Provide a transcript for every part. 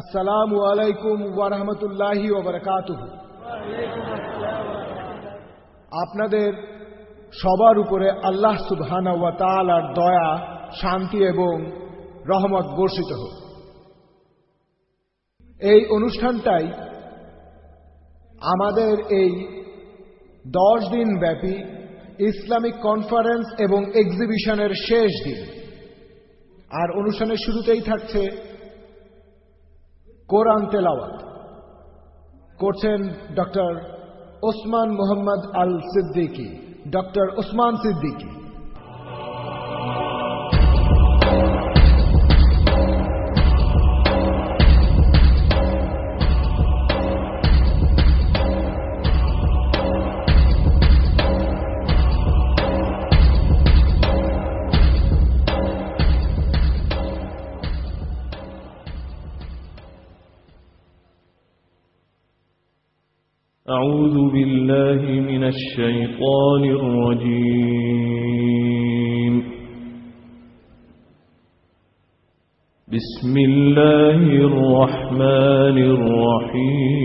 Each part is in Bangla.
আসসালামু আলাইকুম ওয়ারহমতুল্লাহি আপনাদের সবার উপরে আল্লাহ সুবহানা ওয়া তাআলার দয়া, শান্তি এবং রহমত বর্ষিত হোক। এই অনুষ্ঠানটাই আমাদের এই দশ দিন ব্যাপী ইসলামিক কনফারেন্স এবং এক্সিবিশনের শেষ দিন। আর অনুষ্ঠানের শুরুতেই থাকছে কোরআন তেলাওয়াত করছেন ডক্টর ওসমান মোহাম্মদ আল সিদ্দিকি ডক্টর ওসমান সিদ্দিকি أعوذ بالله من الشيطان الرجيم. بسم الله الرحمن الرحيم.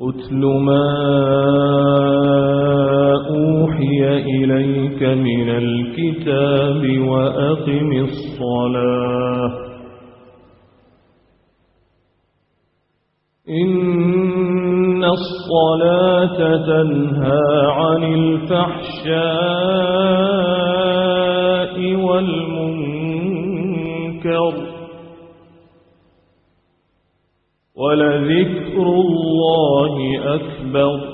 أتل ما أوحي إليك من الكتاب وأقم الصلاة. إن الصلاة تنهى عن الفحشاء والمنكر. ولذكر الله أكبر.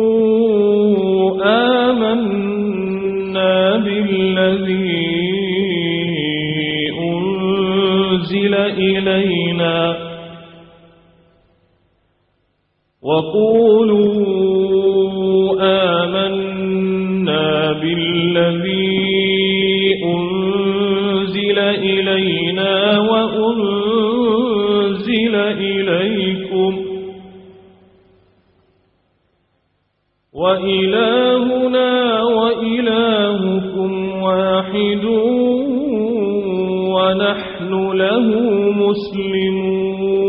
آمنا بالذي أنزل إلينا وقولوا آمنا بالذي أنزل إلينا وأنزل إليكم وإلهنا وإلهكم واحد ونحن له مسلمون.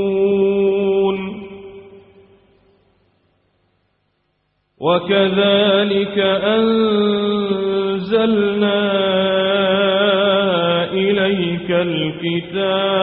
وكذلك أنزلنا إليك الكتاب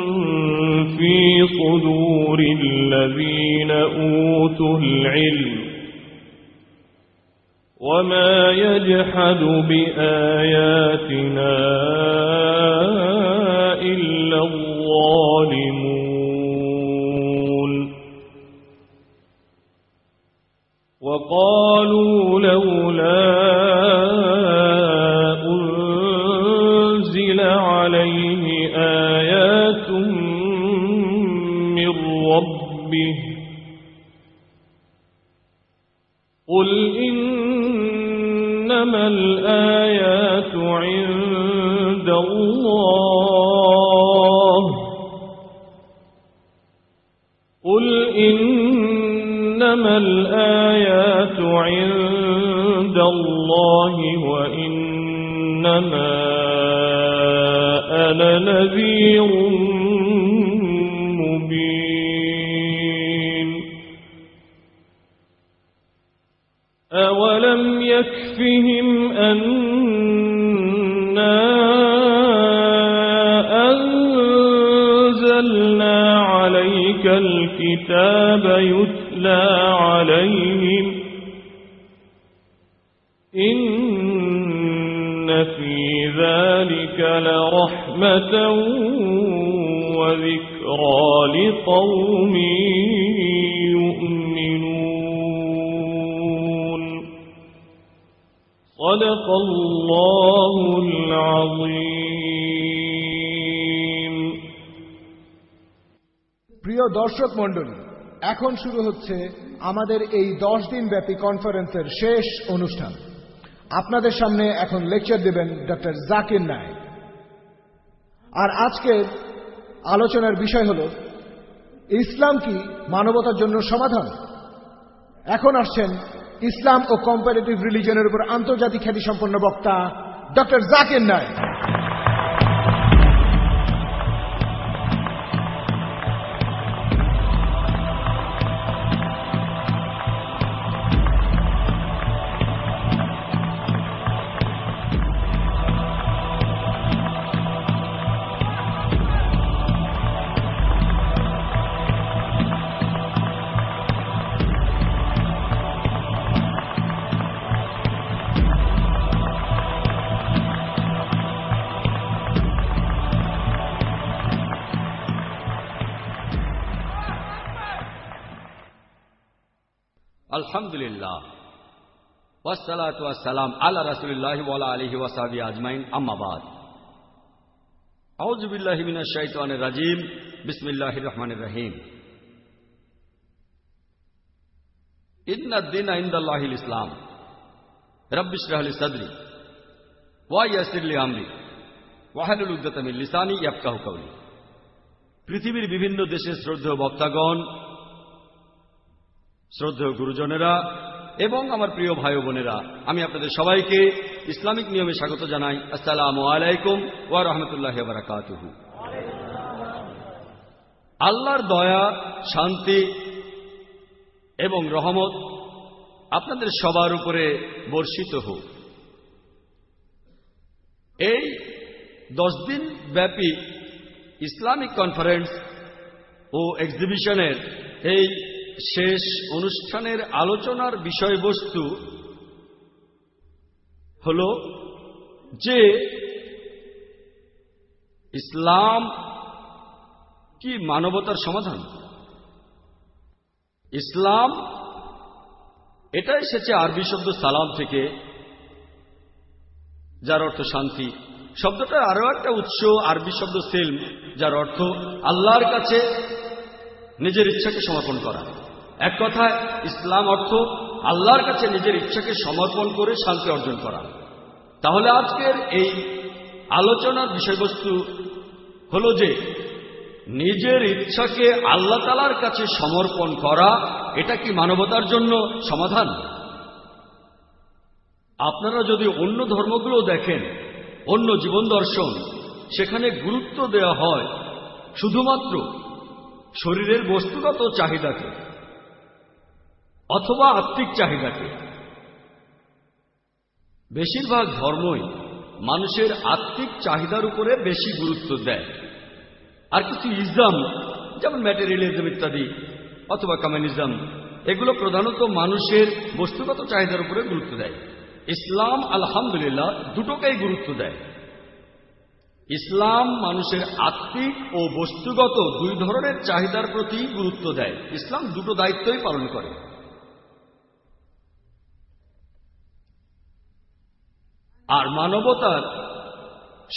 في صدور الذين أوتوا العلم وما يجحد بآياتنا إلا الظالمون وقالوا لولا قل إنما الآيات عند الله قل إنما الآيات عند الله وإنما أنا نذير أولم يكفهم أنا أنزلنا عليك الكتاب يتلى عليهم إن في ذلك لرحمة وذكرى لقوم صدق الله العظيم প্রিয় দর্শক মণ্ডলী এখন শুরু হচ্ছে আমাদের এই দশ দিন ব্যাপী কনফারেন্সের শেষ অনুষ্ঠান আপনাদের সামনে এখন লেকচার দেবেন ডক্টর জাকির নায়েক আর আজকের আলোচনার বিষয় হল ইসলাম কি মানবতার জন্য সমাধান এখন আসছেন ইসলাম ও কম্পারেটিভ রিলিজনের উপর আন্তর্জাতিক খ্যাতিসম্পন্ন বক্তা ডক্টর জাকির নায়েক। পৃথিবীর বিভিন্ন দেশের শ্রদ্ধেয় বক্তাগণ শ্রদ্ধেয় গুরুজনেরা এবং আমার প্রিয় ভাই বোনেরা, আমি আপনাদের সবাইকে ইসলামিক নিয়মে স্বাগত জানাই। আসসালামু আলাইকুম ওয়া রহমতুল্লাহ বারাকাতুহু। আল্লাহর দয়া, শান্তি এবং রহমত আপনাদের সবার উপরে বর্ষিত হোক। এই দশ দিন ব্যাপী ইসলামিক কনফারেন্স ও এক্সিবিশনের এই শেষ অনুষ্ঠানের আলোচনার বিষয়বস্তু হল যে ইসলাম কি মানবতার সমাধান? ইসলাম এটা এসেছে আরবি শব্দ সালাম থেকে, যার অর্থ শান্তি। শব্দটার আরও একটা উৎস, আরবি শব্দ সেলম, যার অর্থ আল্লাহর কাছে নিজের ইচ্ছাকে সমর্পণ করা। এক কথায়, ইসলাম অর্থ আল্লাহর কাছে নিজের ইচ্ছাকে সমর্পণ করে শান্তি অর্জন করা। তাহলে আজকের এই আলোচনার বিষয়বস্তু হল যে, নিজের ইচ্ছাকে আল্লাহ তালার কাছে সমর্পণ করা, এটা কি মানবতার জন্য সমাধান? আপনারা যদি অন্য ধর্মগুলো দেখেন, অন্য জীবন দর্শন, সেখানে গুরুত্ব দেওয়া হয় শুধুমাত্র শরীরের বস্তুগত চাহিদাকে। অথবা আত্মিক চাহিদাকে। বেশিরভাগ ধর্মই মানুষের আত্মিক চাহিদার উপরে বেশি গুরুত্ব দেয়। আর কিছু ইসলাম, যেমন ম্যাটেরিয়ালিজম ইত্যাদি, অথবা কমিউনিজম এগুলো প্রধানত মানুষের বস্তুগত চাহিদার উপরে গুরুত্ব দেয়। ইসলাম, আলহামদুলিল্লাহ, দুটোকেই গুরুত্ব দেয়। ইসলাম মানুষের আত্মিক ও বস্তুগত দুই ধরনের চাহিদার প্রতি গুরুত্ব দেয়। ইসলাম দুটো দায়িত্বই পালন করে। আর মানবতার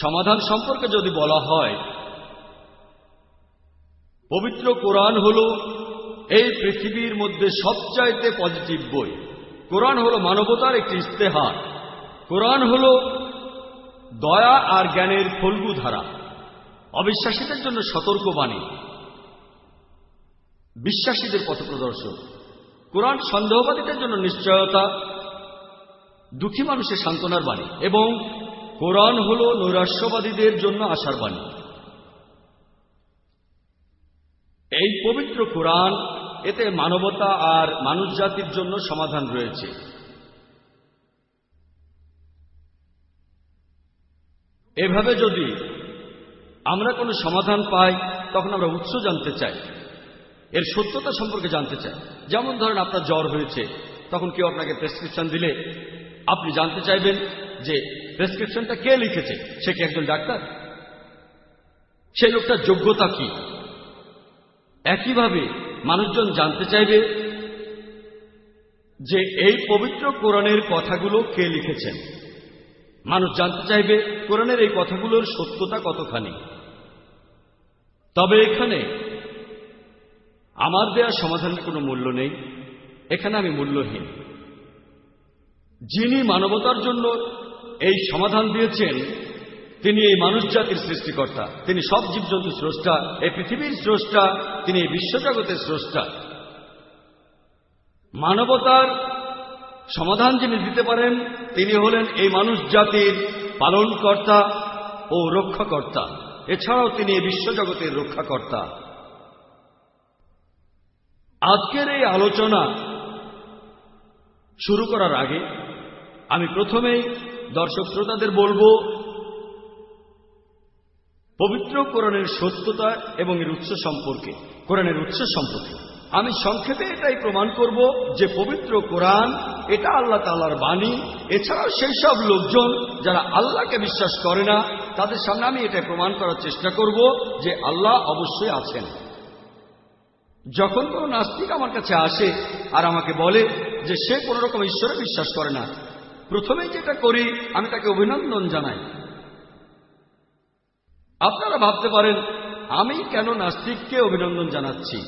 সমাধান সম্পর্কে যদি বলা হয়, পবিত্র কোরআন হল এই পৃথিবীর মধ্যে সবচাইতে পজিটিভ বই। কোরআন হল মানবতার একটি ইস্তেহার কোরআন হল দয়া আর জ্ঞানের ফল্গু ধারা। অবিশ্বাসীদের জন্য সতর্কবাণী। বিশ্বাসীদের পথপ্রদর্শক। কোরআন সন্দেহবাদীদের জন্য নিশ্চয়তা। দুঃখী মানুষের সান্ত্বনার বাণী এবং কোরআন হল নৈরাস্যবাদীদের জন্য আশার বাণী। এই পবিত্র কোরআন, এতে মানবতা আর মানুষ জাতির জন্য সমাধান রয়েছে। এভাবে যদি আমরা কোনো সমাধান পাই, তখন আমরা উৎস জানতে চাই, এর সত্যতা সম্পর্কে জানতে চাই। যেমন ধরেন আপনার জ্বর হয়েছে, তখন কেউ আপনাকে প্রেসক্রিপশন দিলে আপনি জানতে চাইবেন যে প্রেসক্রিপশনটা কে লিখেছে? সে কি একজন ডাক্তার? সেই লোকটার যোগ্যতা কি? একইভাবে মানুষজন জানতে চাইবে যে এই পবিত্র কোরআনের কথাগুলো কে লিখেছেন? মানুষ জানতে চাইবে কোরআনের এই কথাগুলোর সত্যতা কতখানি? তবে এখানে আমার দেওয়া সমাধানের কোনো মূল্য নেই। এখানে আমি মূল্যহীন। যিনি মানবতার জন্য এই সমাধান দিয়েছেন, তিনি এই মানুষ জাতির সৃষ্টিকর্তা। তিনি সব জীবজন্তু স্রষ্টা, এই পৃথিবীর স্রষ্টা, তিনি এই বিশ্বজগতের স্রষ্টা। মানবতার সমাধান যিনি দিতে পারেন, তিনি হলেন এই মানুষ জাতির পালনকর্তা ও রক্ষাকর্তা। এছাড়াও তিনি এই বিশ্বজগতের রক্ষাকর্তা। আজকের এই আলোচনা শুরু করার আগে আমি প্রথমেই দর্শক শ্রোতাদের বলব, পবিত্র কোরআনের সত্যতা এবং এর উৎস সম্পর্কে, কোরআনের উৎস সম্পর্কে। আমি সংক্ষেপে এটাই প্রমাণ করব যে পবিত্র কোরআন, এটা আল্লাহ তালার বাণী, এছাড়াও সেই সব লোকজন যারা আল্লাহকে বিশ্বাস করে না, তাদের সামনে আমি এটাই প্রমাণ করার চেষ্টা করব যে আল্লাহ অবশ্যই আছেন। যখন কোনো নাস্তিক আমার কাছে আসে আর আমাকে বলে যে সে কোন রকম ঈশ্বরে বিশ্বাস করে না প্রথমেই যেটা করি, আমি তাকে অভিনন্দন জানাই। আপনারা ভাবতে পারেন, আমি কেন নাস্তিককে অভিনন্দন জানাচ্ছি?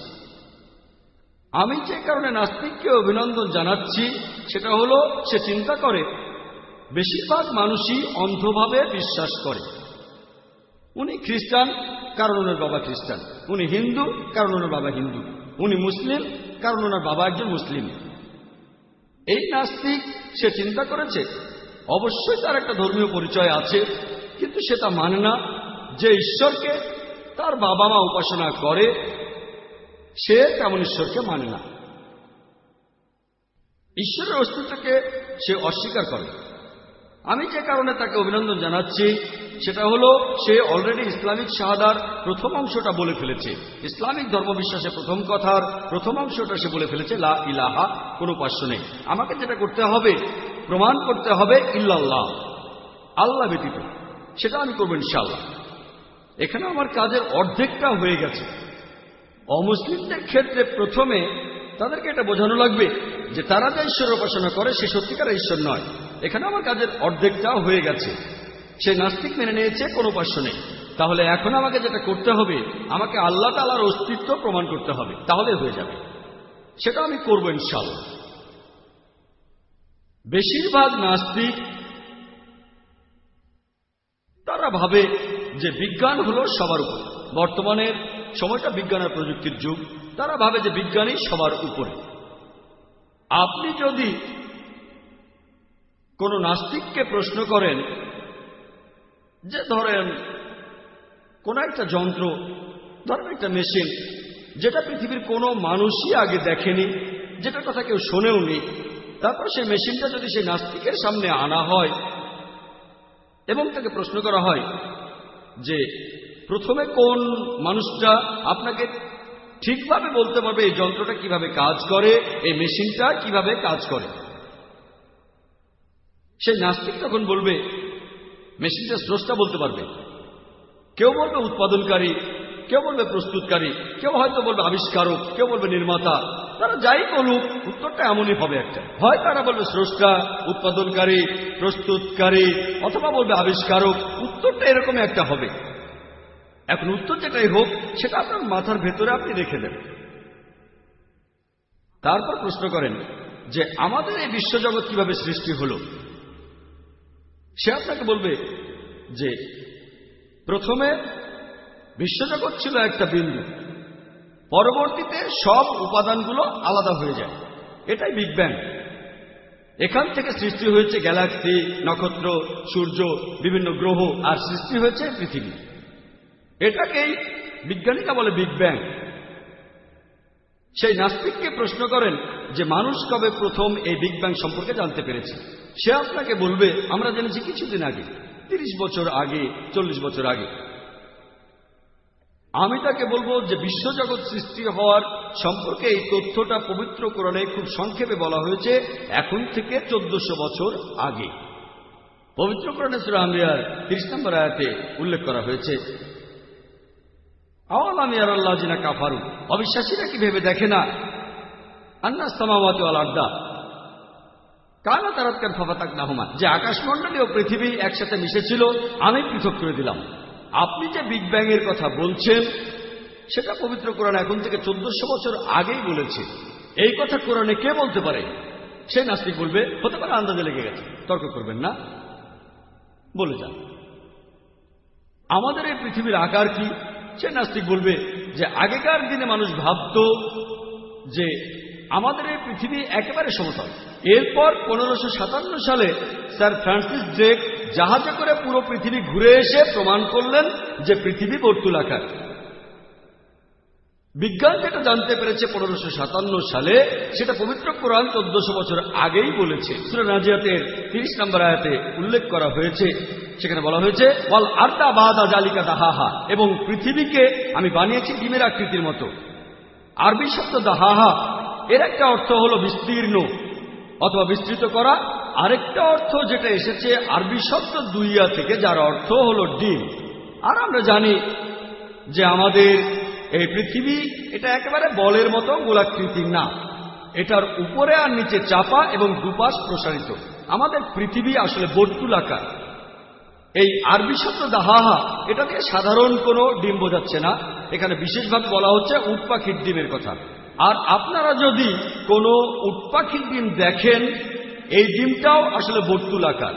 আমি যে কারণে নাস্তিককে অভিনন্দন জানাচ্ছি, সেটা হলো, সে চিন্তা করে, বেশিরভাগ মানুষই অন্ধভাবে বিশ্বাস করে। উনি খ্রিস্টান, কারণ ওনার বাবা খ্রিস্টান। উনি হিন্দু, কারণ ওনার বাবা হিন্দু। উনি মুসলিম, কারণ ওনার বাবা একজন মুসলিম। এই নাস্তিক সে চিন্তা করেছে, অবশ্যই তার একটা ধর্মীয় পরিচয় আছে, কিন্তু সে তা মানে না। যে ঈশ্বরকে তার বাবা মা উপাসনা করে, সে তেমন ঈশ্বরকে মানে না। ঈশ্বরের অস্তিত্বকে সে অস্বীকার করে। আমি যে কারণে তাকে অভিনন্দন জানাচ্ছি, সেটা হলো সে অলরেডি ইসলামিক শাহাদার প্রথম অংশটা বলে ফেলেছে। ইসলামিক ধর্মবিশ্বাসের প্রথম কথার প্রথম অংশটা সে বলে ফেলেছে, লা ইলাহা, কোনো পার্শ্ব নেই। আমাকে যেটা করতে হবে, প্রমাণ করতে হবে ইল্লাল্লাহ, আল্লাহ ব্যতীত, সেটা আমি করব ইনশাল্লাহ এখানে আমার কাজের অর্ধেকটা হয়ে গেছে। অমুসলিমদের ক্ষেত্রে প্রথমে তাদেরকে এটা বোঝানো লাগবে যে তারা যা ঈশ্বর উপাসনা করে, সে সত্যিকার ঈশ্বর নয়। এখানে আমার কাজের অর্ধেকটাও হয়ে গেছে। সে নাস্তিক মেনে নিয়েছে, কোনো উপাস্য নেই। তাহলে এখন আমাকে যেটা করতে হবে, আমাকে আল্লাহ তালার অস্তিত্ব প্রমাণ করতে হবে। তাহলে হয়ে যাবে। সেটা আমি করব ইনশাল্লাহ বেশিরভাগ নাস্তিক তারা ভাবে যে বিজ্ঞান হলো সবার উপর। বর্তমানের সময়টা বিজ্ঞান আর প্রযুক্তির যুগ। তারা ভাবে যে বিজ্ঞানই সবার উপরে। আপনি যদি কোন নাস্তিককে প্রশ্ন করেন যে ধরেন, কোন একটা যন্ত্র, ধরেন একটা মেশিন, যেটা পৃথিবীর কোনো মানুষই আগে দেখেনি যেটা কথা কেউ শোনেও নি, তারপর সেই মেশিনটা যদি সেই নাস্তিকের সামনে আনা হয় এবং তাকে প্রশ্ন করা হয় যে প্রথমে কোন মানুষটা আপনাকে ঠিকভাবে বলতে পারবে এই যন্ত্রটা কীভাবে কাজ করে, এই মেশিনটা কীভাবে কাজ করে? সেই নাস্তিক তখন বলবে মেশিনটা স্রষ্টা বলতে পারবে। কেউ বলবে উৎপাদনকারী, কেউ বলবে প্রস্তুতকারী, কেউ হয়তো বলবে আবিষ্কারক, কেউ বলবে নির্মাতা। তারা যাই বলুক, উত্তরটা এমনই হবে একটা। হয় তারা বলবে স্রষ্টা, উৎপাদনকারী, প্রস্তুতকারী, অথবা বলবে আবিষ্কারক, উত্তরটা এরকম একটা হবে। এখন উত্তর যেটাই হোক, সেটা আপনার মাথার ভেতরে আপনি রেখে দেন তারপর প্রশ্ন করেন যে আমাদের এই বিশ্বজগৎ কীভাবে সৃষ্টি হলো? সে আপনাকে বলবে যে প্রথমে বিশ্বজগৎ ছিল একটা বিন্দু, পরবর্তীতে সব উপাদানগুলো আলাদা হয়ে যায়। এটাই বিগ ব্যাং এখান থেকে সৃষ্টি হয়েছে গ্যালাক্সি, নক্ষত্র, সূর্য, বিভিন্ন গ্রহ, আর সৃষ্টি হয়েছে পৃথিবী। এটাকেই বিজ্ঞানীরা বলে বিগ ব্যাং সেই নাস্তিককে প্রশ্ন করেন যে মানুষ কবে প্রথম এই বিগ ব্যাং সম্পর্কে জানতে পেরেছে? সে আপনাকে বলবে, আমরা জেনেছি কিছুদিন আগে, তিরিশ বছর আগে, চল্লিশ বছর আগে। আমি তাকে বলব যে বিশ্বজগৎ সৃষ্টি হওয়ার সম্পর্কে এই তথ্যটা পবিত্র কোরণে খুব সংক্ষেপে বলা হয়েছে, এখন থেকে চোদ্দশো বছর আগে। পবিত্র কোরণে সুরামিয়ার তিরিশ নম্বর আয়াতে উল্লেখ করা হয়েছে আওয়াল জিনা কাফারু অবিশ্বাসীরা কি ভেবে দেখে না? আন্না সামাওয়াতি ওয়াল আড্ডা কানা তারাতকার ফাফাতাক নাহমা যে আকাশমণ্ডলী ও পৃথিবী একসাথে মিশেছিল, আমি পৃথক করে দিলাম। আপনি যে বিগ ব্যাং এর কথা বলছেন, সেটা পবিত্র কোরআন এখন থেকে চোদ্দশো বছর আগেই বলেছে। এই কথা কোরআনে কে বলতে পারে? সে নাস্তিক বলবে, হতে পারে আন্দাজে লেগে গেছে। তর্ক করবেন না। বলে যান। আমাদের এই পৃথিবীর আকার কি? সে নাস্তিক বলবে যে আগেকার দিনে মানুষ ভাবত যে আমাদের এই পৃথিবী একেবারে সমতল। এরপর পনেরোশো সাতান্ন সালে স্যার ফ্রান্সিস ড্রেক জাহাজে করে পুরো পৃথিবী ঘুরে এসে প্রমাণ করলেন যে পৃথিবী বর্তুলাকার। বিজ্ঞান যেটা জানতে পেরেছে পনেরোশো সাতান্ন সালে, সেটা পবিত্র কোরআন চোদ্দশো বছর আগেই বলেছে। সুরা নাজিয়াতের তিরিশ নম্বর আয়াতে উল্লেখ করা হয়েছে, সেখানে বলা হয়েছে বল আর্দা বাদা জালিকা দাহাহা এবং পৃথিবীকে আমি বানিয়েছি ডিমের আকৃতির মতো। আরবি শব্দ দাহাহা, এর একটা অর্থ হল বিস্তীর্ণ, অথবা বিস্তৃত করা। আরেকটা অর্থ যেটা এসেছে আরবি শব্দ দুইয়া থেকে, যার অর্থ হল ডিম। আর আমরা জানি যে আমাদের এই পৃথিবী এটা একেবারে বলের মতো গোলাকৃতি না। এটার উপরে আর নিচে চাপা এবং দুপাশ প্রসারিত। আমাদের পৃথিবী আসলে বর্তুলাকার এই আরবি শব্দ দাহাহা এটা দিয়ে সাধারণ কোনো ডিম বোঝাচ্ছে না। এখানে বিশেষভাবে বলা হচ্ছে উট পাখির ডিমের কথা। আর আপনারা যদি কোনো উট পাখির ডিম দেখেন, এই ডিমটাও আসলে বর্তুলাকার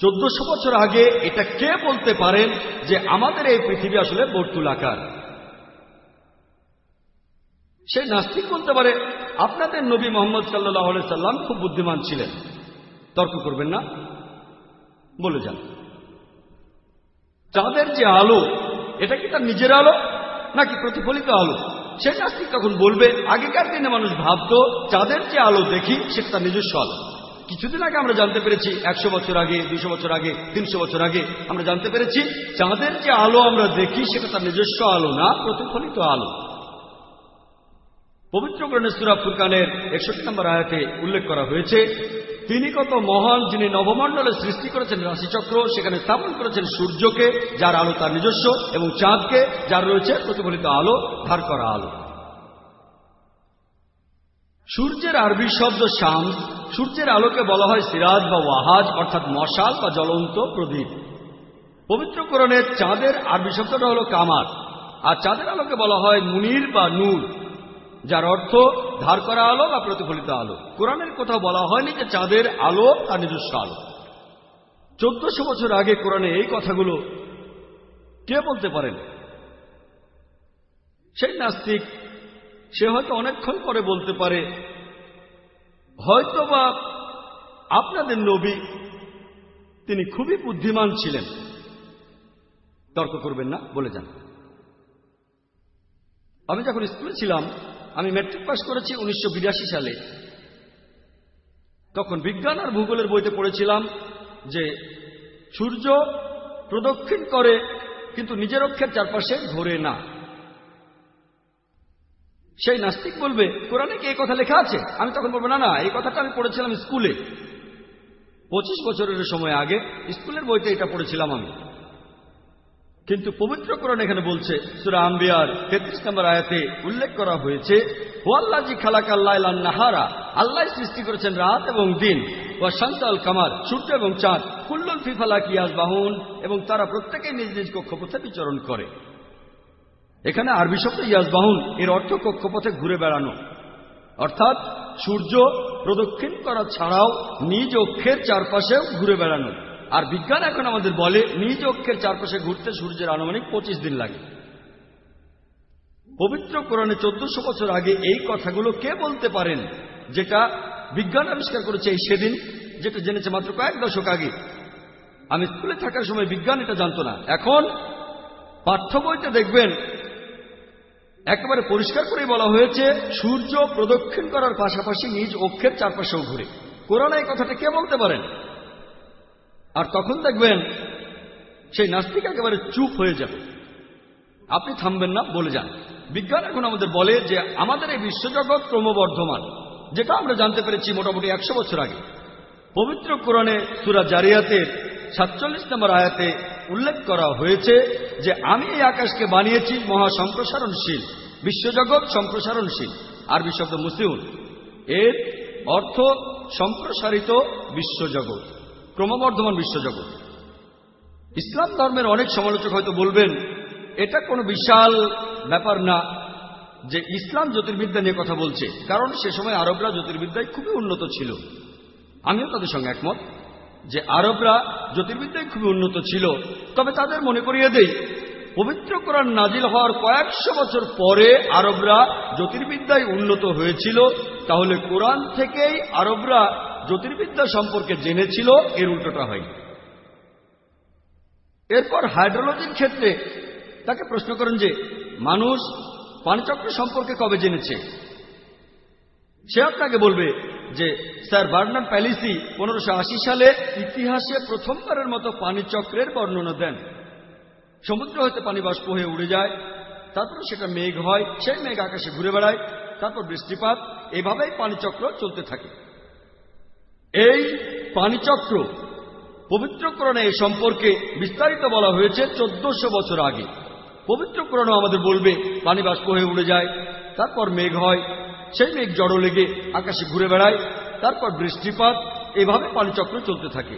চোদ্দশো বছর আগে এটা কে বলতে পারেন যে আমাদের এই পৃথিবী আসলে বর্তুলাকার সে নাস্তিক বলতে পারে, আপনাদের নবী মোহাম্মদ সাল্লাহ সাল্লাম খুব বুদ্ধিমান ছিলেন। তর্ক করবেন না, বলে যান। চাঁদের যে আলো, এটা কি তার নিজের আলো, নাকি প্রতিফলিত আলো? সে নাস্তিক তখন বলবে, আগেকার দিনে মানুষ ভাবত চাঁদের যে আলো দেখি, সেটা তার নিজস্ব আলো। কিছুদিন আগে আমরা জানতে পেরেছি, একশো বছর আগে দুশো বছর আগে, তিনশো বছর আগে, আমরা জানতে পেরেছি চাঁদের যে আলো আমরা দেখি, সেটা তার নিজস্ব আলো না, প্রতিফলিত আলো। পবিত্র গ্রণেশ্বরা ফুরকানের একষট্টি নম্বর আয়াতে উল্লেখ করা হয়েছে, তিনি কত মহান যিনি নবমণ্ডলে সৃষ্টি করেছেন রাশিচক্র, সেখানে স্থাপন করেছেন সূর্যকে, যার আলো তার নিজস্ব, এবং চাঁদকে, যার রয়েছে প্রতিফলিত আলো, ধার করা আলো। সূর্যের আরবি শব্দ শামস সূর্যের আলোকে বলা হয় সিরাজ বা ওয়াহাজ, অর্থাৎ মশাল বা জ্বলন্ত প্রদীপ। পবিত্র করণের চাঁদের আরবি শব্দটা হল কামার, আর চাঁদের আলোকে বলা হয় মুনির বা নূর। যার অর্থ ধার করা আলো বা প্রতিফলিত আলো। কোরআনের কোথাও বলা হয়নি যে চাঁদের আলো তার নিজস্ব আলো। চোদ্দশো বছর আগে কোরআনে এই কথাগুলো কে বলতে পারেন? সেই নাস্তিক, সে হয়তো অনেকক্ষণ পরে বলতে পারে হয়তো বা আপনাদের নবী, তিনি খুবই বুদ্ধিমান ছিলেন। তর্ক করবেন না, বলে যান। আমি যখন স্কুলে ছিলাম আমি ম্যাট্রিক পাস করেছি উনিশশো বিরাশি সালে। তখন বিজ্ঞান আর ভূগোলের বইতে পড়েছিলাম যে সূর্য প্রদক্ষিণ করে, কিন্তু নিজের অক্ষের চারপাশে ঘোরে না। সেই নাস্তিক বলবে, কোরআনে কি এই কথা লেখা আছে? আমি তখন বলব, না না, এই কথাটা আমি পড়েছিলাম স্কুলে। পঁচিশ বছরের সময় আগে স্কুলের বইতে এটা পড়েছিলাম আমি। কিন্তু পবিত্র কোরআন এখানে বলছে, সুরা আম্বিয়ার তেত্রিশ নম্বর আয়াতে উল্লেখ করা হয়েছে হোয়াল্লাজি খালাক আল্লাহ নাহারা আল্লাহ সৃষ্টি করেছেন রাত এবং দিন ও শান্তাল কামার সূর্য এবং চাঁদ কুল্লুল ফিফালা কিয়াজ বাহুন এবং তারা প্রত্যেকেই নিজ নিজ কক্ষপথে বিচরণ করে। এখানে আরবি শব্দ ইয়াজবাহুন এর অর্থ কক্ষপথে ঘুরে বেড়ানো। অর্থাৎ সূর্য প্রদক্ষিণ করা ছাড়াও নিজ অক্ষের চারপাশেও ঘুরে বেড়ানো। আর বিজ্ঞান এখন আমাদের বলে, নিজ অক্ষের চারপাশে ঘুরতে সূর্যের আনুমানিক পঁচিশ দিন লাগে। পবিত্র কোরআনে চোদ্দশো বছর আগে এই কথাগুলো কে বলতে পারেন যেটা বিজ্ঞান আবিষ্কার করেছে এই সেদিন, যেটা জেনেছে মাত্র কয়েক দশক আগে? আমি স্কুলে থাকার সময় বিজ্ঞান এটা জানতো না। এখন পাঠ্য বইতে দেখবেন, একেবারে পরিষ্কার করেই বলা হয়েছে, সূর্য প্রদক্ষিণ করার পাশাপাশি নিজ অক্ষের চারপাশেও ঘুরে। কোরআনে এই কথাটা কে বলতে পারেন? আর তখন দেখবেন সেই নাস্তিক একেবারে চুপ হয়ে যাবে। আপনি থামবেন না, বলে যান। বিজ্ঞান এখন আমাদের বলে যে আমাদের এই বিশ্বজগৎ ক্রমবর্ধমান, যেটা আমরা জানতে পেরেছি মোটামুটি একশো বছর আগে। পবিত্র কোরআনে সুরা জারিয়াতের সাতচল্লিশ নম্বর আয়াতে উল্লেখ করা হয়েছে যে, আমি এই আকাশকে বানিয়েছি মহা সম্প্রসারণশীল বিশ্বজগৎ সম্প্রসারণশীল আরবি শব্দ মুসিউল এর অর্থ সম্প্রসারিত বিশ্বজগৎ। ক্রমবর্ধমান বিশ্বজগৎ। ইসলাম ধর্মের অনেক সমালোচক হয়তো বলবেন, এটা কোনো বিশাল ব্যাপার না যে ইসলাম জ্যোতির্বিদ্যা নিয়ে কথা বলছে, কারণ সে সময় আরবরা জ্যোতির্বিদ্যায় খুবই উন্নত ছিল। আমিও তাদের সঙ্গে একমত যে আরবরা জ্যোতির্বিদ্যায় খুবই উন্নত ছিল। তবে তাদের মনে করিয়ে দেই, পবিত্র কোরআন নাজিল হওয়ার কয়েকশো বছর পরে আরবরা জ্যোতির্বিদ্যায় উন্নত হয়েছিল, তাহলে কোরআন থেকেই আরবরা জ্যোতির্বিদ্যা সম্পর্কে জেনেছিল, এর উল্টোটা হয়নি। এরপর হাইড্রোলজির ক্ষেত্রে তাকে প্রশ্ন করেন যে, মানুষ পানিচক্র সম্পর্কে কবে জেনেছে? সে আপনাকে বলবে যে, স্যার বার্নার প্যালিসি পনেরোশো আশি সালে ইতিহাসে প্রথমবারের মতো পানিচক্রের বর্ণনা দেন। সমুদ্র হতে পানি বাষ্প হয়ে উড়ে যায়, তারপর সেটা মেঘ হয়, সেই মেঘ আকাশে ঘুরে বেড়ায়, তারপর বৃষ্টিপাত, এভাবেই পানিচক্র চলতে থাকে। এই পানিচক্র পবিত্রকরণে এ সম্পর্কে বিস্তারিত বলা হয়েছে চোদ্দশো বছর আগে। পবিত্রকরণ আমাদের বলবে পানি বাষ্প হয়ে উড়ে যায়, তারপর মেঘ হয়, সেই মেঘ জড়ো লেগে আকাশে ঘুরে বেড়ায়, তারপর বৃষ্টিপাত, এভাবে পানিচক্র চলতে থাকে।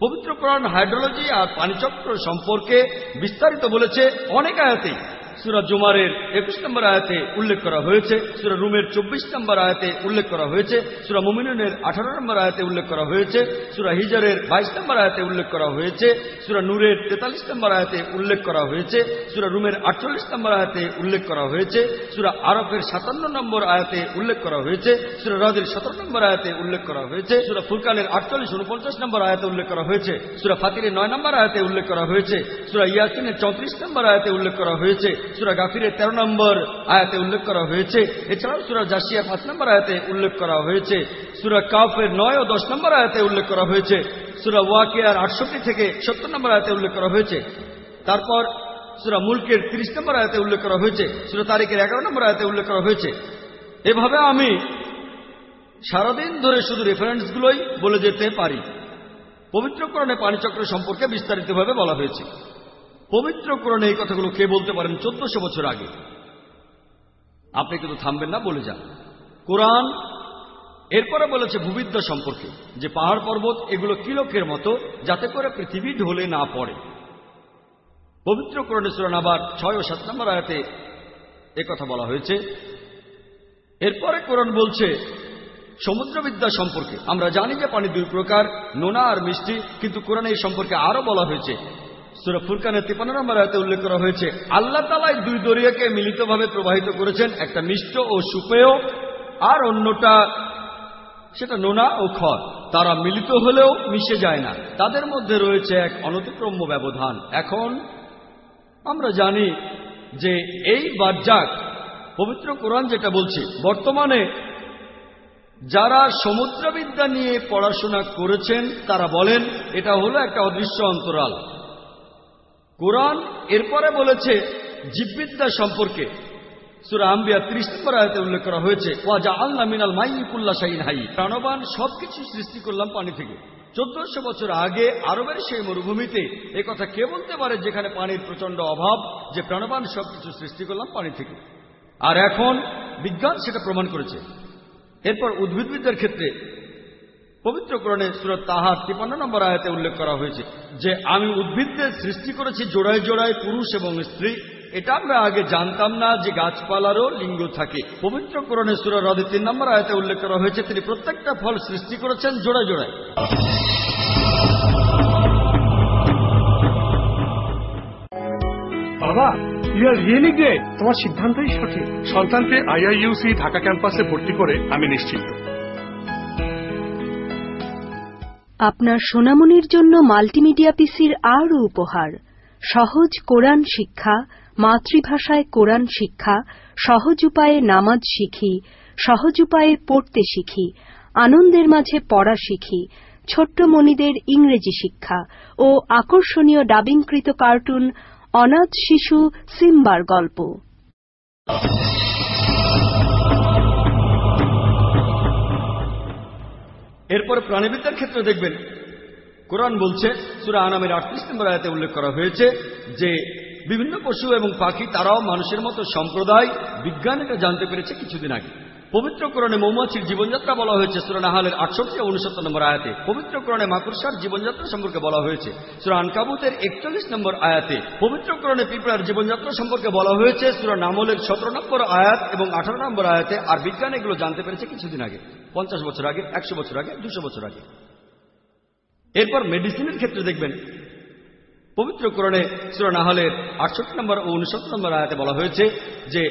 পবিত্র কোরআন হাইড্রোলজি আর পানিচক্র সম্পর্কে বিস্তারিত বলেছে অনেক আয়াতেই। সুরা জুমারের একুশ নম্বর আয়াতে উল্লেখ করা হয়েছে সুরা রুমের চব্বিশ নম্বর আয়াতে উল্লেখ করা হয়েছে সুরা মুমিনের আঠারো নম্বর আয়াতে উল্লেখ করা হয়েছে সুরা হিজারের বাইশ নম্বর আয়াতে উল্লেখ করা হয়েছে সুরা নূরের তেতাল্লিশ নম্বর আয়াতে উল্লেখ করা হয়েছে সুরা রুমের আটচল্লিশ নম্বর আয়াতে উল্লেখ করা হয়েছে সুরা আরবের সাতান্ন নম্বর আয়াতে উল্লেখ করা হয়েছে সুরা রাজের সতেরো নম্বর আয়াতে উল্লেখ করা হয়েছে সুরা ফুরকানের আটচল্লিশ উনপঞ্চাশ নম্বর আয়াতে উল্লেখ করা হয়েছে সুরা ফাতিরের নয় নম্বর আয়াতে উল্লেখ করা হয়েছে সুরা ইয়াসিনের চৌত্রিশ নম্বর আয়াতে উল্লেখ করা হয়েছে সুরা গাফিরের তেরো নম্বর আয়াতে উল্লেখ করা হয়েছে। এছাড়াও সুরা জাসিয়া পাঁচ নম্বর আয়াতে উল্লেখ করা হয়েছে। সুরা কাফের নয় ও দশ নম্বর আয়াতে উল্লেখ করা হয়েছে। সুরা ওয়াকিয়ার আটষট্টি থেকে সত্তর নম্বর আয়াতে উল্লেখ করা হয়েছে। তারপর সুরা মুলকের তিরিশ নম্বর আয়াতে উল্লেখ করা হয়েছে। সুরা তারিখের এগারো নম্বর আয়াতে উল্লেখ করা হয়েছে। এভাবে আমি সারাদিন ধরে শুধু রেফারেন্সগুলোই বলে যেতে পারি। পবিত্রকরণে পানিচক্র সম্পর্কে বিস্তারিতভাবে বলা হয়েছে। পবিত্রকরণে এই কথাগুলো কে বলতে পারেন চোদ্দশো বছর আগে? আপনি কিন্তু থামবেন না, বলে যান। কোরআন এরপরে বলেছে ভূবিদ্যা সম্পর্কে, যে পাহাড় পর্বত এগুলো কিলকের মতো, যাতে করে পৃথিবী ঢলে না পড়ে। পবিত্র সুরান আবার ছয় ও সাত নম্বর আয়াতে কথা বলা হয়েছে। এরপরে কোরআন বলছে, সমুদ্রবিদ্যা সম্পর্কে, আমরা জানি যে পানি দুই প্রকার, নোনা আর মিষ্টি, কিন্তু কোরআনে এই সম্পর্কে আরও বলা হয়েছে। সুরা ফুরকানের তিপান্ন নম্বর আয়তে উল্লেখ করা হয়েছে, আল্লাহ তালাই দুই দরিয়াকে মিলিতভাবে প্রবাহিত করেছেন, একটা মিষ্ট ও সুপেয়, আর অন্যটা সেটা নোনা ও খর তারা মিলিত হলেও মিশে যায় না। তাদের মধ্যে রয়েছে এক অনতিক্রম্য ব্যবধান। এখন আমরা জানি যে এই বার্জাক পবিত্র কোরআন যেটা বলছে, বর্তমানে যারা সমুদ্রবিদ্যা নিয়ে পড়াশোনা করেছেন, তারা বলেন এটা হলো একটা অদৃশ্য অন্তরাল। কোরআন এরপরে বলেছে জীববিদ্যা সম্পর্কে। সুরা আম্বিয়া আয়তে উল্লেখ করা হয়েছে ওয়াজা আল্লাহ মিনাল মাইকুল্লা শাহিন হাই প্রাণবান সবকিছু সৃষ্টি করলাম পানি থেকে। চোদ্দশো বছর আগে আরবের সেই মরুভূমিতে এ কথা কে বলতে পারে যেখানে পানির প্রচণ্ড অভাব, যে প্রাণবান সবকিছু সৃষ্টি করলাম পানি থেকে? আর এখন বিজ্ঞান সেটা প্রমাণ করেছে। এরপর উদ্ভিদবিদ্যার ক্ষেত্রে পবিত্র কোরণে সুরত তাহার তিপান্ন নম্বর আয়াতে উল্লেখ করা হয়েছে যে আমি উদ্ভিদদের সৃষ্টি করেছি জোড়ায় জোড়ায় পুরুষ এবং স্ত্রী। এটা আমরা আগে জানতাম না যে গাছপালারও লিঙ্গ থাকে। পবিত্র কোরণে সুরা হ্রদের তিন নম্বর আয়তে উল্লেখ করা হয়েছে তিনি প্রত্যেকটা ফল সৃষ্টি করেছেন জোড়ায় জোড়ায়। বাবা ইউ আর রিয়েলি গ্রেট তোমার সিদ্ধান্তই সঠিক। সন্তানকে আইআইইউসি ঢাকা ক্যাম্পাসে ভর্তি করে আমি নিশ্চিত। আপনার সোনামনির জন্য মাল্টিমিডিয়া পিসির আরও উপহার। সহজ কোরআন শিক্ষা, মাতৃভাষায় কোরআন শিক্ষা, সহজ উপায়ে নামাজ শিখি, সহজ উপায়ে পড়তে শিখি, আনন্দের মাঝে পড়া শিখি, ছোট্ট মনিদের ইংরেজি শিক্ষা ও আকর্ষণীয় ডাবিংকৃত কার্টুন অনাথ শিশু সিম্বার গল্প। এরপর প্রাণীবিদ্যার ক্ষেত্রে দেখবেন, কোরআন বলছে, সুরা আনামের আটত্রিশ নম্বর আয়াতে উল্লেখ করা হয়েছে যে, বিভিন্ন পশু এবং পাখি তারাও মানুষের মতো সম্প্রদায় বিজ্ঞান এটা জানতে পেরেছে কিছুদিন আগে। পবিত্র কোরণে মৌমাছির জীবনযাত্রা বলা হয়েছে। সুরা নাহালের আটষট্টি উনসত্তর নম্বর আয়াতে। পবিত্র কোরণে মাকুরসার জীবনযাত্রা সম্পর্কে বলা হয়েছে। সুরা আনকাবুতের একচল্লিশ নম্বর আয়াতে পবিত্র কোরণে পিঁপড়ার জীবনযাত্রা সম্পর্কে বলা হয়েছে। সুরা নামলের সতেরো নম্বর আয়াত এবং আঠারো নম্বর আয়াতে আর বিজ্ঞান এগুলো জানতে পেরেছে কিছুদিন আগে। পঞ্চাশ বছর আগে, একশো বছর আগে, দুশো বছর আগে। এরপর মেডিসিনের ক্ষেত্রে দেখবেন পবিত্র কোরণে সুরা নাহলের আটষট্টি নম্বর ও উনসত্তর নম্বর আয়াতে বলা হয়েছে যে,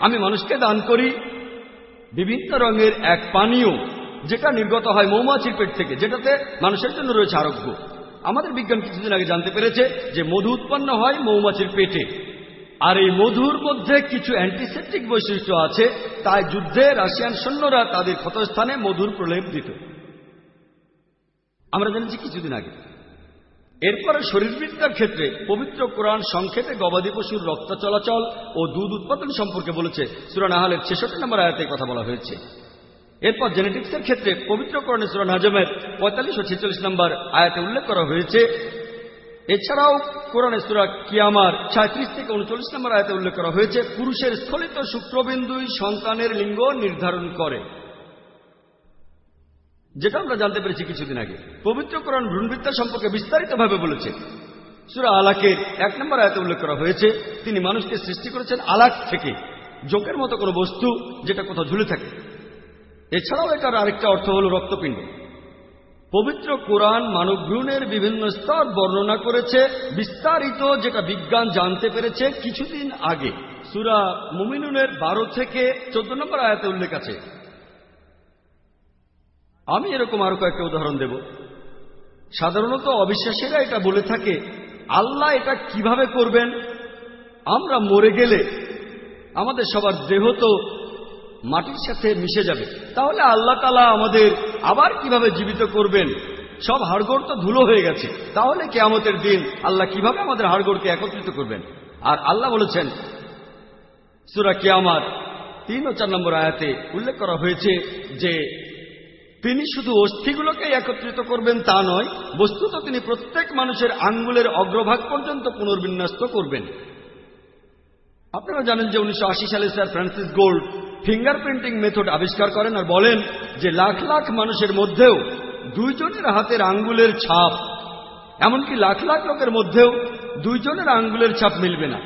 আমি মানুষকে দান করি বিভিন্ন রঙের এক পানীয়, যেটা নির্গত হয় মৌমাছির পেট থেকে, যেটাতে মানুষের জন্য রয়েছে আরোগ্য। আমাদের বিজ্ঞান কিছুদিন আগে জানতে পেরেছে যে মধু উৎপন্ন হয় মৌমাছির পেটে। আর এই মধুর মধ্যে কিছু অ্যান্টিসেপটিক বৈশিষ্ট্য আছে, তাই যুদ্ধে রাশিয়ান সৈন্যরা তাদের ক্ষতস্থানে মধুর প্রলেপ দিত। আমরা জেনেছি কিছুদিন আগে। এরপরে শরীরবিদ্যার ক্ষেত্রে পবিত্র কোরআন সংক্ষেপে গবাদি পশুর রক্ত চলাচল ও দুধ উৎপাদন সম্পর্কে বলেছে। সুরান আহালের ছেষট্টি নম্বর আয়াতে কথা বলা হয়েছে। এরপর জেনেটিক্সের ক্ষেত্রে পবিত্র কোরআনে সুরান হাজমের পঁয়তাল্লিশ ও ছেচল্লিশ নম্বর আয়াতে উল্লেখ করা হয়েছে। এছাড়াও কোরআনে সুরা কিয়ামার ছাত্রিশ থেকে উনচল্লিশ নম্বর আয়াতে উল্লেখ করা হয়েছে, পুরুষের স্থলিত শুক্রবিন্দুই সন্তানের লিঙ্গ নির্ধারণ করে। যেটা আমরা জানতে পেরেছি কিছুদিন আগে। পবিত্র কোরআন ভ্রূণবিদ্যা সম্পর্কে বিস্তারিতভাবে বলেছে। সুরা আলাকের এক নম্বর আয়তে উল্লেখ করা হয়েছে, তিনি মানুষকে সৃষ্টি করেছেন আলাক থেকে, জোকের মতো কোনো বস্তু যেটা কোথাও ঝুলে থাকে। এছাড়াও এটার আরেকটা অর্থ হল রক্তপিণ্ড। পবিত্র কোরআন মানব ভ্রূণের বিভিন্ন স্তর বর্ণনা করেছে, বিস্তারিত যেটা বিজ্ঞান জানতে পেরেছে কিছুদিন আগে। সুরা মুমিনুনের বারো থেকে চোদ্দ নম্বর আয়াতে উল্লেখ আছে আমি এরকম আরও কয়েকটা উদাহরণ দেব। সাধারণত অবিশ্বাসীরা এটা বলে থাকে, আল্লাহ এটা কীভাবে করবেন? আমরা মরে গেলে আমাদের সবার দেহ তো মাটির সাথে মিশে যাবে। তাহলে আল্লাহ তালা আমাদের আবার কীভাবে জীবিত করবেন? সব হাড়গোড় তো ধুলো হয়ে গেছে। তাহলে কেয়ামতের দিন আল্লাহ কীভাবে আমাদের হাড়গোড়কে একত্রিত করবেন? আর আল্লাহ বলেছেন, সুরা কিয়ামার তিন ও চার নম্বর আয়াতে উল্লেখ করা হয়েছে যে তিনি শুধু অস্থিগুলোকে একত্রিত করবেন তা নয়, বস্তুত তিনি প্রত্যেক মানুষের আঙ্গুলের অগ্রভাগ পর্যন্ত পুনর্বিন্যস্ত করবেন। আপনারা জানেন যে উনিশশো আশি সালে sir Francis Gold fingerprinting method আবিষ্কার করেন আর বলেন যে লাখ লাখ মানুষের মধ্যেও দুইজনের হাতের আঙ্গুলের ছাপ, এমনকি লাখ লাখ লোকের মধ্যেও দুইজনের আঙ্গুলের ছাপ মিলবে না।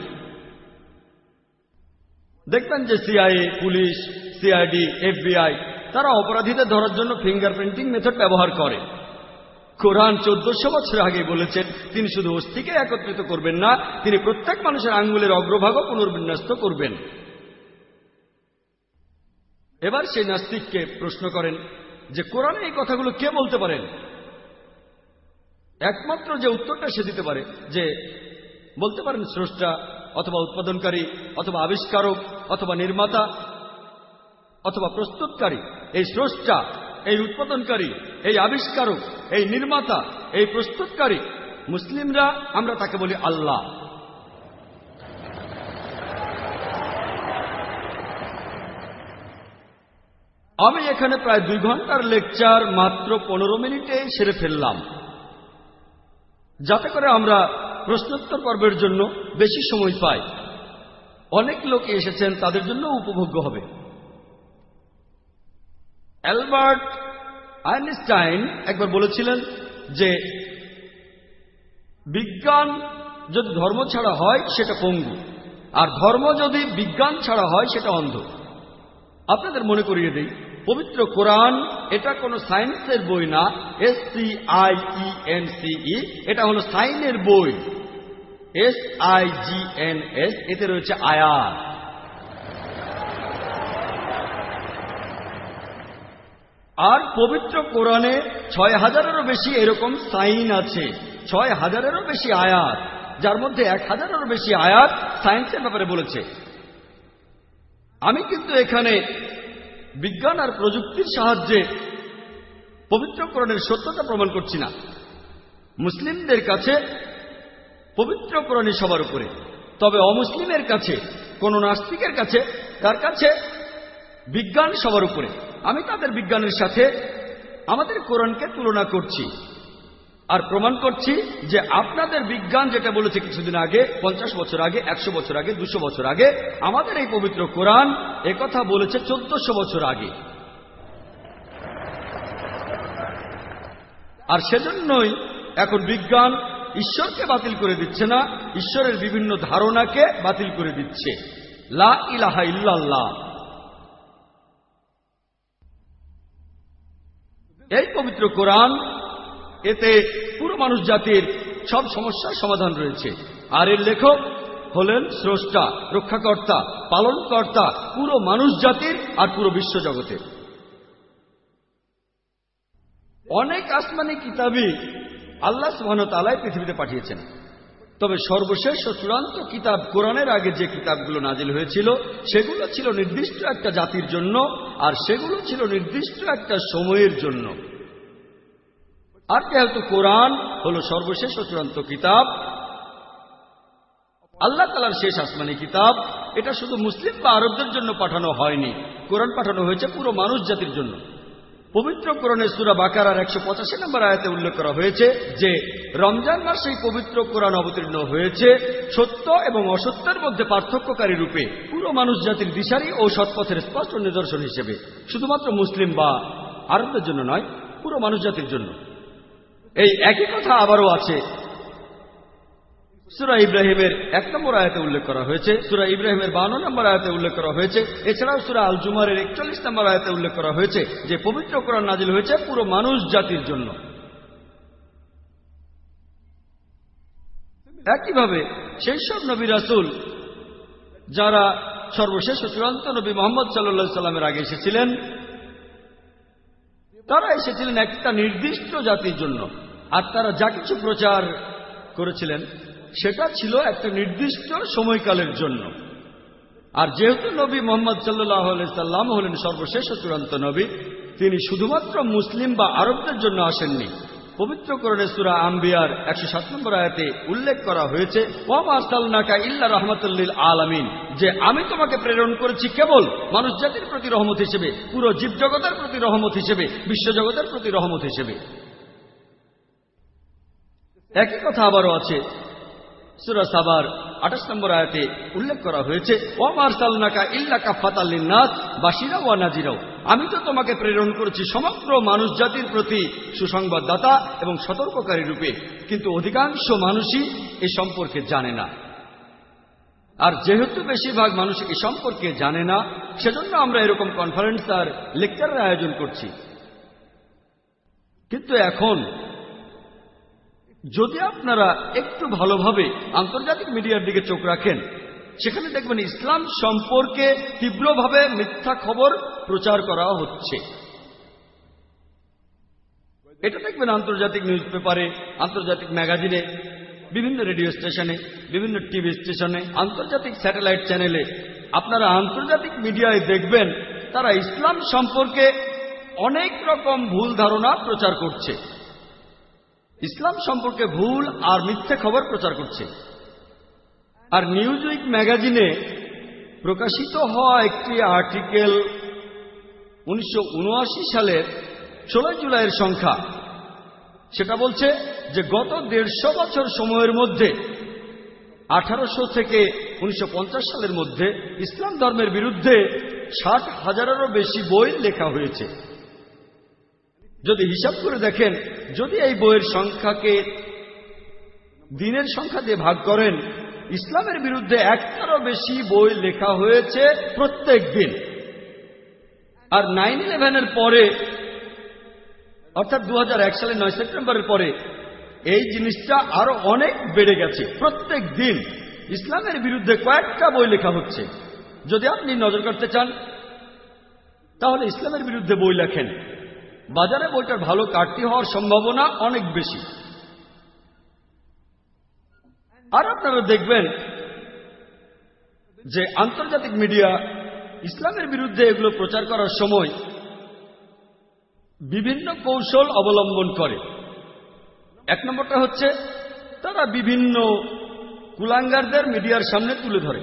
দেখবেন যে সিআইএ, পুলিশ, সিআইডি, এফবিআই তারা অপরাধীদের ধরার জন্য ফিঙ্গারপ্রিন্টিং মেথড ব্যবহার করে। কোরআন চোদ্দশো বছর আগে বলেছেন, তিনি শুধু অস্থিকে একত্রিত করবেন না, তিনি প্রত্যেক মানুষের আঙ্গুলের অগ্রভাগও পুনর্বিন্যস্ত করবেন। এবার সেই নাস্তিককে প্রশ্ন করেন যে, কোরআনে এই কথাগুলো কে বলতে পারেন? একমাত্র যে উত্তরটা সে দিতে পারে, যে বলতে পারেন স্রষ্টা, অথবা উৎপাদনকারী, অথবা আবিষ্কারক, অথবা নির্মাতা অথবা প্রস্তুতকারী, এই স্রষ্টা, এই উৎপাদনকারী, এই আবিষ্কারক, এই নির্মাতা, এই প্রস্তুতকারী, মুসলিমরা আমরা তাকে বলি আল্লাহ। আমি এখানে প্রায় দুই ঘণ্টার লেকচার মাত্র পনেরো মিনিটে সেরে ফেললাম। যাতে করে আমরা প্রশ্নোত্তর পর্বের জন্য বেশি সময় পাই। অনেক লোক এসেছেন, তাদের জন্য উপভোগ্য হবে। অ্যালবার্ট আইনস্টাইন একবার বলেছিলেন যে বিজ্ঞান যদি ধর্ম ছাড়া হয়, সেটা পঙ্গু। আর ধর্ম যদি বিজ্ঞান ছাড়া হয়, সেটা অন্ধ। আপনাদের মনে করিয়ে দিই, পবিত্র কোরআন, এটা কোনো সায়েন্সের বই না, S C I E N C E এটা হলো সাইনের বই। S I G N S, এতে রয়েছে আয়াত। আর পবিত্র কোরআনে ছয় হাজারেরও বেশি এরকম সাইন আছে। ছয় হাজারেরও বেশি আয়াত। যার মধ্যে এক হাজারেরও বেশি আয়াত সায়েন্সের ব্যাপারে বলেছে। আমি কিন্তু এখানে বিজ্ঞান আর প্রযুক্তির সাহায্যে পবিত্র সত্যতা প্রমাণ করছি না। মুসলিমদের কাছে পবিত্র সবার উপরে। তবে অমুসলিমের কাছে, কোন নাস্তিকের কাছে, তার কাছে বিজ্ঞান সবার উপরে। আমি তাদের বিজ্ঞানের সাথে আমাদের কোরআনকে তুলনা করছি আর প্রমাণ করছি যে আপনাদের বিজ্ঞান যেটা বলেছে কিছুদিন আগে, পঞ্চাশ বছর আগে, একশো বছর আগে, দুশো বছর আগে, আমাদের এই পবিত্র কোরআন কথা বলেছে চোদ্দশো বছর আগে। আর সেজন্যই এখন বিজ্ঞান ঈশ্বরকে বাতিল করে দিচ্ছে না, ঈশ্বরের বিভিন্ন ধারণাকে বাতিল করে দিচ্ছে। লা ইলাহা ইল্লাল্লাহ। এই পবিত্র কোরআন, এতে পুরো মানুষ জাতির সব সমস্যার সমাধান রয়েছে। আর এর লেখক হলেন স্রষ্টা, রক্ষাকর্তা, পালনকর্তা, পুরো মানুষ জাতির আর পুরো বিশ্ব জগতের। অনেক আসমানি কিতাবই আল্লাহ সুহান তালায় পৃথিবীতে পাঠিয়েছেন। তবে সর্বশেষ ও চূড়ান্ত কিতাব কোরআনের আগে যে কিতাবগুলো নাজিল হয়েছিল, সেগুলো ছিল নির্দিষ্ট একটা জাতির জন্য আর সেগুলো ছিল নির্দিষ্ট একটা সময়ের জন্য। আর যেহেতু কোরআন হল সর্বশেষ ও চূড়ান্ত কিতাব, আল্লাহ তালার শেষ আসমানি কিতাব, এটা শুধু মুসলিম বা আরবদের জন্য পাঠানো হয়নি। কোরআন পাঠানো হয়েছে পুরো মানুষ জাতির জন্য। পবিত্র কোরণের সুরা বাকারার একশো পঁচাশি নম্বর আয়াতে উল্লেখ করা হয়েছে যে, রমজান মাসেই পবিত্র কোরআন অবতীর্ণ হয়েছে, সত্য এবং অসত্যের মধ্যে পার্থক্যকারী রূপে, পুরো মানুষ জাতির দিশারি ও সৎপথের স্পষ্ট নিদর্শন হিসেবে, শুধুমাত্র মুসলিম বা আরবদের জন্য নয়, পুরো মানুষ জাতির জন্য। এই একই কথা আবারও আছে সুরা ইব্রাহিমের এক নম্বর আয়াতে উল্লেখ করা হয়েছে। সুরা ইব্রাহিমের বান্ন নম্বর আয়াতে উল্লেখ করা হয়েছে। এছাড়াও সুরা আল জুমারের একচল্লিশ নম্বর আয়াতে উল্লেখ করা হয়েছে যে, পবিত্র কোরআন নাজিল হয়েছে পুরো মানুষ জাতির জন্য। একইভাবে সেই সব নবী রাসুল যারা সর্বশেষ চূড়ান্ত নবী মোহাম্মদ সাল্লা সাল্লামের আগে এসেছিলেন, তারা এসেছিলেন একটা নির্দিষ্ট জাতির জন্য। আর তারা যা কিছু প্রচার করেছিলেন সেটা ছিল একটা নির্দিষ্ট সময়কালের জন্য। আর যেহেতু নবী মোহাম্মদ সাল্লাহ সাল্লাম হলেন সর্বশেষ চূড়ান্ত নবী, তিনি শুধুমাত্র মুসলিম বা আরবদের জন্য আসেননি। পবিত্র করণে সুরা আম্বিয়ার একশো সাত নম্বর আয়াতে উল্লেখ করা হয়েছে ইল্লা রহমতুল্লিল আলামিন যে আমি তোমাকে প্রেরণ করেছি কেবল মানুষ জাতির প্রতি রহমত হিসেবে, পুরো জীবজগতের প্রতি রহমত হিসেবে, বিশ্বজগতের প্রতি রহমত হিসেবে। একই কথা আবারও আছে সুরা সাবার আঠাশ নম্বর আয়াতে উল্লেখ করা হয়েছে ওমার সালনাকা ইল্লাকা ফাতাল্লিনাস বাসিরা ওয়া নাজিরাও আমি তো তোমাকে প্রেরণ করেছি সমগ্র মানুষ জাতির প্রতি সুসংবাদদাতা এবং সতর্ককারী রূপে, কিন্তু অধিকাংশ মানুষই এ সম্পর্কে জানে না। আর যেহেতু বেশিরভাগ মানুষ এ সম্পর্কে জানে না, সেজন্য আমরা এরকম কনফারেন্স আর লেকচারের আয়োজন করছি। কিন্তু এখন যদি আপনারা একটু ভালোভাবে আন্তর্জাতিক মিডিয়ার দিকে চোখ রাখেন, সেখানে দেখবেন ইসলাম সম্পর্কে তীব্রভাবে মিথ্যা খবর প্রচার করা হচ্ছে। এটা দেখবেন আন্তর্জাতিক নিউজ পেপারে, আন্তর্জাতিক ম্যাগাজিনে, বিভিন্ন রেডিও স্টেশনে, বিভিন্ন টিভি স্টেশনে, আন্তর্জাতিক স্যাটেলাইট চ্যানেলে আপনারা আন্তর্জাতিক মিডিয়ায় দেখবেন তারা ইসলাম সম্পর্কে অনেক রকম ভুল ধারণা প্রচার করছে। ইসলাম সম্পর্কে ভুল আর মিথ্যে খবর প্রচার করছে। আর নিউজ উইক ম্যাগাজিনে প্রকাশিত হওয়া একটি আর্টিকেল উনিশশো উনআশি সালের ষোলোই জুলাইয়ের সংখ্যা। সেটা বলছে যে গত দেড়শো বছর সময়ের মধ্যে, আঠারোশো থেকে উনিশশো পঞ্চাশ সালের মধ্যে ইসলাম ধর্মের বিরুদ্ধে ষাট হাজারেরও বেশি বই লেখা হয়েছে। যদি হিসাব করে দেখেন, যদি এই বইয়ের সংখ্যাকে দিনের সংখ্যা দিয়ে ভাগ করেন, ইসলামের বিরুদ্ধে একটারও বেশি বই লেখা হয়েছে প্রত্যেক দিন। আর নাইন ইলেভেনের পরে, অর্থাৎ দু সালের নয় সেপ্টেম্বরের পরে, এই জিনিসটা আরও অনেক বেড়ে গেছে প্রত্যেক দিন। ইসলামের বিরুদ্ধে কয়েকটা বই লেখা হচ্ছে। যদি আপনি নজর করতে চান, তাহলে ইসলামের বিরুদ্ধে বই লেখেন। বাজারে বইটার ভালো কাটতি হওয়ার সম্ভাবনা অনেক বেশি। আর আপনারা দেখবেন যে আন্তর্জাতিক মিডিয়া ইসলামের বিরুদ্ধে এগুলো প্রচার করার সময় বিভিন্ন কৌশল অবলম্বন করে। এক নম্বরটা হচ্ছে, তারা বিভিন্ন কুলাঙ্গারদের মিডিয়ার সামনে তুলে ধরে।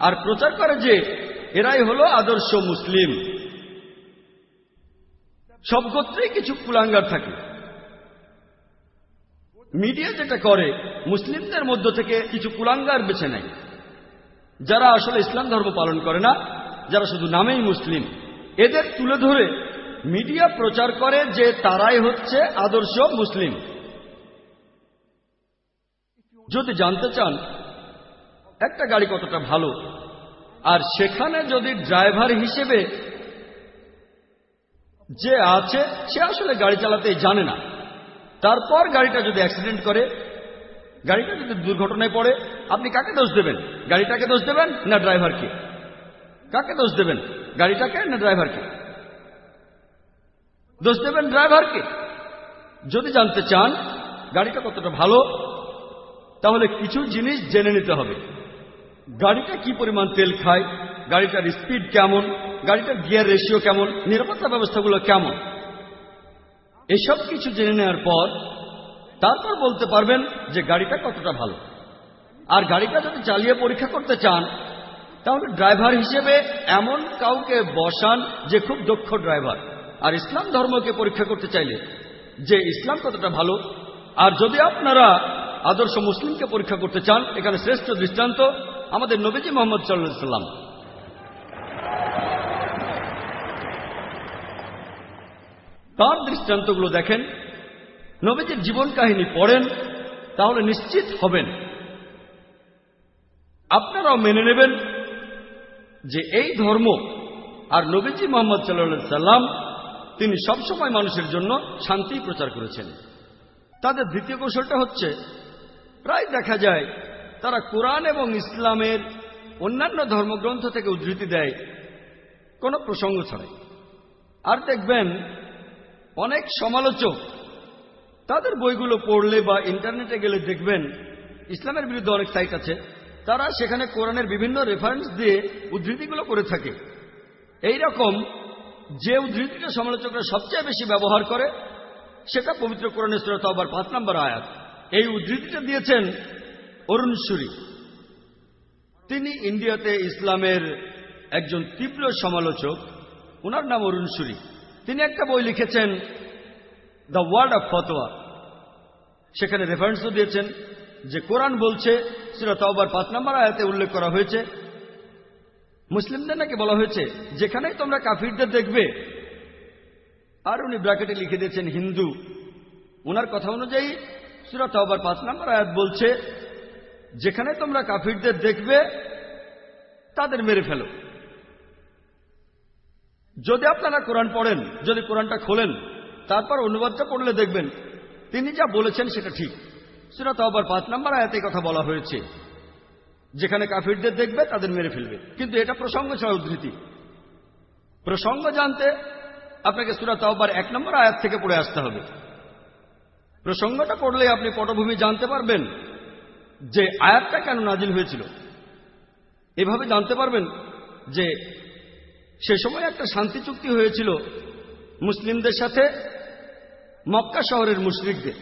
আর প্রচার করে যে, এরাই হলো আদর্শ মুসলিম। সব গোত্রেই কিছু কুলাঙ্গার থাকে। মিডিয়া যেটা করে, মুসলিমদের মধ্য থেকে কিছু কুলাঙ্গার বেছে নেয়। যারা আসলে ইসলাম ধর্ম পালন করে না, যারা শুধু নামেই মুসলিম। এদের তুলে ধরে মিডিয়া প্রচার করে যে তারাই হচ্ছে আদর্শ মুসলিম। যদি জানতে চান, একটা গাড়ি কতটা ভালো, আর সেখানে যদি ড্রাইভার হিসেবে যে আছে, সে আসলে গাড়ি চালাতে জানে না। তারপর গাড়িটা যদি অ্যাক্সিডেন্ট করে, গাড়িটা যদি দুর্ঘটনায় পড়ে, আপনি কাকে দোষ দেবেন? গাড়িটাকে দোষ দেবেন না ড্রাইভারকে? কাকে দোষ দেবেন? গাড়িটাকে না ড্রাইভারকে? দোষ দেবেন ড্রাইভারকে। যদি জানতে চান গাড়িটা কতটা ভালো, তাহলে কিছু জিনিস জেনে নিতে হবে। গাড়িটা কি পরিমাণ তেল খায় গাড়িটার স্পিড কেমন? গাড়িটার গিয়ার রেশিও কেমন? নিরাপত্তা ব্যবস্থাগুলো কেমন? এসব কিছু জেনে নেওয়ার পর তারপর বলতে পারবেন যে গাড়িটা কতটা ভালো। আর গাড়িটা যদি চালিয়ে পরীক্ষা করতে চান, তাহলে ড্রাইভার হিসেবে এমন কাউকে বসান যে খুব দক্ষ ড্রাইভার আর ইসলাম ধর্মকে পরীক্ষা করতে চাইলে যে ইসলাম কতটা ভালো, আর যদি আপনারা আদর্শ মুসলিমকে পরীক্ষা করতে চান, এখানে শ্রেষ্ঠ দৃষ্টান্ত আমাদের নবীজি মোহাম্মদ সাল্লাহ সাল্লাম তার দৃষ্টান্তগুলো দেখেন। নবীজির জীবন কাহিনী পড়েন, তাহলে নিশ্চিত হবেন। আপনারাও মেনে নেবেন যে এই ধর্ম আর নবীজি মোহাম্মদ সাল্লা সাল্লাম তিনি সবসময় মানুষের জন্য শান্তি প্রচার করেছেন। তাদের দ্বিতীয় কৌশলটা হচ্ছে, প্রায় দেখা যায় তারা কোরআন এবং ইসলামের অন্যান্য ধর্মগ্রন্থ থেকে উদ্ধৃতি দেয়। কোনো প্রসঙ্গ ছাড়াই। আর দেখবেন, অনেক সমালোচক তাদের বইগুলো পড়লে বা ইন্টারনেটে গেলে দেখবেন, ইসলামের বিরুদ্ধে অনেক সাইট আছে, তারা সেখানে কোরআনের বিভিন্ন রেফারেন্স দিয়ে উদ্ধৃতিগুলো করে থাকে। এই রকম যে উদ্ধৃতিটা সমালোচকরা সবচেয়ে বেশি ব্যবহার করে, সেটা পবিত্র কোরআনের সুরত আবার পাঁচ নম্বর আয়াত। এই উদ্ধৃতিটা দিয়েছেন অরুণ সুরি। তিনি ইন্ডিয়াতে ইসলামের একজন তীব্র সমালোচক ওনার নাম অরুণ সুরি। তিনি একটা বই লিখেছেন, দ্য ওয়ার্ড অফ ফতোয়া সেখানে রেফারেন্সও দিয়েছেন যে কোরআন বলছে সিরত আবার পাঁচ নম্বর আয়াতে উল্লেখ করা হয়েছে। মুসলিমদের নাকি বলা হয়েছে, যেখানেই তোমরা কাফিরদের দেখবে আর উনি ব্র্যাকেটে লিখে দিয়েছেন, হিন্দু ওনার কথা অনুযায়ী সুরত আবার পাঁচ নম্বর আয়াত বলছে, যেখানে তোমরা কাফিরদের দেখবে, তাদের মেরে ফেলো। যদি আপনারা কোরআন পড়েন, যদি কোরআনটা খোলেন, তারপর অনুবাদটা পড়লে দেখবেন, তিনি যা বলেছেন সেটা ঠিক। সুরত আবার পাঁচ নম্বর আয়াতে কথা বলা হয়েছে। যেখানে কাফিরদের দেখবে, তাদের মেরে ফেলবে। কিন্তু এটা প্রসঙ্গ ছাড়া উদ্ধৃতি। প্রসঙ্গ জানতে আপনাকে সুরাত আবার এক নম্বর আয়াত থেকে পড়ে আসতে হবে। প্রসঙ্গটা পড়লে আপনি পটভূমি জানতে পারবেন যে আয়াতটা কেন নাজিল হয়েছিল। এভাবে জানতে পারবেন যে সে সময় একটা শান্তি চুক্তি হয়েছিল মুসলিমদের সাথে মক্কা শহরের মুশরিকদের।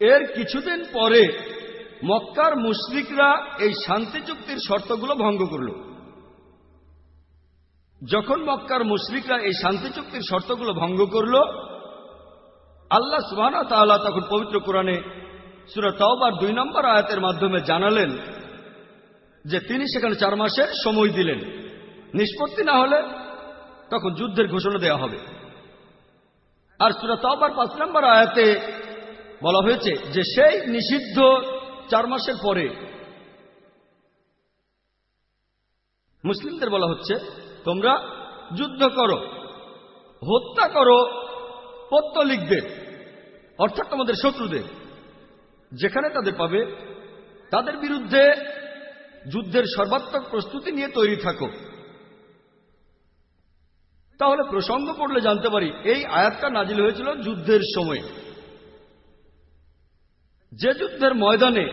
এর কিছুদিন পরে মক্কার মুশরিকরা এই শান্তি চুক্তির শর্তগুলো ভঙ্গ করল। যখন মক্কার মুশরিকরা এই শান্তি চুক্তির শর্তগুলো ভঙ্গ করল, আল্লাহ সুবাহ তাআলা তখন পবিত্র কোরআনে সুরা তাওবার দুই নম্বর আয়াতের মাধ্যমে জানালেন যে তিনি সেখানে চার মাসের সময় দিলেন। নিষ্পত্তি না হলে তখন যুদ্ধের ঘোষণা দেওয়া হবে। আর সুরা তবার পাঁচ নম্বর আয়াতে বলা হয়েছে যে, সেই নিষিদ্ধ চার মাসের পরে মুসলিমদের বলা হচ্ছে, তোমরা যুদ্ধ করো, হত্যা করো পত্তলিকদের, অর্থাৎ তোমাদের শত্রুদের, যেখানে তাদের পাবে, তাদের বিরুদ্ধে যুদ্ধের সর্বাত্মক প্রস্তুতি নিয়ে তৈরি থাকো। তাহলে প্রসঙ্গ পড়লে জানতে পারি, এই আয়াতটা নাজিল হয়েছিল যুদ্ধের সময়ে। যে যুদ্ধের ময়দানে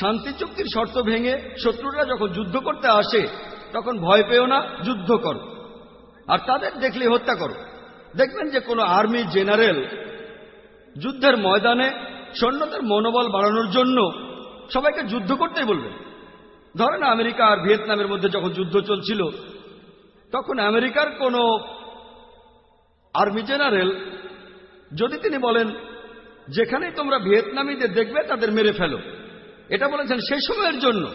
শান্তি চুক্তির শর্ত ভেঙে শত্রুরা যখন যুদ্ধ করতে আসে, তখন ভয় পেও না, যুদ্ধ করো। আর তাদের দেখলে হত্যা করো। দেখবেন যে কোনো আর্মি জেনারেল যুদ্ধের ময়দানে সৈন্যদের মনোবল বাড়ানোর জন্য সবাইকে যুদ্ধ করতেই বলবে। ধরেন আমেরিকা আর ভিয়েতনামের মধ্যে যখন যুদ্ধ চলছিল তখন আমেরিকার কোনো আর্মি জেনারেল যদি তিনি বলেন, যেখানেই তোমরা ভিয়েতনামিদের দেখবে, তাদের মেরে ফেলো। এটা বলেছেন সেই সময়ের জন্য।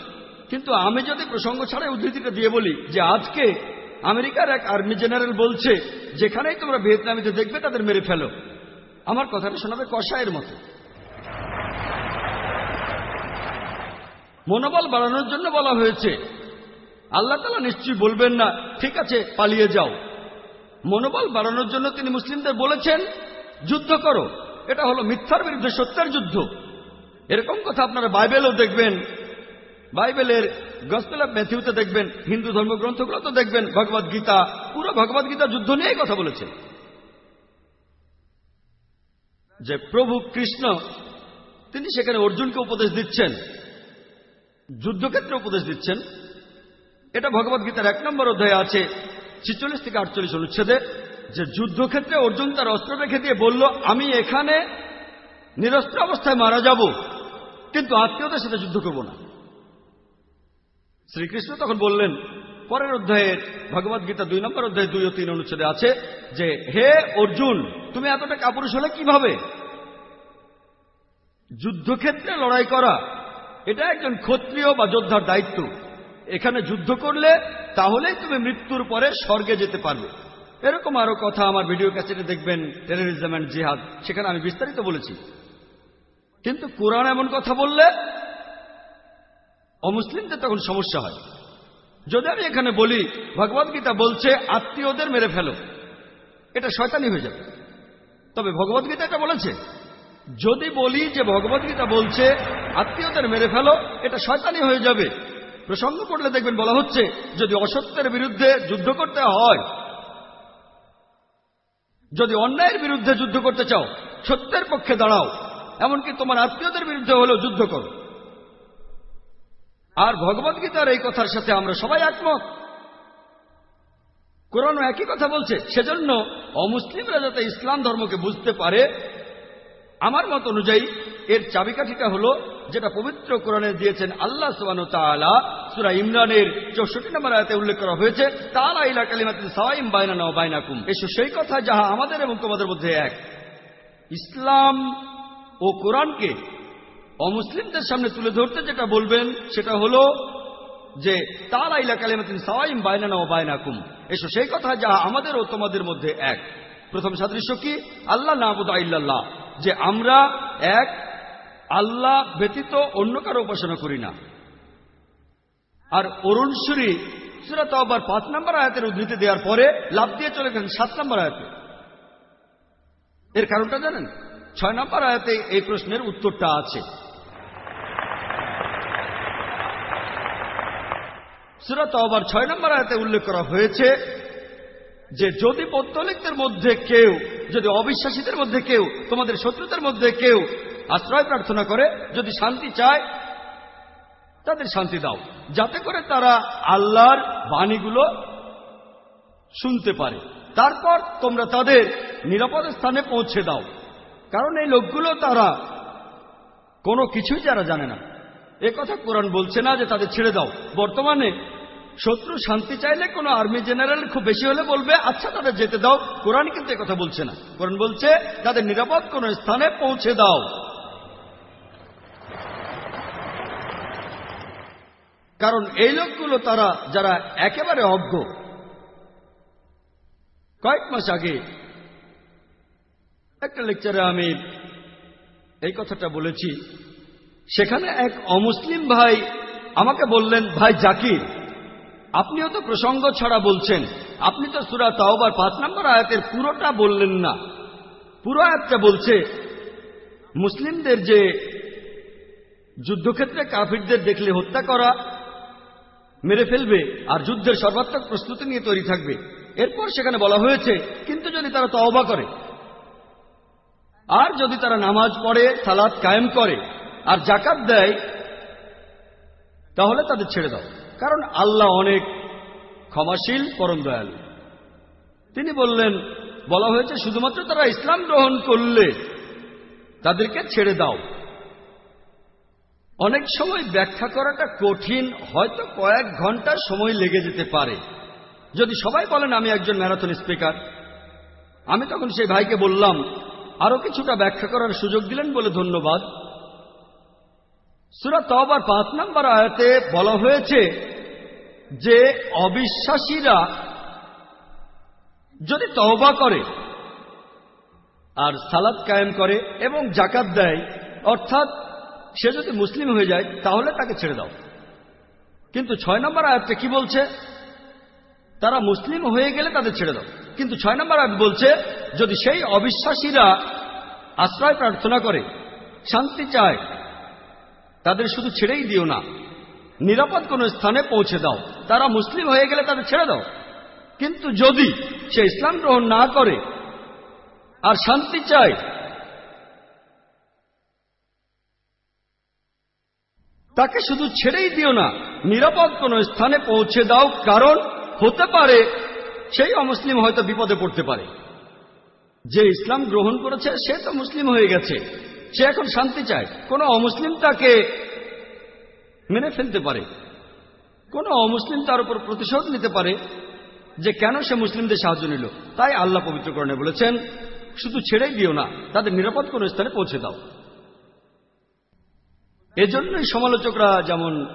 কিন্তু আমি যদি প্রসঙ্গ ছাড়াই উদ্ধৃতিটা দিয়ে বলি যে আজকে আমেরিকার এক আর্মি জেনারেল বলছে, যেখানেই তোমরা ভিয়েতনামিদের দেখবে, তাদের মেরে ফেলো। আমার কথাটা শোনাবে কষায়ের মতো। মনোবল বাড়ানোর জন্য বলা হয়েছে আল্লাহ তালা নিশ্চয়ই বলবেন না, ঠিক আছে, পালিয়ে যাও। মনোবল বাড়ানোর জন্য তিনি মুসলিমদের বলেছেন, যুদ্ধ করো। এটা হলো মিথ্যার বিরুদ্ধে সত্যের যুদ্ধ। এরকম কথা আপনারা বাইবেলও দেখবেন। বাইবেলের গসপেল অফ ম্যাথিউতে দেখবেন, হিন্দু ধর্মগ্রন্থগুলো তো দেখবেন ভগবদ গীতা, পুরো ভগবদ গীতা যুদ্ধ নিয়েই কথা বলেছে যে প্রভু কৃষ্ণ, তিনি সেখানে অর্জুনকে উপদেশ দিচ্ছেন, যুদ্ধক্ষেত্রে উপদেশ দিচ্ছেন। এটা ভগবদ গীতার এক নম্বর অধ্যায়ে আছে, ছিচল্লিশ থেকে আটচল্লিশ অনুচ্ছেদে, যে যুদ্ধক্ষেত্রে অর্জুন তার অস্ত্র রেখে দিয়ে বলল, আমি এখানে নিরস্ত্র অবস্থায় মারা যাব, কিন্তু আত্মীয়দের সাথে যুদ্ধ করব না। শ্রীকৃষ্ণ তখন বললেন, পরের অধ্যায়ের ভগবদ গীতা দুই নম্বর অধ্যায় দুই ও তিন অনুচ্ছেদে আছে যে, হে অর্জুন, তুমি এতটা কাপুরুষ হলে কীভাবে? যুদ্ধক্ষেত্রে লড়াই করা, এটা একজন ক্ষত্রিয় বা যোদ্ধার দায়িত্ব। এখানে যুদ্ধ করলে তাহলেই তুমি মৃত্যুর পরে স্বর্গে যেতে পারবে। এরকম আরও কথা আমার ভিডিও ক্যাসেটে দেখবেন টেরোরিজম অ্যান্ড জিহাদ সেখানে আমি বিস্তারিত বলেছি। কিন্তু কোরআন এমন কথা বললে অমুসলিমদের তখন সমস্যা হয়। যদি আমি এখানে বলি ভগবদ্গীতা বলছে, আত্মীয়দের মেরে ফেলো। এটা শয়তানি হয়ে যাবে। তবে ভগবদ্গীতা এটা বলেছে। যদি বলি যে ভগবদ্গীতা বলছে, আত্মীয়দের মেরে ফেলো, এটা শয়তানি হয়ে যাবে। প্রসঙ্গ পড়লে দেখবেন বলা হচ্ছে, যদি অসত্যের বিরুদ্ধে যুদ্ধ করতে হয়, যদি অন্যায়ের বিরুদ্ধে যুদ্ধ করতে চাও, সত্যের পক্ষে দাঁড়াও, এমনকি তোমার আত্মীয়দের বিরুদ্ধে হলেও যুদ্ধ করো। আর ভগবদ্গীতার এই কথার সাথে আমরা সবাই একমত। কোরআনও একই কথা বলছে, সেজন্য অমুসলিমরা যাতে ইসলাম ধর্মকে বুঝতে পারে, আমার মত অনুযায়ী এর চাবিকাঠিটা হলো যেটা পবিত্র কোরআনে দিয়েছেন আল্লাহ সুবান তালা সুরা ইমরানের চৌষট্টি নম্বর আয়তে উল্লেখ করা হয়েছে তালা ইলা কালিমাতিন সাওয়াইম বাইনা নাও বাইনাকুম। এসো সেই কথা যাহা আমাদের এবং তোমাদের মধ্যে এক। ইসলাম ও কোরআনকে অমুসলিমদের সামনে তুলে ধরতে যেটা বলবেন, সেটা হলো যে তার আইলা কালিমাতিন সাওয়াইম বাইনানা ও বাইনাকুম। এসো সেই কথা যাহা আমাদের ও তোমাদের মধ্যে এক। প্রথম সাদৃশ্য কি? আল্লাহ নাবুদ আইল্লাহ যে আমরা এক আল্লাহ ব্যতীত অন্য কারও উপাসনা করি না। আর অরুণ সুরি সুরাত আবার পাঁচ নম্বর আয়াতের উদ্ধৃতি দেওয়ার পরে লাভ দিয়ে চলে গেছেন সাত নম্বর আয়াতে। এর কারণটা জানেন? ছয় নম্বর আয়াতে এই প্রশ্নের উত্তরটা আছে। সুরাত আবার ছয় নম্বর আয়াতে উল্লেখ করা হয়েছে যে, যদি পত্তলিকদের মধ্যে কেউ, যদি অবিশ্বাসীদের মধ্যে কেউ, তোমাদের শত্রুদের মধ্যে কেউ আশ্রয় প্রার্থনা করে, যদি শান্তি চায়, তাদের শান্তি দাও। যাতে করে তারা আল্লাহর বাণীগুলো শুনতে পারে। তারপর তোমরা তাদের নিরাপদ স্থানে পৌঁছে দাও। কারণ এই লোকগুলো তারা কোনো কিছুই যারা জানে না। এ কথা কোরআন বলছে না যে তাদের ছেড়ে দাও। বর্তমানে শত্রু শান্তি চাইলে কোনো আর্মি জেনারেল খুব বেশি হলে বলবে আচ্ছা তাদের যেতে দাও। কোরআন কিন্তু কথা বলছে না। কোরআন বলছে, তাদের নিরাপদ কোন স্থানে পৌঁছে দাও। কারণ এই লোকগুলো তারা, যারা একেবারে অজ্ঞ। কয়েক মাস আগে একটা লেকচারে আমি এই কথাটা বলেছি। সেখানে এক অমুসলিম ভাই আমাকে বললেন, ভাই জাকির, আপনিও তো প্রসঙ্গ ছাড়া বলছেন। আপনি তো সুরা তাওবার পাঁচ নম্বর আয়াতের পুরোটা বললেন না। পুরো আয়াতটা বলছে, মুসলিমদের যে যুদ্ধক্ষেত্রে কাফিরদের দেখলে হত্যা করা মেরে ফেলবে আর যুদ্ধের সর্বাত্মক প্রস্তুতি নিয়ে তৈরি থাকবে। এরপর সেখানে বলা হয়েছে, কিন্তু যদি তারা তওবা করে, আর যদি তারা নামাজ পড়ে সালাদ কায়েম করে, আর জাকাত দেয়, তাহলে তাদের ছেড়ে দাও। কারণ আল্লাহ অনেক ক্ষমাশীল, পরম দয়ালু। তিনি বললেন, বলা হয়েছে, শুধুমাত্র তারা ইসলাম গ্রহণ করলে তাদেরকে ছেড়ে দাও। অনেক সময় ব্যাখ্যা করাটা কঠিন, হয়তো কয়েক ঘণ্টা সময় লেগে যেতে পারে। যদি সবাই বলেন, আমি একজন ম্যারাথন স্পিকার। আমি তখন সেই ভাইকে বললাম, আরও কিছুটা ব্যাখ্যা করার সুযোগ দিলেন বলে ধন্যবাদ। সুরা তবার পাঁচ নম্বর আয়াতে বলা হয়েছে যে, অবিশ্বাসীরা যদি তওবা করে আর সালাদ কায়েম করে এবং জাকাত দেয়, অর্থাৎ সে যদি মুসলিম হয়ে যায়, তাহলে তাকে ছেড়ে দাও। কিন্তু ছয় নম্বর আয়াতটা কি বলছে? তারা মুসলিম হয়ে গেলে তাদের ছেড়ে দাও। কিন্তু ছয় নম্বর আয়াত বলছে, যদি সেই অবিশ্বাসীরা আশ্রয় প্রার্থনা করে, শান্তি চায়, তাদের শুধু ছেড়েই দিও না, নিরাপদ কোন স্থানে পৌঁছে দাও। তারা মুসলিম হয়ে গেলে তাদের ছেড়ে দাও। কিন্তু যদি সে ইসলাম গ্রহণ না করে আর শান্তি চায় তাকে শুধু ছেড়েই দিও না, নিরাপদ কোন স্থানে পৌঁছে দাও, কারণ হতে পারে সেই অমুসলিম হয়তো বিপদে পড়তে পারে। যে ইসলাম গ্রহণ করেছে, সে তো মুসলিম হয়ে গেছে। সে এখন শান্তি চায়। কোন অমুসলিম তাকে মেনে ফেলতে পারে। কোন অমুসলিম তার উপর প্রতিশোধ নিতে পারে যে কেন সে মুসলিমদের সাহায্য নিল। তাই আল্লাহ পবিত্রকরণে বলেছেন, শুধু ছেড়েই দিও না, তাদের নিরাপদ কোন স্থানে পৌঁছে দাও। এজন্যই সমালোচকরা যেমন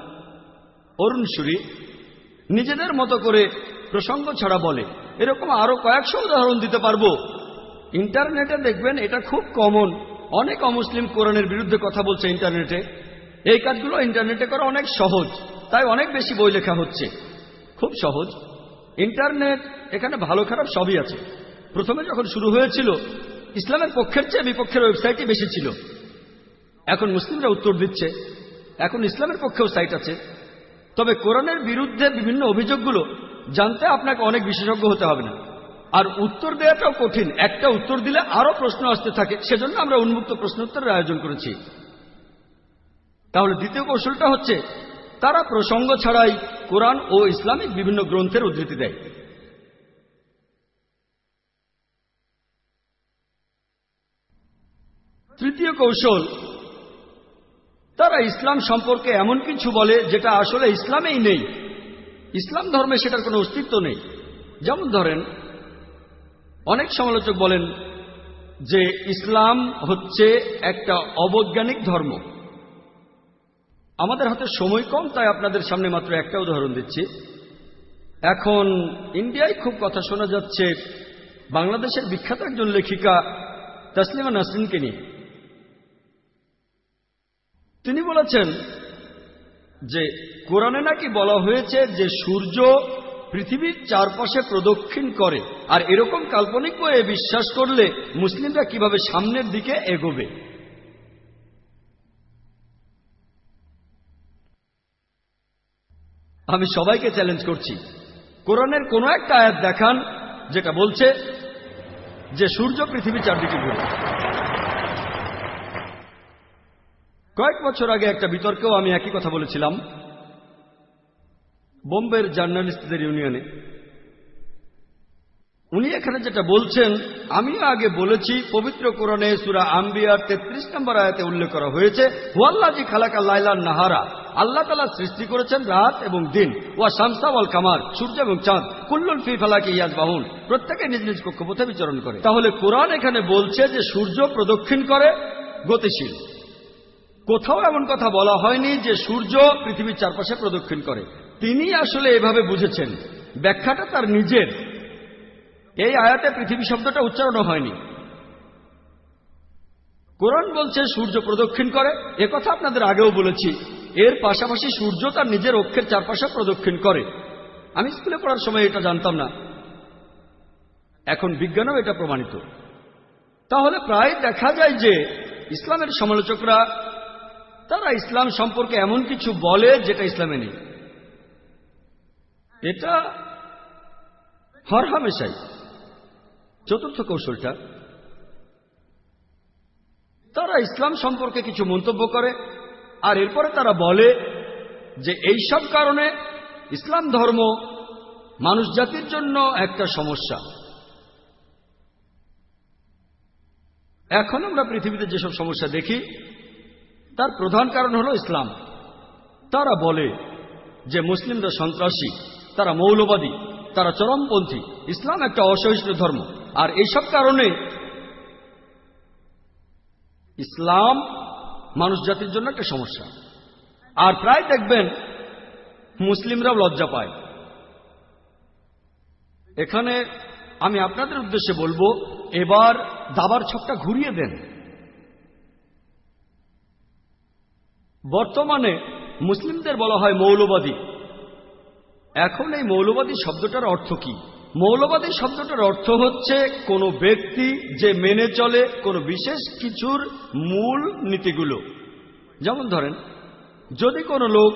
অরুণ সুরি নিজেদের মতো করে প্রসঙ্গ ছাড়া বলে। এরকম আরও কয়েকশো উদাহরণ দিতে পারব। ইন্টারনেটে দেখবেন এটা খুব কমন। অনেক অমুসলিম কোরআনের বিরুদ্ধে কথা বলছে ইন্টারনেটে। এই কাজগুলো ইন্টারনেটে করা অনেক সহজ। তাই অনেক বেশি বই লেখা হচ্ছে। খুব সহজ। ইন্টারনেট এখানে ভালো খারাপ সবই আছে। প্রথমে যখন শুরু হয়েছিল, ইসলামের পক্ষের চেয়ে বিপক্ষের ওয়েবসাইটই বেশি ছিল। এখন মুসলিমরা উত্তর দিচ্ছে, এখন ইসলামের পক্ষেও সাইট আছে। তবে কোরআনের বিরুদ্ধে বিভিন্ন অভিযোগগুলো জানতে আপনাকে অনেক বিশেষজ্ঞ হতে হবে না। আর উত্তর দেওয়াটাও কঠিন। একটা উত্তর দিলে আরও প্রশ্ন আসতে থাকে, সেজন্য আমরা উন্মুক্ত প্রশ্নোত্তরের আয়োজন করেছি। তাহলে দ্বিতীয় কৌশলটা হচ্ছে, তারা প্রসঙ্গ ছাড়াই কোরআন ও ইসলামিক বিভিন্ন গ্রন্থের উদ্ধৃতি দেয়। তৃতীয় কৌশল তারা ইসলাম সম্পর্কে এমন কিছু বলে যেটা আসলে ইসলামেই নেই। ইসলাম ধর্মে সেটার কোনো অস্তিত্ব নেই। যেমন ধরেন, অনেক সমালোচক বলেন যে ইসলাম হচ্ছে একটা অবৈজ্ঞানিক ধর্ম। আমাদের হাতে সময় কম, তাই আপনাদের সামনে মাত্র একটা উদাহরণ দিচ্ছি। এখন ইন্ডিয়ায় খুব কথা শোনা যাচ্ছে, বাংলাদেশের বিখ্যাত একজন লেখিকা তাসলিমা নাসরিনকে নিয়ে। তিনি বলেছেন যে কোরআনে নাকি বলা হয়েছে যে সূর্য পৃথিবীর চারপাশে প্রদক্ষিণ করে। আর এরকম কাল্পনিক বইয়ে বিশ্বাস করলে মুসলিমরা কীভাবে সামনের দিকে এগোবে? আমি সবাইকে চ্যালেঞ্জ করছি। কোরআনের কোনো একটা আয়াত দেখান যেটা বলছে যে সূর্য পৃথিবী চারদিকে ঘুরে কয়েক বছর আগে একটা বিতর্কেও আমি একই কথা বলেছিলাম। বোম্বের জার্নালিস্টদের ইউনিয়নে। উনি এখানে যেটা বলছেন, আমিও আগে বলেছি, পবিত্র কোরআনে সুরা আম্বিয়ার তেত্রিশ নম্বর আয়াতে উল্লেখ করা হয়েছে হুয়াল্লাজি খালাকা লাইলান নাহারা, আল্লাহ তালা সৃষ্টি করেছেন রাত এবং দিন। ওয়া শামসা ওয়াল কামার, সূর্য এবং চাঁদ কুল্লুল ফি ফালাকি ইয়াজ বাহুন প্রত্যেকে নিজ নিজ কক্ষপথে বিচরণ করে। তাহলে কোরআন এখানে বলছে যে সূর্য প্রদক্ষিণ করে গতিশীল। কোথাও এমন কথা বলা হয়নি যে সূর্য পৃথিবীর চারপাশে প্রদক্ষিণ করে। তিনি আসলে এভাবে বুঝেছেন। ব্যাখ্যাটা তার নিজের। এই আয়াতে পৃথিবী শব্দটা উচ্চারণ হয়নি। কোরআন বলছে, সূর্য প্রদক্ষিণ করে। কথা আপনাদের আগেও বলেছি। এর পাশাপাশি সূর্য তার নিজের অক্ষের চারপাশে প্রদক্ষিণ করে। আমি স্কুলে পড়ার সময় এটা জানতাম না। এখন বিজ্ঞানও এটা প্রমাণিত। তাহলে প্রায় দেখা যায় যে ইসলামের সমালোচকরা তারা ইসলাম সম্পর্কে এমন কিছু বলে যেটা ইসলামে নেই। এটা হরহামেশাই চতুর্থ কৌশলটা, তারা ইসলাম সম্পর্কে কিছু মন্তব্য করে আর এরপরে তারা বলে যে এই সব কারণে ইসলাম ধর্ম মানুষ জাতির জন্য একটা সমস্যা। এখন আমরা পৃথিবীতে যেসব সমস্যা দেখি তার প্রধান কারণ হল ইসলাম। তারা বলে যে মুসলিমরা সন্ত্রাসী, তারা মৌলবাদী, তারা চরমপন্থী। ইসলাম একটা অসহিষ্ণু ধর্ম। আর এইসব কারণে ইসলাম মানুষ জাতির জন্য একটা সমস্যা। আর প্রায় দেখবেন মুসলিমরাও লজ্জা পায়। এখানে আমি আপনাদের উদ্দেশ্যে বলব, এবার দাবার ছকটা ঘুরিয়ে দেন। বর্তমানে মুসলিমদের বলা হয় মৌলবাদী। এখন এই মৌলবাদী শব্দটার অর্থ কি? মৌলবাদী শব্দটার অর্থ হচ্ছে কোনো ব্যক্তি যে মেনে চলে কোনো বিশেষ কিছুর মূল নীতিগুলো। যেমন ধরেন, যদি কোনো লোক,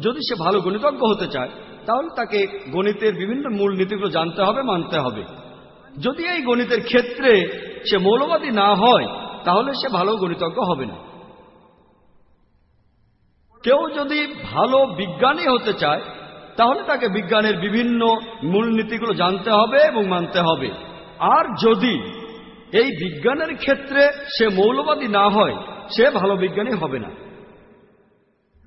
যদি সে ভালো গণিতজ্ঞ হতে চায়, তাহলে তাকে গণিতের বিভিন্ন মূল নীতিগুলো জানতে হবে, মানতে হবে। যদি এই গণিতের ক্ষেত্রে সে মৌলবাদী না হয়, তাহলে সে ভালো গণিতজ্ঞ হবে না। কেউ যদি ভালো বিজ্ঞানী হতে চায়, তাহলে তাকে বিজ্ঞানের বিভিন্ন মূলনীতিগুলো জানতে হবে এবং মানতে হবে। আর যদি এই বিজ্ঞানের ক্ষেত্রে সে মৌলবাদী না হয়, সে ভালো বিজ্ঞানী হবে না।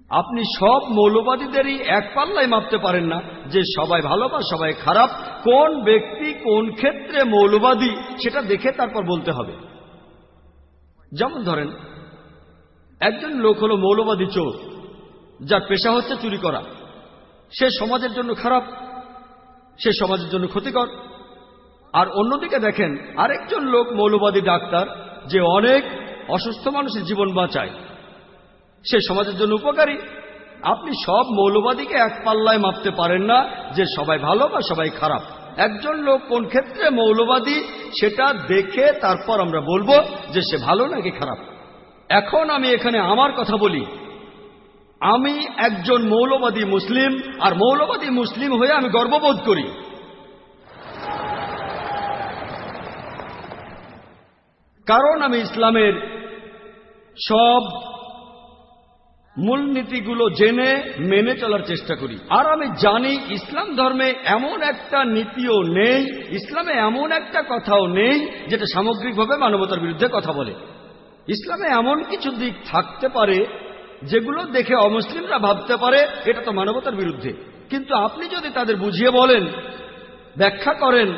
আপনি সব মৌলবাদীদেরই এক পাল্লায় মাপতে পারেন না যে সবাই ভালো বা সবাই খারাপ, কোন ব্যক্তি কোন ক্ষেত্রে মৌলবাদী, সেটা দেখে তারপর বলতে হবে। যেমন ধরেন, একজন লোক হলো মৌলবাদী চোর। যার পেশা হচ্ছে চুরি করা। সে সমাজের জন্য খারাপ, সে সমাজের জন্য ক্ষতিকর। আর অন্যদিকে দেখেন, আরেকজন লোক, মৌলবাদী ডাক্তার, যে অনেক অসুস্থ মানুষের জীবন বাঁচায়। সে সমাজের জন্য উপকারী। আপনি সব মৌলবাদীকে এক পাল্লায় মাপতে পারেন না যে সবাই ভালো বা সবাই খারাপ। একজন লোক কোন ক্ষেত্রে মৌলবাদী, সেটা দেখে তারপর আমরা বলব যে সে ভালো নাকি খারাপ। এখন আমি এখানে আমার কথা বলি। আমি একজন মৌলবাদী মুসলিম, আর মৌলবাদী মুসলিম হয়ে আমি গর্ববোধ করি। কারণ আমি ইসলামের সব মূলনীতিগুলো জেনে, মেনে চলার চেষ্টা করি। আর আমি জানি ইসলাম ধর্মে এমন একটা নীতিও নেই, ইসলামে এমন একটা কথাও নেই, যেটা সামগ্রিকভাবে মানবতার বিরুদ্ধে কথা বলে। ইসলামে এমন কিছু দিক থাকতে পারে যেগুলো দেখে অমুসলিমরা ভাবতে পারে, এটা তো মানবতার বিরুদ্ধে। কিন্তু আপনি যদি তাদের বুঝিয়ে বলেন, ব্যাখ্যা করেন,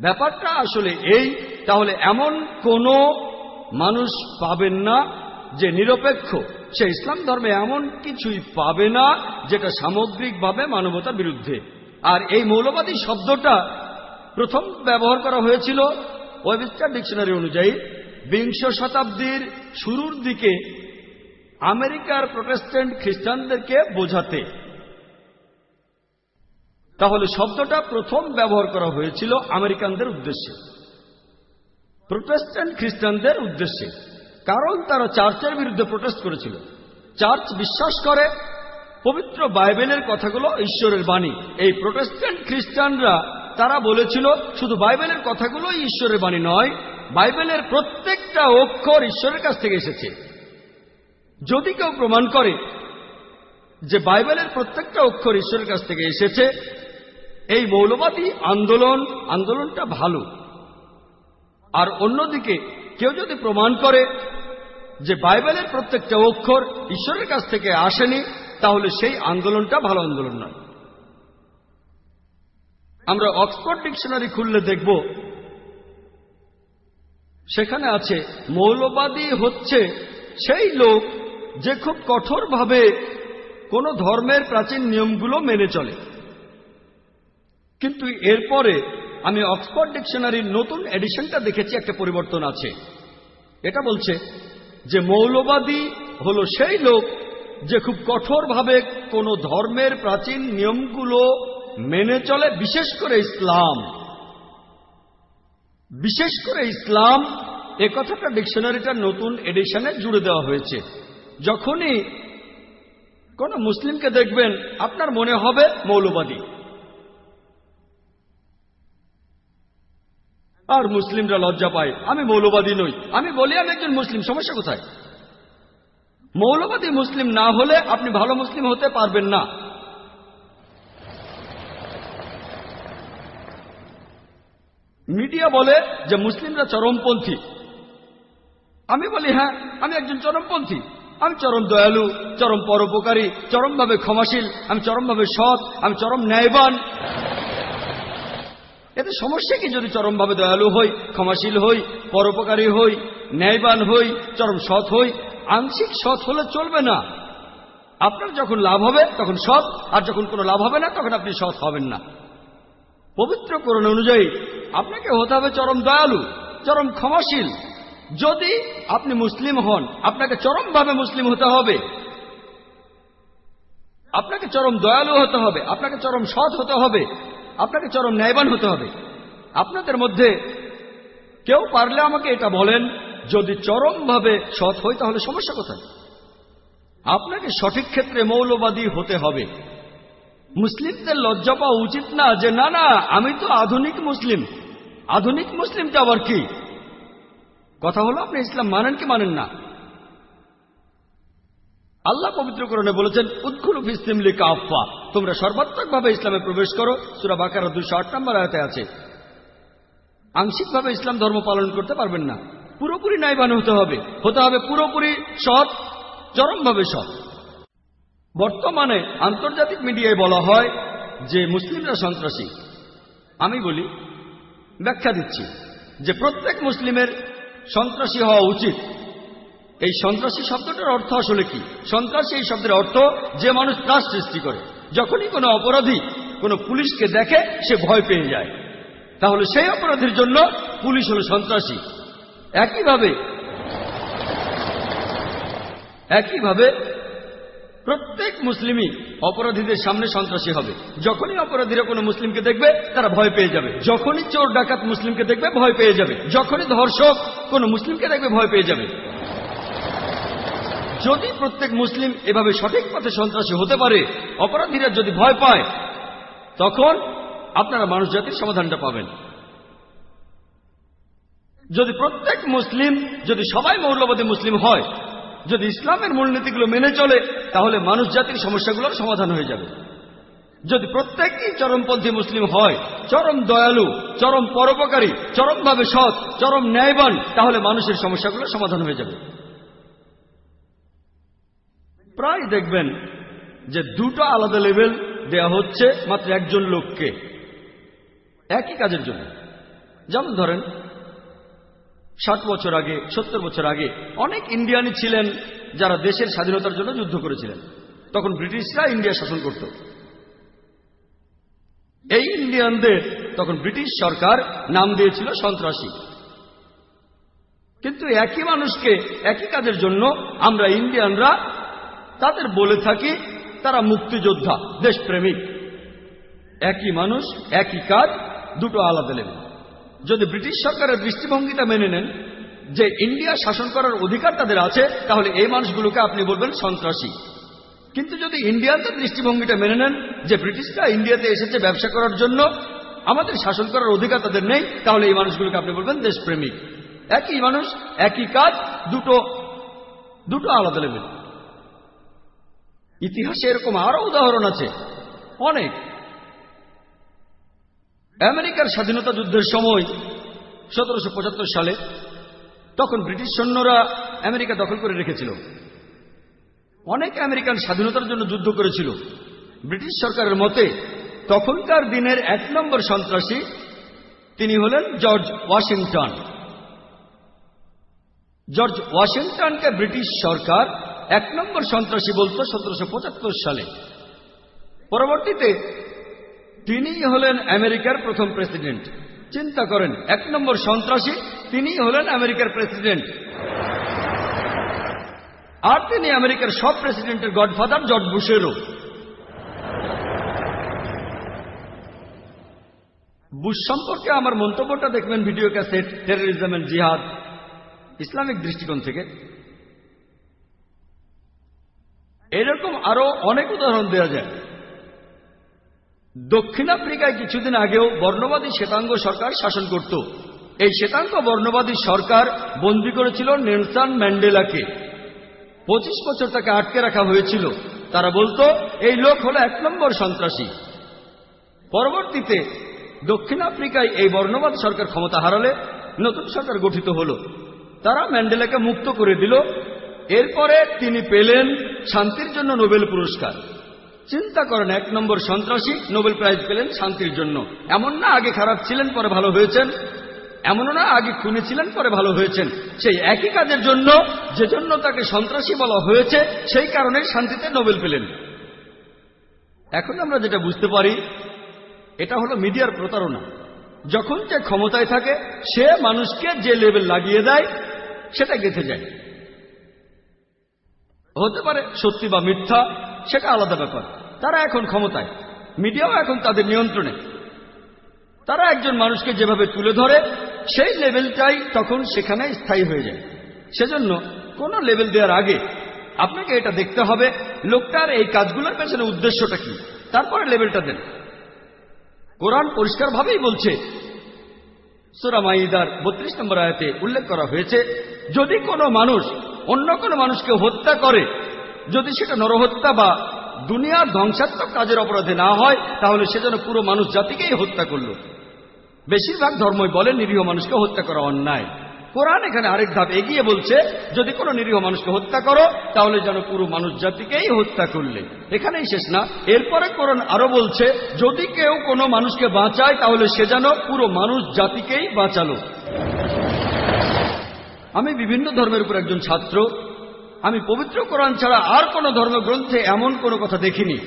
ব্যাপারটা আসলে এই, তাহলে এমন কোনো মানুষ পাবেন না যে নিরপেক্ষ। সে ইসলাম ধর্মে এমন কিছুই পাবে না যেটা সামগ্রিকভাবে মানবতার বিরুদ্ধে। আর এই মৌলবাদী শব্দটা প্রথম ব্যবহার করা হয়েছিল ওয়েবস্টার ডিকশনারি অনুযায়ী। বিংশ শতাব্দীর শুরুর দিকে আমেরিকার প্রোটেস্ট্যান্ট খ্রিস্টানদেরকে বোঝাতে। তাহলে শব্দটা প্রথম ব্যবহার করা হয়েছিল আমেরিকানদের উদ্দেশ্যে। প্রোটেস্ট্যান্ট খ্রিস্টানদের উদ্দেশ্যে। কারণ তারা চার্চের বিরুদ্ধে প্রোটেস্ট করেছিল। চার্চ বিশ্বাস করে, পবিত্র বাইবেলের কথাগুলো ঈশ্বরের বাণী। এই প্রোটেস্ট্যান্ট খ্রিস্টানরা, তারা বলেছিল, শুধু বাইবেলের কথাগুলোই ঈশ্বরের বাণী নয়, বাইবেলের প্রত্যেকটা অক্ষর ঈশ্বরের কাছ থেকে এসেছে। যদি কেউ প্রমাণ করে যে বাইবেলের প্রত্যেকটা অক্ষর ঈশ্বরের কাছ থেকে এসেছে, এই মৌলবাদী আন্দোলন, আন্দোলনটা ভালো। আর অন্যদিকে কেউ যদি প্রমাণ করে যে বাইবেলের প্রত্যেকটা অক্ষর ঈশ্বরের কাছ থেকে আসেনি, তাহলে সেই আন্দোলনটা ভালো আন্দোলন নয়। আমরা অক্সফোর্ড ডিকশনারি খুললে দেখব, সেখানে আছে, মৌলবাদী হচ্ছে সেই লোক যে খুব কঠোরভাবে কোন ধর্মের প্রাচীন নিয়মগুলো মেনে চলে। কিন্তু এরপরে আমি অক্সফোর্ড ডিকশনারির নতুন এডিশনটা দেখেছি, একটা পরিবর্তন আছে। এটা বলছে যে মৌলবাদী হল সেই লোক যে খুব কঠোরভাবে কোনো ধর্মের প্রাচীন নিয়মগুলো মেনে চলে, বিশেষ করে ইসলাম। বিশেষ করে ইসলাম, এ কথাটা ডিকশনারিটার নতুন এডিশনে জুড়ে দেওয়া হয়েছে। যখনই কোন মুসলিমকে দেখবেন, আপনার মনে হবে মৌলবাদী। আর মুসলিমরা লজ্জা পায়, আমি মৌলবাদী নই। আমি বলি, আমি একজন মুসলিম, সমস্যা কোথায়? মৌলবাদী মুসলিম না হলে আপনি ভালো মুসলিম হতে পারবেন না। মিডিয়া বলে যে, মুসলিমরা চরমপন্থী। আমি বলি হ্যাঁ আমি একজন চরমপন্থী। আমি চরম দয়ালু, চরম পরোপকারী, চরমভাবে ক্ষমাশীল, আমি চরমভাবে সৎ, আমি চরম ন্যায়বান। এতে সমস্যা কি যদি চরমভাবে দয়ালু হই, ক্ষমাশীল হই, পরোপকারী হই, ন্যায়বান হই, চরম সৎ হই? আংশিক সৎ হলে চলবে না। আপনার যখন লাভ হবে, তখন সৎ, আর যখন কোনো লাভ হবে না, তখন আপনি সৎ হবেন না। পবিত্র করণ অনুযায়ী আপনাকে হতে হবে চরম দয়ালু, চরম ক্ষমাশীল। যদি আপনি মুসলিম হন, আপনাকে চরমভাবে মুসলিম হতে হবে। আপনাকে চরম দয়ালু হতে হবে, আপনাকে চরম সৎ হতে হবে, আপনাকে চরম ন্যায়বান হতে হবে। আপনাদের মধ্যে কেউ পারলে আমাকে এটা বলেন, যদি চরমভাবে সৎ হই তাহলে সমস্যা কোথায়? আপনাকে সঠিক ক্ষেত্রে মৌলবাদী হতে হবে। মুসলিমদের লজ্জা পাওয়া উচিত না যে, না না, আমি তো আধুনিক মুসলিম। আধুনিক মুসলিমটা আবার কি? কথা হলো, আপনি ইসলাম মানেন কি মানেন না? আল্লাহ পবিত্রকরণে বলেছেন উৎকুল ফিসলিম লিকা আফা তোমরা সর্বাত্মকভাবে ইসলামে প্রবেশ করো। সুরা বাকারা দুশো আট নম্বর আয়তে আছে। আংশিকভাবে ইসলাম ধর্ম পালন করতে পারবেন না। পুরোপুরি নাইবান হতে হবে। হতে হবে পুরোপুরি সৎ, চরমভাবে সৎ। বর্তমানে আন্তর্জাতিক মিডিয়ায় বলা হয় যে, মুসলিমরা সন্ত্রাসী। আমি বলি, ব্যাখ্যা দিচ্ছি যে, প্রত্যেক মুসলিমের সন্ত্রাসী হওয়া উচিত। এই সন্ত্রাসী শব্দটার অর্থ আসলে কি? সন্ত্রাসী এই শব্দের অর্থ যে মানুষ ত্রাস সৃষ্টি করে। যখনই কোনো অপরাধী কোনো পুলিশকে দেখে, সে ভয় পেয়ে যায়। তাহলে সেই অপরাধীর জন্য পুলিশ হল সন্ত্রাসী। একইভাবে একইভাবে প্রত্যেক মুসলিমই অপরাধীদের সামনে সন্ত্রাসী হবে। যখনই অপরাধীরা কোনো মুসলিমকে দেখবে, তারা ভয় পেয়ে যাবে। যখনই চোর ডাকাত মুসলিমকে দেখবে, ভয় পেয়ে যাবে। যখনই ধর্ষক কোনো মুসলিমকে দেখবে, ভয় পেয়ে যাবে। যদি প্রত্যেক মুসলিম এভাবে সঠিক পথে সন্ত্রাসী হতে পারে, অপরাধীরা যদি ভয় পায়, তখন আপনারা মানুষ জাতির সমাধানটা পাবেন। যদি প্রত্যেক মুসলিম, যদি সবাই মৌলবাদী মুসলিম হয় যদি ইসলামের মূলনীতিগুলো মেনে চলে, তাহলে মানুষ জাতির সমস্যাগুলোর সমাধান হয়ে যাবে। যদি প্রত্যেকই চরমপন্থী মুসলিম হয়, চরম দয়ালু, চরম পরোপকারী, চরমভাবে সৎ, চরম ন্যায়বান, তাহলে মানুষের সমস্যাগুলো সমাধান হয়ে যাবে। প্রায় দেখবেন যে দুটো আলাদা লেভেল দেয়া হচ্ছে মাত্র একজন লোককে। একই কাজের জন্য। যেমন ধরেন ষাট বছর আগে, সত্তর বছর আগে অনেক ইন্ডিয়ানই ছিলেন যারা দেশের স্বাধীনতার জন্য যুদ্ধ করেছিলেন। তখন ব্রিটিশরা ইন্ডিয়া শাসন করত। এই ইন্ডিয়ানদের তখন ব্রিটিশ সরকার নাম দিয়েছিল সন্ত্রাসী। কিন্তু একই মানুষকে একই কাজের জন্য আমরা ইন্ডিয়ানরা তাদের বলে থাকি, তারা মুক্তিযোদ্ধা, দেশপ্রেমিক। একই মানুষ, একই কাজ, দুটো আলাদা লেভেল যদি ব্রিটিশ সরকারের দৃষ্টিভঙ্গিটা মেনে নেন যে ইন্ডিয়া শাসন করার অধিকার তাদের আছে, তাহলে এই মানুষগুলোকে আপনি বলবেন সন্ত্রাসী। কিন্তু যদি ইন্ডিয়ানদের দৃষ্টিভঙ্গিটা মেনে নেন যে ব্রিটিশরা ইন্ডিয়াতে এসেছে ব্যবসা করার জন্য, আমাদের শাসন করার অধিকার তাদের নেই, তাহলে এই মানুষগুলোকে আপনি বলবেন দেশপ্রেমিক। একই মানুষ, একই কাজ, দুটো দুটো আলাদা লেভেল ইতিহাসে এরকম আরও উদাহরণ আছে। অনেক। আমেরিকার স্বাধীনতা যুদ্ধের সময় সতেরোশো পঁচাত্তর সালে তখন ব্রিটিশ সৈন্যরা আমেরিকা দখল করে রেখেছিল। অনেক আমেরিকান স্বাধীনতার জন্য যুদ্ধ করেছিল। ব্রিটিশ সরকারের মতে তখনকার দিনের এক নম্বর সন্ত্রাসী তিনি হলেন জর্জ ওয়াশিংটন। জর্জ ওয়াশিংটনকে ব্রিটিশ সরকার এক নম্বর সন্ত্রাসী বলত সতেরোশো সালে। পরবর্তীতে তিনি হলেন আমেরিকার প্রথম প্রেসিডেন্ট। চিন্তা করেন, এক নম্বর সন্ত্রাসী, তিনি হলেন আমেরিকার প্রেসিডেন্ট। আর তিনি আমেরিকার সব প্রেসিডেন্টের গডফাদার জর্জ বুশেরও। বুশ সম্পর্কে আমার মন্তব্যটা দেখবেন video cassette terrorism and jihad Islamic দৃষ্টিকোণ থেকে। এরকম আরও অনেক উদাহরণ দেওয়া যায়। দক্ষিণ আফ্রিকায় কিছুদিন আগেও বর্ণবাদী শ্বেতাঙ্গ সরকার শাসন করত। এই শ্বেতাঙ্গ বর্ণবাদী সরকার বন্দী করেছিল নেলসন ম্যান্ডেলাকে। পঁচিশ বছর তাকে আটকে রাখা হয়েছিল। তারা বলতো, এই লোক হলো এক নম্বর সন্ত্রাসী। পরবর্তীতে দক্ষিণ আফ্রিকায় এই বর্ণবাদ সরকার ক্ষমতা হারালে নতুন সরকার গঠিত হল। তারা ম্যান্ডেলাকে মুক্ত করে দিল। এরপরে তিনি পেলেন শান্তির জন্য নোবেল পুরস্কার। চিন্তা করেন, এক নম্বর সন্ত্রাসী নোবেল প্রাইজ পেলেন শান্তির জন্য। এমন না আগে খারাপ ছিলেন, পরে ভালো হয়েছেন। এমনও না আগে খুনি ছিলেন, পরে ভালো হয়েছেন। সেই একই কাজের জন্য, যে জন্য তাকে সন্ত্রাসী বলা হয়েছে, সেই কারণে শান্তিতে নোবেল পেলেন। এখন আমরা যেটা বুঝতে পারি, এটা হলো মিডিয়ার প্রতারণা। যখন যে ক্ষমতায় থাকে, সে মানুষকে যে লেভেল লাগিয়ে দেয়, সেটা গেঁথে যায়। হতে পারে সত্যি বা মিথ্যা সেটা আলাদা ব্যাপার। তারা এখন ক্ষমতায়। মিডিয়াও এখন তাদের নিয়ন্ত্রণে। তারা একজন মানুষকে যেভাবে তুলে ধরে, সেই লেভেলটাই তখন সেখানে স্থায়ী হয়ে যায়। সেজন্য কোন লেভেল দেওয়ার আগে আপনাকে এটা দেখতে হবে, লোকটার এই কাজগুলোর পেছনে উদ্দেশ্যটা কি? তারপরে লেভেলটা দেন। কোরআন পরিষ্কারভাবেই বলছে, সুরা মাইদার বত্রিশ নম্বর আয়াতে উল্লেখ করা হয়েছে, যদি কোনো মানুষ অন্য কোনো মানুষকে হত্যা করে যদি সেটা নরহত্যা বা দুনিয়ার ধ্বংসাত্মক কাজের অপরাধে না হয়, তাহলে সে যেন পুরো মানুষ জাতিকেই হত্যা করল। বেশিরভাগ ধর্মই বলে নিরীহ মানুষকে হত্যা করা অন্যায়। কোরআন এখানে আরেক ধাপ এগিয়ে বলছে, যদি কোনো নিরীহ মানুষকে হত্যা করো, তাহলে যেন পুরো মানুষ জাতিকেই হত্যা করলে। এখানেই শেষ না। এরপরে কোরআন আরও বলছে, যদি কেউ কোনো মানুষকে বাঁচায়, তাহলে সে যেন পুরো মানুষ জাতিকেই বাঁচালো। আমি বিভিন্ন ধর্মের উপর একজন ছাত্র আমি পবিত্র কোরআন ছাড়া আর কোন ধর্মগ্রন্থে এমন কোনো কথা দেখিনি।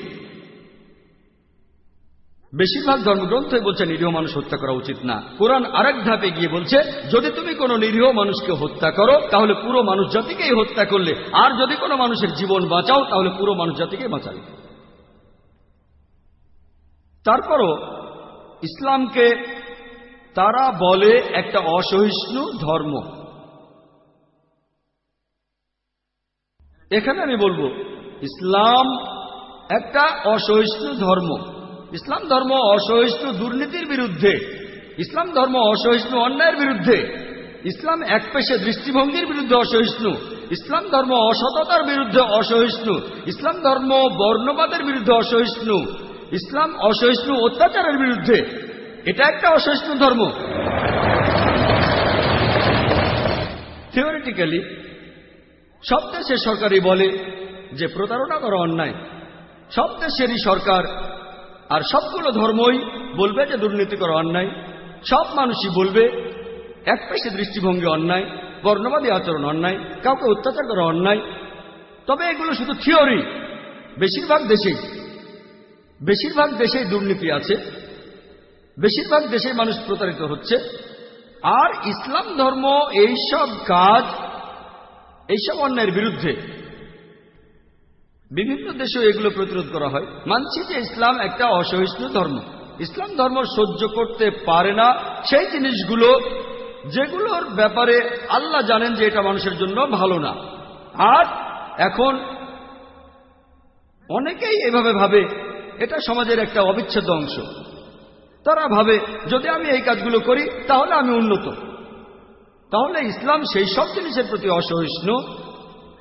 বেশিরভাগ ধর্মগ্রন্থে বলছে, নিরীহ মানুষ হত্যা করা উচিত না। কোরআন আরেক ধাপে গিয়ে বলছে, যদি তুমি কোনো নিরীহ মানুষকে হত্যা করো, তাহলে পুরো মানুষ জাতিকেই হত্যা করলে। আর যদি কোনো মানুষের জীবন বাঁচাও, তাহলে পুরো মানুষ জাতিকেই বাঁচালে। তারপরও ইসলামকে তারা বলে একটা অসহিষ্ণু ধর্ম। এখানে আমি বলব, ইসলাম একটা অসহিষ্ণু ধর্ম। ইসলাম ধর্ম অসহিষ্ণু দুর্নীতির বিরুদ্ধে, ইসলাম ধর্ম অসহিষ্ণু অন্যায়ের বিরুদ্ধে, ইসলাম এক পেশে দৃষ্টিভঙ্গির বিরুদ্ধে অসহিষ্ণু, ইসলাম ধর্ম অসততার বিরুদ্ধে অসহিষ্ণু, ইসলাম ধর্ম বর্ণবাদের বিরুদ্ধে অসহিষ্ণু, ইসলাম অসহিষ্ণু অত্যাচারের বিরুদ্ধে। এটা একটা অসহিষ্ণু ধর্ম। থিওরিটিক্যালি সব দেশের সরকারই বলে যে প্রতারণা করা অন্যায়। সব দেশেরই সরকার আর সবগুলো ধর্মই বলবে যে দুর্নীতি করা অন্যায়। সব মানুষই বলবে এক পেশে দৃষ্টিভঙ্গি অন্যায়, বর্ণবাদী আচরণ অন্যায়, কাউকে অত্যাচার করা অন্যায়। তবে এগুলো শুধু থিওরি। বেশিরভাগ দেশেই বেশিরভাগ দেশেই দুর্নীতি আছে। বেশিরভাগ দেশে মানুষ প্রতারিত হচ্ছে। আর ইসলাম ধর্ম এইসব কাজ এইসব অন্যায়ের বিরুদ্ধে বিভিন্ন দেশেও এগুলো প্রতিরোধ করা হয়। মানছি যে ইসলাম একটা অসহিষ্ণু ধর্ম। ইসলাম ধর্ম সহ্য করতে পারে না। সেই জিনিসগুলো, যেগুলোর ব্যাপারে আল্লাহ জানেন যে এটা মানুষের জন্য ভালো না। আর এখন অনেকেই এভাবে ভাবে, এটা সমাজের একটা অবিচ্ছেদ্য অংশ। তারা ভাবে, যদি আমি এই কাজগুলো করি, তাহলে আমি উন্নত। তাহলে ইসলাম সেই সব জিনিসের প্রতি অসহিষ্ণু।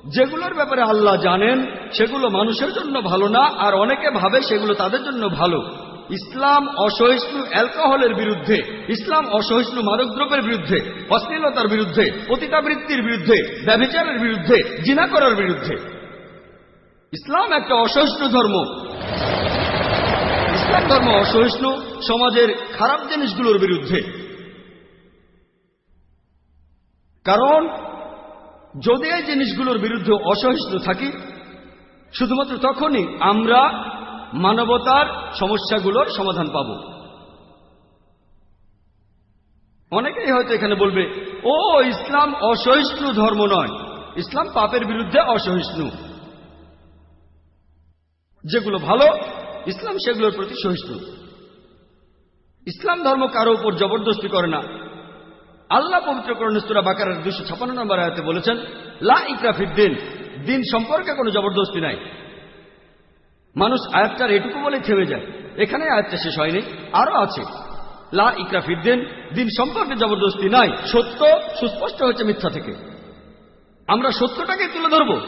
যেগুলোর ব্যাপারে আল্লাহ জানেন, সেগুলো মানুষের জন্য ভালো না, আর অনেকে ভাবে সেগুলো তাদের জন্য ভালো। ইসলাম অসহিষ্ণু অ্যালকোহলের বিরুদ্ধে, ইসলাম অসহিষ্ণু মাদকদ্রব্যের বিরুদ্ধে, অশ্লীলতার বিরুদ্ধে পতিতাবৃত্তির বিরুদ্ধে, ব্যভিচারের বিরুদ্ধে, জিনা করার বিরুদ্ধে। ইসলাম একটা অসহিষ্ণু ধর্ম। ইসলাম ধর্ম অসহিষ্ণু সমাজের খারাপ জিনিসগুলোর বিরুদ্ধে। কারণ, যদি এই জিনিসগুলোর বিরুদ্ধে অসহিষ্ণু থাকি, শুধুমাত্র তখনই আমরা মানবতার সমস্যাগুলোর সমাধান পাব। অনেকেই হয়তো এখানে বলবে, ও, ইসলাম অসহিষ্ণু ধর্ম নয়। ইসলাম পাপের বিরুদ্ধে অসহিষ্ণু। যেগুলো ভালো, ইসলাম সেগুলোর প্রতি সহিষ্ণু। ইসলাম ধর্ম কারও উপর জবরদস্তি করে না। আল্লাহ পবিত্র করণেস্তুরা বাকারের দুশো ছাপান্ন নম্বর আয়তে বলেছেন, লা ইকরাফির দিন দিন সম্পর্কে কোনো জবরদস্তি নাই। মানুষ আয়াতটার এটুকু বলে থেমে যায়। এখানে আয়াতটা শেষ হয়নি আরও আছে। লা ইকরাফির দিন দিন সম্পর্কে জবরদস্তি নাই, সত্য সুস্পষ্ট হয়েছে মিথ্যা থেকে। আমরা সত্যটাকে তুলে ধরব।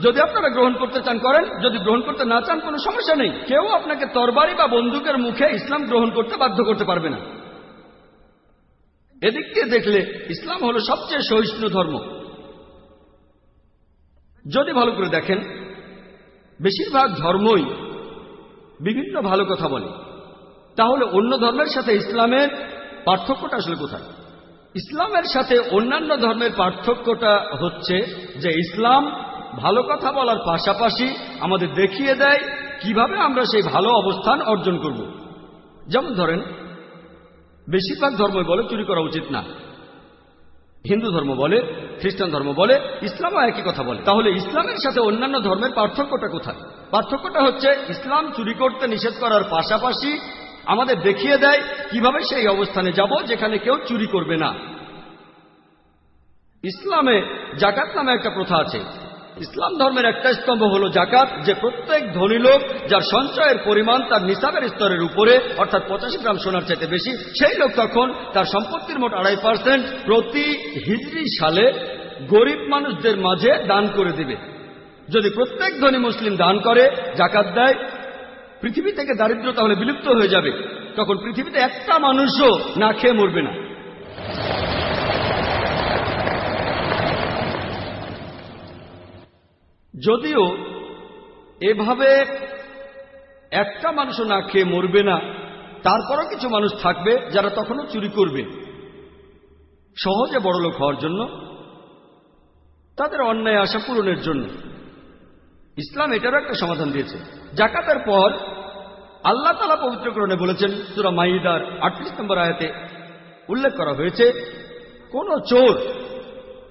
যদি আপনারা গ্রহণ করতে চান, করেন। যদি গ্রহণ করতে না চান, কোনো সমস্যা নেই। কেউ আপনাকে তরবারি বা বন্দুকের মুখে ইসলাম গ্রহণ করতে বাধ্য করতে পারবে না। এদিক দিয়ে দেখলে ইসলাম হলো সবচেয়ে সহিষ্ণু ধর্ম। যদি ভালো করে দেখেন, বেশিরভাগ ধর্মই বিভিন্ন ভালো কথা বলে। তাহলে অন্য ধর্মের সাথে ইসলামের পার্থক্যটা আসলে কোথায়? ইসলামের সাথে অন্যান্য ধর্মের পার্থক্যটা হচ্ছে যে ইসলাম ভালো কথা বলার পাশাপাশি আমাদের দেখিয়ে দেয় কীভাবে আমরা সেই ভালো অবস্থান অর্জন করব। যেমন ধরেন বেশিরভাগ ধর্মই বলে চুরি করা উচিত না। হিন্দু ধর্ম বলে, খ্রিস্টান ধর্ম বলে, ইসলামও একই কথা বলে। তাহলে ইসলামের সাথে অন্যান্য ধর্মের পার্থক্যটা কোথায়? পার্থক্যটা হচ্ছে ইসলাম চুরি করতে নিষেধ করার পাশাপাশি আমাদের দেখিয়ে দেয় কীভাবে সেই অবস্থানে যাব যেখানে কেউ চুরি করবে না। ইসলামে জাকাত নামে একটা প্রথা আছে। ইসলাম ধর্মের একটা স্তম্ভ হল জাকাত, যে প্রত্যেক ধনী লোক যার সঞ্চয়ের পরিমাণ তার নিসাবের স্তরের উপরে, অর্থাৎ পঁচাশি গ্রাম সোনার চাইতে বেশি, সেই লোক তখন তার সম্পত্তির মোট আড়াই পার্সেন্ট প্রতি হিজড়ি সালে গরিব মানুষদের মাঝে দান করে দিবে। যদি প্রত্যেক ধনী মুসলিম দান করে, জাকাত দেয়, পৃথিবী থেকে দারিদ্র তাহলে বিলুপ্ত হয়ে যাবে। তখন পৃথিবীতে একটা মানুষও না খেয়ে মরবে না। যদিও এভাবে একটা মানুষও না খেয়ে মরবে না, তারপরও কিছু মানুষ থাকবে যারা তখনও চুরি করবে। সহজে বড়লোক হওয়ার জন্য, তাদের অন্যায় আশা পূরণের জন্য। ইসলাম এটারও একটা সমাধান দিয়েছে। জাকাতের পর আল্লাহ তালা পবিত্রকরণে বলেছেন, সুরা মাইদার আটত্রিশ নম্বর আয়াতে উল্লেখ করা হয়েছে, কোন চোর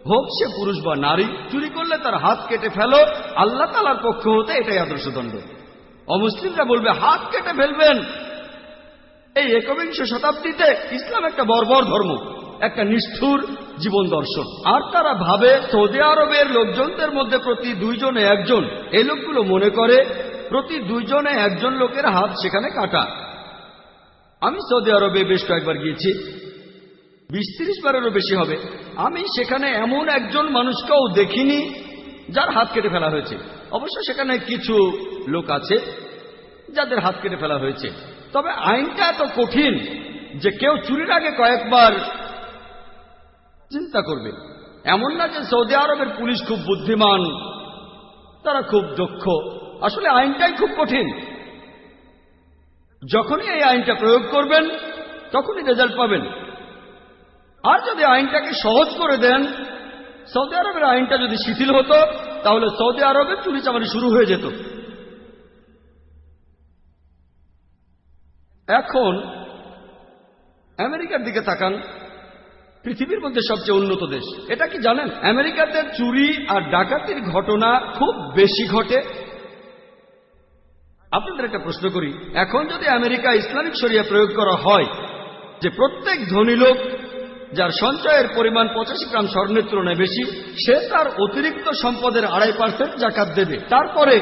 হোক সে পুরুষ বা নারী, চুরি করলে তার হাত কেটে ফেলো, আল্লাহ তালার পক্ষ হতে এটাই আদর্শ দণ্ড। অমুসলিমরা বলবে, হাত কেটে ফেলবেন। এই একবিংশ শতাব্দীতে ইসলাম একটা বর্বর ধর্ম, একটা নিষ্ঠুর জীবন দর্শন। আর তারা ভাবে, সৌদি আরবের লোকজনদের মধ্যে প্রতি দুইজনে একজন। এই লোকগুলো মনে করে, প্রতি দুইজনে একজন লোকের হাত সেখানে কাটা। আমি সৌদি আরবে বেশ কয়েকবার গিয়েছি। বিশ বারেরও বেশি হবে। আমি সেখানে এমন একজন মানুষকেও দেখিনি, যার হাত কেটে ফেলা হয়েছে। অবশ্য সেখানে কিছু লোক আছে, যাদের হাত কেটে ফেলা হয়েছে। তবে আইনটা এত কঠিন যে কেউ চুরির আগে কয়েকবার চিন্তা করবে। এমন না যে সৌদি আরবের পুলিশ খুব বুদ্ধিমান, তারা খুব দক্ষ। আসলে আইনটাই খুব কঠিন। যখনই এই আইনটা প্রয়োগ করবেন, তখনই রেজাল্ট পাবেন। আর যদি আইনটাকে সহজ করে দেন, সৌদি আরবের আইনটা যদি শিথিল হতো, তাহলে সৌদি আরবে চুরি চামারি শুরু হয়ে যেত। এখন আমেরিকার দিকে তাকান, পৃথিবীর মধ্যে সবচেয়ে উন্নত দেশ। এটা কি জানেন? আমেরিকাতে চুরি আর ডাকাতির ঘটনা খুব বেশি ঘটে। আপনাদের একটা প্রশ্ন করি, এখন যদি আমেরিকা ইসলামিক শরিয়া প্রয়োগ করা হয়, যে প্রত্যেক ধনী লোক যার সঞ্চয়ের পরিমাণ পঁচাশি গ্রাম স্বর্ণের তুলনায় বেশি, সে তার অতিরিক্ত সম্পদের আড়াই পার্সেন্ট জাকাত দেবে। তারপরে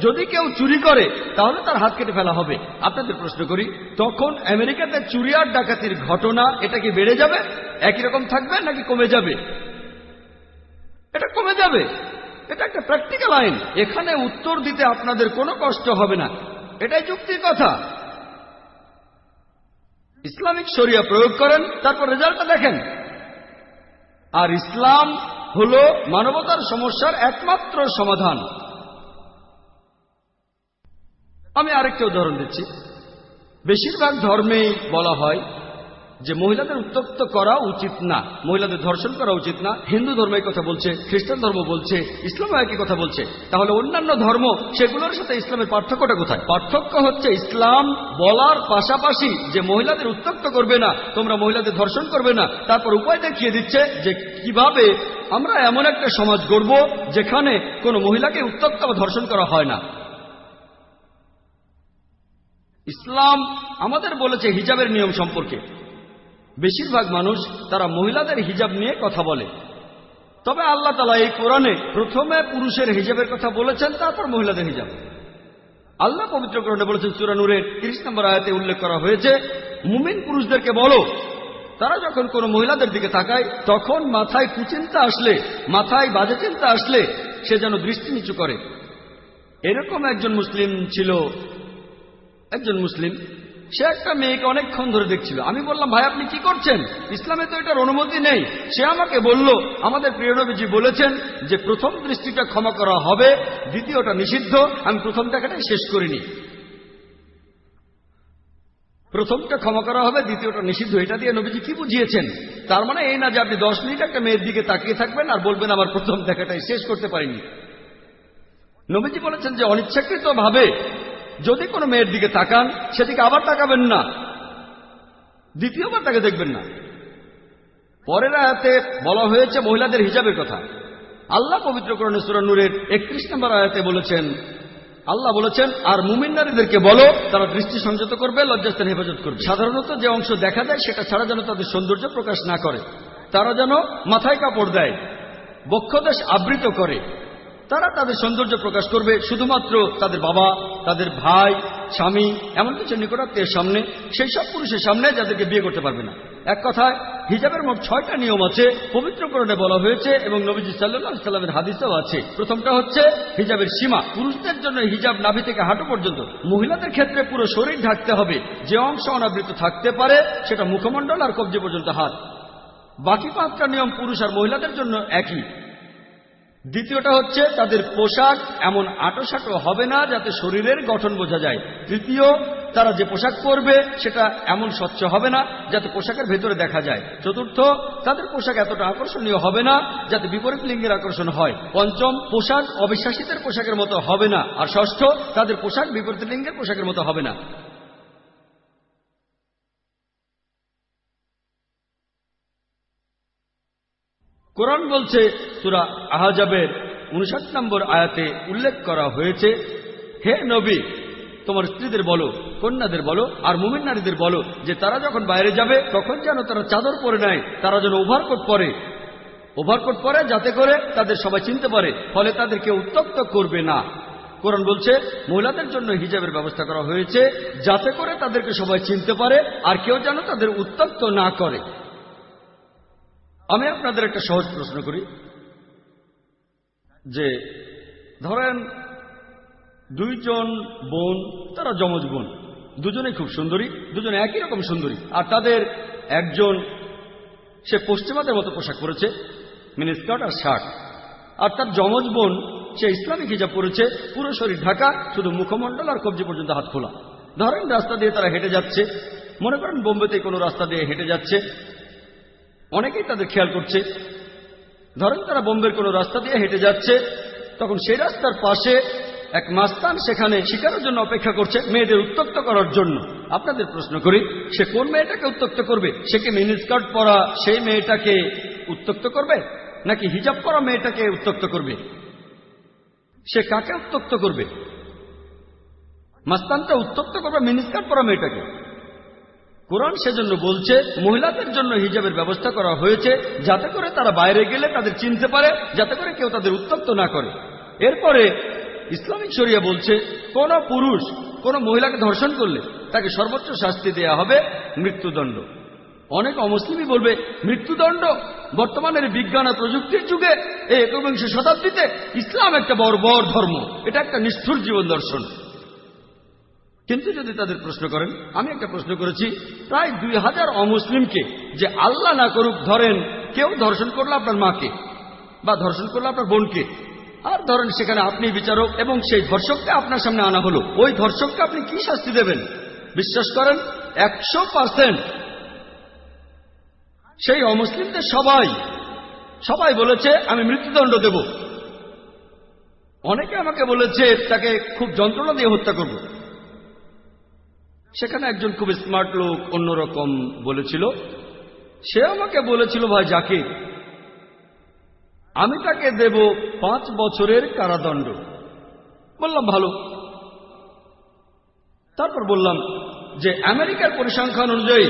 যদি কেউ চুরি করে, তাহলে তার হাত কেটে ফেলা হবে। আপনাদের প্রশ্ন করি, তখন আমেরিকাতে চুরি আর ডাকাতির ঘটনা এটা কি বেড়ে যাবে, একই রকম থাকবে নাকি কমে যাবে? এটা কমে যাবে। এটা একটা প্র্যাকটিক্যাল আইন। এখানে উত্তর দিতে আপনাদের কোনো কষ্ট হবে না। এটাই যুক্তির কথা। ইসলামিক শরিয়া প্রয়োগ করেন, তারপর রেজাল্টটা দেখেন। আর ইসলাম হল মানবতার সমস্যার একমাত্র সমাধান। আমি আরেকটা উদাহরণ দিচ্ছি। বেশিরভাগ ধর্মেই বলা হয় যে মহিলাদের উত্তক্ত করা উচিত না, মহিলাদের ধর্ষণ করা উচিত না। হিন্দু ধর্ম এই কথা বলছে, খ্রিস্টান ধর্ম বলছে, ইসলাম একই কথা বলছে। তাহলে অন্যান্য ধর্ম সেগুলোর সাথে ইসলামের পার্থক্যটা কোথায়? পার্থক্য হচ্ছে ইসলাম বলার পাশাপাশি যে মহিলাদের উত্তক্ত করবে না, তোমরা মহিলাদের ধর্ষণ করবে না, তারপর উপায় দেখিয়ে দিচ্ছে যে কীভাবে আমরা এমন একটা সমাজ গড়ব যেখানে কোনো মহিলাকে উত্তক্ত বা ধর্ষণ করা হয় না। ইসলাম আমাদের বলেছে হিজাবের নিয়ম সম্পর্কে। বেশিরভাগ মানুষ তারা মহিলাদের হিজাব নিয়ে কথা বলে। তবে আল্লাহ তালা এই কোরআনে প্রথমে পুরুষের হিজাবের কথা বলেছেন, তারপর মহিলাদের হিজাব। আল্লাহ পবিত্র কোরআনে বলেছেন সুরানুরের তিরিশ নম্বর আয়াতে উল্লেখ করা হয়েছে, মুমিন পুরুষদেরকে বলো, তারা যখন কোনো মহিলাদের দিকে তাকায়, তখন মাথায় কুচিন্তা আসলে, মাথায় বাজে চিন্তা আসলে, সে যেন দৃষ্টি নিচু করে। এরকম একজন মুসলিম ছিল, একজন মুসলিম সে একটা মেয়েকে অনেকক্ষণ ধরে দেখছিল। আমি বললাম, ভাই, আপনি কি করছেন? ইসলামে তো এটার অনুমতি নেই। সে আমাকে বলল, আমাদের প্রিয় নবীজি বলেছেন যে প্রথম দৃষ্টিটা ক্ষমা করা হবে, দ্বিতীয়টা নিষিদ্ধ। আমি প্রথম দেখাটাই শেষ করিনি। প্রথমটা ক্ষমা করা হবে, দ্বিতীয়টা নিষিদ্ধ। এটা দিয়ে নবীজি কি বুঝিয়েছেন? তার মানে এই না যে আপনি দশ মিনিট একটা মেয়ের দিকে তাকিয়ে থাকবেন আর বলবেন, আমার প্রথম দেখাটাই শেষ করতে পারিনি। নবীজি বলেছেন যে অনিচ্ছাকৃত ভাবে যদি কোনো মেয়ের দিকে তাকান, সেদিকে আবার তাকাবেন না। দ্বিতীয়বার তাকে দেখবেন না। পরের আয়াতে বলা হয়েছে মহিলাদের হিজাবের কথা। আল্লাহ পবিত্র করণে সুরানুরের একত্রিশ নম্বর আয়াতে বলেছেন, আল্লাহ বলেছেন, আর মুমিন নারীদেরকে বলো, তারা দৃষ্টি সংযত করবে, লজ্জাস্থান হেফাজত করবে। সাধারণত যে অংশ দেখা যায় সেটা ছাড়া যেন তাদের সৌন্দর্য প্রকাশ না করে, তারা যেন মাথায় কাপড় দেয়, বক্ষদেশ আবৃত করে। তারা তাদের সৌন্দর্য প্রকাশ করবে শুধুমাত্র তাদের বাবা, তাদের ভাই, স্বামী এমন কিছু নিকটাত্মীয়ের সামনে, সেই সব পুরুষের সামনে যাদেরকে বিয়ে করতে পারবে না। এক কথায়, হিজাবের মোট ছয়টা নিয়ম আছে, পবিত্রকরণে বলা হয়েছে এবং নবীজি সাল্লাহ সাল্লামের হাদিসেও আছে। প্রথমটা হচ্ছে হিজাবের সীমা। পুরুষদের জন্য হিজাব নাভি থেকে হাঁটু পর্যন্ত। মহিলাদের ক্ষেত্রে পুরো শরীর ঢাকতে হবে। যে অংশ অনাবৃত থাকতে পারে, সেটা মুখমণ্ডল আর কবজি পর্যন্ত হাত। বাকি পাঁচটা নিয়ম পুরুষ আর মহিলাদের জন্য একই। দ্বিতীয়টা হচ্ছে তাদের পোশাক এমন আটোসাটো হবে না যাতে শরীরের গঠন বোঝা যায়। তৃতীয়, তারা যে পোশাক পরবে সেটা এমন স্বচ্ছ হবে না যাতে পোশাকের ভেতরে দেখা যায়। চতুর্থ, তাদের পোশাক এতটা আকর্ষণীয় হবে না যাতে বিপরীত লিঙ্গের আকর্ষণ হয়। পঞ্চম, পোশাক অবিশ্বাসীদের পোশাকের মতো হবে না। আর ষষ্ঠ, তাদের পোশাক বিপরীত লিঙ্গের পোশাকের মতো হবে না। কোরআন বলছে, সুরা আহাজাবের উনষাট নম্বর আয়াতে উল্লেখ করা হয়েছে, হে নবী, তোমার স্ত্রীদের বলো, কন্যাদের বলো, আর মুমিন নারীদের বলো, যে তারা যখন বাইরে যাবে, তখন যেন তারা চাদর পরে নেয়, তারা যেন ওভারকোট পরে। ওভারকোট পরে যাতে করে তাদের সবাই চিনতে পারে, ফলে তাদেরকে উত্তক্ত করবে না। কোরআন বলছে, মহিলাদের জন্য হিজাবের ব্যবস্থা করা হয়েছে, যাতে করে তাদেরকে সবাই চিনতে পারে, আর কেউ যেন তাদের উত্তপ্ত না করে। আমি আপনাদের একটা সহজ প্রশ্ন করি। যে, ধরেন, দুইজন বোন, তারা যমজ বোন। দুজনে খুব সুন্দরী, দুজনে একই রকম সুন্দরী। আর তাদের একজন, সে পশ্চিমাদের মতো পোশাক পরেছে মিনিস্কার্ট আর শার্ট। আর তার যমজ বোন, সে ইসলামিক হিজাব পরেছে, পুরো শরীর ঢাকা, শুধু মুখমণ্ডল আর কবজি পর্যন্ত হাত খোলা। ধরেন, রাস্তা দিয়ে তারা হেঁটে যাচ্ছে। মনে করেন, বোম্বেতে কোনো রাস্তা দিয়ে হেঁটে যাচ্ছে। অনেকেই তাদের খেয়াল করছে। ধরেন তারা বোম্বের কোনো রাস্তা দিয়ে হেঁটে যাচ্ছে, তখন সেই রাস্তার পাশে এক মাস্তান সেখানে শিকারের জন্য অপেক্ষা করছে মেয়েদের উত্তক্ত করার জন্য। আপনাদের প্রশ্ন করি, সে কোন মেয়েটাকে উত্তক্ত করবে? সে কি মিনিস্কার্ট পরা সেই মেয়েটাকে উত্তক্ত করবে, নাকি হিজাব পরা মেয়েটাকে উত্তক্ত করবে? সে কাকে উত্তক্ত করবে? মাস্তানটা উত্তক্ত করবে মিনিস্কার্ট পরা মেয়েটাকে। কোরআন সেজন্য বলছে, মহিলাদের জন্য হিজাবের ব্যবস্থা করা হয়েছে যাতে করে তারা বাইরে গেলে তাদের চিনতে পারে, যাতে করে কেউ তাদের উত্তক্ত না করে। এরপরে ইসলামিক শরিয়া বলছে, কোন পুরুষ কোন মহিলাকে ধর্ষণ করলে তাকে সর্বোচ্চ শাস্তি দেয়া হবে মৃত্যুদণ্ড। অনেক অমুসলিমই বলবে, মৃত্যুদণ্ড বর্তমানের বিজ্ঞান আর প্রযুক্তির যুগে এই একবিংশ শতাব্দীতে ইসলাম একটা বর্বর ধর্ম। এটা একটা নিষ্ঠুর জীবন দর্শন। কিন্তু যদি তাদের প্রশ্ন করেন, আমি একটা প্রশ্ন করেছি, প্রায় দুই হাজার অমুসলিমকে যে আল্লাহ না করুক ধরেন, কেউ ধর্ষণ করল আপনার মাকে, বা ধর্ষণ করল আপনার বোনকে। আর ধরেন সেখানে আপনি বিচারক এবং সেই ধর্ষককে আপনার সামনে আনা হলো। ওই ধর্ষককে আপনি কি শাস্তি দেবেন? বিশ্বাস করেন, একশো পার্সেন্ট। সেই অমুসলিমদের সবাই সবাই বলেছে, আমি মৃত্যুদণ্ড দেব। অনেকে আমাকে বলেছে, তাকে খুব যন্ত্রণা দিয়ে হত্যা করব। সেখানে একজন খুব স্মার্ট লোক অন্যরকম বলেছিল, সে আমাকে বলেছিল, ভাই জাকির, আমি তাকে দেব পাঁচ বছরের কারাদণ্ড। বললাম, ভালো। তারপর বললাম যে, আমেরিকার পরিসংখ্যান অনুযায়ী,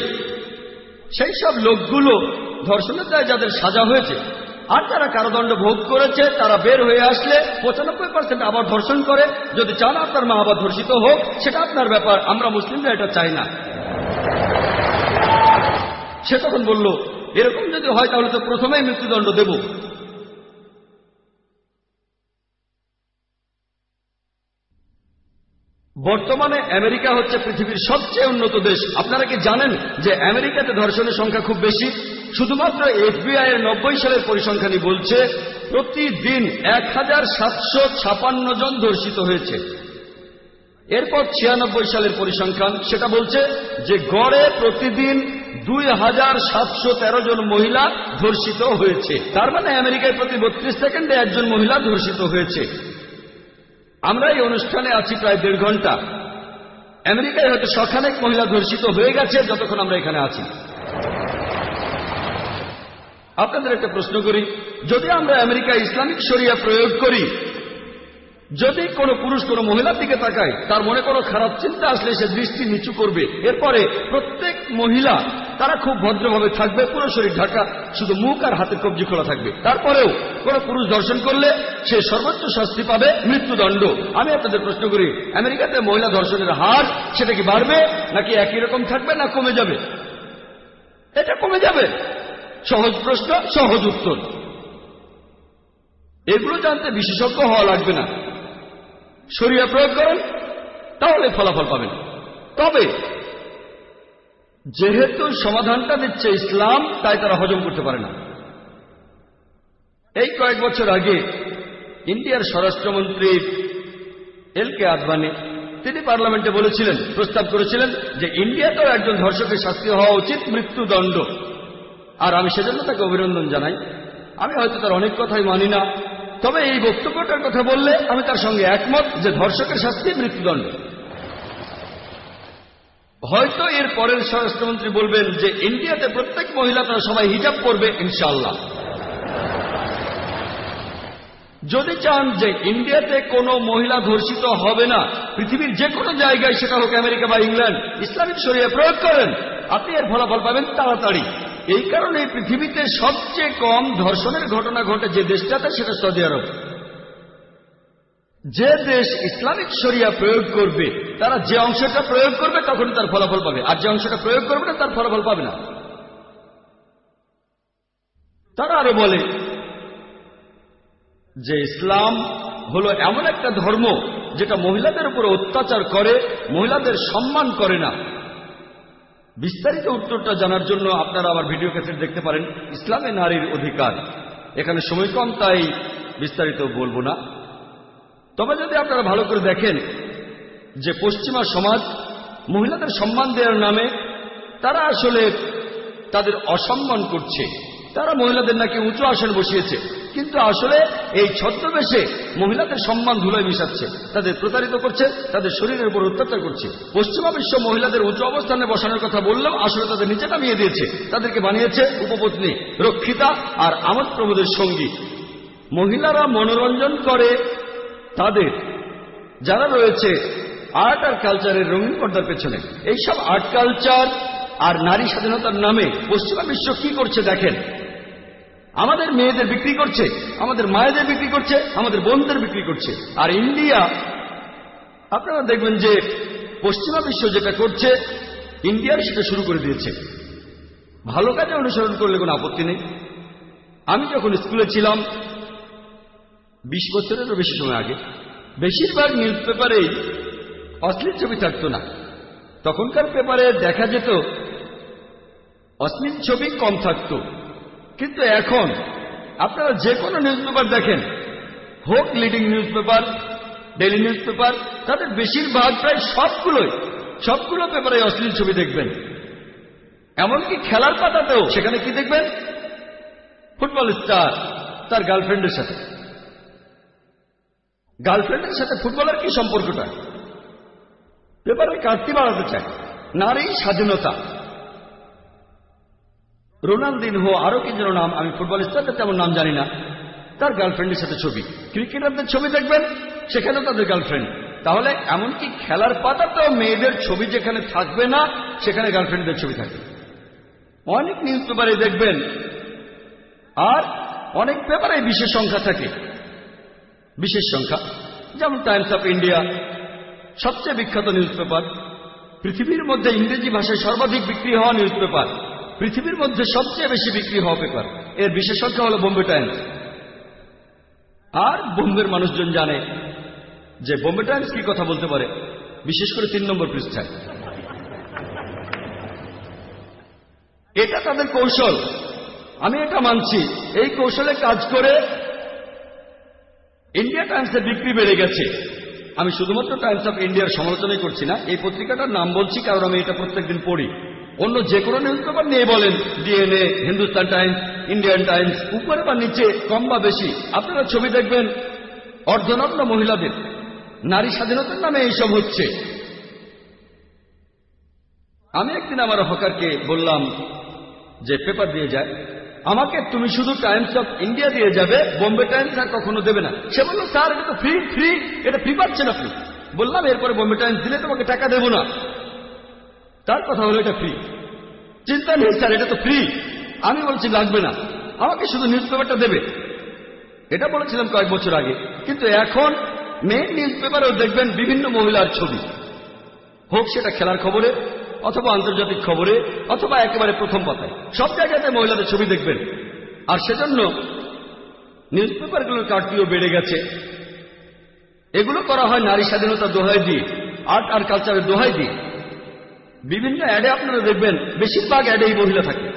সেই সব লোকগুলো ধর্ষণের দায় যাদের সাজা হয়েছে আর যারা কারাদণ্ড ভোগ করেছে, তারা বের হয়ে আসলে পঁচানব্বই পার্সেন্ট আবার ধর্ষণ করে। যদি চান আপনার মা আবার ধর্ষিত হোক, সেটা আপনার ব্যাপার। আমরা মুসলিমরা এটা চাই না। সে তখন বলল, এরকম যদি হয় তাহলে তো প্রথমেই মৃত্যুদণ্ড দেব। বর্তমানে আমেরিকা হচ্ছে পৃথিবীর সবচেয়ে উন্নত দেশ। আপনারা কি জানেন যে আমেরিকাতে ধর্ষণের সংখ্যা খুব বেশি? শুধুমাত্র এফবিআই এর নব্বই সালের পরিসংখ্যানই বলছে, প্রতিদিন এক হাজার সাতশো ছাপান্ন জন ধর্ষিত হয়েছে। এরপর ছিয়ানব্বই সালের পরিসংখ্যান, সেটা বলছে যে গড়ে প্রতিদিন দুই হাজার সাতশো তেরো জন মহিলা ধর্ষিত হয়েছে। তার মানে আমেরিকায় প্রতি বত্রিশ সেকেন্ডে একজন মহিলা ধর্ষিত হয়েছে। আমরা এই অনুষ্ঠানে আছি প্রায় দেড় ঘণ্টা। আমেরিকায় হয়তো শখানেক মহিলা ধর্ষিত হয়ে গেছে, যতক্ষণ আমরা এখানে আছি। আপনাদের একটা প্রশ্ন করি। যদি আমরা আমেরিকা ইসলামিক শরিয়া প্রয়োগ করি, যদি কোনো পুরুষ, কোনো মহিলার দিকে তাকায়, তার মনে কোনো খারাপ চিন্তা আসলে সে দৃষ্টি নিচু করবে। এরপরে প্রত্যেক মহিলা, তারা খুব ভদ্রভাবে থাকবে, পুরো শরীর ঢাকা, শুধু মুখ আর হাতের কবজি খোলা থাকবে। তারপরেও কোনো পুরুষ দর্শন করলে সে সর্বোচ্চ শাস্তি পাবে মৃত্যুদণ্ড। আমি আপনাদের প্রশ্ন করি, আমেরিকাতে মহিলা ধর্ষণের হার, সেটা কি বাড়বে, নাকি একই রকম থাকবে, না কমে যাবে? এটা কমে যাবে। সহজ প্রশ্ন, সহজ উত্তর। এগুলো জানতে বিশেষজ্ঞ হওয়া লাগবে না। শরিয়া প্রয়োগ করেন, তাহলে ফলাফল পাবেন। তবে, যেহেতু সমাধানটা দিচ্ছে ইসলাম, তাই তারা হজম করতে পারে না। এই কয়েক বছর আগে ইন্ডিয়ার স্বরাষ্ট্রমন্ত্রী এল কে আদবানি তিনি পার্লামেন্টে বলেছিলেন, প্রস্তাব করেছিলেন যে ইন্ডিয়াতেও একজন ধর্ষকের শাস্তি হওয়া উচিত, মৃত্যুদণ্ড। আর আমি সেজন্য তাকে অভিনন্দন জানাই। আমি হয়তো তার অনেক কথাই মানি না। তবে এই বক্তব্যটার কথা বললে আমি তার সঙ্গে একমত যে ধর্ষকের শাস্তি মৃত্যুদণ্ড। হয়তো এর পরের স্বরাষ্ট্রমন্ত্রী বলবেন যে ইন্ডিয়াতে প্রত্যেক মহিলা তারা সবাই হিজাব করবে ইনশাল্লাহ যদি চান যে ইন্ডিয়াতে কোনো মহিলা ধর্ষিত হবে না, পৃথিবীর যে কোনো জায়গায় সেটা হোক আমেরিকা বা ইংল্যান্ড, ইসলামিক শরিয়া প্রয়োগ করেন, আপনি এর ফলাফল পাবেন তাড়াতাড়ি। এই কারণে পৃথিবীতে সবচেয়ে কম ধর্ষণের ঘটনা ঘটে যে দেশটাতে, সেটা সৌদি আরব। যে দেশ ইসলামিক শরিয়া প্রয়োগ করবে, তারা যে অংশটা প্রয়োগ করবে তখন তার ফলাফল পাবে। আর যে অংশটা প্রয়োগ করবে না, তার ফলাফল পাবে না। তারা আরও বলে যে ইসলাম হলো এমন একটা ধর্ম যেটা মহিলাদের উপর অত্যাচার করে, মহিলাদের সম্মান করে না। বিস্তারিত উত্তরটা জানার জন্য আপনারা আমার ভিডিও ক্যাসেট দেখতে পারেন। ইসলামে নারীর অধিকার। এখানে সময় কম, তাই বিস্তারিত বলব না। তবে যদি আপনারা ভালো করে দেখেন যে পশ্চিমা সমাজ মহিলাদের সম্মান দেওয়ার নামে তারা আসলে তাদের অসম্মান করছে। তারা মহিলাদের নাকি উঁচু আসন বসিয়েছে। কিন্তু আসলে এই ছদ্মবেশে মহিলাদের সম্মান ধুলোয় মিশাচ্ছে। তাদের প্রতারিত করছে, তাদের শরীরের উপর অত্যাচার করছে। পশ্চিমা বিশ্ব মহিলাদের উঁচু অবস্থানে বসানোর কথা বললেও আসলে তাদের নিচে নামিয়ে দিয়েছে। তাদেরকে বানিয়েছে উপপত্নী রক্ষিতা আর আমোদ প্রভুদের সঙ্গী। মহিলারা মনোরঞ্জন করে তাদের। যারা রয়েছে আর্ট আর কালচারের রঙিন পর্দার পেছনে। এইসব আর্ট কালচার আর নারী স্বাধীনতার নামে পশ্চিমা বিশ্ব কি করছে দেখেন। আমাদের মেয়েদের বিক্রি করছে, আমাদের মায়েদের বিক্রি করছে, আমাদের বোনদের বিক্রি করছে। আর ইন্ডিয়া, আপনারা দেখবেন যে পশ্চিমা বিশ্ব যেটা করছে, ইন্ডিয়ার সেটা শুরু করে দিয়েছে। ভালো কাজে অনুসরণ করলে কোনো আপত্তি নেই। আমি যখন স্কুলে ছিলাম, বিশ বছরেরও বেশি সময় আগে, বেশিরভাগ নিউজ পেপারেই অশ্লীল ছবি থাকতো না। তখনকার পেপারে দেখা যেত, অশ্লীল ছবি কম থাকতো। কিন্তু এখন আপনারা যে কোনো নিউজ পেপার দেখেন। হোক leading newspaper daily newspaper তাদের বেশিরভাগ প্রায় সবগুলোই, সবগুলো পেপারে অশ্লীল ছবি দেখবেন। এমনকি খেলার পাতাতেও সেখানে কি দেখবেন? ফুটবল স্টার তার গার্লফ্রেন্ডের সাথে। গার্লফ্রেন্ডের সাথে ফুটবলের কি সম্পর্কটা? পেপারের কাটতি বাড়াতে চায়। নারী স্বাধীনতা। রোনালদিনহো আরও কি যেন নাম, আমি ফুটবল স্টারদের তেমন নাম জানি না। তার গার্লফ্রেন্ডের সাথে ছবি। ক্রিকেটারদের ছবি দেখবেন, সেখানেও তাদের গার্লফ্রেন্ড তাহলে এমনকি খেলার পাতাতেও মেয়েদের ছবি যেখানে থাকবে না, সেখানে গার্লফ্রেন্ডদের ছবি থাকবে। অনেক নিউজ পেপারে দেখবেন, আর অনেক পেপারে বিশেষ সংখ্যা থাকে। বিশেষ সংখ্যা, যেমন টাইমস অফ ইন্ডিয়া সবচেয়ে বিখ্যাত নিউজ পেপার পৃথিবীর মধ্যে ইংরেজি ভাষায় সর্বাধিক বিক্রি হওয়া নিউজ পেপার পৃথিবীর মধ্যে সবচেয়ে বেশি বিক্রি হওয়া পেপার। এর বিশেষ সংখ্যা হল বোম্বে টাইমস। আর বোম্বের মানুষজন জানে যে বোম্বে টাইমস কি কথা বলতে পারে, বিশেষ করে তিন নম্বর পৃষ্ঠায়। এটা তাদের কৌশল। আমি এটা মানছি। এই কৌশলে কাজ করে ইন্ডিয়া টাইমসের বিক্রি বেড়ে গেছে। আমি শুধুমাত্র টাইমস অফ ইন্ডিয়ার সমালোচনাই করছি না, এই পত্রিকাটার নাম বলছি, কারণ আমি এটা প্রত্যেকদিন পড়ি। অন্য যে কোনো নিউজ পেপার নিয়ে বলেন। DNA Hindustan Times Indian Times উপরে বা নিচে, কম বা বেশি। আপনারা ছবি দেখবেন, অর্ধনগ্ন মহিলাদের। নারী স্বাধীনতার নামে এইসব হচ্ছে। আমি একদিন আমার হকারকে বললাম যে পেপার দিয়ে যায়। আমাকে তুমি শুধু টাইমস অফ ইন্ডিয়া দিয়ে যাবে বোম্বে টাইমস আর কখনো দেবে না। সে বলল স্যার এটা তো ফ্রি ফ্রি এটা ফ্রি পাচ্ছেন আপনি? বললাম, এরপরে বোম্বে টাইমস দিলে তোমাকে টাকা দেবো না। তার কথা হলো এটা ফ্রি চিন্তা নেই স্যার, এটা তো ফ্রি আমি বলছি লাগবে না। আমাকে শুধু নিউজ পেপারটা দেবে। এটা বলেছিলাম কয়েক বছর আগে। কিন্তু এখন মেন নিউজ পেপারেও দেখবেন বিভিন্ন মহিলার ছবি। হোক সেটা খেলার খবরে, অথবা আন্তর্জাতিক খবরে, অথবা একেবারে প্রথম পাতায়। সব জায়গাতে মহিলাদের ছবি দেখবেন। আর সেজন্য নিউজ পেপারগুলোর কাটতিও বেড়ে গেছে। এগুলো করা হয় নারী স্বাধীনতা দোহাই দিয়ে আর্ট আর কালচারের দোহাই দিয়ে। বিভিন্ন অ্যাডে আপনারা দেখবেন বেশিরভাগ অ্যাডেই মহিলা থাকে।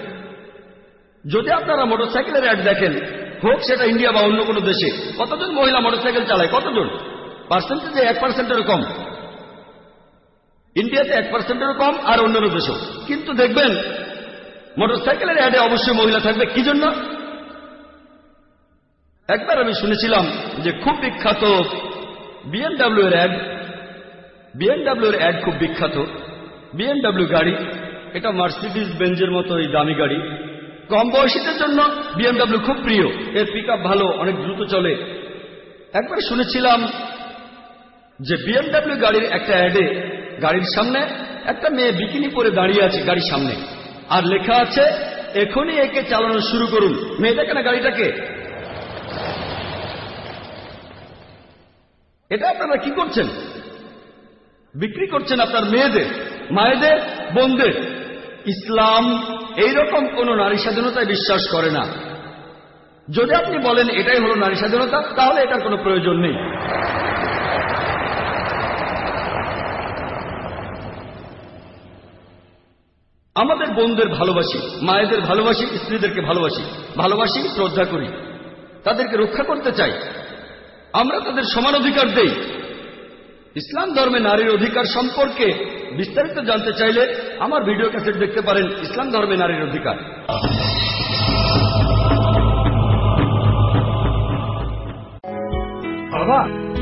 যদি আপনারা মোটরসাইকেলের অ্যাড দেখেন, হোক সেটা ইন্ডিয়া বা অন্য কোনো দেশে, কতজন মহিলা মোটরসাইকেল চালায়, কতজন? পার্সেন্টেজে এক পার্সেন্টেরও কম। ইন্ডিয়াতে এক পার্সেন্টেরও কম আর অন্যান্য দেশেও। কিন্তু দেখবেন মোটরসাইকেলের অ্যাডে অবশ্যই মহিলা থাকবে। কি জন্য? একবার আমি শুনেছিলাম যে খুব বিখ্যাত বিএমডাব্লিউ এর অ্যাড বিএমডাব্লিউ এর অ্যাড খুব বিখ্যাত। বিএমডাব্লিউ গাড়ি, এটা মার্সিডিজ বেঞ্জের মতো এই দামি গাড়ি। কম বয়সীদের জন্য বিএমডাব্লিউ খুব প্রিয়। এর পিক ভালো, অনেক দ্রুত চলে। একবার শুনেছিলাম যে বিএমডাব্লিউ গাড়ির একটা অ্যাডে গাড়ির সামনে একটা মেয়ে বিকিনি পরে দাঁড়িয়ে আছে গাড়ির সামনে। আর লেখা আছে, এখনই একে চালানো শুরু করুন। মেয়ে দেখে না গাড়িটাকে। এটা আপনারা কি করছেন? বিক্রি করছেন আপনার মেয়েদের। মায়েদের বোনদের ইসলাম এইরকম কোন নারী স্বাধীনতায় বিশ্বাস করে না। যদি আপনি বলেন এটাই হলো নারী স্বাধীনতা, তাহলে এটার কোনো প্রয়োজন নেই। আমাদের বোনদের ভালোবাসি, মায়েদের ভালোবাসি, স্ত্রীদেরকে ভালোবাসি ভালোবাসি, শ্রদ্ধা করি। তাদেরকে রক্ষা করতে চাই। আমরা তাদের সমান অধিকার দেই। ইসলাম ধর্মে নারীর অধিকার সম্পর্কে বিস্তারিত জানতে চাইলে আমার ভিডিও ক্যাসেট দেখতে পারেন ইসলাম ধর্মে নারীর অধিকার। বাবা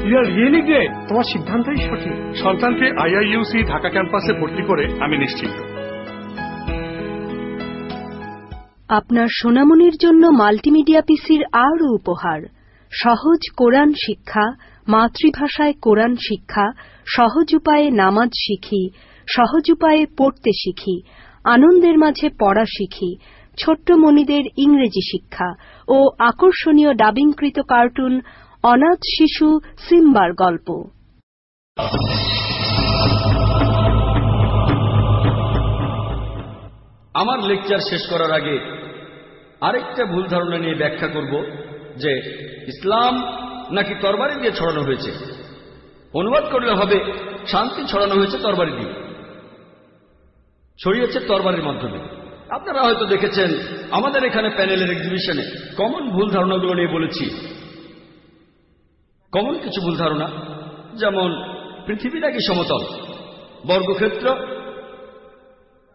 ইউ আর রিয়েলি গ্রেট তোমার সিদ্ধান্তই সঠিক। সন্তানকে আইআইইউসি ঢাকা ক্যাম্পাসে ভর্তি করে আমি নিশ্চিত। আপনার সোনামনির জন্য মাল্টিমিডিয়া পিসির আরও উপহার। সহজ কোরআন শিক্ষা মাতৃভাষায় কোরআন শিক্ষা সহজ উপায়ে নামাজ শিখি, সহজ উপায়ে পড়তে শিখি, আনন্দের মাঝে পড়া শিখি, ছোট্ট মনিদের ইংরেজি শিক্ষা ও আকর্ষণীয় ডাবিংকৃত কার্টুন অনাথ শিশু সিম্বার গল্প। আমার লেকচার শেষ করার আগে আরেকটা ভুল ধারণা নিয়ে ব্যাখ্যা করব যে ইসলাম নাকি তরবারি দিয়ে ছড়ানো হয়েছে। অনুবাদ করলে হবে, শান্তি ছড়ানো হয়েছে তরবারি দিয়ে। ছড়িয়েছে তরবারির মাধ্যমে। আপনারা হয়তো দেখেছেন, আমাদের এখানে প্যানেলের এক্সিবিশনে কমন ভুল ধারণাগুলো নিয়ে বলেছি। কমন কিছু ভুল ধারণা, যেমন পৃথিবী নাকি সমতল, বর্গক্ষেত্র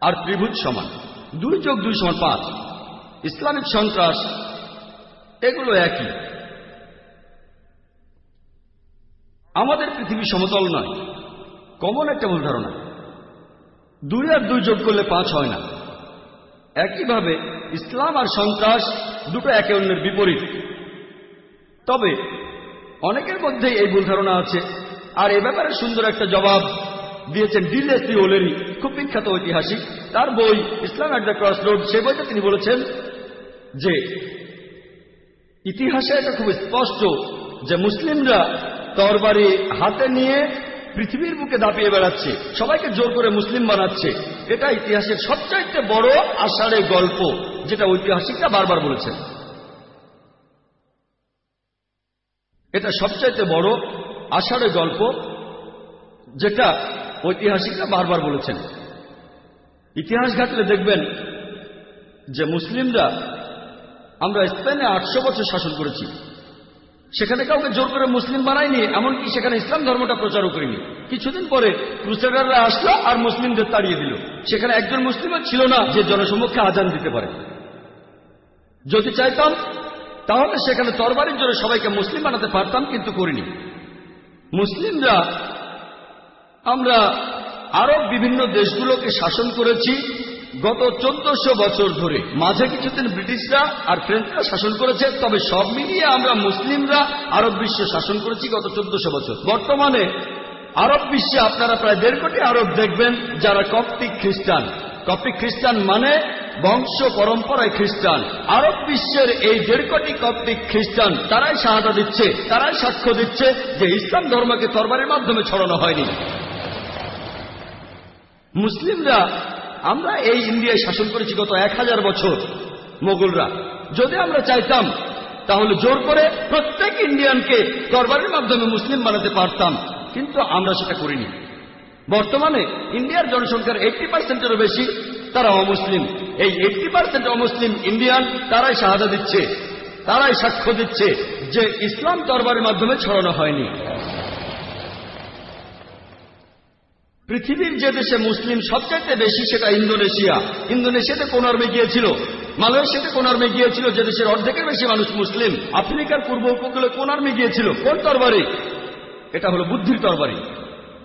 আর ত্রিভুজ সমান, দুই যোগ দুই সমান পাঁচ, ইসলামিক সন্ত্রাস, এগুলো একই। আমাদের পৃথিবী সমতল নয়। কমন একটা ভুল ধারণা। দুই আর দুই যোগ করলে পাঁচ হয় না। একইভাবে ইসলাম আর সন্ত্রাস দুটো একে অন্যের বিপরীত। তবে অনেকের মধ্যেই এই ভুল ধারণা আছে। আর এ ব্যাপারে সুন্দর একটা জবাব দিয়েছেন ডিলেসি ওলেরি, খুব বিখ্যাত ঐতিহাসিক। তার বই Islam at the cross road সে বইতে তিনি বলেছেন যে, ইতিহাসে এটা খুব স্পষ্ট যে মুসলিমরা তরবারি হাতে নিয়ে পৃথিবীর বুকে দাপিয়ে বেড়াচ্ছে। সবাইকে জোর করে মুসলিম বানাচ্ছে। এটা ইতিহাসের সবচাইতে বড় আষাঢ়ে গল্প, যেটা ঐতিহাসিকরা বারবার বলেছেন। এটা সবচাইতে বড় আষাঢ়ে গল্প, যেটা ঐতিহাসিকরা বারবার বলেছেন। ইতিহাস ঘাটলে দেখবেন যে মুসলিমরা, আমরা স্পেনে আটশো বছর শাসন করেছি। সেখানে কাউকে জোর করে মুসলিম বানায়নি, এমনকি সেখানে ইসলাম ধর্মটা প্রচারও করিনি। কিছুদিন পরে ক্রুসেডাররা আসলো আর মুসলিমদের তাড়িয়ে দিল। সেখানে একজন মুসলিমও ছিল না যে জনসম্মুখে আজান দিতে পারে। যদি চাইতাম, তাহলে সেখানে তরবারির জোরে সবাইকে মুসলিম বানাতে পারতাম, কিন্তু করিনি। মুসলিমরা, আমরা আরব বিভিন্ন দেশগুলোকে শাসন করেছি গত চোদ্দশো বছর ধরে মাঝে কিছুদিন ব্রিটিশরা আর ফ্রেঞ্চরা শাসন করেছে, তবে সব মিলিয়ে আমরা মুসলিমরা আরব বিশ্বে শাসন করেছি গত চোদ্দশো বছর। বর্তমানে আরব বিশ্বে আপনারা প্রায় দেড় কোটি আরব দেখবেন যারা কপ্টিক খ্রিস্টান। কপ্টিক খ্রিস্টান মানে বংশ পরম্পরায় খ্রিস্টান। আরব বিশ্বের এই দেড় কোটি কপ্তিক খ্রিস্টান তারাই সাহায্য দিচ্ছে, তারাই সাক্ষ্য দিচ্ছে যে ইসলাম ধর্মকে তরবারের মাধ্যমে ছড়ানো হয়নি। মুসলিমরা আমরা এই ইন্ডিয়ায় শাসন করেছি গত এক হাজার বছর, মোগলরা। যদি আমরা চাইতাম, তাহলে জোর করে প্রত্যেক ইন্ডিয়ানকে দরবারের মাধ্যমে মুসলিম বানাতে পারতাম, কিন্তু আমরা সেটা করিনি। বর্তমানে ইন্ডিয়ার জনসংখ্যার এইটটি পার্সেন্টেরও বেশি তারা অমুসলিম। এই এইটটি পার্সেন্ট অমুসলিম ইন্ডিয়ান তারাই সাহায্য দিচ্ছে, তারাই সাক্ষ্য দিচ্ছে যে ইসলাম দরবারের মাধ্যমে ছড়ানো হয়নি। পৃথিবীর যে দেশে মুসলিম সবচাইতে বেশি সেটা ইন্দোনেশিয়া। ইন্দোনেশিয়াতে কোন আর্মি গিয়েছিল? মালয়েশিয়াতে কোন আর্মি গিয়েছিল? যে দেশের অর্ধেকের বেশি মানুষ মুসলিম। আফ্রিকার পূর্ব উপকূলে কোন আর্মি গিয়েছিল? কোন তরবারি? এটা হলো বুদ্ধির তরবারি।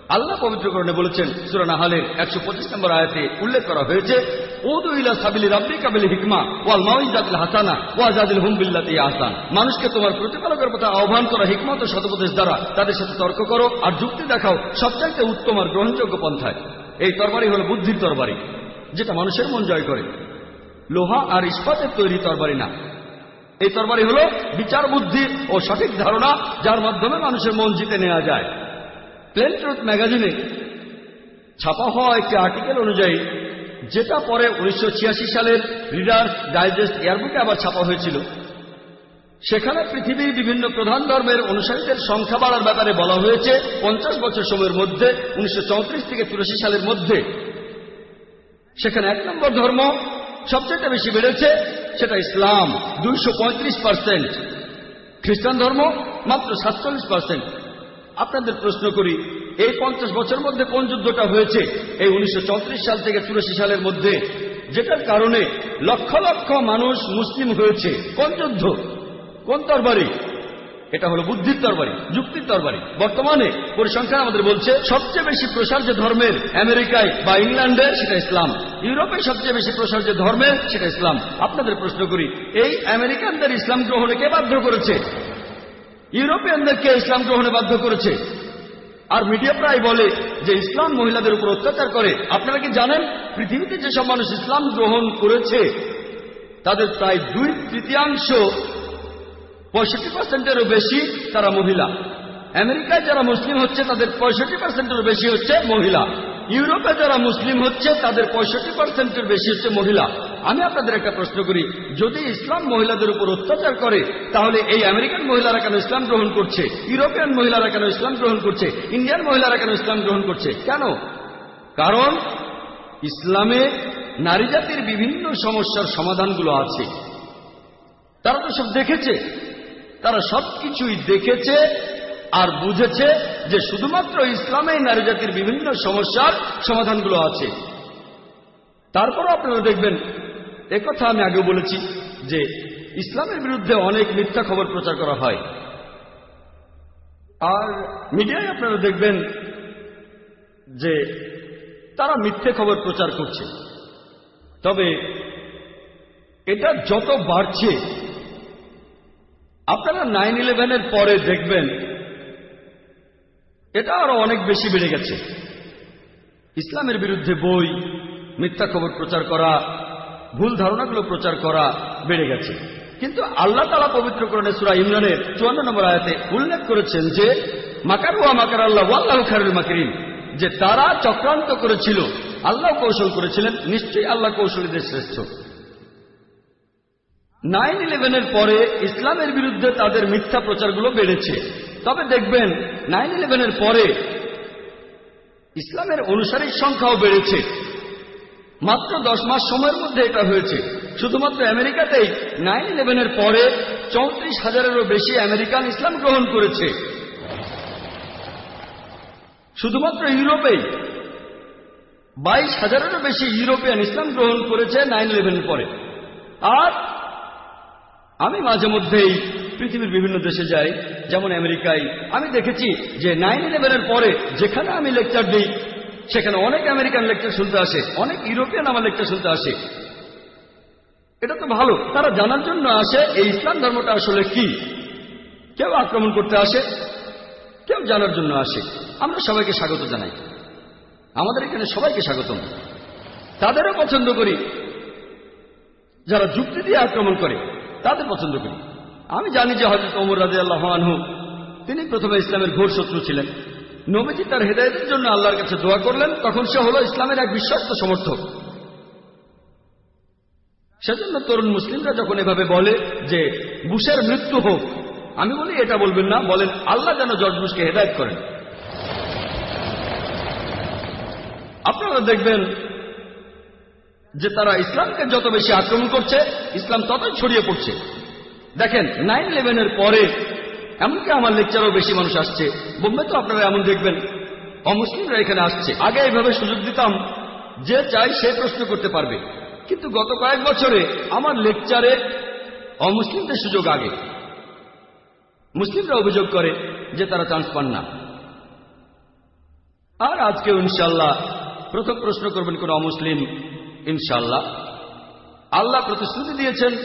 আল্লাহ পবিত্রকরণে বলেছেন সুরানা হালের একশো পঁচিশ নম্বর আয়াতে উল্লেখ করা হয়েছে কাবিল হিকমা ওয়াল হাসানা হুম আহসান। মানুষকে তোমার প্রতিপালকের কথা আহ্বান করা, হিকমত ও সতপদেশ দ্বারা তাদের সাথে তর্ক করো আর যুক্তি দেখাও সবচাইতে উত্তম আর গ্রহণযোগ্য পন্থায়। এই তরবারি হলো বুদ্ধির তরবারি, যেটা মানুষের মন জয় করে। লোহা আর ইস্পাতের তৈরি তরবারি না। এই তরবারি হলো বিচার বুদ্ধি ও সঠিক ধারণা যার মাধ্যমে মানুষের মন জিতে নেওয়া যায়। প্লেন ট্রুথ ম্যাগাজিনে ছাপা হওয়া একটি আর্টিকেল অনুযায়ী, যেটা পরে উনিশশো ছিয়াশি সালের রিডার্স ডাইজেস্ট এয়ারবুকে আবার ছাপা হয়েছিল। সেখানে পৃথিবীর বিভিন্ন প্রধান ধর্মের অনুসারীদের সংখ্যা বাড়ার ব্যাপারে বলা হয়েছে, পঞ্চাশ বছর সময়ের মধ্যে, উনিশশো চৌত্রিশ থেকে চুরাশি সালের মধ্যে। সেখানে এক নম্বর ধর্ম সবচেয়ে বেশি বেড়েছে, সেটা ইসলাম, দুইশো পঁয়ত্রিশ পার্সেন্ট খ্রিস্টান ধর্ম মাত্র সাতচল্লিশ পার্সেন্ট আপনাদের প্রশ্ন করি, এই পঞ্চাশ বছর মধ্যে কোন যুদ্ধটা হয়েছে? এই উনিশশো চৌত্রিশ সাল থেকে চুরাশি সালের মধ্যে, যেটার কারণে লক্ষ লক্ষ মানুষ মুসলিম হয়েছে। কোন যুদ্ধ? কোন তরবারি? এটা হলো বুদ্ধির তরবারি, যুক্তির তরবারি। বর্তমানে পরিসংখ্যান আমাদের বলছে, সবচেয়ে বেশি প্রসার যে ধর্মের আমেরিকায় বা ইংল্যান্ডে, সেটা ইসলাম। ইউরোপে সবচেয়ে বেশি প্রসার যে ধর্মের, সেটা ইসলাম। আপনাদের প্রশ্ন করি, এই আমেরিকানদের ইসলাম গ্রহণে কে বাধ্য করেছে? ইউরোপিয়ানদেরকে ইসলাম গ্রহণে বাধ্য করেছে। আর মিডিয়া প্রায় বলে যে ইসলাম মহিলাদের উপর অত্যাচার করে। আপনারা কি জানেন? পৃথিবীতে যেসব মানুষ ইসলাম গ্রহণ করেছে, তাদের প্রায় দুই তৃতীয়াংশ, পঁয়ষট্টি পার্সেন্টেরও বেশি তারা মহিলা। আমেরিকায় যারা মুসলিম হচ্ছে, তাদের পঁয়ষট্টি পার্সেন্টেরও বেশি হচ্ছে মহিলা। ইউরোপে যারা মুসলিম হচ্ছে, তাদের পঁয়ষট্টি পার্সেন্টের বেশি হচ্ছে মহিলা। আমি আপনাদের একটা প্রশ্ন করি, যদি ইসলাম মহিলাদের উপর অত্যাচার করে, তাহলে এই আমেরিকান মহিলারা কেন ইসলাম গ্রহণ করছে? ইউরোপিয়ান মহিলারা কেন ইসলাম গ্রহণ করছে? ইন্ডিয়ান মহিলারা কেন ইসলাম গ্রহণ করছে? কেন? কারণ ইসলামে নারী জাতির বিভিন্ন সমস্যার সমাধানগুলো আছে। তারা তো সব দেখেছে। তারা সবকিছুই দেখেছে। আর বুঝেছে যে শুধুমাত্র ইসলামেই নারী জাতির বিভিন্ন সমস্যার সমাধানগুলো আছে। তারপরও আপনারা দেখবেন একথা আমি আগেও বলেছি যে ইসলামের বিরুদ্ধে অনেক মিথ্যা খবর প্রচার করা হয়। আর মিডিয়ায় আপনারা দেখবেন যে তারা মিথ্যে খবর প্রচার করছে। তবে এটা যত বাড়ছে, আপনারা নাইন ইলেভেনের পরে দেখবেন এটা আরও অনেক বেশি বেড়ে গেছে। ইসলামের বিরুদ্ধে বই, মিথ্যা খবর প্রচার করা, ভুল ধারণাগুলো প্রচার করা বেড়ে গেছে। কিন্তু আল্লাহ তালা পবিত্রকরণে সুরা ইমরানের চুয়ান্ন নম্বর আয়াতে উল্লেখ করেছেন যে, মাকার ওয়া মাকার আল্লাহ আল্লাহ খারুল মাকিরিন। যে তারা চক্রান্ত করেছিল, আল্লাহ কৌশল করেছিলেন, নিশ্চয়ই আল্লাহ কৌশলীদের শ্রেষ্ঠ। নাইন ইলেভেনের পরে ইসলামের বিরুদ্ধে তাদের মিথ্যা প্রচারগুলো বেড়েছে। তবে দেখবেন নাইন ইলেভেনের পরে ইসলামের অনুসারীর সংখ্যাও বেড়েছে। মাত্র দশ মাস সময়ের মধ্যে এটা হয়েছে। শুধুমাত্র আমেরিকাতেই নাইন ইলেভেনের পরে চৌত্রিশ হাজারেরও বেশি আমেরিকান ইসলাম গ্রহণ করেছে। শুধুমাত্র ইউরোপেই বাইশ হাজারেরও বেশি ইউরোপিয়ান ইসলাম গ্রহণ করেছে নাইন ইলেভেনের পরে। আর আমি মাঝে মধ্যেই পৃথিবীর বিভিন্ন দেশে যাই, যেমন আমেরিকায়। আমি দেখেছি যে নাইন ইলেভেনের পরে যেখানে আমি লেকচার দিই, সেখানে অনেক আমেরিকান লেকচার শুনতে আসে, অনেক ইউরোপিয়ান আমার লেকচার শুনতে আসে। এটা তো ভালো, তারা জানার জন্য আসে, এই ইসলাম ধর্মটা আসলে কি? কেউ আক্রমণ করতে আসে, কেউ জানার জন্য আসে। আমরা সবাইকে স্বাগত জানাই। আমাদের এখানে সবাইকে স্বাগতম। তাদেরও পছন্দ করি। যারা যুক্তি দিয়ে আক্রমণ করে, তাদের পছন্দ করি। আমি জানি যে হজরত ওমর রাজে আল্লাহ তিনি প্রথমে ইসলামের ঘোর শত্রু ছিলেন। নবীজি তার হেদায়তের জন্য আল্লাহর কাছে দোয়া করলেন, তখন সে হল ইসলামের এক বিশ্বস্ত সমর্থক। সেজন্য তরুণ মুসলিমরা যখন এভাবে বলে যে, বুশের মৃত্যু হোক, আমি বলি, এটা বলবেন না, বলেন, আল্লাহ যেন জর্জ বুশকে হেদায়ত করেন। আপনারা দেখবেন যে তারা ইসলামকে যত বেশি আক্রমণ করছে, ইসলাম ততই ছড়িয়ে পড়ছে। দেখেন নাইন ইলেভেনের পরে এমনকি আমার লেকচারও বেশি মানুষ আসছে। বোম্বে তো আপনারা এমন দেখবেন। অমুসলিমরা এখানে আসছে। আগে এইভাবে সুযোগ দিতাম যে চাই সে প্রশ্ন করতে পারবে। কিন্তু গত কয়েক বছরে আমার লেকচারে অমুসলিমদের সুযোগ আগে। মুসলিমরা অভিযোগ করে যে তারা চান্স পান না। আর আজকে ইনশাল্লাহ প্রথম প্রশ্ন করবেন কোন অমুসলিম ইনশাল্লাহ আল্লাহ প্রতিশ্রুতি দিয়েছেন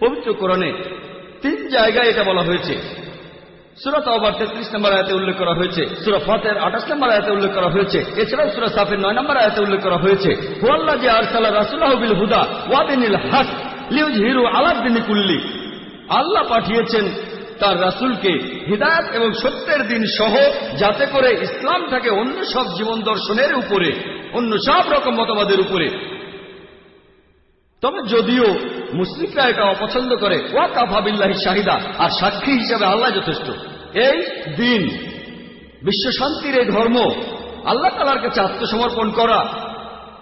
পবিত্র কোরআনে তিন জায়গায় এটা বলা হয়েছে। সুরত আবার তেত্রিশ নম্বর আয়তে উল্লেখ করা হয়েছে। সুরা ফতের আঠাশ নম্বর আয়তে উল্লেখ করা হয়েছে। এছাড়াও সুরা সাফের নয় নম্বর আয়তে উল্লেখ করা হয়েছে। হুয়াল্লা যে আরসাল্লাহ রাসুল্লাহ বিল হুদা ওয়াদিনিল হাস লিউজ হিরু আলাদ্দিনী কুল্লি। আল্লাহ পাঠিয়েছেন তার রাসুলকে হৃদায়ত এবং সত্যের দিন সহ যাতে করে ইসলাম থাকে অন্য সব জীবন দর্শনের উপরে, অন্য সব রকম মতবাদের উপরে তবে যদিও মুসলিকরা এটা অপছন্দ করে ওয়া কাফাবিল্লাহি শাহিদা, আর সাক্ষী হিসাবে আল্লাহ যথেষ্ট। এই দিন, বিশ্ব শান্তির এই ধর্ম, আল্লাহ তালার কাছে আত্মসমর্পণ করা,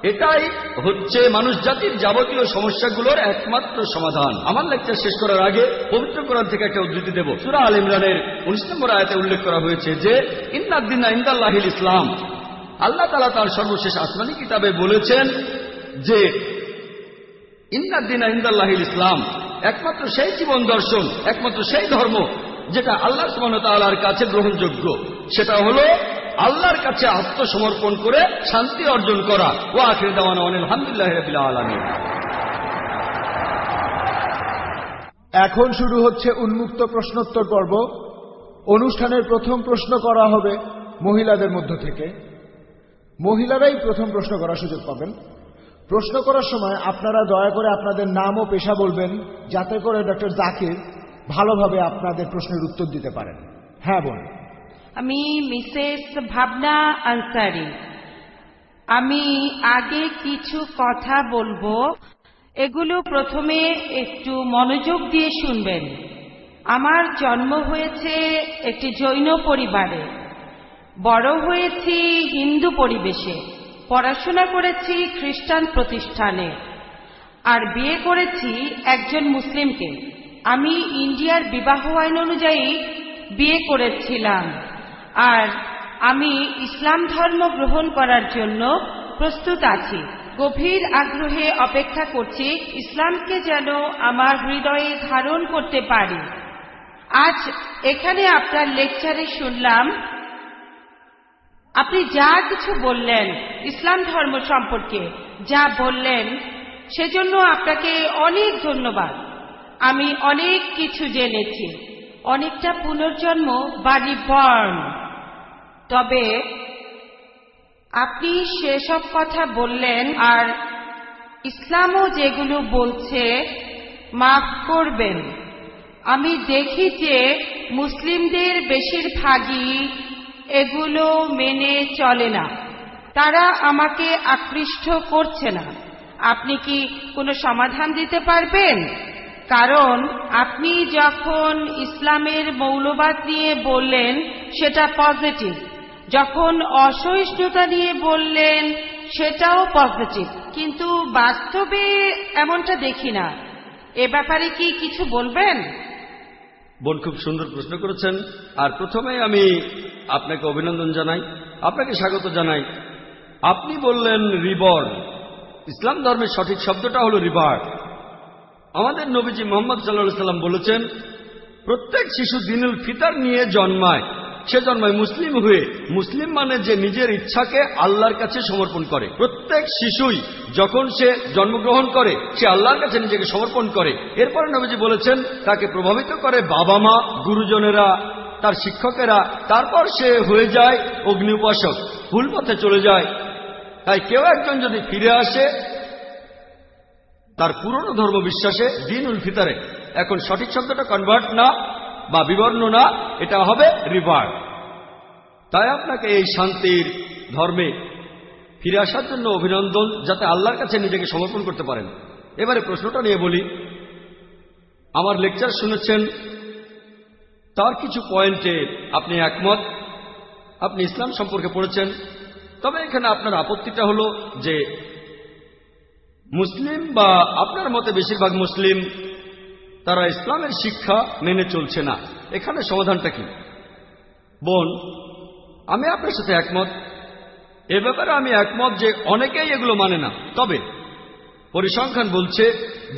এটাই হচ্ছে মানুষ জাতির যাবতীয় সমস্যাগুলোর একমাত্র সমাধান। আমার লেকচার শেষ করার আগে পবিত্র কোরআন থেকে একটা উদ্ধৃতি দেব। সুরা আল ইমরানের উনিশ নম্বর আয়তে উল্লেখ করা হয়েছে যে ইন্নাদ্দিনা ইন্দাল্লাহিল ইসলাম। আল্লাহ তালা তার সর্বশেষ আসমানি কিতাবে বলেছেন যে ইন্নাদ্দিনা ইন্দাল্লাহিল ইসলাম। একমাত্র সেই জীবন দর্শন, একমাত্র সেই ধর্ম যেটা আল্লাহ সুমনতালার কাছে গ্রহণযোগ্য। সেটা হলো আল্লাহর কাছে আত্মসমর্পণ করে শান্তি অর্জন করা। ও আখির দাওয়ান আলহামদুলিল্লাহ আলমী এখন শুরু হচ্ছে উন্মুক্ত প্রশ্নোত্তর পর্ব। অনুষ্ঠানের প্রথম প্রশ্ন করা হবে মহিলাদের মধ্য থেকে। মহিলারাই প্রথম প্রশ্ন করার সুযোগ পাবেন। প্রশ্ন করার সময় আপনারা দয়া করে আপনাদের নাম ও পেশা বলবেন, যাতে করে ডক্টর জাকির ভালোভাবে আপনাদের প্রশ্নের উত্তর দিতে পারেন। হ্যাঁ বোন। আমি মিসেস ভাবনা আনসারি। আমি আগে কিছু কথা বলব। এগুলো প্রথমে একটু মনোযোগ দিয়ে শুনবেন। আমার জন্ম হয়েছে একটি জৈন পরিবারে। বড় হয়েছি হিন্দু পরিবেশে। পড়াশোনা করেছি খ্রিস্টান প্রতিষ্ঠানে। আর বিয়ে করেছি একজন মুসলিমকে। আমি ইন্ডিয়ার বিবাহ আইন অনুযায়ী বিয়ে করেছিলাম। আর আমি ইসলাম ধর্ম গ্রহণ করার জন্য প্রস্তুত আছি। গভীর আগ্রহে অপেক্ষা করছি ইসলামকে যেন আমার হৃদয়ে ধারণ করতে পারি। আজ এখানে আপনার লেকচারে শুনলাম আপনি যা কিছু বললেন ইসলাম ধর্ম সম্পর্কে, যা বললেন, সেজন্য আপনাকে অনেক ধন্যবাদ। আমি অনেক কিছু জেনেছি। অনেকটা পুনর্জন্ম বা রিবর্ন তবে আপনি সেসব কথা বললেন আর ইসলামও যেগুলো বলছে মাফ করবেন। আমি দেখি যে মুসলিমদের বেশিরভাগই এগুলো মেনে চলে না। তারা আমাকে আকৃষ্ট করছে না। আপনি কি কোনো সমাধান দিতে পারবেন? কারণ আপনি যখন ইসলামের মৌলবাদ নিয়ে বললেন, সেটা পজিটিভ। যখন অসহিষ্ণুতা নিয়ে বললেন, সেটাও পজিটিভ। কিন্তু বাস্তবে এমনটা দেখি না। এ ব্যাপারে কি কিছু বলবেন? বোন খুব সুন্দর প্রশ্ন করেছেন। আর প্রথমে আমি আপনাকে অভিনন্দন জানাই, আপনাকে স্বাগত জানাই। আপনি বললেন রিবর্ন ইসলাম ধর্মের সঠিক শব্দটা হল রিবার আমাদের নবীজি মোহাম্মদ সাল্লাহ সাল্লাম বলেছেন, প্রত্যেক শিশু দিনুল ফিতার নিয়ে জন্মায়। সে জন্মায় মুসলিম হয়ে, মুসলিম মানে যে নিজের ইচ্ছাকে আল্লাহর কাছে সমর্পণ করে। প্রত্যেক শিশুই যখন সে জন্মগ্রহণ করে, সে আল্লাহর কাছে নিজেকে সমর্পণ করে। এরপরে নবীজি বলেছেন, তাকে প্রভাবিত করে বাবা মা গুরুজনেরা, তার শিক্ষকেরা। তারপর সে হয়ে যায় অগ্নি উপাসক, ভুল পথে চলে যায়। তাই কেউ একজন যদি ফিরে আসে, তার পুরনো ধর্ম বিশ্বাসে দিন উল ফিতারে। এখন সঠিক শব্দটা কনভার্ট না বা বিবর্ণনা, এটা হবে রিভার্ট তাই আপনাকে এই শান্তির ধর্মে ফিরে আসার জন্য অভিনন্দন, যাতে আল্লাহর কাছে নিজেকে সমর্পণ করতে পারেন। এবারে প্রশ্নটা নিয়ে বলি। আমার লেকচার শুনেছেন, তার কিছু পয়েন্টে আপনি একমত, আপনি ইসলাম সম্পর্কে পড়েছেন। তবে এখানে আপনার আপত্তিটা হলো যে, মুসলিম বা আপনার মতে বেশিরভাগ মুসলিম তারা ইসলামের শিক্ষা মেনে চলছে না। এখানে সমাধানটা কি? বোন, আমি আপনার সাথে একমত। এ ব্যাপারে আমি একমত যে অনেকেই এগুলো মানে না। তবে পরিসংখ্যান বলছে,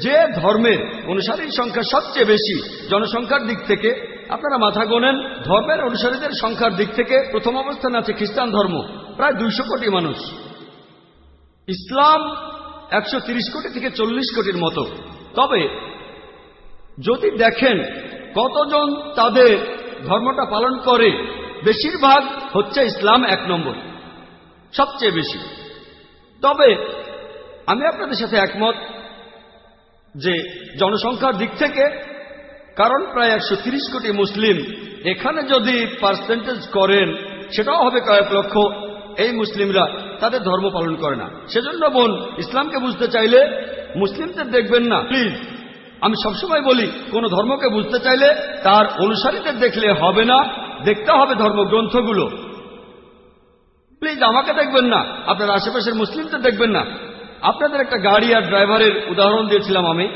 যে ধর্মের অনুসারীর সংখ্যা সবচেয়ে বেশি জনসংখ্যার দিক থেকে, আপনারা মাথা গোনেন, ধর্মের অনুসারীদের সংখ্যার দিক থেকে প্রথম অবস্থানে আছে খ্রিস্টান ধর্ম, প্রায় দুইশো কোটি মানুষ। ইসলাম একশো কোটি থেকে চল্লিশ কোটির মতো। তবে যদি দেখেন কতজন তাদের ধর্মটা পালন করে, বেশিরভাগ হচ্ছে ইসলাম এক নম্বর, সবচেয়ে বেশি। তবে আমি আপনাদের সাথে একমত যে জনসংখ্যার দিক থেকে, কারণ প্রায় একশো কোটি মুসলিম এখানে যদি পার্সেন্টেজ করেন, সেটাও হবে কয়েক লক্ষ এই মুসলিমরা তাদের ধর্ম পালন করে না। সেজন্য বোন, ইসলামকে বুঝতে চাইলে মুসলিমদের দেখবেন না। প্লিজ আমি সবসময় বলি, কোন ধর্মকে বুঝতে চাইলে তার অনুসারীদের দেখলে হবে না, দেখতে হবে ধর্মগ্রন্থগুলো। প্লিজ আমাকে দেখবেন না, আপনার আশেপাশের মুসলিমদের দেখবেন না। আপনাদের একটা গাড়ি আর ড্রাইভারের উদাহরণ দিয়েছিলাম আমি।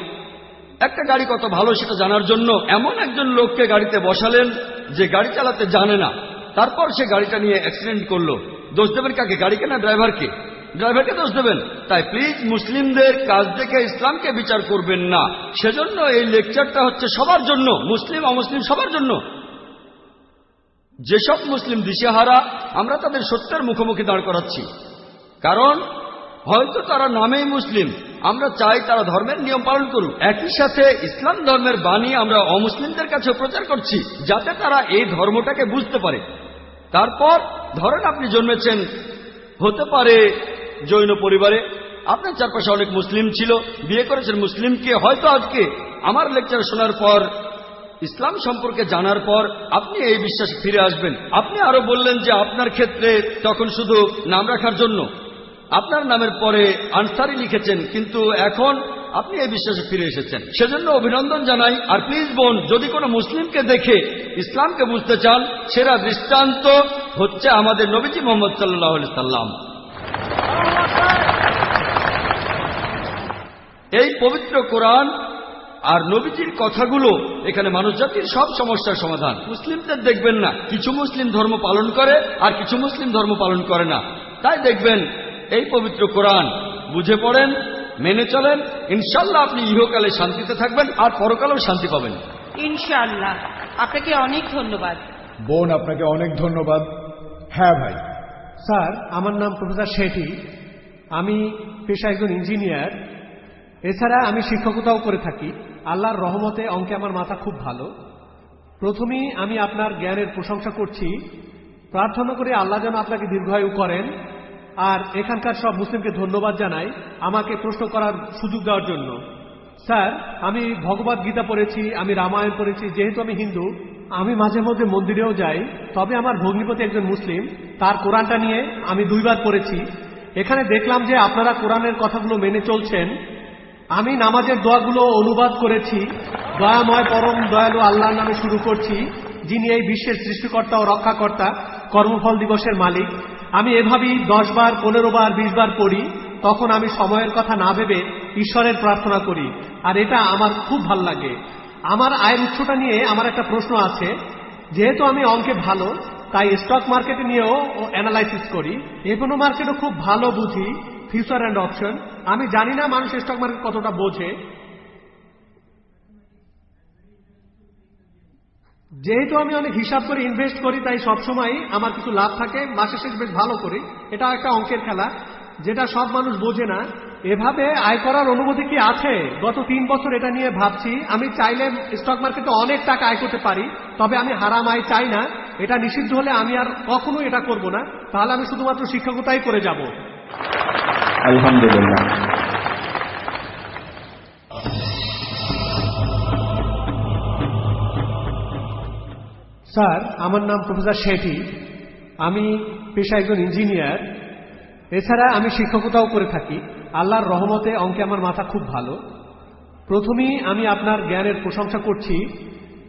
একটা গাড়ি কত ভালো সেটা জানার জন্য এমন একজন লোককে গাড়িতে বসালেন যে গাড়ি চালাতে জানে না। তারপর সে গাড়িটা নিয়ে অ্যাক্সিডেন্ট করল। দোষ দেবেন কাকে? গাড়িকে না ড্রাইভারকে। ড্রাইভারকে দোষ দেবেন। তাই প্লিজ মুসলিমদের কাজ দেখে ইসলামকে বিচার করবেন না। সেজন্য এই লেকচারটা হচ্ছে সবার জন্য, মুসলিম, অমুসলিম সবার জন্য। যেসব মুসলিম দিশেহারা, আমরা তাদের সত্যের মুখোমুখি দাঁড় করাচ্ছি। কারণ, হয়তো তারা নামেই মুসলিম। আমরা চাই তারা ধর্মের নিয়ম পালন করুক। একই সাথে ইসলাম ধর্মের বাণী আমরা অমুসলিমদের কাছে প্রচার করছি, যাতে তারা এই ধর্মটাকে বুঝতে পারে। তারপর, ধরেন আপনি জন্মেছেন, হতে পারে জৈন পরিবারে। আপনার চারপাশে অনেক মুসলিম ছিল, বিয়ে করেছেন মুসলিমকে। হয়তো আজকে আমার লেকচার শোনার পর, ইসলাম সম্পর্কে জানার পর আপনি এই বিশ্বাসে ফিরে আসবেন। আপনি আরও বললেন যে আপনার ক্ষেত্রে তখন শুধু নাম রাখার জন্য। আপনার নামের পরে আনসারি লিখেছেন, কিন্তু এখন আপনি এই বিশ্বাসে ফিরে এসেছেন। সেজন্য অভিনন্দন জানাই। আর প্লিজ বোন, যদি কোনো মুসলিমকে দেখে ইসলামকে বুঝতে চান, সেরা দৃষ্টান্ত হচ্ছে আমাদের নবীজি মোহাম্মদ সাল্লাহ সাল্লাম। এই পবিত্র কোরআন আর নবীজির কথাগুলো এখানে মানুষ জাতির সব সমস্যার সমাধান। মুসলিমদের দেখবেন না কিছু মুসলিম ধর্ম পালন করে আর কিছু মুসলিম ধর্ম পালন করে না। তাই দেখবেন এই পবিত্র কোরআন বুঝে পড়েন মেনে চলেন ইনশাল্লাহ আপনি ইহকালে শান্তিতে থাকবেন আর পরকালেও শান্তি পাবেন। ইনশাআল্লাহ আপনাকে অনেক ধন্যবাদ। বোন আপনাকে অনেক ধন্যবাদ। হ্যাঁ ভাই। স্যার, আমার নাম প্রফেসর শেঠি। আমি পেশা একজন ইঞ্জিনিয়ার। এছাড়া আমি শিক্ষকতাও করে থাকি। আল্লাহর রহমতে অঙ্কে আমার মাথা খুব ভালো। প্রথমেই আমি আপনার জ্ঞানের প্রশংসা করছি। প্রার্থনা করে আল্লাহ যেন আপনাকে দীর্ঘায়ু করেন। আর এখানকার সব মুসলিমকে ধন্যবাদ জানাই আমাকে প্রশ্ন করার সুযোগ দেওয়ার জন্য। স্যার, আমি ভগবত গীতা পড়েছি, আমি রামায়ণ পড়েছি, যেহেতু আমি হিন্দু আমি মাঝে মধ্যে মন্দিরেও যাই, তবে আমার ভগ্নিপতি একজন মুসলিম, তার কোরআনটা নিয়ে আমি দুইবার পড়েছি। এখানে দেখলাম যে আপনারা কোরআনের কথাগুলো মেনে চলছেন। আমি নামাজের দোয়াগুলো অনুবাদ করেছি। দয়াময় পরম দয়ালু আল্লাহর নামে শুরু করছি, যিনি এই বিশ্বের সৃষ্টিকর্তা ও রক্ষাকর্তা, কর্মফল দিবসের মালিক। আমি এভাবেই দশ বার পনেরো বার বিশ বার পড়ি, তখন আমি সময়ের কথা না ভেবে ঈশ্বরের প্রার্থনা করি, আর এটা আমার খুব ভালো লাগে। আমার আয়ের উৎসটা নিয়ে আমার একটা প্রশ্ন আছে। যেহেতু আমি অঙ্কে ভালো, তাই স্টক মার্কেট নিয়েও অ্যানালাইসিস করি। এগুলো মার্কেটও খুব ভালো বুঝি ফিউচার অ্যান্ড অপশন আমি জানি না মানুষ স্টক মার্কেট কতটা বোঝে। যেহেতু আমি অনেক হিসাব করে ইনভেস্ট করি, তাই সবসময় আমার কিছু লাভ থাকে। মাসে শেষ বেশ ভালো করি। এটা একটা অঙ্কের খেলা, যেটা সব মানুষ বোঝে না। এভাবে আয় করার অনুমতি কি আছে? গত তিন বছর এটা নিয়ে ভাবছি। আমি চাইলে স্টক মার্কেটে অনেক টাকা আয় করতে পারি তবে আমি হারাম আয় চাই না। এটা নিষিদ্ধ হলে আমি আর কখনো এটা করব না। তাহলে আমি শুধুমাত্র শিক্ষকতাই করে যাব। আলহামদুলিল্লাহ। স্যার আমার নাম প্রফেসর শেঠি। আমি পেশা একজন ইঞ্জিনিয়ার এছাড়া আমি শিক্ষকতাও করে থাকি। আল্লাহর রহমতে অঙ্কে আমার মাথা খুব ভালো। প্রথমেই আমি আপনার জ্ঞানের প্রশংসা করছি।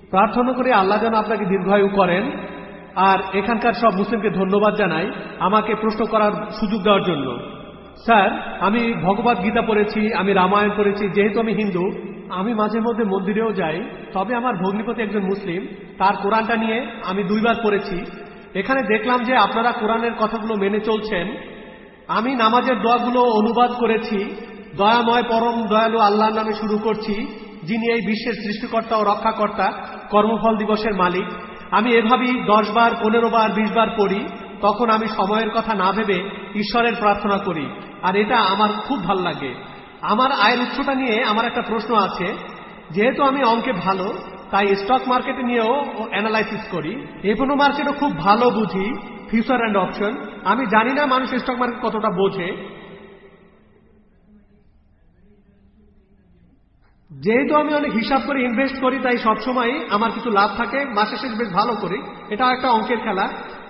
প্রার্থনা করে আল্লাহ যেন আপনাকে দীর্ঘায়ু করেন। আর এখানকার সব মুসলিমকে ধন্যবাদ জানাই আমাকে প্রশ্ন করার সুযোগ দেওয়ার জন্য। স্যার, আমি ভগবত গীতা পড়েছি, আমি রামায়ণ পড়েছি, যেহেতু আমি হিন্দু, আমি মাঝে মধ্যে মন্দিরেও যাই। তবে আমার ভগ্নিপতি একজন মুসলিম, তার কোরআনটা নিয়ে আমি দুইবার পড়েছি। এখানে দেখলাম যে আপনারা কোরআনের কথাগুলো মেনে চলছেন। আমি নামাজের দোয়াগুলো অনুবাদ করেছি, দয়াময় পরম দয়ালু আল্লাহর নামে শুরু করছি, যিনি এই বিশ্বের সৃষ্টিকর্তা ও রক্ষাকর্তা, কর্মফল দিবসের মালিক। আমি এভাবেই দশ বার পনেরো বার বিশ বার পড়ি, তখন আমি সময়ের কথা না ভেবে ঈশ্বরের প্রার্থনা করি, আর এটা আমার খুব ভালো লাগে। আমার আয়ের উৎসটা নিয়ে আমার একটা প্রশ্ন আছে, যেহেতু আমি অঙ্কে ভালো, তাই স্টক মার্কেট নিয়েও অ্যানালাইসিস করি। এগুলো মার্কেটও খুব ভালো বুঝি ফিউচার অ্যান্ড অপশন আমি জানি না মানুষ স্টক মার্কেট কতটা বোঝে। যেহেতু আমি অনেক হিসাব করে ইনভেস্ট করি, তাই সবসময় আমার কিছু লাভ থাকে। মাসে শেষ বেশ ভালো করি। এটা একটা অঙ্কের খেলা,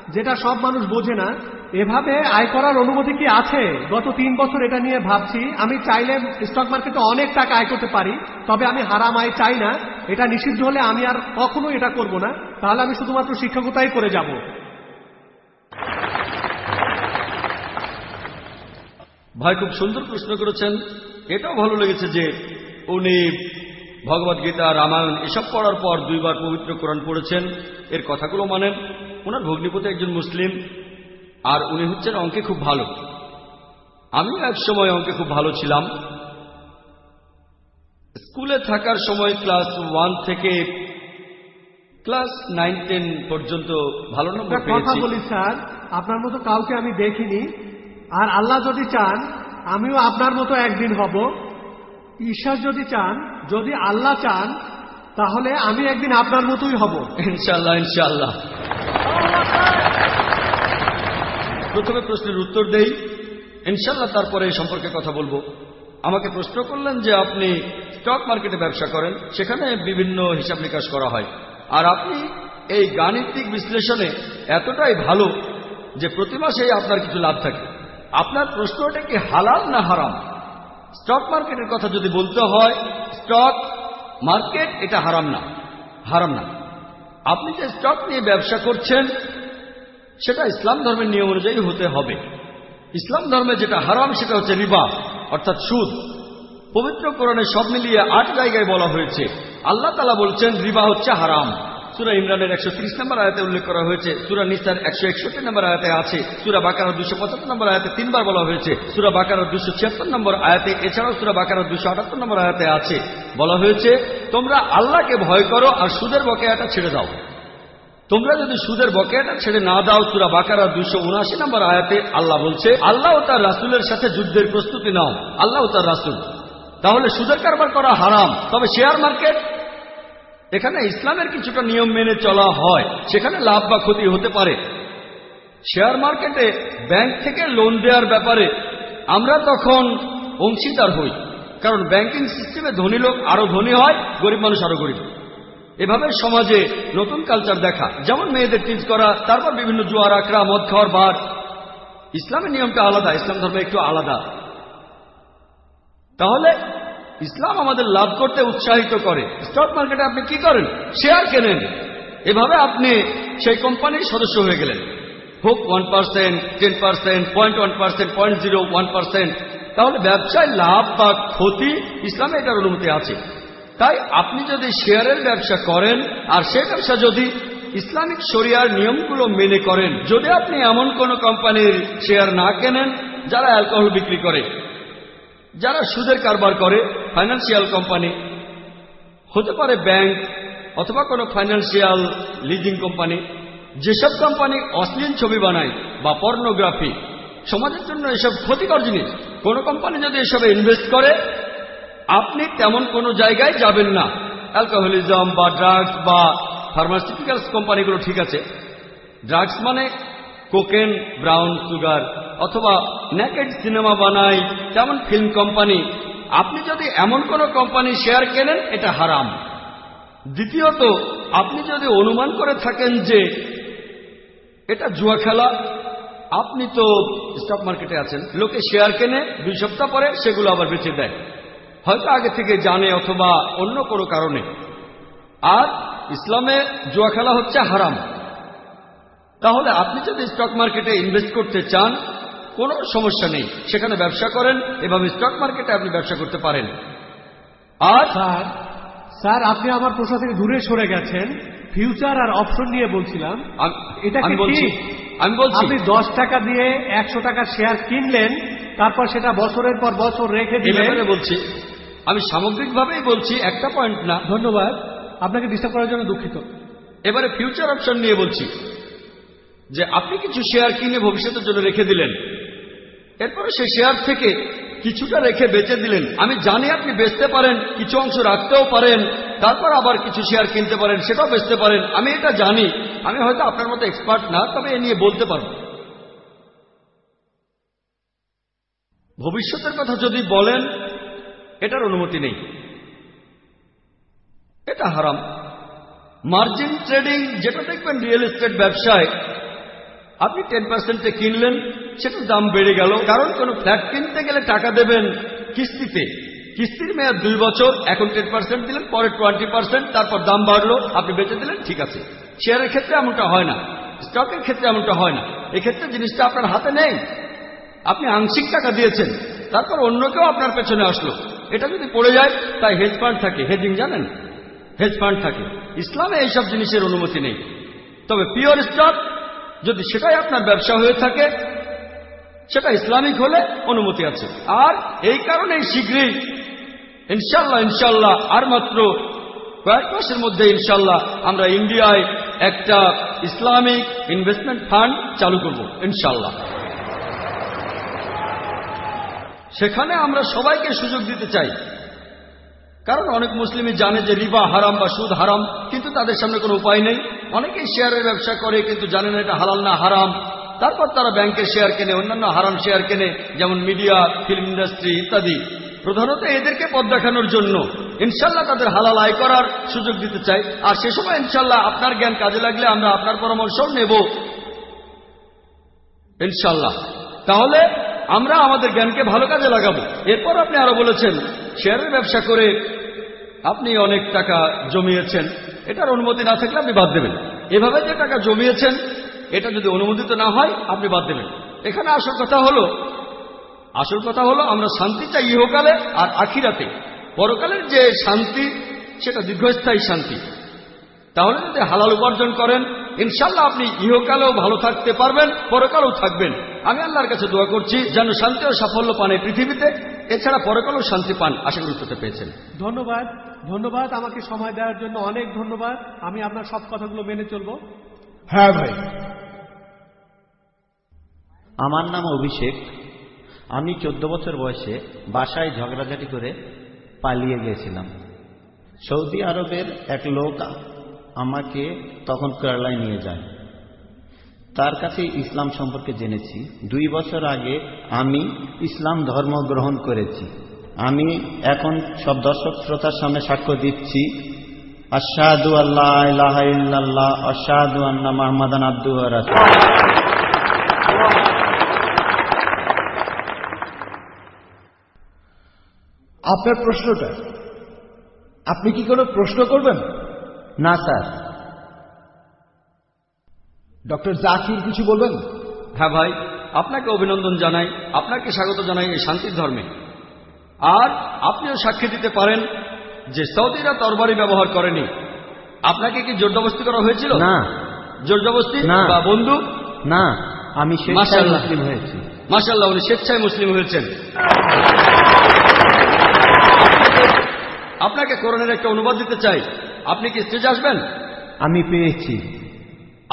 যেটা সব মানুষ বোঝে না। এভাবে আয় করার অনুমতি কি আছে? গত তিন বছর এটা নিয়ে ভাবছি। আমি চাইলে স্টক মার্কেটে অনেক টাকা আয় করতে পারি, তবে আমি হারাম আয় চাই না। এটা নিষিদ্ধ হলে আমি আর কখনো এটা করব না। তাহলে আমি শুধুমাত্র শিক্ষকতাই করে যাব। ভাই, খুব সুন্দর প্রশ্ন করেছেন। এটাও ভালো লেগেছে যে উনি ভগবদ গীতা, রামায়ণ এসব পড়ার পর দুইবার পবিত্র কোরআন পড়েছেন। এর কথাগুলো মানেন ওনার ভগ্নিপতি একজন মুসলিম, আর উনি হচ্ছেন অঙ্কে খুব ভালো। আমিও এক সময় অঙ্কে খুব ভালো ছিলাম। স্কুলে থাকার সময় ক্লাস ওয়ান থেকে ক্লাস নাইন টেন পর্যন্ত ভালো নম্বর কথা বলি স্যার আপনার মতো কাউকে আমি দেখিনি। আর আল্লাহ যদি চান আমিও আপনার মতো একদিন হব। ঈশ্বর যদি চান যদি আল্লাহ চান তাহলে আমি একদিন আপনার মতোই হব। ইনশাল্লাহ ইনশাল্লাহ প্রথমে প্রশ্নের উত্তর দেই। ইনশাল্লাহ তারপরে এই সম্পর্কে কথা বলব। আমাকে প্রশ্ন করলেন যে আপনি স্টক মার্কেটে ব্যবসা করেন সেখানে বিভিন্ন হিসাব নিকাশ করা হয়। আর আপনি এই গাণিতিক বিশ্লেষণে এতটাই ভালো যে প্রতি মাসেই আপনার কিছু লাভ থাকে। আপনার প্রশ্নটা কি হালাল না হারাম? স্টক মার্কেটের কথা যদি বলতে হয়, স্টক মার্কেট এটা হারাম না হারাম না। আপনি যে স্টক নিয়ে ব্যবসা করছেন, সেটা ইসলাম ধর্মের নিয়ম অনুযায়ী হতে হবে। ইসলাম ধর্মে যেটা হারাম সেটা হচ্ছে রিবা, অর্থাৎ সুদ। পবিত্র কোরআনে সব মিলিয়ে আট জায়গায় বলা হয়েছে। আল্লাহ তালা বলছেন, রিবা হচ্ছে হারাম। সুরা ইমরানের একশো ত্রিশ নম্বর আয়াতে উল্লেখ করা হয়েছে। সুরা নিস্তার একশো একষট্টি নম্বর আয়াতে আছে। সুরা বাকারার দুশো পঁচাত্তর নম্বর আয়াতে তিনবার বলা হয়েছে। সুরা বাকারার দুশো ছিয়াত্তর নম্বর আয়াতে, এছাড়াও সুরা বাকারার দুশো আটাত্তর নম্বর আয়াতে আছে। বলা হয়েছে, তোমরা আল্লাহকে ভয় করো আর সুদের বকেয়াটা ছেড়ে দাও। তোমরা যদি সুদের বকেয়াটা ছেড়ে না দাও, সুরা বাকারা দুশো উনআশি নম্বর আয়াতে আল্লাহ বলছে, আল্লাহ ও তার রাসুলের সাথে যুদ্ধের প্রস্তুতি নাও। আল্লাহ ও তার রাসুল। তাহলে সুদের কারবার করা হারাম। তবে শেয়ার মার্কেট, এখানে ইসলামের কিছুটা নিয়ম মেনে চলা হয়। সেখানে লাভ বা ক্ষতি হতে পারে। শেয়ার মার্কেটে ব্যাংক থেকে লোন দেওয়ার ব্যাপারে আমরা তখন অংশীদার হই। কারণ ব্যাংকিং সিস্টেমে ধনী লোক আরও ধনী হয়, গরিব মানুষ আরও গরিব। এভাবে সমাজে নতুন কালচার দেখা। যেমন মেয়েদের টিজ করা, তারপর বিভিন্ন জুয়ার আখড়া মদ খাওয়ার বার। ইসলামের নিয়মটা আলাদা, ইসলাম ধর্ম একটু আলাদা। তাহলে ইসলাম আমাদের লাভ করতে উৎসাহিত করে। স্টক মার্কেটে আপনি কি করেন? শেয়ার কেনেন। এভাবে আপনি সেই কোম্পানির সদস্য হয়ে গেলেন। হোক one percent, ten percent, point one percent, point zero one percent. তাহলে ব্যবসায় লাভ বা ক্ষতি ইসলামে এটার অনুমতি আছে। তাই আপনি যদি শেয়ারের ব্যবসা করেন, আর সেই ব্যবসা যদি ইসলামিক শরিয়ার নিয়মগুলো মেনে করেন, যদি আপনি এমন কোন কোম্পানির শেয়ার না কেনেন, যারা অ্যালকোহল বিক্রি করে যারা সুদের কারবার করে ফাইন্যান্সিয়াল কোম্পানি হতে পারে ব্যাংক অথবা কোনো ফাইন্যান্সিয়াল লিজিং কোম্পানি যেসব কোম্পানি অশ্লীল ছবি বানায় বা পর্নোগ্রাফি সমাজের জন্য এসব ক্ষতিকর জিনিস, কোনো কোম্পানি যদি এসবে ইনভেস্ট করে, আপনি তেমন কোনো জায়গায় যাবেন না। অ্যালকোহলিজম বা ড্রাগস বা ফার্মাসিউটিক্যালস কোম্পানিগুলো ঠিক আছে। ড্রাগস মানে কোকেন ব্রাউন সুগার অথবা নেকেড সিনেমা বানায় তেমন ফিল্ম কোম্পানি। আপনি যদি এমন কোন কোম্পানি শেয়ার কেনেন, এটা হারাম। দ্বিতীয়ত, আপনি যদি অনুমান করে থাকেন যে এটা জুয়া খেলা, আপনি তো স্টক মার্কেটে আছেন, লোকে শেয়ার কেনে, দুই সপ্তাহ পরে সেগুলো আবার বেঁচে দেয়। হয়তো আগে থেকে জানে অথবা অন্য কোনো কারণে। আর ইসলামে জুয়া খেলা হচ্ছে হারাম। তাহলে আপনি যদি স্টক মার্কেটে ইনভেস্ট করতে চান কোনো সমস্যা নেই। সেখানে ব্যবসা করেন এভাবে স্টক মার্কেটে আপনি ব্যবসা করতে পারেন। আর স্যার স্যার আপনি আমার প্রশ্ন থেকে দূরে সরে গেছেন। ফিউচার আর অপশন নিয়ে বলছিলাম। এটা আমি বলছি আমি বলছি আপনি দশ টাকা দিয়ে একশো টাকার শেয়ার কিনলেন তারপর সেটা বছরের পর বছর রেখে দিলেন। বলছি। আমি সামগ্রিকভাবেই বলছি একটা পয়েন্ট না। ধন্যবাদ। আপনাকে ডিস্টার্ব করার জন্য দুঃখিত। এবারে ফিউচার অপশন নিয়ে বলছি। যে আপনি কিছু শেয়ার কিনে ভবিষ্যতের জন্য রেখে দিলেন। এরপরে সেই শেয়ার থেকে কিছুটা রেখে বেচে দিলেন। আমি জানি আপনি বেচতে পারেন, কিছু অংশ রাখতেও পারেন, তারপর আবার কিছু শেয়ার কিনতে পারেন, সেটাও বেচতে পারেন। আমি এটা জানি। আমি হয়তো আপনার মতো এক্সপার্ট না, তবে এ নিয়ে বলতে পারব। ভবিষ্যতের কথা যদি বলেন, এটার অনুমতি নেই। এটা হারাম। মার্জিন ট্রেডিং যেটা দেখবেন রিয়েল এস্টেট ব্যবসায় আপনি টেন পার্সেন্টে কিনলেন, সেটার দাম বেড়ে গেল। কারণ কোন ফ্ল্যাট কিনতে গেলে টাকা দেবেন কিস্তিতে। কিস্তির মেয়াদ দুই বছর, এখন টেন পার্সেন্ট দিলেন, পরে টোয়েন্টি পার্সেন্ট তারপর দাম বাড়লো, আপনি বেঁচে দিলেন, ঠিক আছে। শেয়ারের ক্ষেত্রে এমনটা হয় না। স্টকের ক্ষেত্রে এমনটা হয় না। এক্ষেত্রে জিনিসটা আপনার হাতে নেই। আপনি আংশিক টাকা দিয়েছেন, তারপর অন্য কেউ আপনার পেছনে আসলো। এটা যদি পড়ে যায়, তাই হেজ ফান্ড থাকে। হেজিং জানেন? হেজ ফান্ড থাকে। ইসলামে এইসব জিনিসের অনুমতি নেই। তবে পিওর স্টক যদি সেটাই আপনার ব্যবসা হয়ে থাকে, সেটা ইসলামিক হলে অনুমতি আছে। আর এই কারণেই শীঘ্রই ইনশাল্লাহ ইনশাল্লাহ আর মাত্র কয়েক মাসের মধ্যে ইনশাল্লাহ আমরা ইন্ডিয়ায় একটা ইসলামিক ইনভেস্টমেন্ট ফান্ড চালু করব ইনশাল্লাহ সেখানে আমরা সবাইকে সুযোগ দিতে চাই। কারণ অনেক মুসলিমই জানে যে রিবা হারাম বা সুদ হারাম, কিন্তু তাদের সামনে কোনো উপায় নেই। অনেকেই শেয়ারের ব্যবসা করে, কিন্তু জানে না এটা হালাল না হারাম। তারপর তারা ব্যাংকের শেয়ার কেনে, অন্যান্য হারাম শেয়ার কেনে, যেমন মিডিয়া ফিল্ম ইন্ডাস্ট্রি ইত্যাদি। প্রধানত এদেরকে পথ দেখানোর জন্য। ইনশাল্লাহ তাদের হালাল আয় করার সুযোগ দিতে চাই। আর সে সময় ইনশাল্লাহ আপনার জ্ঞান কাজে লাগলে আমরা আপনার পরামর্শ নেব। ইনশাল্লাহ তাহলে আমরা আমাদের জ্ঞানকে ভালো কাজে লাগাবো। এরপর আপনি আরও বলেছেন শেয়ারের ব্যবসা করে আপনি অনেক টাকা জমিয়েছেন। এটার অনুমতি না থাকলে আপনি বাদ দেবেন। এভাবে যে টাকা জমিয়েছেন, এটা যদি অনুমোদিত না হয়, আপনি বাদ দেবেন। এখানে আসল কথা হলো, আসল কথা হলো আমরা শান্তি চাই ইহকালে আর আখিরাতে। পরকালের যে শান্তি, সেটা দীর্ঘস্থায়ী শান্তি। তাহলে যদি হালাল উপার্জন করেন ইনশাল্লাহ আপনি ইহকালেও ভালো থাকতে পারবেন, পরকালেও থাকবেন। আমি আল্লাহর কাছে দোয়া করছি, যেন শান্তি ও সাফল্য পান পৃথিবীতে। এছাড়া পরে পরকালেও শান্তি পান আশা করি উত্তরটা পেয়েছেন। ধন্যবাদ ধন্যবাদ আমাকে সময় দেওয়ার জন্য অনেক ধন্যবাদ। আমি আপনার সব কথাগুলো মেনে চলবো। হ্যাঁ ভাই। আমার নাম অভিষেক। আমি চোদ্দ বছর বয়সে বাসায় ঝগড়াঝাটি করে পালিয়ে গিয়েছিলাম। সৌদি আরবের এক লোক আমাকে তখন কেরালায় নিয়ে যায়। তার কাছে ইসলাম সম্পর্কে জেনেছি। দুই বছর আগে আমি ইসলাম ধর্ম গ্রহণ করেছি। আমি এখন সব দর্শক শ্রোতার সামনে সাক্ষ্য দিচ্ছি আশাদু আল্লাহ ইলাহা ইল্লাল্লাহ আন্না মাহমাদান আব্দু আপনার প্রশ্নটা আপনি কি কোনো প্রশ্ন করবেন? না স্যার। ডক্টর জাকির কিছু বলবেন? হ্যাঁ ভাই আপনাকে অভিনন্দন জানাই আপনাকে স্বাগত জানাই এই শান্তির ধর্মে। আর আপনিও সাক্ষী দিতে পারেন যে সৌদিরা তরবারি ব্যবহার করেনি। আপনাকে কি জোরজবস্তি করা হয়েছিল? না। জোরজবস্তি না। বা বন্ধু না আমি স্বেচ্ছায় মুসলিম হয়েছি। মাসাল্লাহ উনি স্বেচ্ছায় মুসলিম হয়েছেন। আপনাকে কোরআনের একটা অনুবাদ দিতে চাই। আপনি কি স্টেজে আসবেন? আমি পেয়েছি।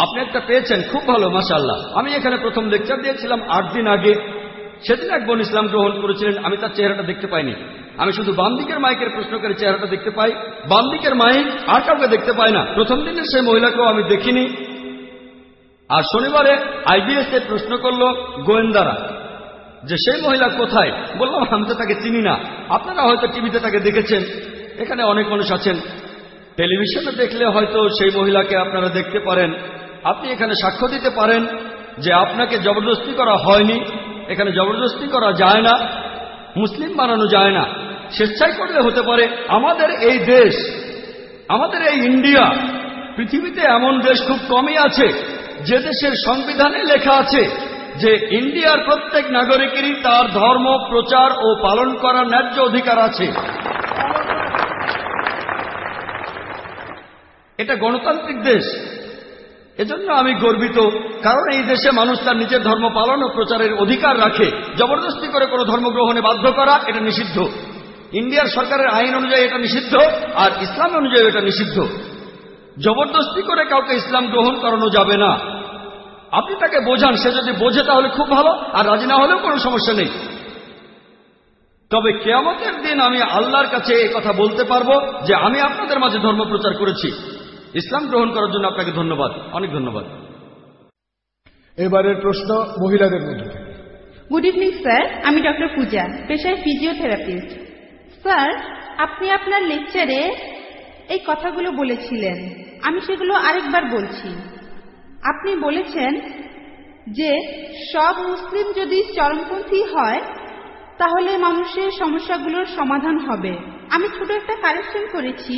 আপনি একটা পেয়েছেন, খুব ভালো মাসাল্লাহ আমি এখানে প্রথম লেকচার দিয়েছিলাম আট দিন আগে। সেদিন এক বোন ইসলাম গ্রহণ করেছিলেন, আমি তার চেহারাটা দেখতে পাইনি। আমি শুধু বাম দিকের মাইকের প্রশ্নকারী চেহারাটা দেখতে পাই, বাম দিকের মাইক আর কাউকে দেখতে পাই না। প্রথম দিনের সেই মহিলাকেও আমি দেখিনি। আর শনিবারে আইবিএস এর প্রশ্ন করল, গোয়েন্দারা, যে সেই মহিলা কোথায়? বললাম, আমি তো তাকে চিনি না। আপনারা হয়তো টিভিতে তাকে দেখেছেন। এখানে অনেক মানুষ আছেন। টেলিভিশনে দেখলে হয়তো সেই মহিলাকে আপনারা দেখতে পারেন। আপনি এখানে সাক্ষ্য দিতে পারেন যে আপনাকে জবরদস্তি করা হয়নি, এখানে জবরদস্তি করা যায় না, মুসলিম বানানো যায় না, স্বেচ্ছায় করলে হতে পারে। আমাদের এই দেশ, আমাদের এই ইন্ডিয়া, পৃথিবীতে এমন দেশ খুব কমই আছে, যে দেশের সংবিধানে লেখা আছে যে ইন্ডিয়ার প্রত্যেক নাগরিকেরই তার ধর্ম, প্রচার ও পালন করার ন্যায্য অধিকার আছে। এটা গণতান্ত্রিক দেশ। এজন্য আমি গর্বিত, কারণ এই দেশে মানুষ তার নিজের ধর্ম পালন ও প্রচারের অধিকার রাখে। জবরদস্তি করে কোনো ধর্ম গ্রহণে বাধ্য করা, এটা নিষিদ্ধ। ইন্ডিয়ার সরকারের আইন অনুযায়ী এটা নিষিদ্ধ, আর ইসলাম অনুযায়ী এটা নিষিদ্ধ। জবরদস্তি করে কাউকে ইসলাম গ্রহণ করানো যাবে না। আপনি তাকে বোঝান, সে যদি বোঝে তাহলে খুব ভালো, আর রাজি না হলেও কোনো সমস্যা নেই। তবে কেয়ামতের দিন আমি আল্লাহর কাছে এই কথা বলতে পারব যে আমি আপনাদের মাঝে ধর্ম প্রচার করেছি। ইসলাম গ্রহণ করার জন্য আপনাকে ধন্যবাদ অনেক ধন্যবাদ। এবারের প্রশ্ন মহিলাদের মধ্যে গুড ইভিনিং স্যার আমি ডক্টর পূজা পেশায় ফিজিওথেরাপিস্ট স্যার আপনি আপনার লেকচারে এই কথাগুলো বলেছিলেন। আমি সেগুলো আরেকবার বলছি। আপনি বলেছেন যে সব মুসলিম যদি চরমপন্থী হয় তাহলে মানুষের সমস্যাগুলোর সমাধান হবে। আমি ছোট একটা কারেকশন করেছি।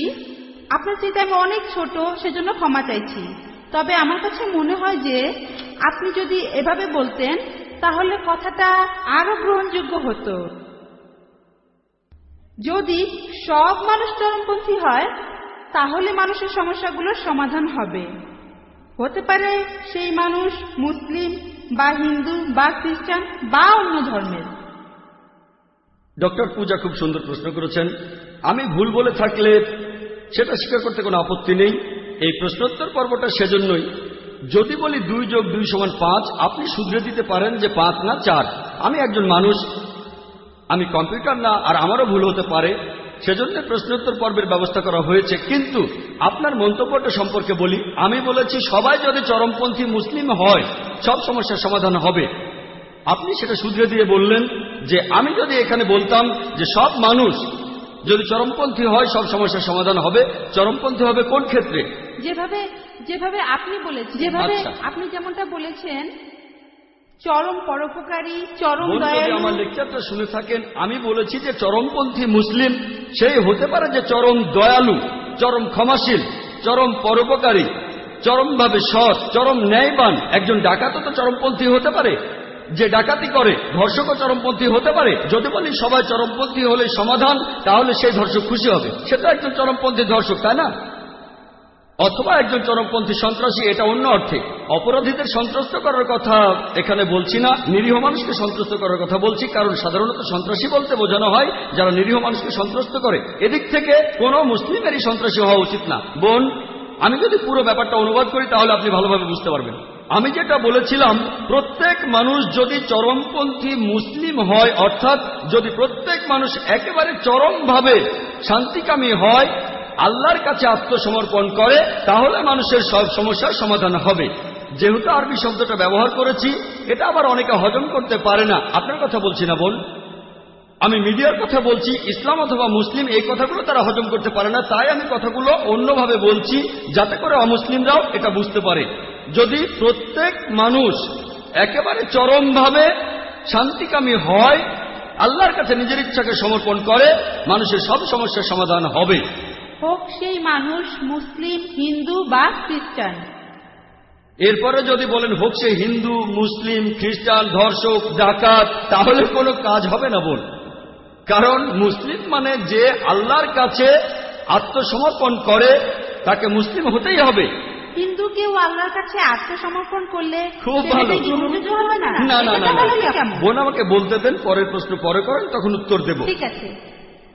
আপনার চিন্তা আমি অনেক ছোট, সেজন্য ক্ষমা চাইছি। তবে আমার কাছে মনে হয় যে, আপনি যদি এভাবে বলতেন, তাহলে কথাটা আরও গ্রহণযোগ্য হতো। যদি সব মানুষ চরমপন্থী হয়, তাহলে মানুষের সমস্যাগুলোর সমাধান হবে। হতে পারে সেই মানুষ মুসলিম বা হিন্দু বা খ্রিস্টান বা অন্য ধর্মের। ডক্টর পূজা খুব সুন্দর প্রশ্ন করেছেন। আমি ভুল বলে থাকলে সেটা স্বীকার করতে কোনো আপত্তি নেই। এই প্রশ্নোত্তর পর্বটা সেজন্যই। যদি বলি দুই যোগ দুই সমান পাঁচ, আপনি শুধরে দিতে পারেন যে পাঁচ না চার। আমি একজন মানুষ, আমি কম্পিউটার না, আর আমারও ভুল হতে পারে। সেজন্য প্রশ্নোত্তর পর্বের ব্যবস্থা করা হয়েছে। কিন্তু আপনার মন্তব্যটা সম্পর্কে বলি, আমি বলেছি, সবাই যদি চরমপন্থী মুসলিম হয়, সব সমস্যার সমাধান হবে। আপনি সেটা শুধরে দিয়ে বললেন যে, আমি যদি এখানে বলতাম যে সব মানুষ যদি চরমপন্থী হয় সব সমস্যার সমাধান হবে। চরমপন্থী হবে কোন ক্ষেত্রে? যেভাবে যেভাবে আপনি বলেছেন যেভাবে আচ্ছা। আপনি যেমনটা বলেছেন চরম পরোপকারী চরম আমার লেকচারটা শুনে থাকেন আমি বলেছি যে চরমপন্থী মুসলিম সেই হতে পারে যে চরম দয়ালু চরম ক্ষমাশীল চরম পরোপকারী চরমভাবে সৎ চরম ন্যায়বান। একজন ডাকাতও তো চরমপন্থী হতে পারে। যে ডাকাতি করে ধর্ষকও চরমপন্থী হতে পারে, যদি বলি সবাই চরমপন্থী হলে সমাধান, তাহলে সেই ধর্ষক খুশি হবে। সে তো একজন চরমপন্থী ধর্ষক, তাই না? অথবা একজন চরমপন্থী সন্ত্রাসী, এটা অন্য অর্থে। অপরাধীদের সন্ত্রস্ত করার কথা এখানে বলছি না, নিরীহ মানুষকে সন্ত্রস্ত করার কথা বলছি, কারণ সাধারণত সন্ত্রাসী বলতে বোঝানো হয়, যারা নিরীহ মানুষকে সন্ত্রস্ত করে। এদিক থেকে কোনো মুসলিমেরই সন্ত্রাসী হওয়া উচিত না। বোন, আমি যদি পুরো ব্যাপারটা অনুবাদ করি, তাহলে আপনি ভালোভাবে বুঝতে পারবেন। আমি যেটা বলেছিলাম, প্রত্যেক মানুষ যদি চরমপন্থী মুসলিম হয়, অর্থাৎ যদি প্রত্যেক মানুষ একেবারে চরমভাবে শান্তিকামী হয়, আল্লাহর কাছে আত্মসমর্পণ করে, তাহলে মানুষের সব সমস্যার সমাধান হবে। যেহেতু আরবি শব্দটা ব্যবহার করেছি, এটা আবার অনেকে হজম করতে পারে না। আপনার কথা বলছি না, বোন? আমি মিডিয়ার কথা বলছি, ইসলাম অথবা মুসলিম এই কথাগুলো তারা হজম করতে পারে না, তাই আমি কথাগুলো অন্যভাবে বলছি, যাতে করে অমুসলিমরাও এটা বুঝতে পারে। যদি প্রত্যেক মানুষ একেবারে চরমভাবে শান্তিকামী হয় আল্লাহর কাছে নিজের ইচ্ছাকে সমর্পণ করে মানুষের সব সমস্যার সমাধান হবে। হোক সেই মানুষ মুসলিম হিন্দু বা খ্রিস্টান। এরপরে যদি বলেন হোক সে হিন্দু মুসলিম খ্রিস্টান ধর্ষক ডাকাত তাহলে কোনো কাজ হবে না বোন। কারণ মুসলিম মানে যে আল্লাহর কাছে আত্মসমর্পণ করে তাকে মুসলিম হতেই হবে। হিন্দু কেউ আল্লাহর কাছে আত্মসমর্পণ করলে খুব ভালো। না? না না? বোন আমাকে বলতে দেন পরের প্রশ্ন পরে করেন তখন উত্তর দেব। ঠিক আছে।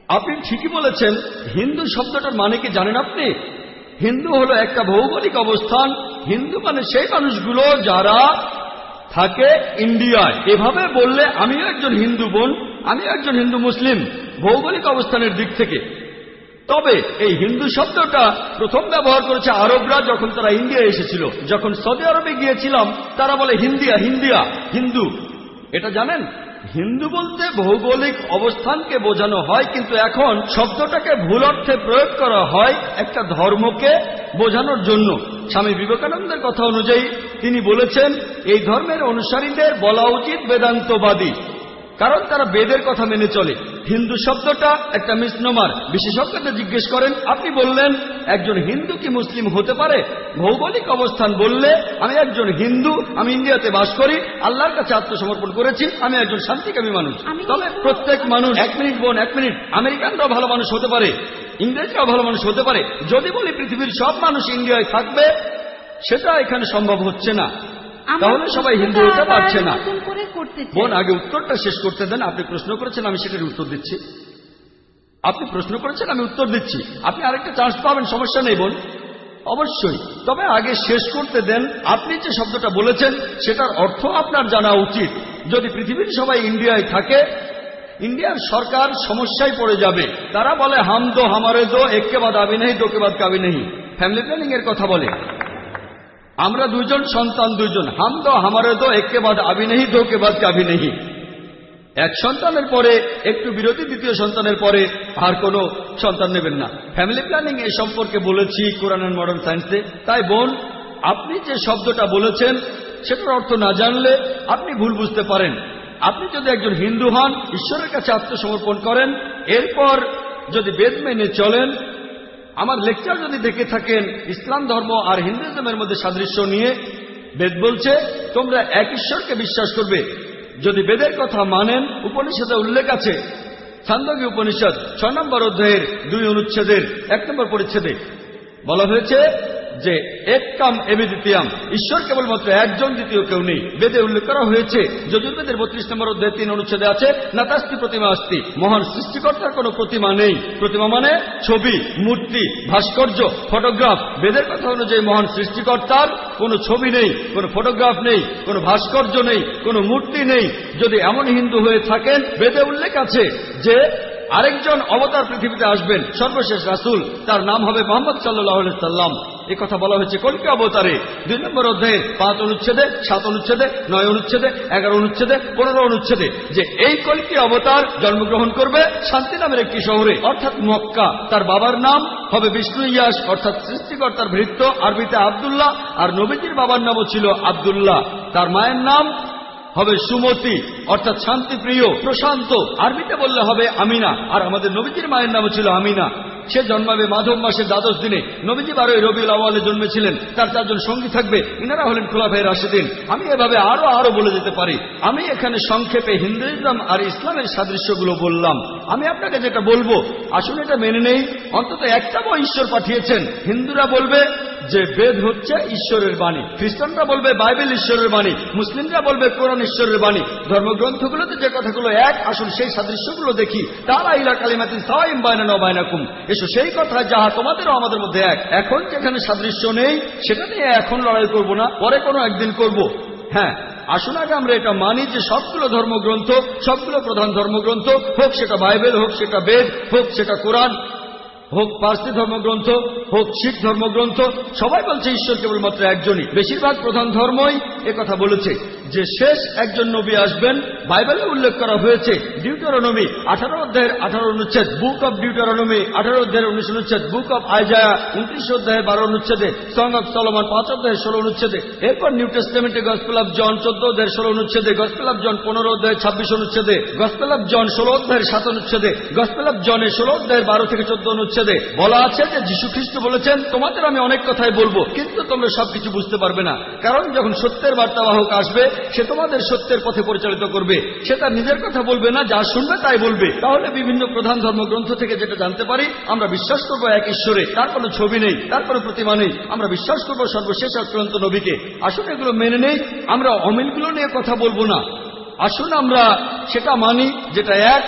আপনি ঠিকই বলেছেন হিন্দু শব্দটার মানে কি জানেন আপনি? হিন্দু হলো একটা ভৌগোলিক অবস্থান। হিন্দু মানে সেই মানুষগুলো যারা থাকে ইন্ডিয়ায়। এভাবে বললে আমিও একজন হিন্দু বোন আমিও একজন হিন্দু মুসলিম ভৌগোলিক অবস্থানের দিক থেকে। তবে এই হিন্দু শব্দটা প্রথম ব্যবহার করেছে আরবরা যখন তারা ইন্ডিয়া এসেছিল। যখন সৌদি আরবে গিয়েছিলাম, তারা বলে হিন্দিয়া হিন্দিয়া, হিন্দু। এটা জানেন? হিন্দু বলতে ভৌগোলিক অবস্থানকে বোঝানো হয়, কিন্তু এখন শব্দটাকে ভুল অর্থে প্রয়োগ করা হয় একটা ধর্মকে বোঝানোর জন্য। স্বামী বিবেকানন্দের কথা অনুযায়ী তিনি বলেছেন, এই ধর্মের অনুসারীদের বলা উচিত বেদান্তবাদী। কারণ তারা বেদের কথা মেনে চলে। হিন্দু শব্দটা একটা মিসনোমার। বিশেষজ্ঞদের জিজ্ঞেস করেন আপনি বললেন একজন হিন্দু কি মুসলিম হতে পারে? ভৌগোলিক অবস্থান বললে আমি একজন হিন্দু আমি ইন্ডিয়াতে বাস করি আল্লাহর কাছে আত্মসমর্পণ করেছি আমি একজন শান্তিকামী মানুষ। আমি তবে প্রত্যেক মানুষ এক মিনিট বোন এক মিনিট আমেরিকানরাও ভালো মানুষ হতে পারে ইংরেজরাও ভালো মানুষ হতে পারে। যদি বলি পৃথিবীর সব মানুষ ইন্ডিয়ায় থাকবে সেটা এখানে সম্ভব হচ্ছে না। তাহলে সবাই হিন্দু হতে পারছে না। বোন আগে উত্তরটা শেষ করতে দেন। আপনি প্রশ্ন করেছেন আমি সেটার উত্তর দিচ্ছি। আপনি প্রশ্ন করেছেন আমি উত্তর দিচ্ছি। আপনি আরেকটা চান্স পাবেন সমস্যা নেই বোন। অবশ্যই। তবে আগে শেষ করতে দেন। আপনি যে শব্দটা বলেছেন সেটার অর্থ আপনার জানা উচিত। যদি পৃথিবীর সবাই ইন্ডিয়ায় থাকে ইন্ডিয়ার সরকার সমস্যায় পড়ে যাবে। তারা বলে হাম দো হামারে দো এককে বাদ আবি নেই দোকে বাদ কাবি নেই ফ্যামিলি প্ল্যানিং এর কথা বলে। আমরা দুজন সন্তান দুজন হাম দো হামারে দো এককে বাদ আবি নেই দোকে বাদ কাবি নেই এক সন্তানের পরে, একটু বিরতি, দ্বিতীয় সন্তানের পরে আর কোনো সন্তান নেবেন না। ফ্যামিলি প্ল্যানিং এ সম্পর্কে বলেছি কোরআন অ্যান্ড মডার্ন সায়েন্সে তাই বোন, আপনি যে শব্দটা বলেছেন, সেটার অর্থ না জানলে আপনি ভুল বুঝতে পারেন। আপনি যদি একজন হিন্দু হন, ঈশ্বরের কাছে আত্মসমর্পণ করেন, এরপর যদি বেদ মেনে চলেন আমার লেকচার যদি দেখে থাকেন, ইসলাম ধর্ম আর হিন্দুজমের মধ্যে সাদৃশ্য নিয়ে বেদ বলছে, তোমরা এক ঈশ্বরকে বিশ্বাস করবে। যদি বেদের কথা মানেন, উপনিষদে উল্লেখ আছে। ছান্দকী উপনিষদ, ছয় নম্বর অধ্যায়ের দুই অনুচ্ছেদের এক নম্বর পরিচ্ছেদে বলা হয়েছে যে এক কাম এবে দ্বিতীয়াম ঈশ্বর কেবলমাত্র একজন, দ্বিতীয় কেউ নেই। বেদে উল্লেখ করা হয়েছে, যজুর্বেদের বত্রিশ নম্বর অধ্যায় তিন অনুচ্ছেদে আছে নাতাস্তি প্রতিমা আস্তি, মহান সৃষ্টিকর্তার কোনো প্রতিমা নেই। প্রতিমা মানে ছবি, মূর্তি, ভাস্কর্য, ফটোগ্রাফ। বেদের কথা অনুযায়ী মহান সৃষ্টিকর্তার কোনো ছবি নেই, কোনো ফটোগ্রাফ নেই, কোনো ভাস্কর্য নেই, কোনো মূর্তি নেই। যদি এমন হিন্দু হয়ে থাকেন, বেদে উল্লেখ আছে যে আরেকজন অবতার পৃথিবীতে আসবেন, সর্বশেষ রাসুল, তার নাম হবে মোহাম্মদ সাল্লাহ সাল্লাম এ কথা বলা হয়েছে কলকি অবতারে? দুই নম্বর অধ্যায়ে, পাঁচ অনুচ্ছেদে, সাত অনুচ্ছেদে, নয় অনুচ্ছেদে, এগারো অনুচ্ছেদে, পনেরো অনুচ্ছেদে, যে এই কলকি অবতার জন্মগ্রহণ করবে? শান্তি নামের একটি শহরে, অর্থাৎ মক্কা। তার বাবার নাম হবে বিষ্ণু ইয়াস অর্থাৎ সৃষ্টিকর্তার ভৃত্য আরবিতে আবদুল্লাহ, আর নবীজির বাবার নামও ছিল আবদুল্লাহ। তার মায়ের নাম হবে সুমতি, অর্থাৎ শান্তিপ্রিয়, প্রশান্ত। আরবিতে বললে হবে আমিনা। আর আমাদের নবীজির মায়ের নাম ছিল আমিনা। সে জন্মাবে মাধব মাসের দ্বাদশ দিনে। নবীজি বারোই রবিউল আওয়ালে জন্মেছিলেন। তার চারজন সঙ্গী থাকবে। ইনারা হলেন খোলাফাই রাশেদিন। আমি এভাবে আরও আরও বলে যেতে পারি। আমি এখানে সংক্ষেপে হিন্দুইজম আর ইসলামের সাদৃশ্যগুলো বললাম। আমি আপনাকে যেটা বলব আসলে এটা মেনে নেই। অন্তত একটা ঈশ্বর পাঠিয়েছেন। হিন্দুরা বলবে যে বেদ হচ্ছে ঈশ্বরের বাণী। খ্রিস্টানরা বলবে বাইবেল ঈশ্বরের বাণী, মুসলিমরা বলবে কোরআন ঈশ্বরের বাণী। ধর্মগ্রন্থগুলোতে যে কথাগুলো এক, আসুন সেই সাদৃশ্যগুলো দেখি। তারা ইলা কালিমাতিন সাওয়াইম বাইনা নবায়নাকুম এসো সেই কথা যাহা তোমাদেরও আমাদের মধ্যে এক। এখন যেখানে সাদৃশ্য নেই, সেটা নিয়ে এখন লড়াই করব না, পরে কোনো একদিন করব। হ্যাঁ আসুন আগে আমরা এটা মানি যে সবগুলো ধর্মগ্রন্থ, সবগুলো প্রধান ধর্মগ্রন্থ, হোক সেটা বাইবেল, হোক সেটা বেদ, হোক সেটা কোরআন হোক পার্সি ধর্মগ্রন্থ, হোক শিখ ধর্মগ্রন্থ, সবাই বলছে ঈশ্বর কেবলমাত্র একজনই। বেশিরভাগ প্রধান ধর্মই কথা বলেছে। যে শেষ একজন নবী আসবেন, বাইবেলে উল্লেখ করা হয়েছে, ডিউটারনমি আঠারো অধ্যায়ের আঠারো অনুচ্ছেদ, বুক অব ডিউটারনমি আঠারো অধ্যায়ের উনিশ অনুচ্ছেদ, বুক অব আইজায়া উনত্রিশ অধ্যায়ের বারো অনুচ্ছেদে, সং অব সলমান পাঁচ অধ্যায়ের ষোলো অনুচ্ছেদে, এরপর নিউ টেস্টামেন্টে গসপেল অফ জন চোদ্দ অধ্যায়ের ষোলো অনুচ্ছেদে, গসপেল অফ জন পনেরো অধ্যায়ের ছাব্বিশ অনুচ্ছেদে, গসপেল অফ জন ষোলো অধ্যায়ের সাত অনুচ্ছেদে, গসপেল অফ জনের ষোলো অধ্যায়ের বারো থেকে চোদ্দ অনুচ্ছেদে বলা আছে যে যীশু খ্রিস্ট বলেছেন, তোমাদের আমি অনেক কথাই বলব, কিন্তু তোমরা সবকিছু বুঝতে পারবে না। কারণ যখন সত্যের বার্তাবাহক আসবে সে তোমাদের সত্যের পথে পরিচালিত করবে। সে তার নিজের কথা বলবে না, যা শুনবে তাই বলবে। তাহলে বিভিন্ন প্রধান ধর্মগ্রন্থ থেকে যেটা জানতে পারি, আমরা বিশ্বাস করব এক ঈশ্বরে। তার কোনো ছবি নেই, তার কোনো প্রতিমা নেই। আমরা বিশ্বাস করব সর্বশেষ আক্রান্ত নবীকে। আসুন এগুলো মেনে নেই, আমরা অমিলগুলো নিয়ে কথা বলব না। আসুন আমরা সেটা মানি, যেটা এক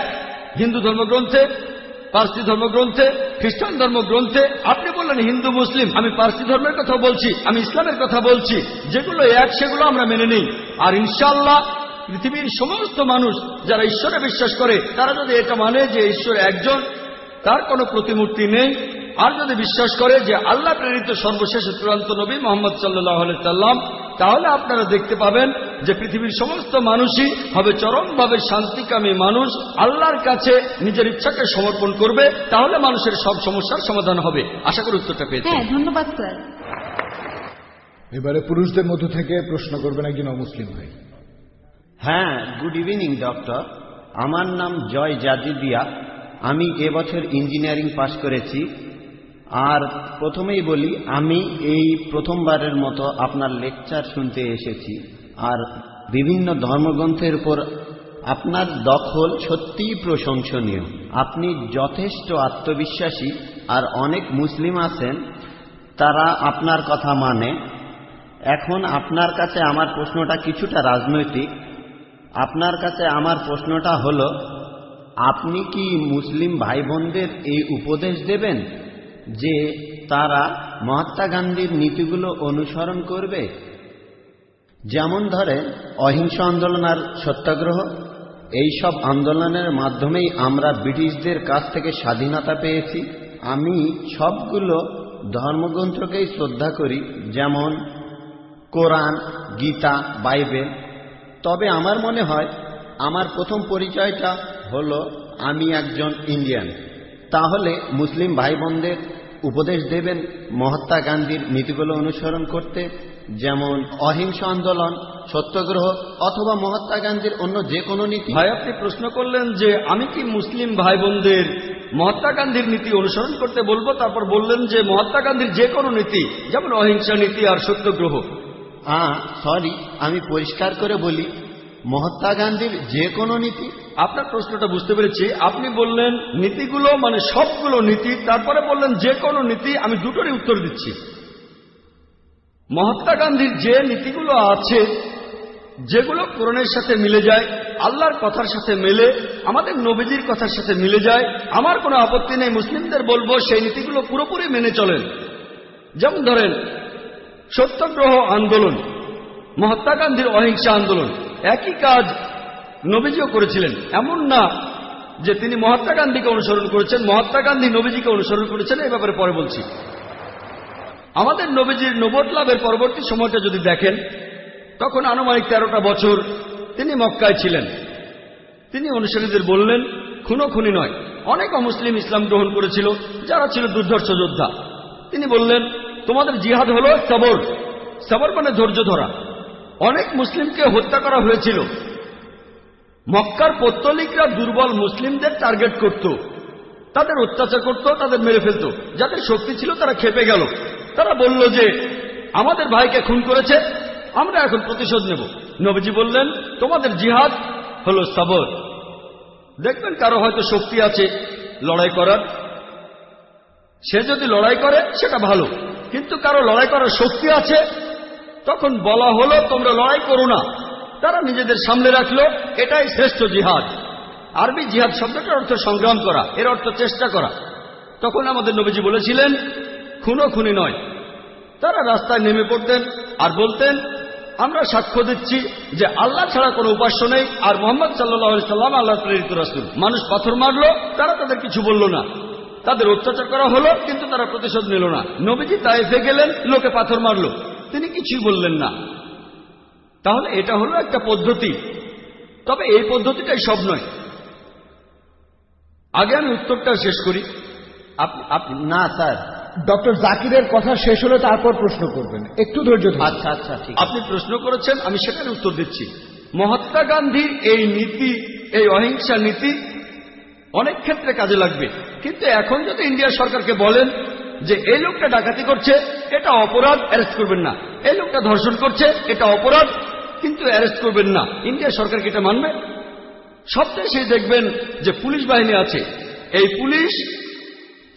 হিন্দু ধর্মগ্রন্থে পার্সি ধর্মগ্রন্থে, খ্রিস্টান ধর্মগ্রন্থে, আপনি বললেন হিন্দু, মুসলিম, আমি পার্সি ধর্মের কথা বলছি, আমি ইসলামের কথা বলছি, যেগুলো এক, সেগুলো আমরা মেনে নিই। আর ইনশাল্লাহ পৃথিবীর সমস্ত মানুষ যারা ঈশ্বরে বিশ্বাস করে, তারা যদি এটা মানে যে ঈশ্বর একজন, তার কোনো প্রতিমূর্তি নেই আর যদি বিশ্বাস করে যে আল্লাহ প্রেরিত সর্বশেষ চূড়ান্ত নবী মোহাম্মদ সাল্লাহ সাল্লাম তাহলে আপনারা দেখতে পাবেন যে পৃথিবীর সমস্ত মানুষই হবে চরমভাবে শান্তিকামী মানুষ আল্লাহর কাছে নিজের ইচ্ছাকে সমর্পণ করবে তাহলে মানুষের সব সমস্যার সমাধান হবে। আশা করি উত্তরটা পেয়েছে। হ্যাঁ ধন্যবাদ স্যার। এবারে পুরুষদের মধ্য থেকে প্রশ্ন করবেন একজন অমুসলিম ভাই। হ্যাঁ গুড ইভিনিং ডক্টর আমার নাম জয় জাদিদিয়া। আমি এবছর ইঞ্জিনিয়ারিং পাশ করেছি। আর প্রথমেই বলি, আমি এই প্রথমবারের মতো আপনার লেকচার শুনতে এসেছি। আর বিভিন্ন ধর্মগ্রন্থের উপর আপনার দখল সত্যিই প্রশংসনীয়। আপনি যথেষ্ট আত্মবিশ্বাসী আর অনেক মুসলিম আছেন, তারা আপনার কথা মানে। এখন আপনার কাছে আমার প্রশ্নটা কিছুটা রাজনৈতিক। আপনার কাছে আমার প্রশ্নটা হল, আপনি কি মুসলিম ভাই বোনদের এই উপদেশ দেবেন? যে তারা মহাত্মা গান্ধীর নীতিগুলো অনুসরণ করবে। যেমন ধরে, অহিংস আন্দোলন আর সত্যাগ্রহ, এই সব আন্দোলনের মাধ্যমেই আমরা ব্রিটিশদের কাছ থেকে স্বাধীনতা পেয়েছি। আমি সবগুলো ধর্মগ্রন্থকেই শ্রদ্ধা করি, যেমন কোরআন, গীতা, বাইবেল। তবে আমার মনে হয়, আমার প্রথম পরিচয়টা হলো, আমি একজন ইন্ডিয়ান। তাহলে মুসলিম ভাই বোনদের উপদেশ দেবেন মহাত্মা গান্ধীর নীতিগুলো অনুসরণ করতে যেমন অহিংস আন্দোলন সত্যগ্রহ অথবা মহাত্মা গান্ধীর অন্য যে কোনো নীতি। ভাই আপনি প্রশ্ন করলেন যে আমি কি মুসলিম ভাই বোনদের মহাত্মা গান্ধীর নীতি অনুসরণ করতে বলব? তারপর বললেন যে মহাত্মা গান্ধীর যে কোনো নীতি যেমন অহিংসা নীতি আর সত্যগ্রহ। হ্যাঁ সরি আমি পরিষ্কার করে বলি মহাত্মা গান্ধীর যে কোনো নীতি আপনার প্রশ্নটা বুঝতে পেরেছি। আপনি বললেন নীতিগুলো মানে সবগুলো নীতি, তারপরে বললেন যে কোনো নীতি, আমি দুটোরই উত্তর দিচ্ছি। মহাত্মা গান্ধীর যে নীতিগুলো আছে, যেগুলো কোরআনের সাথে মিলে যায়, আল্লাহর কথার সাথে মেলে, আমাদের নবীজির কথার সাথে মিলে যায়, আমার কোনো আপত্তি নেই, মুসলিমদের বলব সেই নীতিগুলো পুরোপুরি মেনে চলেন। যেমন ধরেন, সত্যগ্রহ আন্দোলন, মহাত্মা গান্ধীর অহিংসা আন্দোলন, একই কাজ নবীজিও করেছিলেন। এমন না যে তিনি মহাত্মা গান্ধীকে অনুসরণ করেছেন, মহাত্মা গান্ধী নবীজিকে অনুসরণ করেছেন, এই ব্যাপারে পরে বলছি। আমাদের নবীজির নবদ লাভের পরবর্তী সময়টা যদি দেখেন, তখন আনুমানিক তেরোটা বছর তিনি মক্কায় ছিলেন। তিনি অনুসারীদের বললেন, খুনো খুনি নয়। অনেক অমুসলিম ইসলাম গ্রহণ করেছিল, যারা ছিল দুর্ধর্ষ যোদ্ধা। তিনি বললেন, তোমাদের জিহাদ হল সবর। সবর মানে ধৈর্য ধরা। অনেক মুসলিমকে হত্যা করা হয়েছিল। মক্কার পত্তলিকরা দুর্বল মুসলিমদের টার্গেট করত। তাদের অত্যাচার করত, তাদের মেরে ফেলত। যাদের শক্তি ছিল তারা খেপে গেল। তারা বলল যে, আমাদের ভাইকে খুন করেছে, আমরা এখন প্রতিশোধ নেব। নবীজি বললেন, তোমাদের জিহাদ হলো সবর। দেখবেন কারও হয়তো শক্তি আছে লড়াই করার। সে যদি লড়াই করে, সেটা ভালো। কিন্তু কারও লড়াই করার শক্তি আছে, তখন বলা হলো, তোমরা লড়াই করো না। তারা নিজেদের সামনে রাখল, এটাই শ্রেষ্ঠ জিহাদ। আরবি জিহাদ শব্দটার অর্থ সংগ্রাম করা, এর অর্থ চেষ্টা করা। তখন আমাদের নবীজি বলেছিলেন, খুনো খুনি নয়। তারা রাস্তায় নেমে পড়তেন আর বলতেন, আমরা সাক্ষ্য দিচ্ছি যে আল্লাহ ছাড়া কোনো উপাস্য নেই আর মোহাম্মদ সাল্লাহ সাল্লাম আল্লাহ প্রেরিত রাসুল। মানুষ পাথর মারলো, তারা তাদের কিছু বলল না। তাদের অত্যাচার করা হলো, কিন্তু তারা প্রতিশোধ নিল না। নবীজি তাইফে গেলেন, লোকে পাথর মারলো। তিনি কিছুই বললেন না। তাহলে এটা হলো একটা পদ্ধতি। তবে এই পদ্ধতিটাই সব নয়। আগে আমি উত্তরটা শেষ করি। না স্যার। ডক্টর জাকিরের কথা শেষ হলে তারপর প্রশ্ন করবেন। একটু ধৈর্য ধরুন। আচ্ছা আচ্ছা ঠিক আপনি প্রশ্ন করেছেন আমি সেখানে উত্তর দিচ্ছি। মহাত্মা গান্ধীর এই নীতি এই অহিংসা নীতি অনেক ক্ষেত্রে কাজে লাগবে। কিন্তু এখন যদি ইন্ডিয়া সরকারকে বলেন যে এই লোকটা ডাকাতি করছে, এটা অপরাধ অ্যারেস্ট করবেন না। এই লোকটা ধর্ষণ করছে, এটা অপরাধ, কিন্তু অ্যারেস্ট করবেন না। ইন্ডিয়া সরকার কি এটা মানবে? সব দেশেই দেখবেন যে পুলিশ বাহিনী আছে। এই পুলিশ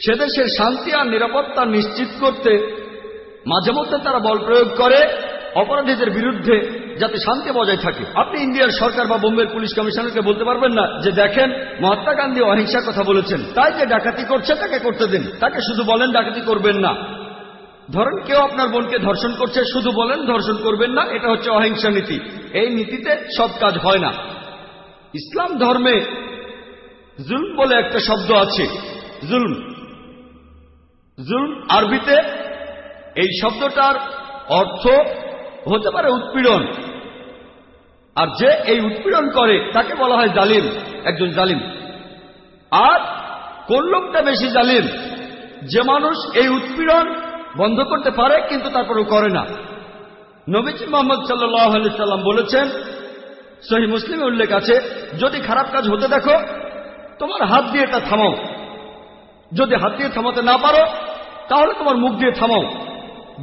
সে দেশের শান্তি আর নিরাপত্তা নিশ্চিত করতে মাঝে মধ্যে তারা বল প্রয়োগ করে, অপরাধীদের বিরুদ্ধে যাতে শান্তি বজায় থাকে। আপনি ইন্ডিয়ার সরকার বা বোম্বের পুলিশ কমিশনারকে বলতে পারবেন না যে, দেখেন, মহাত্মা গান্ধী অহিংসার কথা বলেছেন। তাই যে ডাকাতি করছে, তাকে করতে দিন। তাকে শুধু বলেন ডাকাতি করবেন না। ধরেন কেউ আপনার বোনকে ধর্ষণ করছে, শুধু বলেন ধর্ষণ করবেন না, এটা হচ্ছে অহিংসা নীতি। এই নীতিতে সব কাজ হয় না। ইসলাম ধর্মে জুলম বলে একটা শব্দ আছে। জুলম। জুলম আরবিতে এই শব্দটার অর্থ হতে পারে উৎপীড়ন। আর যে এই উৎপীড়ন করে, তাকে বলা হয় জালিম, একজন জালিম। আর কোন লোকটা বেশি জালিম? যে মানুষ এই উৎপীড়ন বন্ধ করতে পারে, কিন্তু তারপরেও করে না। নবীজি মোহাম্মদ সাল্লাম বলেছেন, সহি মুসলিমে উল্লেখ আছে, যদি খারাপ কাজ হতে দেখো, তোমার হাত দিয়ে এটা থামাও। যদি হাত দিয়ে থামাতে না পারো, তাহলে তোমার মুখ দিয়ে থামাও।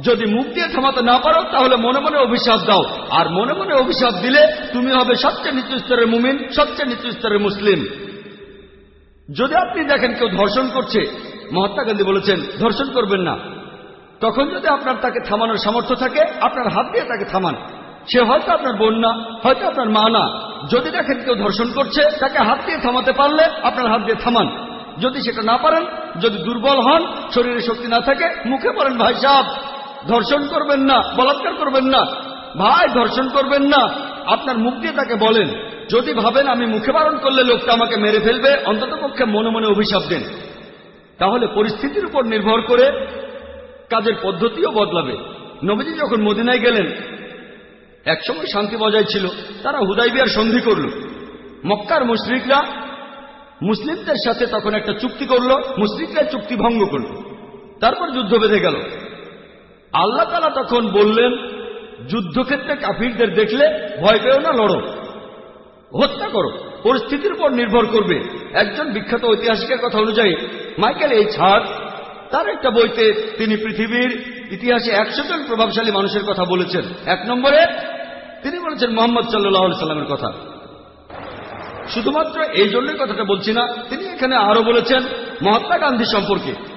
যদি মুখ দিয়ে থামাতে না পারো, তাহলে মনে মনে অভিশাপ দাও। আর মনে মনে অভিশাপ দিলে তুমি হবে সবচেয়ে নিচু স্তরের মুমিন, সবচেয়ে নিচু স্তরের মুসলিম। যদি আপনি দেখেন কেউ ধর্ষণ করছে, মহাত্মা গান্ধী বলেছেন, ধর্ষণ করবেন না। তখন যদি আপনার তাকে থামানোর সামর্থ্য থাকে, আপনার হাত দিয়ে তাকে থামান। সে হয়তো আপনার বোন না, হয়তো আপনার মা না। যদি দেখেন কেউ ধর্ষণ করছে, তাকে হাত দিয়ে থামাতে পারলে আপনার হাত দিয়ে থামান। যদি সেটা না পারেন, যদি দুর্বল হন, শরীরে শক্তি না থাকে, মুখে পড়েন ভাই সাহেব ধর্ষণ করবেন না, বলাৎকার করবেন না। ভাই, ধর্ষণ করবেন না। আপনার মুখ দিয়ে তাকে বলেন, যদি ভাবেন আমি মুখে বারণ করলে লোকটা আমাকে মেরে ফেলবে, অন্তত পক্ষে মনে মনে অভিশাপ দেন। তাহলে পরিস্থিতির উপর নির্ভর করে কাজের পদ্ধতিও বদলাবে। নবীজি যখন মদিনায় গেলেন, একসময় শান্তি বজায় ছিল, তারা হুদাই বিয়ার সন্ধি করল। মক্কার মুশরিকরা মুসলিমদের সাথে তখন একটা চুক্তি করল মুসলিকরা চুক্তি ভঙ্গ করল। তারপর যুদ্ধ বেঁধে গেল। আল্লাহ তালা তখন বললেন, যুদ্ধক্ষেত্রে কাফিরদের দেখলে ভয় পেও না, লড়ো। হত্যা করো। পরিস্থিতির উপর নির্ভর করবে। একজন বিখ্যাত ঐতিহাসিকের কথা অনুযায়ী, মাইকেল এই হার্ট তার একটা বইতে তিনি পৃথিবীর ইতিহাসে একশো জন প্রভাবশালী মানুষের কথা বলেছেন। এক নম্বরে তিনি বলেছেন মোহাম্মদ সাল্লাহ সাল্লামের কথা। শুধুমাত্র এই জন্যই কথাটা বলছি না, তিনি এখানে আরও বলেছেন, মহাত্মা গান্ধী সম্পর্কে।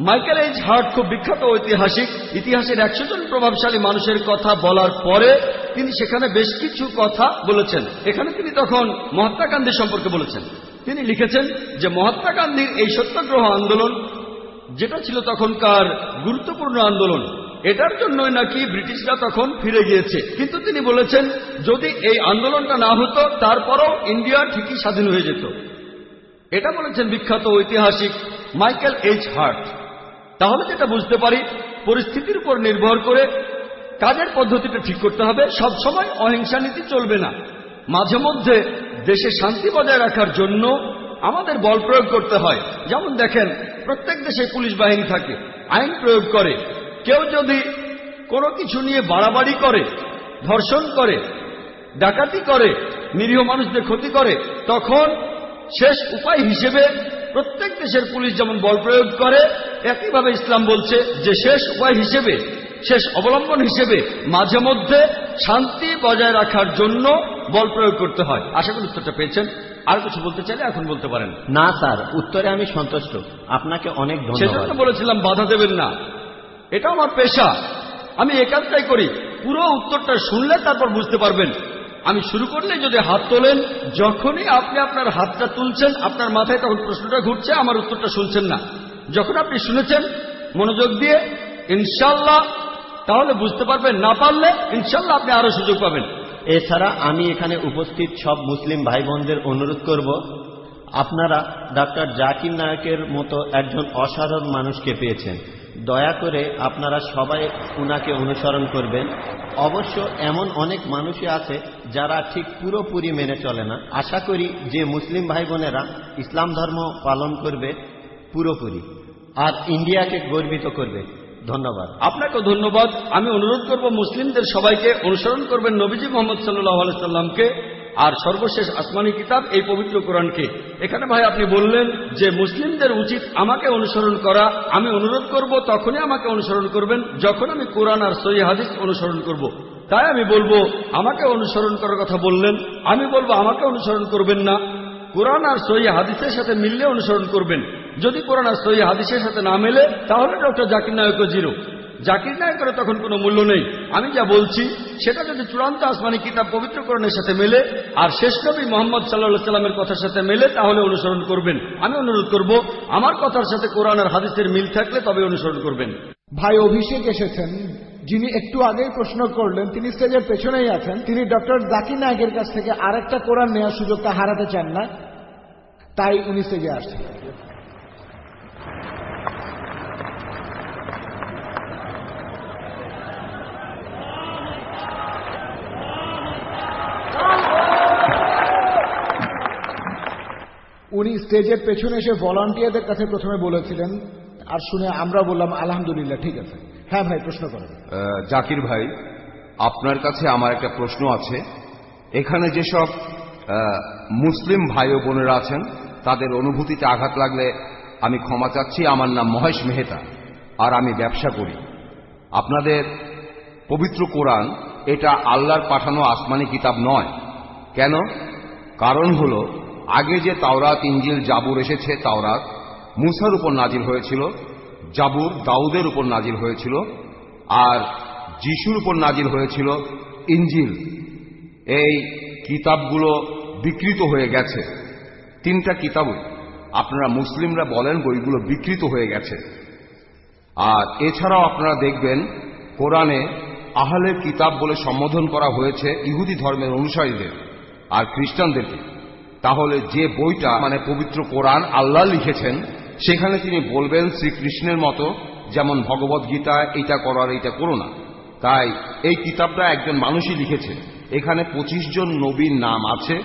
মাইকেল এইচ হার্ট খুব বিখ্যাত ঐতিহাসিক। ইতিহাসের একশো জন প্রভাবশালী মানুষের কথা বলার পরে তিনি সেখানে বেশ কিছু কথা বলেছেন। এখানে তিনি তখন মহাত্মা গান্ধী সম্পর্কে বলেছেন। তিনি লিখেছেন যে, মহাত্মা গান্ধীর এই সত্যাগ্রহ আন্দোলন, যেটা ছিল তখনকার গুরুত্বপূর্ণ আন্দোলন, এটার জন্যই নাকি ব্রিটিশরা তখন ফিরে গিয়েছে। কিন্তু তিনি বলেছেন, যদি এই আন্দোলনটা না হতো, তারপরও ইন্ডিয়া ঠিকই স্বাধীন হয়ে যেত। এটা বলেছেন বিখ্যাত ঐতিহাসিক মাইকেল এইচ হার্ট। তাহলে যেটা বুঝতে পারি, পরিস্থিতির উপর নির্ভর করে কাজের পদ্ধতিটা ঠিক করতে হবে। সব সময় অহিংসা নীতি চলবে না। মাঝে মধ্যে দেশে শান্তি বজায় রাখার জন্য আমাদের বল প্রয়োগ করতে হয়। যেমন দেখেন, প্রত্যেক দেশে পুলিশ বাহিনী থাকে, আইন প্রয়োগ করে। কেউ যদি কোনো কিছু নিয়ে বাড়াবাড়ি করে, ধর্ষণ করে, ডাকাতি করে, নিরীহ মানুষদের ক্ষতি করে, তখন শেষ উপায় হিসেবে প্রত্যেক দেশের পুলিশ যেমন বল প্রয়োগ করে একইভাবে ইসলাম বলছে যে শেষ উপায় হিসেবে শেষ অবলম্বন হিসেবে মাঝে মধ্যে শান্তি বজায় রাখার জন্য বল প্রয়োগ করতে হয়। আশা করি উত্তরটা পেয়েছেন। আর কিছু বলতে চাইলে এখন বলতে পারেন। না স্যার উত্তরে আমি সন্তুষ্ট। আপনাকে অনেক সেজন্য বলেছিলাম বাধা দেবেন না। এটা আমার পেশা। আমি এ কাজটাই করি। পুরো উত্তরটা শুনলে তারপর বুঝতে পারবেন। আমি শুরু করলে যদি হাত তোলেন, যখনই আপনি আপনার হাতটা তুলছেন, আপনার মাথায় তখন প্রশ্নটা ঘুরছে, আমার উত্তরটা শুনছেন না। যখন আপনি শুনেছেন, মনোযোগ দিয়ে ইনশাল্লাহ তাহলে বুঝতে পারবেন, না পারলে ইনশাল্লাহ আপনি আরও সুযোগ পাবেন। এছাড়া আমি এখানে উপস্থিত সব মুসলিম ভাই বোনদের অনুরোধ করব, আপনারা ডাক্তার জাকির নায়কের মতো একজন অসাধারণ মানুষকে পেয়েছেন। দয়া করে আপনারা সবাই উনাকে অনুসরণ করবেন। অবশ্য এমন অনেক মানুষই আছে যারা ঠিক পুরোপুরি মেনে চলে না। আশা করি যে মুসলিম ভাই বোনেরা ইসলাম ধর্ম পালন করবে পুরোপুরি আর ইন্ডিয়াকে গর্বিত করবে। ধন্যবাদ। আপনাকে ধন্যবাদ। আমি অনুরোধ করব মুসলিমদের সবাইকে অনুসরণ করবেন নবীজি মোহাম্মদ সাল্লাহ সাল্লামকে। আর সর্বশেষ আসমানি কিতাব, এই পবিত্র কোরআনকে। এখানে ভাই আপনি বললেন যে মুসলিমদের উচিত আমাকে অনুসরণ করা, আমি অনুরোধ করব, তখনই আমাকে অনুসরণ করবেন, যখন আমি কোরআন আর সই হাদিস অনুসরণ করব। তাই আমি বলব, আমাকে অনুসরণ করার কথা বললেন, আমি বলব, আমাকে অনুসরণ করবেন না। কোরআন আর সই হাদিসের সাথে মিললে অনুসরণ করবেন। যদি কোরআন আর সই হাদিসের সাথে না মেলে, তাহলে ডক্টর জাকির নায়কও জিরো। জাকির নায়কের তখন কোনো মূল্য নেই। আমি যা বলছি, সেটা যদি চূড়ান্ত আসমানি কিতাব পবিত্র করণের সাথে মেলে, আর শেষ নবী মোহাম্মদ সাল্লাহ সাল্লামের কথার সাথে মেলে, তাহলে অনুসরণ করবেন। আমি অনুরোধ করব, আমার কথার সাথে কোরআন আর হাদিসের মিল থাকলে তবে অনুসরণ করবেন। ভাই অভিষেক এসেছেন, যিনি একটু আগেই প্রশ্ন করলেন, তিনি স্টেজের পেছনেই আছেন, তিনি ডক্টর জাকির নায়কের কাছ থেকে আরেকটা কোরআন নেওয়ার সুযোগটা হারাতে চান না, তাই উনি স্টেজে আসছেন। উনি স্টেজের পেছনে এসে ভলান্টিয়ারদের কাছে প্রথমে বলেছিলেন, আর শুনে আমরা বললাম, আলহামদুলিল্লাহ, ঠিক আছে। হ্যাঁ ভাই, প্রশ্ন করেন জাকির ভাই, আপনার কাছে আমার একটা প্রশ্ন আছে। এখানে যেসব মুসলিম ভাই ও বোনেরা আছেন, তাদের অনুভূতিতে আঘাত লাগলে আমি ক্ষমা চাচ্ছি। আমার নাম মহেশ মেহতা আর আমি ব্যবসা করি। আপনাদের পবিত্র কোরআন, এটা আল্লাহর পাঠানো আসমানি কিতাব নয়। কেন? কারণ হল আগে যে তাওরাত ইঞ্জিল জাবুর এসেছে, তাওরাত মুসার উপর নাজিল হয়েছিল, জাবুর দাউদের উপর নাজিল হয়েছিল, আর যিশুর উপর নাজিল হয়েছিল ইঞ্জিল এই কিতাবগুলো বিকৃত হয়ে গেছে। তিনটা কিতাবই, আপনারা মুসলিমরা বলেন বইগুলো বিকৃত হয়ে গেছে। আর এছাড়াও আপনারা দেখবেন, কোরআনে আহলের কিতাব বলে সম্বোধন করা হয়েছে ইহুদি ধর্মের অনুসারীদের আর খ্রিস্টানদেরকে। তাহলে যে বইটা মানে পবিত্র কোরআন আল্লাহ লিখেছেন, সেখানে তিনি বলবেন শ্রীকৃষ্ণের মতো, যেমন ভগবত গীতা, এইটা করার, এইটা করো না। তাই এই কিতাবটা একজন মানুষই লিখেছে। এখানে পঁচিশ জন নবীর নাম আছে,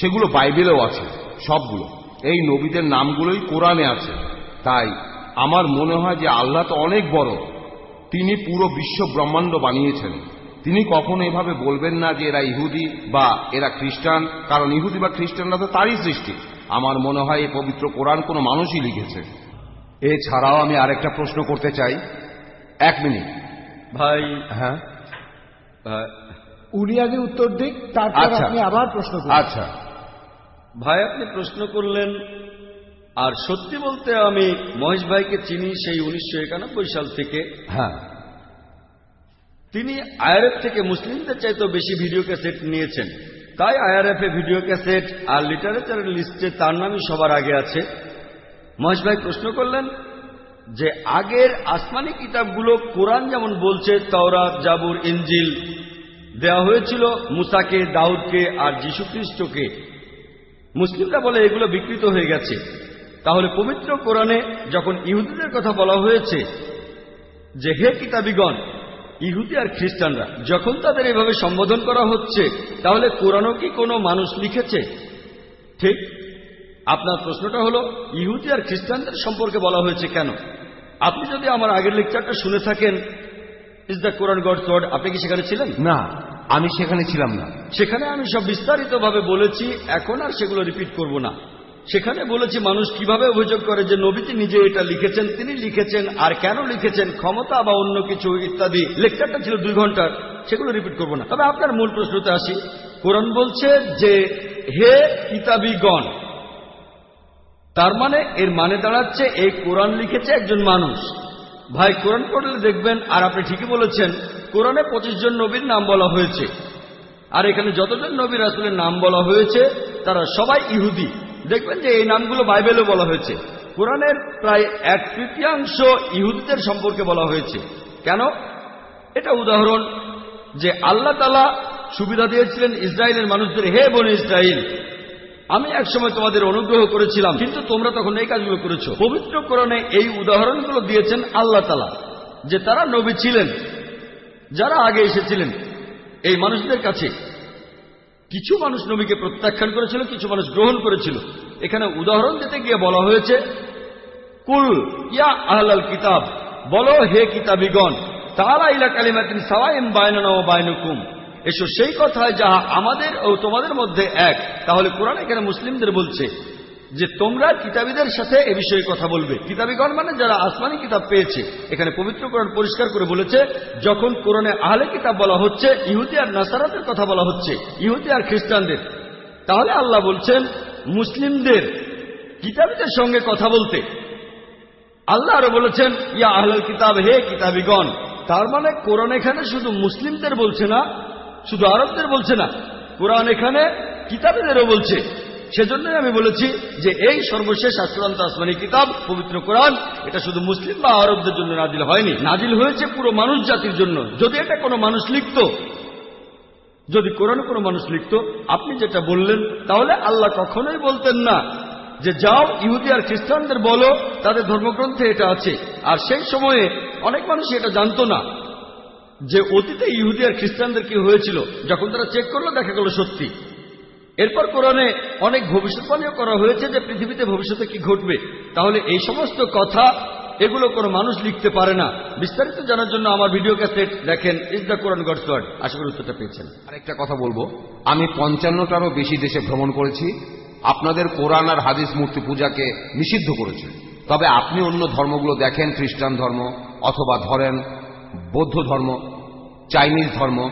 সেগুলো বাইবেলেও আছে, সবগুলো। এই নবীদের নামগুলোই কোরআনে আছে। তাই আমার মনে হয় যে আল্লাহ তো অনেক বড়, তিনি পুরো বিশ্ব ব্রহ্মাণ্ড বানিয়েছেন। তিনি কখনো এভাবে বলবেন না যে এরা ইহুদি বা এরা খ্রিস্টান কারণ ইহুদি বা খ্রিস্টানরা তো তারই সৃষ্টি। আমার মনে হয় এই পবিত্র কোরআন কোনো মানুষই লিখেছে। এছাড়াও আমি আরেকটা প্রশ্ন করতে চাই। এক মিনিট। ভাই হ্যাঁ? উনি আগে উত্তর দিক তারপর আচ্ছা। আপনি আবার প্রশ্ন আচ্ছা। ভাই আপনি প্রশ্ন করলেন আর সত্যি বলতে আমি মহেশ ভাইকে চিনি সেই উনিশশো একানব্বই সাল থেকে। হ্যাঁ। তিনি আইআরএফ থেকে মুসলিমদের চাইতেও বেশি ভিডিও ক্যাসেট নিয়েছেন। তাই আইআরএফ এ ভিডিও ক্যাসেট আর লিটারেচারের লিস্টে তার নামই সবার আগে আছে। মহেশ ভাই প্রশ্ন করলেন যে, আগের আসমানি কিতাবগুলো কোরআন যেমন বলছে, তওরাত, জাবুর ইঞ্জিল দেওয়া হয়েছিল মুসাকে, দাউদকে আর যীশুখ্রিস্টকে। মুসলিমরা বলে এগুলো বিকৃত হয়ে গেছে। তাহলে পবিত্র কোরআনে যখন ইহুদিদের কথা বলা হয়েছে যে, হে কিতাবিগণ ইহুদি আর খ্রিস্টানরা যখন তাদের এভাবে সম্বোধন করা হচ্ছে তাহলে কোরআনও কি কোনো মানুষ লিখেছে? ঠিক। আপনার প্রশ্নটা হলো ইহুদি আর খ্রিস্টানদের সম্পর্কে বলা হয়েছে কেন? আপনি যদি আমার আগের লেকচারটা শুনে থাকেন is the Quran God word? আপনি কি সেখানে ছিলেন? না আমি সেখানে ছিলাম না। সেখানে আমি সব বিস্তারিতভাবে বলেছি এখন আর সেগুলো রিপিট করব না। সেখানে বলেছি, মানুষ কীভাবে অভিযোগ করে যে নবীতি নিজে এটা লিখেছেন, তিনি লিখেছেন, আর কেন লিখেছেন, ক্ষমতা বা অন্য কিছু ইত্যাদি? লেকচারটা ছিল দুই ঘণ্টার, সেগুলো রিপিট করব না। তবে আপনার মূল প্রশ্নতে আসি। কোরআন বলছে যে, হে কিতাবিগণ, তার মানে এর মানে দাঁড়াচ্ছে, এই কোরআন লিখেছে একজন মানুষ। ভাই, কোরআন পড়লে দেখবেন, আর আপনি ঠিকই বলেছেন, কোরআনে পঁচিশ জন নবীর নাম বলা হয়েছে। আর এখানে যতজন নবী রাসুলের নাম বলা হয়েছে, তারা সবাই ইহুদি। দেখবেন যে এই নামগুলো বাইবেলও বলা হয়েছে। কোরআনের প্রায় এক তৃতীয়াংশ ইহুদিদের সম্পর্কে বলা হয়েছে। কেন? এটা উদাহরণ যে আল্লাহ তালা সুবিধা দিয়েছিলেন ইসরায়েলের মানুষদের, হে বোন ইসরায়েল, আমি একসময় তোমাদের অনুগ্রহ করেছিলাম, কিন্তু তোমরা তখন এই কাজগুলো করেছ। পবিত্র কোরআনে এই উদাহরণগুলো দিয়েছেন আল্লাহ তালা যে তারা নবী ছিলেন, যারা আগে এসেছিলেন এই মানুষদের কাছে। কিছু মানুষ নবীকে প্রত্যাখ্যান করেছিল, কিছু মানুষ গ্রহণ করেছিল। এখানে উদাহরণ দিতে গিয়ে বলা হয়েছে, কুল ইয়া আহলাল কিতাব, বলো হে কিতাবিগণ তারা ইলা কালিমাতিন সাওয়াইম বায়নানা ও বায়নুকুম এসো সেই কথায় যাহা আমাদের ও তোমাদের মধ্যে এক। তাহলে কোরআন এখানে মুসলিমদের বলছে যে তোমরা কিতাবীদের সাথে এ বিষয়ে কথা বলবে। কিতাবীগণ মানে যারা আসমানি কিতাব পেয়েছে, এখানে পবিত্র কোরআন পরিষ্কার করে বলেছে, যখন কোরআনে আহলে কিতাব বলা হচ্ছে, ইহুদি আর নাসারাতের কথা বলা হচ্ছে, ইহুদি আর খ্রিস্টানদের। তাহলে আল্লাহ বলছেন, মুসলিমদের কিতাবীদের সঙ্গে কথা বলতে। আল্লাহ আরও বলেছেন, ইয়া আহলাল কিতাব, হে কিতাবিগণ, তার মানে কোরআন এখানে শুধু মুসলিমদের বলছে না, শুধু আরবদের বলছে না, কোরআন এখানে কিতাবীদেরও বলছে। সেজন্যই আমি বলেছি যে এই সর্বশেষ আশ্রান্ত আসমানি কিতাব, পবিত্র কোরআন, এটা শুধু মুসলিম বা আরবদের জন্য নাজিল হয়নি। নাজিল হয়েছে পুরো মানুষ জাতির জন্য। যদি এটা কোনো মানুষ লিখত, যদি কোরআন কোনো মানুষ লিখত, আপনি যেটা বললেন, তাহলে আল্লাহ কখনোই বলতেন না যে যাও, ইহুদি আর খ্রিস্টানদের বলো, তাদের ধর্মগ্রন্থে এটা আছে। আর সেই সময়ে অনেক মানুষ এটা জানতো না যে অতীতে ইহুদি আর খ্রিস্টানদের কি হয়েছিল। যখন তারা চেক করল, দেখা গেল সত্যি। এরপর কোরআনে অনেক ভবিষ্যৎবাণীও করা হয়েছে যে পৃথিবীতে ভবিষ্যতে কি ঘটবে। তাহলে এই সমস্ত কথা, এগুলো কোনো মানুষ লিখতে পারে না। বিস্তারিত জানার জন্য আমার ভিডিও ক্যাসেট দেখেন is the Quran God's word আশা করি উত্তরটা পেয়েছেন। আরেকটা কথা বলব। আমি পঞ্চান্নটারও বেশি দেশে ভ্রমণ করেছি। আপনাদের কোরআন আর হাদিস মূর্তি পূজাকে নিষিদ্ধ করেছে। তবে আপনি অন্য ধর্মগুলো দেখেন, খ্রিস্টান ধর্ম অথবা ধরেন বৌদ্ধ ধর্ম, চাইনিজ ধর্ম,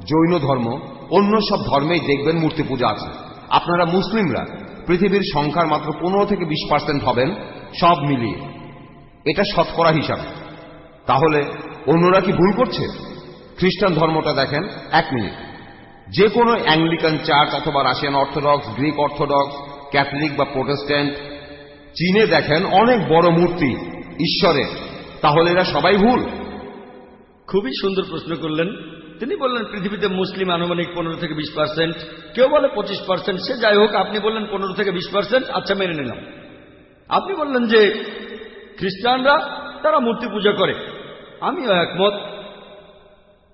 জৈন ধর্ম অন্য সব ধর্মেই দেখবেন মূর্তি পূজা আছে। আপনারা মুসলিমরা, পৃথিবীর সংখ্যার মাত্র পনেরো থেকে বিশ পার্সেন্ট হবেন, সব মিলিয়ে। এটা শতকরা হিসাবে। তাহলে অন্যরা কি ভুল করছে? খ্রিস্টান ধর্মটা দেখেন, এক মিনিট। যে কোনো অ্যাংলিকান চার্চ অথবা Russian Orthodox, Greek Orthodox, Catholic বা প্রোটেস্ট্যান্ট, চীনে দেখেন অনেক বড় মূর্তি ঈশ্বরের। তাহলে এরা সবাই ভুল। খুবই সুন্দর প্রশ্ন করলেন। তিনি বললেন, পৃথিবীতে মুসলিম আনুমানিক পনেরো থেকে বিশ পার্সেন্ট। কেউ বলে পঁচিশ পার্সেন্ট। সে যাই হোক, আপনি বললেন পনেরো থেকে বিশ পার্সেন্ট। আচ্ছা মেনে নিলাম। আপনি বললেন যে, খ্রিস্টানরা, তারা মূর্তি পূজা করে। আমিও একমত।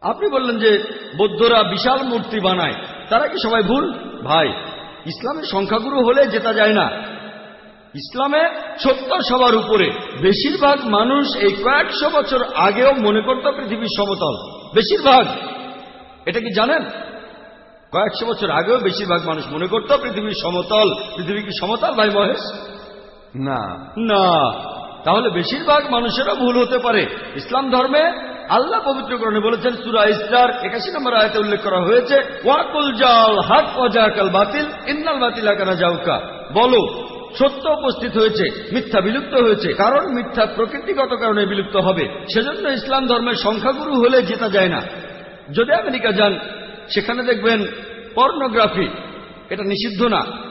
আপনি বললেন যে, বৌদ্ধরা বিশাল মূর্তি বানায়। তারা কি সবাই ভুল? ভাই, ইসলামের সংখ্যাগুরু হলে জেতা যায় না। ইসলামে সত্য সবার উপরে। বেশিরভাগ মানুষ এই কয়েকশো বছর আগেও মনে করত পৃথিবীর সমতল। বেশিরভাগ এটা কি জানেন? কয়েকশো বছর আগেও বেশিরভাগ মানুষ মনে করত পৃথিবীর সমতল পৃথিবী কি সমতল ভাই মহেশ? না। না। তাহলে বেশিরভাগ মানুষেরও ভুল হতে পারে। ইসলাম ধর্মে আল্লাহ পবিত্রকরণে বলেছেন সুরা ইসলার একাশি নম্বর আয়তে উল্লেখ করা হয়েছে ওয়াকুল জাল হাক অজাকাল বাতিল ইন্নাল বাতিল আকানা জাউকা। বলো সত্য উপস্থিত হয়েছে মিথ্যা বিলুপ্ত হয়েছে। কারণ মিথ্যা প্রকৃতিগত কারণে বিলুপ্ত হবে। সেজন্য ইসলাম ধর্মের সংখ্যাগুরু হলে জেতা যায় না। যদি আমেরিকা যান সেখানে দেখবেন পর্নোগ্রাফি এটা নিষিদ্ধ না।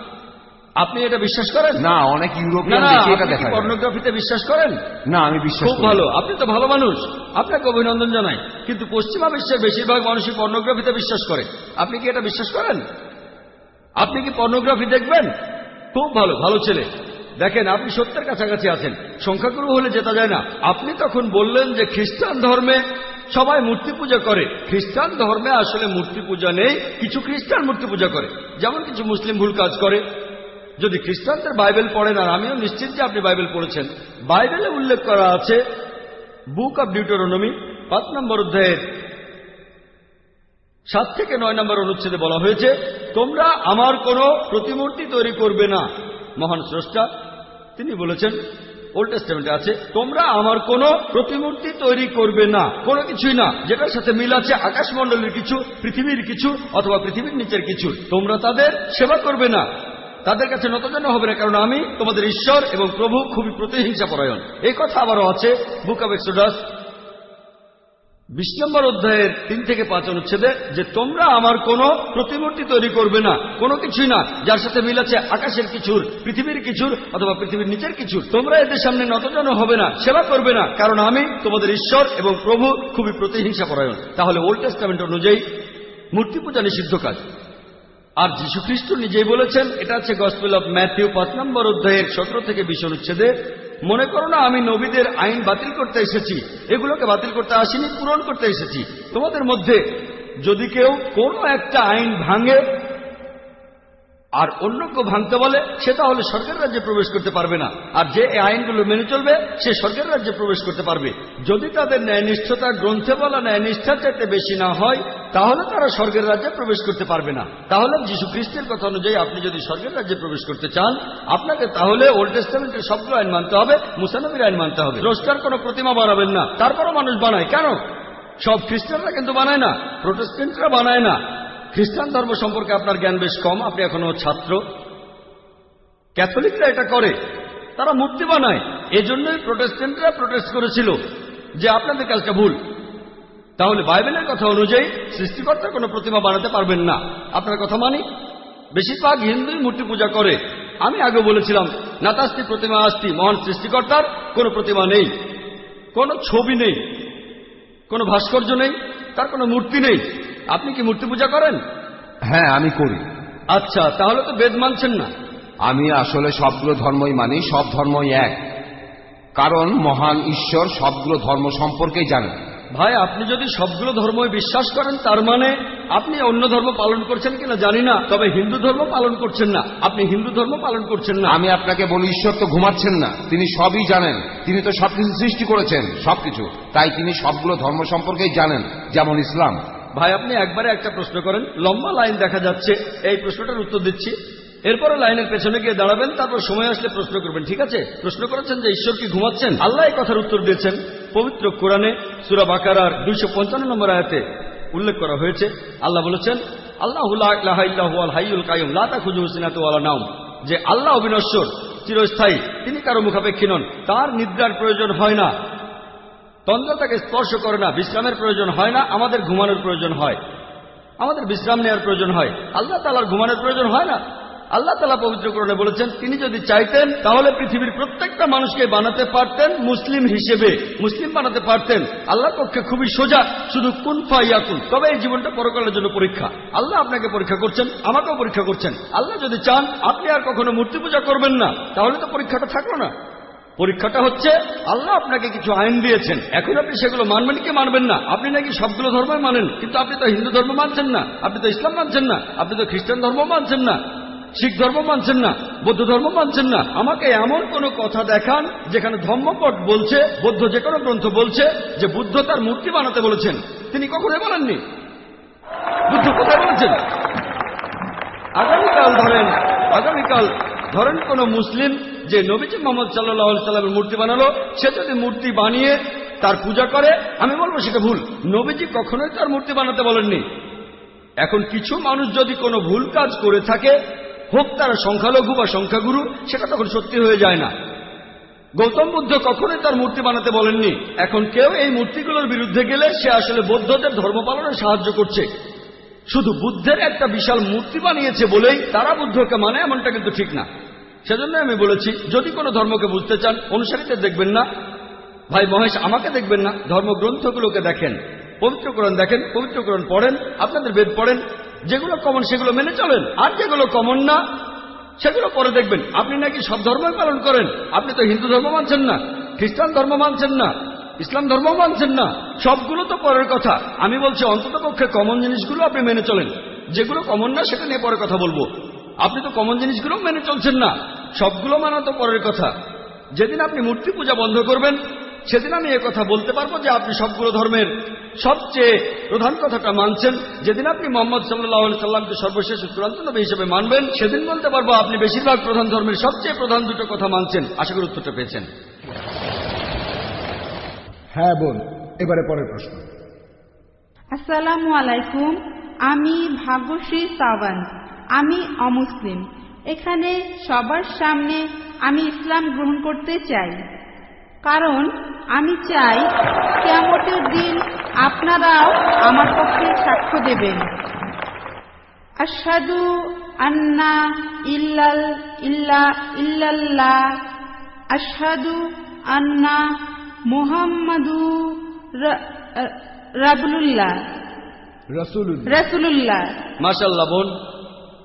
আপনি এটা বিশ্বাস করেন? না অনেক ইউরোপিয়ান। পর্নোগ্রাফিতে বিশ্বাস করেন? না আমি বিশ্বাস খুব ভালো আপনি তো ভালো মানুষ। আপনাকে অভিনন্দন জানাই। কিন্তু পশ্চিমা বিশ্বের বেশিরভাগ মানুষই পর্নোগ্রাফিতে বিশ্বাস করে। আপনি কি এটা বিশ্বাস করেন? আপনি কি পর্নোগ্রাফি দেখবেন? খুব ভালো ভালো ছেলে। দেখেন, আপনি সত্যের কাছাকাছি আছেন। সংখ্যাগুরু হলে যেতে যায় না। আপনি তখন বললেন যে খ্রিস্টান ধর্মে সবাই মূর্তি পূজা করে। খ্রিস্টান ধর্মে আসলে মূর্তি পূজা নেই, কিছু খ্রিস্টান মূর্তি পূজা করে। যেমন কিছু মুসলিম ভুল কাজ করে। যদি খ্রিস্টানদের বাইবেল পড়েন, আর আমিও নিশ্চিত যে আপনি বাইবেল পড়েছেন, বাইবেলে উল্লেখ করা আছে, বুক অব ডিউটোরনমি, পাঁচ নম্বর অধ্যায়ের সাত থেকে নয় নম্বর অনুচ্ছেদে বলা হয়েছে, তোমরা আমার কোনো প্রতিমূর্তি তৈরি করবে না। মহান স্রষ্টা, তিনি বলেছেন ওল্ড টেস্টামেন্টে আছে, তোমরা আমার কোনো প্রতিমূর্তি তৈরি করবে না। কোনো কিছুই না, যেটার সাথে মিল আছে আকাশমণ্ডলের কিছু, পৃথিবীর কিছু, অথবা পৃথিবীর নিচের কিছু। তোমরা তাদের সেবা করবে না। তাদের কাছে নতজন হবে না, কারণ আমি তোমাদের ঈশ্বর এবং প্রভু খুবই প্রতিহিংসা পরায়ণ এই কথা আবারও আছে বুক অব এক্সোডাস বিশ নম্বর অধ্যায়ের তিন থেকে পাঁচ অনুচ্ছেদে যে তোমরা আমার কোনো প্রতিমূর্তি তৈরি করবে না, কোনো কিছুই না, যার সাথে মিল আছে আকাশের কিছুর, পৃথিবীর কিছুর অথবা পৃথিবীর নিচের কিছুর। তোমরা এদের সামনে নতজন হবে না, সেবা করবে না, কারণ আমি তোমাদের ঈশ্বর এবং প্রভু খুবই প্রতিহিংসা পরায়ণ তাহলে ওল্ড টেস্টামেন্ট অনুযায়ী মূর্তি পূজা নিষিদ্ধ কাজ। আর যীশু খ্রিস্ট নিজেই বলেছেন, এটা আছে গসপেল অফ ম্যাথিউ পাঁচ নম্বর অধ্যায়ের সতেরো থেকে বিশ অনুচ্ছেদে মনে করো না, আমি নবীদের আইন বাতিল করতে এসেছি। এগুলোকে বাতিল করতে আসিনি, পূরণ করতে এসেছি। তোমাদের মধ্যে যদি কেউ কোনো একটা আইন ভাঙে আর অন্য কেউ ভাঙতে বলে সে তাহলে স্বর্গের রাজ্যে প্রবেশ করতে পারবে না। আর যে এই আইনগুলো মেনে চলবে, সে স্বর্গের রাজ্যে প্রবেশ করতে পারবে। যদি তাদের ন্যায়নিষ্ঠতা গ্রন্থে বলা ন্যায়নিষ্ঠার চাইতে বেশি না হয়, তাহলে তারা স্বর্গের রাজ্যে প্রবেশ করতে পারবে না। তাহলে যীশু খ্রিস্টের কথা অনুযায়ী আপনি যদি স্বর্গের রাজ্যে প্রবেশ করতে চান, আপনাকে তাহলে ওল্ড টেস্টামেন্টের সবগুলো আইন মানতে হবে মুসানবীর আইন মানতে হবে। রোস্টার কোনো প্রতিমা বানাবেন না। তারপরও মানুষ বানায়। কেন? সব খ্রিস্টানরা কিন্তু বানায় না প্রোটেস্টেন্টরা বানায় না। খ্রিস্টান ধর্ম সম্পর্কে আপনার জ্ঞান বেশ কম, আপনি এখনও ছাত্র। ক্যাথলিকরা এটা করে, তারা মূর্তি বানায়। এজন্যই প্রোটেস্টেন্টরা প্রোটেস্ট করেছিল যে আপনাদের কাজটা ভুল। তাহলে বাইবেলের কথা অনুযায়ী সৃষ্টিকর্তা কোনো প্রতিমা বানাতে পারবেন না। আপনার কথা মানি? বেশিরভাগ হিন্দুই মূর্তি পূজা করে। আমি আগে বলেছিলাম নাতাস্তি প্রতিমা আস্তি মহান সৃষ্টিকর্তার কোনো প্রতিমা নেই। কোনো ছবি নেই। কোনো ভাস্কর্য নেই। তার কোনো মূর্তি নেই। আপনি কি মূর্তি পূজা করেন? হ্যাঁ আমি করি। আচ্ছা তাহলে তো বেদ মানছেন না। আমি আসলে সবগুলো ধর্মই মানি সব ধর্মই এক। কারণ মহান ঈশ্বর সবগুলো ধর্ম সম্পর্কেই জানেন। ভাই আপনি যদি সবগুলো ধর্মই বিশ্বাস করেন তার মানে আপনি অন্য ধর্ম পালন করছেন কিনা জানি না তবে হিন্দু ধর্ম পালন করছেন না। আপনি হিন্দু ধর্ম পালন করছেন না। আমি আপনাকে বলি ঈশ্বর তো ঘুমাচ্ছেন না। তিনি সবই জানেন। তিনি তো সবকিছু সৃষ্টি করেছেন সবকিছু। তাই তিনি সবগুলো ধর্ম সম্পর্কেই জানেন যেমন ইসলাম। ভাই, আপনি একবারে একটা প্রশ্ন করেন। লম্বা লাইন দেখা যাচ্ছে। এই প্রশ্নটার উত্তর দিচ্ছি। এরপরে লাইনের পেছনে গিয়ে দাঁড়াবেন, তারপর সময় আসলে প্রশ্ন করবেন, ঠিক আছে? প্রশ্ন করেছেন যে, ঈশ্বর কি ঘুমাচ্ছেন? আল্লাহ এই কথার উত্তর দিয়েছেন। পবিত্র কোরআনে সুরা বাকারার দুইশো পঞ্চান্ন নম্বর আয়াতে উল্লেখ করা হয়েছে। আল্লাহ বলেছেন, আল্লাহ হাইউল কায়ুম লাতা খুজু হুসিনাত নাম যে আল্লাহ অবিনশ্বর, চিরস্থায়ী, তিনি কারও মুখাপেক্ষী নন। তার নিদ্রার প্রয়োজন হয় না। তন্দ্রা তাকে স্পর্শ করে না, বিশ্রামের প্রয়োজন হয় না, আমাদের ঘুমানোর প্রয়োজন হয়। আমাদের বিশ্রাম নেওয়ার প্রয়োজন হয়। আল্লাহ তালার ঘুমানোর প্রয়োজন হয় না। আল্লাহ তালা পবিত্রকরণে বলেছেন, তিনি যদি চাইতেন, তাহলে পৃথিবীর প্রত্যেকটা মানুষকে বানাতে পারতেন মুসলিম হিসেবে। মুসলিম বানাতে পারতেন। আল্লাহর পক্ষে খুবই সোজা, শুধু কুন ফাইয়াকুন। তবে এই জীবনটা পরকালের জন্য পরীক্ষা। আল্লাহ আপনাকে পরীক্ষা করছেন, আমাকেও পরীক্ষা করছেন। আল্লাহ যদি চান, আপনি আর কখনো মূর্তি পূজা করবেন না, তাহলে তো পরীক্ষাটা থাকল না। পরীক্ষাটা হচ্ছে, আল্লাহ আপনাকে কিছু আইন দিয়েছেন। এখন আপনি সেগুলো মানবেন কি মানবেন না? আপনি নাকি সবগুলো ধর্মই মানেন, কিন্তু আপনি তো হিন্দু ধর্ম মানছেন না, আপনি তো ইসলাম মানছেন না, আপনি তো খ্রিস্টান ধর্ম মানছেন না, শিখ ধর্ম মানছেন না, বৌদ্ধ ধর্ম মানছেন না। আমাকে এমন কোন কথা দেখান যেখানে ধর্মপট বলছে, বৌদ্ধ যে কোনো গ্রন্থ বলছে যে বুদ্ধ তার মূর্তি বানাতে বলেছেন। তিনি কখনোই বলেননি। বুদ্ধ কোথায় বলেছেন? আগামীকাল ধরেন আগামীকাল ধরেন কোন মুসলিম যে নবীজি মোহাম্মদ সাল্লাহ সাল্লামের মূর্তি বানালো, সে যদি মূর্তি বানিয়ে তার পূজা করে, আমি বলব সেটা ভুল। নবীজি কখনোই তার মূর্তি বানাতে বলেননি। এখন কিছু মানুষ যদি কোনো ভুল কাজ করে থাকে, হোক তারা সংখ্যালঘু বা সংখ্যাগুরু, সেটা তখন সত্যি হয়ে যায় না। গৌতম বুদ্ধ কখনোই তার মূর্তি বানাতে বলেননি। এখন কেউ এই মূর্তিগুলোর বিরুদ্ধে গেলে সে আসলে বৌদ্ধদের ধর্ম পালনে সাহায্য করছে। শুধু বুদ্ধের একটা বিশাল মূর্তি বানিয়েছে বলেই তারা বুদ্ধকে মানে এমনটা কিন্তু ঠিক না। সেজন্য আমি বলেছি, যদি কোনো ধর্মকে বুঝতে চান অনুসারীদের দেখবেন না। ভাই মহেশ, আমাকে দেখবেন না। ধর্মগ্রন্থগুলোকে দেখেন, পবিত্রকরণ দেখেন, পবিত্রকরণ পড়েন, আপনাদের বেদ পড়েন, যেগুলো কমন সেগুলো মেনে চলেন। আর যেগুলো কমন না, সেগুলো পরে দেখবেন। আপনি নাকি সব ধর্মই পালন করেন? আপনি তো হিন্দু ধর্ম মানছেন না, খ্রিস্টান ধর্ম মানছেন না, ইসলাম ধর্ম মানছেন না, সবগুলো তো পরের কথা। আমি বলছি অন্তত পক্ষে কমন জিনিসগুলো আপনি মেনে চলেন। যেগুলো কমন না, সেটা নিয়ে পরে কথা বলব। আপনি তো কমন জিনিসগুলো মেনে চলছেন না। সবগুলো মানা তো পরের কথা। যেদিন আপনি মূর্তি পূজা বন্ধ করবেন সেদিন আমি কথা বলতে পারব যে আপনি সবগুলো ধর্মের সবচেয়ে প্রধান কথাটা মানছেন। যেদিন আপনি মোহাম্মদ সাল্লাহ সাল্লামকে সর্বশেষ চূড়ান্ত নবী হিসেবে মানবেন সেদিন বলতে পারব আপনি বেশিরভাগ প্রধান ধর্মের সবচেয়ে প্রধান দুটো কথা মানছেন। আশা করি উত্তরটা পেয়েছেন। হ্যাঁ বোন এবারে পরের প্রশ্ন। আসসালামু আলাইকুম আমি ভাগ্যশ্রী সাওয়ান্ত। আমি অমুসলিম। এখানে সবার সামনে আমি ইসলাম গ্রহণ করতে চাই। কারণ আমি চাই কেমতের দিন আপনারাও আমার পক্ষে সাক্ষ্য দেবেন। আসাদু আন্না ইল্লাল ইল্লা ইল্লাল্লাহ। আসাদু আন্না মুহাম্মাদু রাবুল্লাহ রসুলুল্লাহ। রাসুলুল্লাহ। মাশাল্লাহ বোন।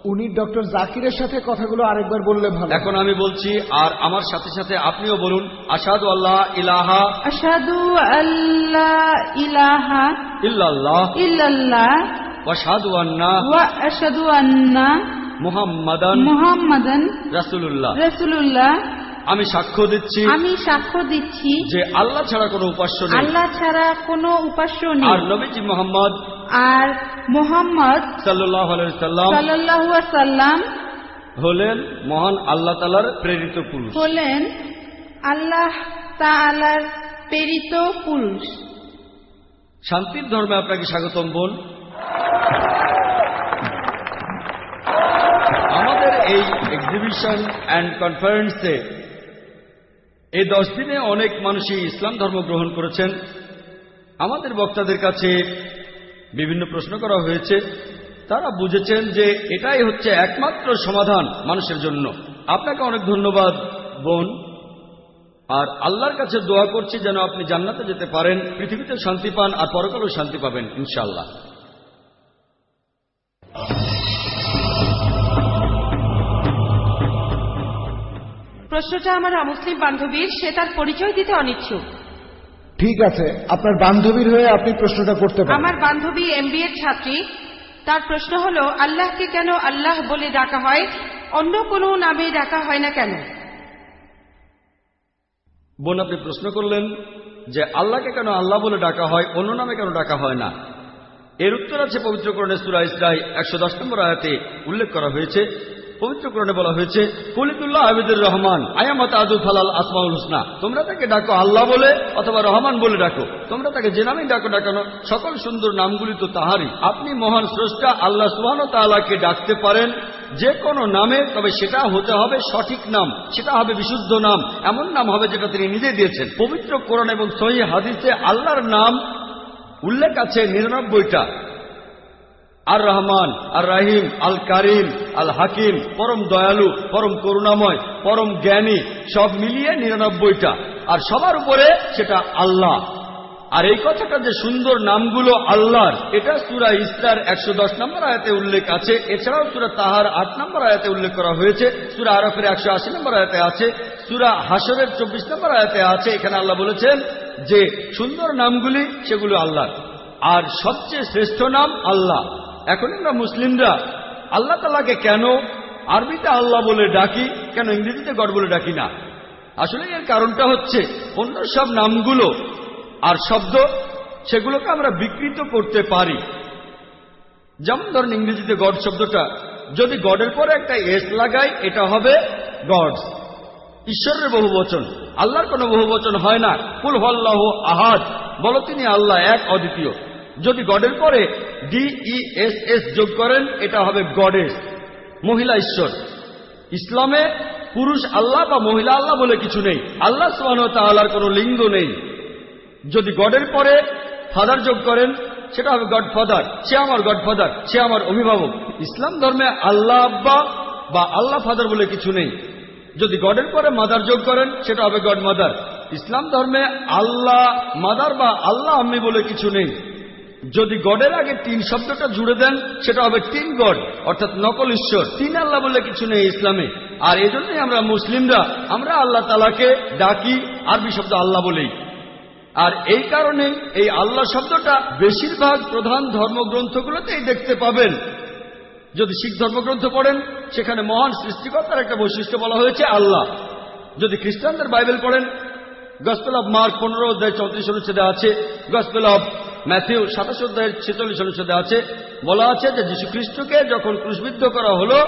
উনি ডক্টর জাকিরের সাথে কথাগুলো আরেকবার বললে ভালো এখন আমি বলছি আর আমার সাথে সাথে আপনিও বলুন আসাদু আল্লাহ ইলাহা আসাদু আল্লাহ ইলাহা ইল্লাল্লাহ ইল্লাল্লাহ আসাদু আন্না ওয়া আশহাদু আন্না মুহাম্মাদান মুহাম্মাদান রাসূলুল্লাহ। রাসূলুল্লাহ আমি সাক্ষ্য দিচ্ছি আমি সাক্ষ্য দিচ্ছি যে আল্লাহ ছাড়া কোনো উপাস্য নেই। আল্লাহ ছাড়া কোনো উপাস্য নেই। আর নবীজি মোহাম্মদ আর মোহাম্মদ সাল্লাহ সাল্লাম সাল্লাল্লাহু সাল্লাম হলেন মহান আল্লাহ তালার প্রেরিত পুরুষ। হলেন আল্লাহ তাআলার প্রেরিত পুরুষ। শান্তির ধর্মে আপনাকে স্বাগতম বোন। আমাদের এই এক্সিবিশন অ্যান্ড কনফারেন্সে এই দশ দিনে অনেক মানুষই ইসলাম ধর্ম গ্রহণ করেছেন। আমাদের বক্তাদের কাছে বিভিন্ন প্রশ্ন করা হয়েছে। তারা বুঝেছেন যে এটাই হচ্ছে একমাত্র সমাধান মানুষের জন্য। আপনাকে অনেক ধন্যবাদ, বোন। আর আল্লাহর কাছে দোয়া করছি যেন আপনি জান্নাতে যেতে পারেন, পৃথিবীতে শান্তি পান আর পরকালেও শান্তি পাবেন ইনশাল্লাহ প্রশ্নটা আমার অমুসলিম বান্ধবীর সে তার পরিচয় দিতে অনিচ্ছুক। ঠিক আছে আপনার বান্ধবীর হয়ে আপনি প্রশ্নটা করতে পারেন। আমার বান্ধবী এমবিএর ছাত্রী তার প্রশ্ন হলো আল্লাহকে কেন আল্লাহ বলে ডাকা হয়? অন্য কোনো নামে ডাকা হয় না কেন? বোন আপনি প্রশ্ন করলেন যে আল্লাহকে কেন আল্লাহ বলে ডাকা হয় অন্য নামে কেন ডাকা হয় না? এর উত্তর আছে পবিত্রকরণে সুরা ইসরাই একশো দশ নম্বর আয়াতে উল্লেখ করা হয়েছে। পবিত্রকরণে বলা হয়েছে, কলিতুল্লাহ আবিদুর রহমান, আয়ামত আদু ফালাল আসমাউল হুসনা। তোমরা তাকে ডাকো আল্লাহ বলে অথবা রহমান বলে ডাকো। তোমরা তাকে যে নামেই ডাকো ডাকানো সকল সুন্দর নামগুলি তো তাহারই। আপনি মহান স্রষ্টা, আল্লাহ সুহান তালাকে ডাকতে পারেন যে কোনো নামে, তবে সেটা হতে হবে সঠিক নাম, সেটা হবে বিশুদ্ধ নাম, এমন নাম হবে যেটা তিনি নিজে দিয়েছেন। পবিত্র কোরআন এবং সহি হাদিসে আল্লাহর নাম উল্লেখ আছে নিরানব্বইটা। আর রহমান, আর রাহিম, আল কারিম, আল হাকিম, পরম দয়ালু, পরম করুণাময়, পরম জ্ঞানী, সব মিলিয়ে নিরানব্বইটা। আর সবার উপরে সেটা আল্লাহ। আর এই কথাটা যে সুন্দর নামগুলো আল্লাহর, এটা সুরা ইসরার একশো দশ নম্বর আয়াতে উল্লেখ আছে। এছাড়াও সুরা তাহার আট নম্বর আয়াতে উল্লেখ করা হয়েছে। সুরা আরফের একশো আশি নম্বর আয়াতে আছে। সুরা হাসরের চব্বিশ নম্বর আয়াতে আছে। এখানে আল্লাহ বলেছেন যে সুন্দর নামগুলি সেগুলো আল্লাহর। আর সবচেয়ে শ্রেষ্ঠ নাম আল্লাহ। এখন আমরা মুসলিমরা, আল্লাহ তালাকে কেন আরবিতে আল্লাহ বলে ডাকি, কেন ইংরেজিতে গড বলে ডাকি না? আসলে এর কারণটা হচ্ছে, অন্য সব নামগুলো আর শব্দ, সেগুলোকে আমরা বিকৃত করতে পারি। যেমন ধরেন ইংরেজিতে গড শব্দটা, যদি গডের পরে একটা এস লাগাই, এটা হবে গডস। ঈশ্বরের বহু বচন আল্লাহর কোনো বহু বচন হয় না। কুল হল্লাহ আহাদ, বলো তিনি আল্লাহ এক, অদ্বিতীয়। যদি গডের পরে ডিই এস এস যোগ করেন, এটা হবে গডেস মহিলা ঈশ্বর। ইসলামে পুরুষ আল্লাহ বা মহিলা আল্লাহ বলে কিছু নেই। আল্লাহ সোহান তাল্লাহর কোনো লিঙ্গ নেই। যদি গডের পরে ফাদার যোগ করেন, সেটা হবে গড ফাদার সে আমার গড ফাদার সে আমার অভিভাবক। ইসলাম ধর্মে আল্লাহ আব্বা বা আল্লাহ ফাদার বলে কিছু নেই। যদি গডের পরে মাদার যোগ করেন, সেটা হবে গড মাদার ইসলাম ধর্মে আল্লাহ, মাদার বা আল্লাহ আম্মি বলে কিছু নেই। যদি গডের আগে তিন শব্দটা জুড়ে দেন, সেটা হবে তিন গড, অর্থাৎ নকল ঈশ্বর। তিন আল্লাহ বলে কিছু নেই ইসলামে। আর এজন্যই আমরা মুসলিমরা, আমরা আল্লাহ তালাকে ডাকি আরবি শব্দ আল্লাহ বলেই। আর এই কারণে এই আল্লাহ শব্দটা বেশিরভাগ প্রধান ধর্মগ্রন্থগুলোতেই দেখতে পাবেন। যদি শিখ ধর্মগ্রন্থ পড়েন, সেখানে মহান সৃষ্টিকর্তার একটা বৈশিষ্ট্য বলা হয়েছে আল্লাহ। যদি খ্রিস্টানদের বাইবেল পড়েন, গসপেল অব মার্ক পনেরো অধ্যায় চৌত্রিশ অনুচ্ছেদে আছে, গসপেল অব ম্যাথিউ সাতাশ অধ্যায়ের ছেচল্লিশ অনুচ্ছেদে আছে, বলা আছে যে যীশু খ্রিস্টকে যখন ক্রুশবিদ্ধ করা হলো,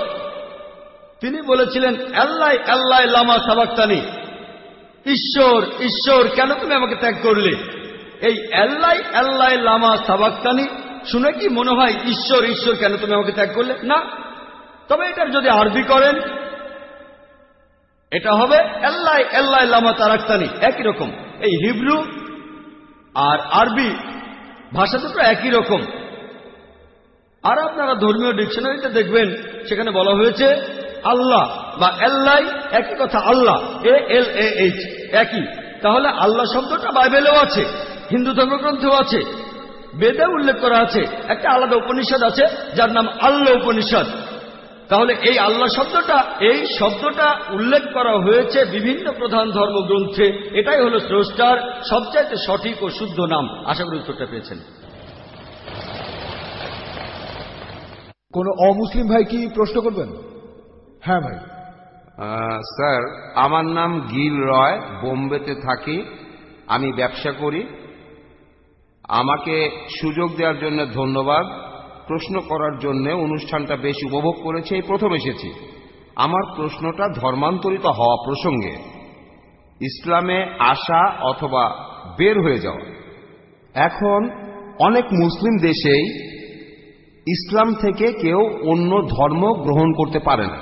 তিনি বলেছিলেন, আল্লাহ আল্লাহ, লামা সাবাক্তানি, ঈশ্বর ঈশ্বর, কেন তুমি আমাকে ত্যাগ করলে? এই আল্লাহ আল্লাহ, লামা সাবাক্তানি শুনে কি মনে হয় ঈশ্বর ঈশ্বর, কেন তুমি আমাকে ত্যাগ করলে? না। তবে এটার যদি আরবি করেন, এটা হবে এল্লাই এল্লাই লামা তারাক্তানি একই রকম। এই হিব্রু আর আরবি ভাষা দুটো একই রকম। আর আপনারা ধর্মীয় ডিকশনারিতে দেখবেন, সেখানে বলা হয়েছে আল্লাহ বা এল্লাই, একই কথা আল্লাহ, এ এল এ এইচ, একই। তাহলে আল্লাহ শব্দটা বাইবেলেও আছে, হিন্দু ধর্মগ্রন্থেও আছে। বেদে উল্লেখ করা আছে, একটা আলাদা উপনিষদ আছে, যার নাম আল্লাহ উপনিষদ। তাহলে এই আল্লাহ শব্দটা এই শব্দটা উল্লেখ করা হয়েছে বিভিন্ন প্রধান ধর্মগ্রন্থে। এটাই হলো স্রষ্টার সবচাইতে সঠিক ও শুদ্ধ নাম। আশা করি উত্তরটা পেয়েছেন। কোনো অমুসলিম ভাই কি প্রশ্ন করবেন? হ্যাঁ ভাই। স্যার আমার নাম গিল রয় বোম্বেতে থাকি আমি ব্যবসা করি। আমাকে সুযোগ দেওয়ার জন্য ধন্যবাদ। প্রশ্ন করার জন্য অনুষ্ঠানটা বেশ উপভোগ করেছি, এই প্রথম এসেছি। আমার প্রশ্নটা ধর্মান্তরিত হওয়া প্রসঙ্গে, ইসলামে আসা অথবা বের হয়ে যাওয়া। এখন অনেক মুসলিম দেশেই ইসলাম থেকে কেউ অন্য ধর্ম গ্রহণ করতে পারে না।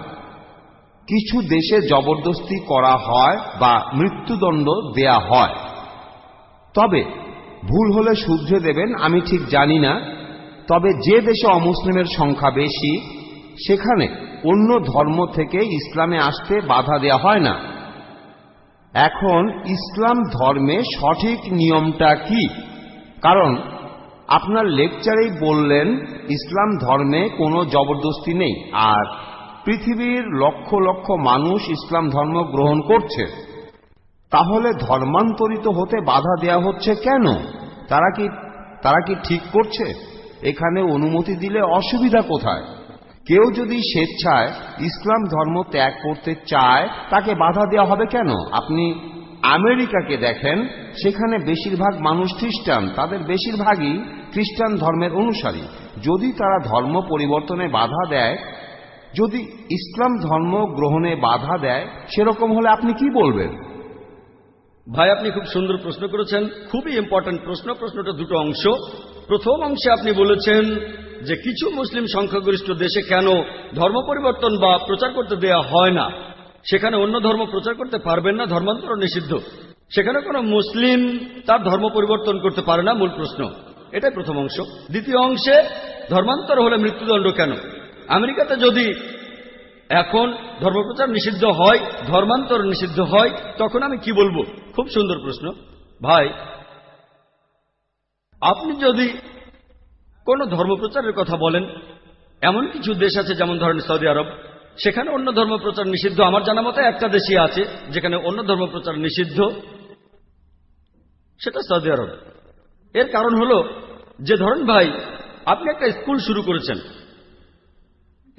কিছু দেশে জবরদস্তি করা হয় বা মৃত্যুদণ্ড দেয়া হয়। তবে ভুল হলে শুধরে দেবেন, আমি ঠিক জানি না। তবে যে দেশে অমুসলিমের সংখ্যা বেশি, সেখানে অন্য ধর্ম থেকে ইসলামে আসতে বাধা দেয়া হয় না। এখন ইসলাম ধর্মে সঠিক নিয়মটা কি? কারণ আপনার লেকচারেই বললেন, ইসলাম ধর্মে কোনো জবরদস্তি নেই, আর পৃথিবীর লক্ষ লক্ষ মানুষ ইসলাম ধর্ম গ্রহণ করছে। তাহলে ধর্মান্তরিত হতে বাধা দেয়া হচ্ছে কেন? তারা কি তারা কি ঠিক করছে? এখানে অনুমতি দিলে অসুবিধা কোথায়? কেউ যদি স্বেচ্ছায় ইসলাম ধর্ম ত্যাগ করতে চায়, তাকে বাধা দেওয়া হবে কেন? আপনি আমেরিকাকে দেখেন, সেখানে বেশিরভাগ মানুষ খ্রিস্টান, তাদের বেশিরভাগই খ্রিস্টান ধর্মের অনুসারী। যদি তারা ধর্ম পরিবর্তনে বাধা দেয়, যদি ইসলাম ধর্ম গ্রহণে বাধা দেয়, সেরকম হলে আপনি কি বলবেন? ভাই, আপনি খুব সুন্দর প্রশ্ন করেছেন। খুবই ইম্পর্টেন্ট প্রশ্ন। প্রশ্নটা দুটো অংশ। প্রথম অংশে আপনি বলেছেন যে কিছু মুসলিম সংখ্যাগরিষ্ঠ দেশে কেন ধর্ম পরিবর্তন বা প্রচার করতে দেয়া হয় না? সেখানে অন্য ধর্ম প্রচার করতে পারবেন না ধর্মান্তর নিষিদ্ধ। সেখানে কোনো মুসলিম তার ধর্ম পরিবর্তন করতে পারে না, মূল প্রশ্ন। এটাই প্রথম অংশ। দ্বিতীয় অংশে, ধর্মান্তর হলে মৃত্যুদণ্ড কেন? আমেরিকাতে যদি এখন ধর্মপ্রচার নিষিদ্ধ হয়, ধর্মান্তর নিষিদ্ধ হয়, তখন আমি কি বলব? খুব সুন্দর প্রশ্ন। ভাই আপনি যদি কোন ধর্মপ্রচারের কথা বলেন, এমন কিছু দেশ আছে, যেমন ধরেন সৌদি আরব, সেখানে অন্য ধর্মপ্রচার নিষিদ্ধ। আমার জানা মতে একটা দেশই আছে, যেখানে অন্য ধর্মপ্রচার নিষিদ্ধ। সেটা সৌদি আরব। এর কারণ হলো যে, ধরেন ভাই, আপনি একটা স্কুল শুরু করেছেন।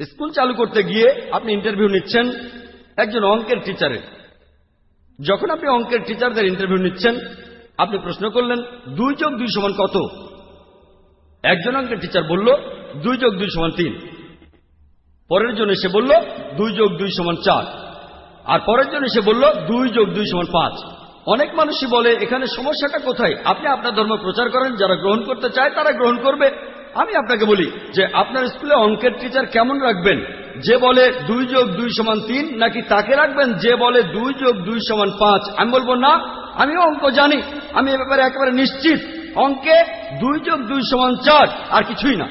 স্কুল চালু করতে গিয়ে আপনি ইন্টারভিউ নিচ্ছেন একজন অঙ্কের টিচারের। যখন আপনি অঙ্কের টিচারদের ইন্টারভিউ নিচ্ছেন আপনি প্রশ্ন করলেন, দুই যোগ দুই সমান কত? একজন অঙ্কের টিচার বলল, দুই যোগ দুই সমান তিন। পরের জন্য সে বলল, দুই যোগ দুই সমান চার। আর পরের জন্য সে বলল, দুই যোগ দুই সমান পাঁচ। অনেক মানুষই বলে, এখানে সমস্যাটা কোথায়? আপনি আপনার ধর্ম প্রচার করেন, যারা গ্রহণ করতে চায় তারা গ্রহণ করবে। আমি আপনাকে বলি যে আপনার স্কুলে অঙ্কের টিচার কেমন রাখবেন? যে বলে দুই যোগ দুই সমান তিন, নাকি তাকে রাখবেন যে বলে দুই যোগ দুই সমান পাঁচ? আমি বলব না, আমিও অঙ্ক জানি, আমি এ ব্যাপারে একেবারে নিশ্চিত। অঙ্কে দুই যোগ দুই সমান চার, আর কিছুই না।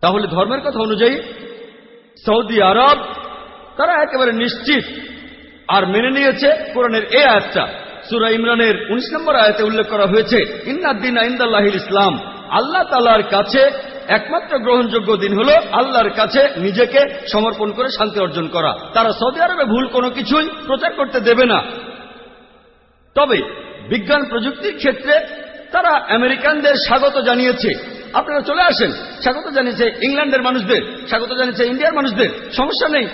তাহলে ধর্মের কথা অনুযায়ী সৌদি আরব, তারা একেবারে নিশ্চিত। আর মেনে নিয়েছে কোরআনের এই আয়াতটা। সুরা ইমরানের উনিশ নম্বর আয়াতে উল্লেখ করা হয়েছে ইন্নাদ্দিন ইন্দাল্লাহিল ইসলাম। আল্লাহ তালার কাছে একমাত্র গ্রহণযোগ্য দিন হল আল্লাহর কাছে নিজেকে সমর্পণ করে শান্তি অর্জন করা। তারা সৌদি আরবে ভুল কোনো কিছুই প্রচার করতে দেবে না। তবে বিজ্ঞান প্রযুক্তির ক্ষেত্রে তারা আমেরিকানদের স্বাগত জানিয়েছে। আপনারা চলে আসেন, স্বাগত জানিয়েছে ইংল্যান্ডের মানুষদের, স্বাগত জানিয়েছে ইন্ডিয়ার মানুষদের। সমস্যা নেই,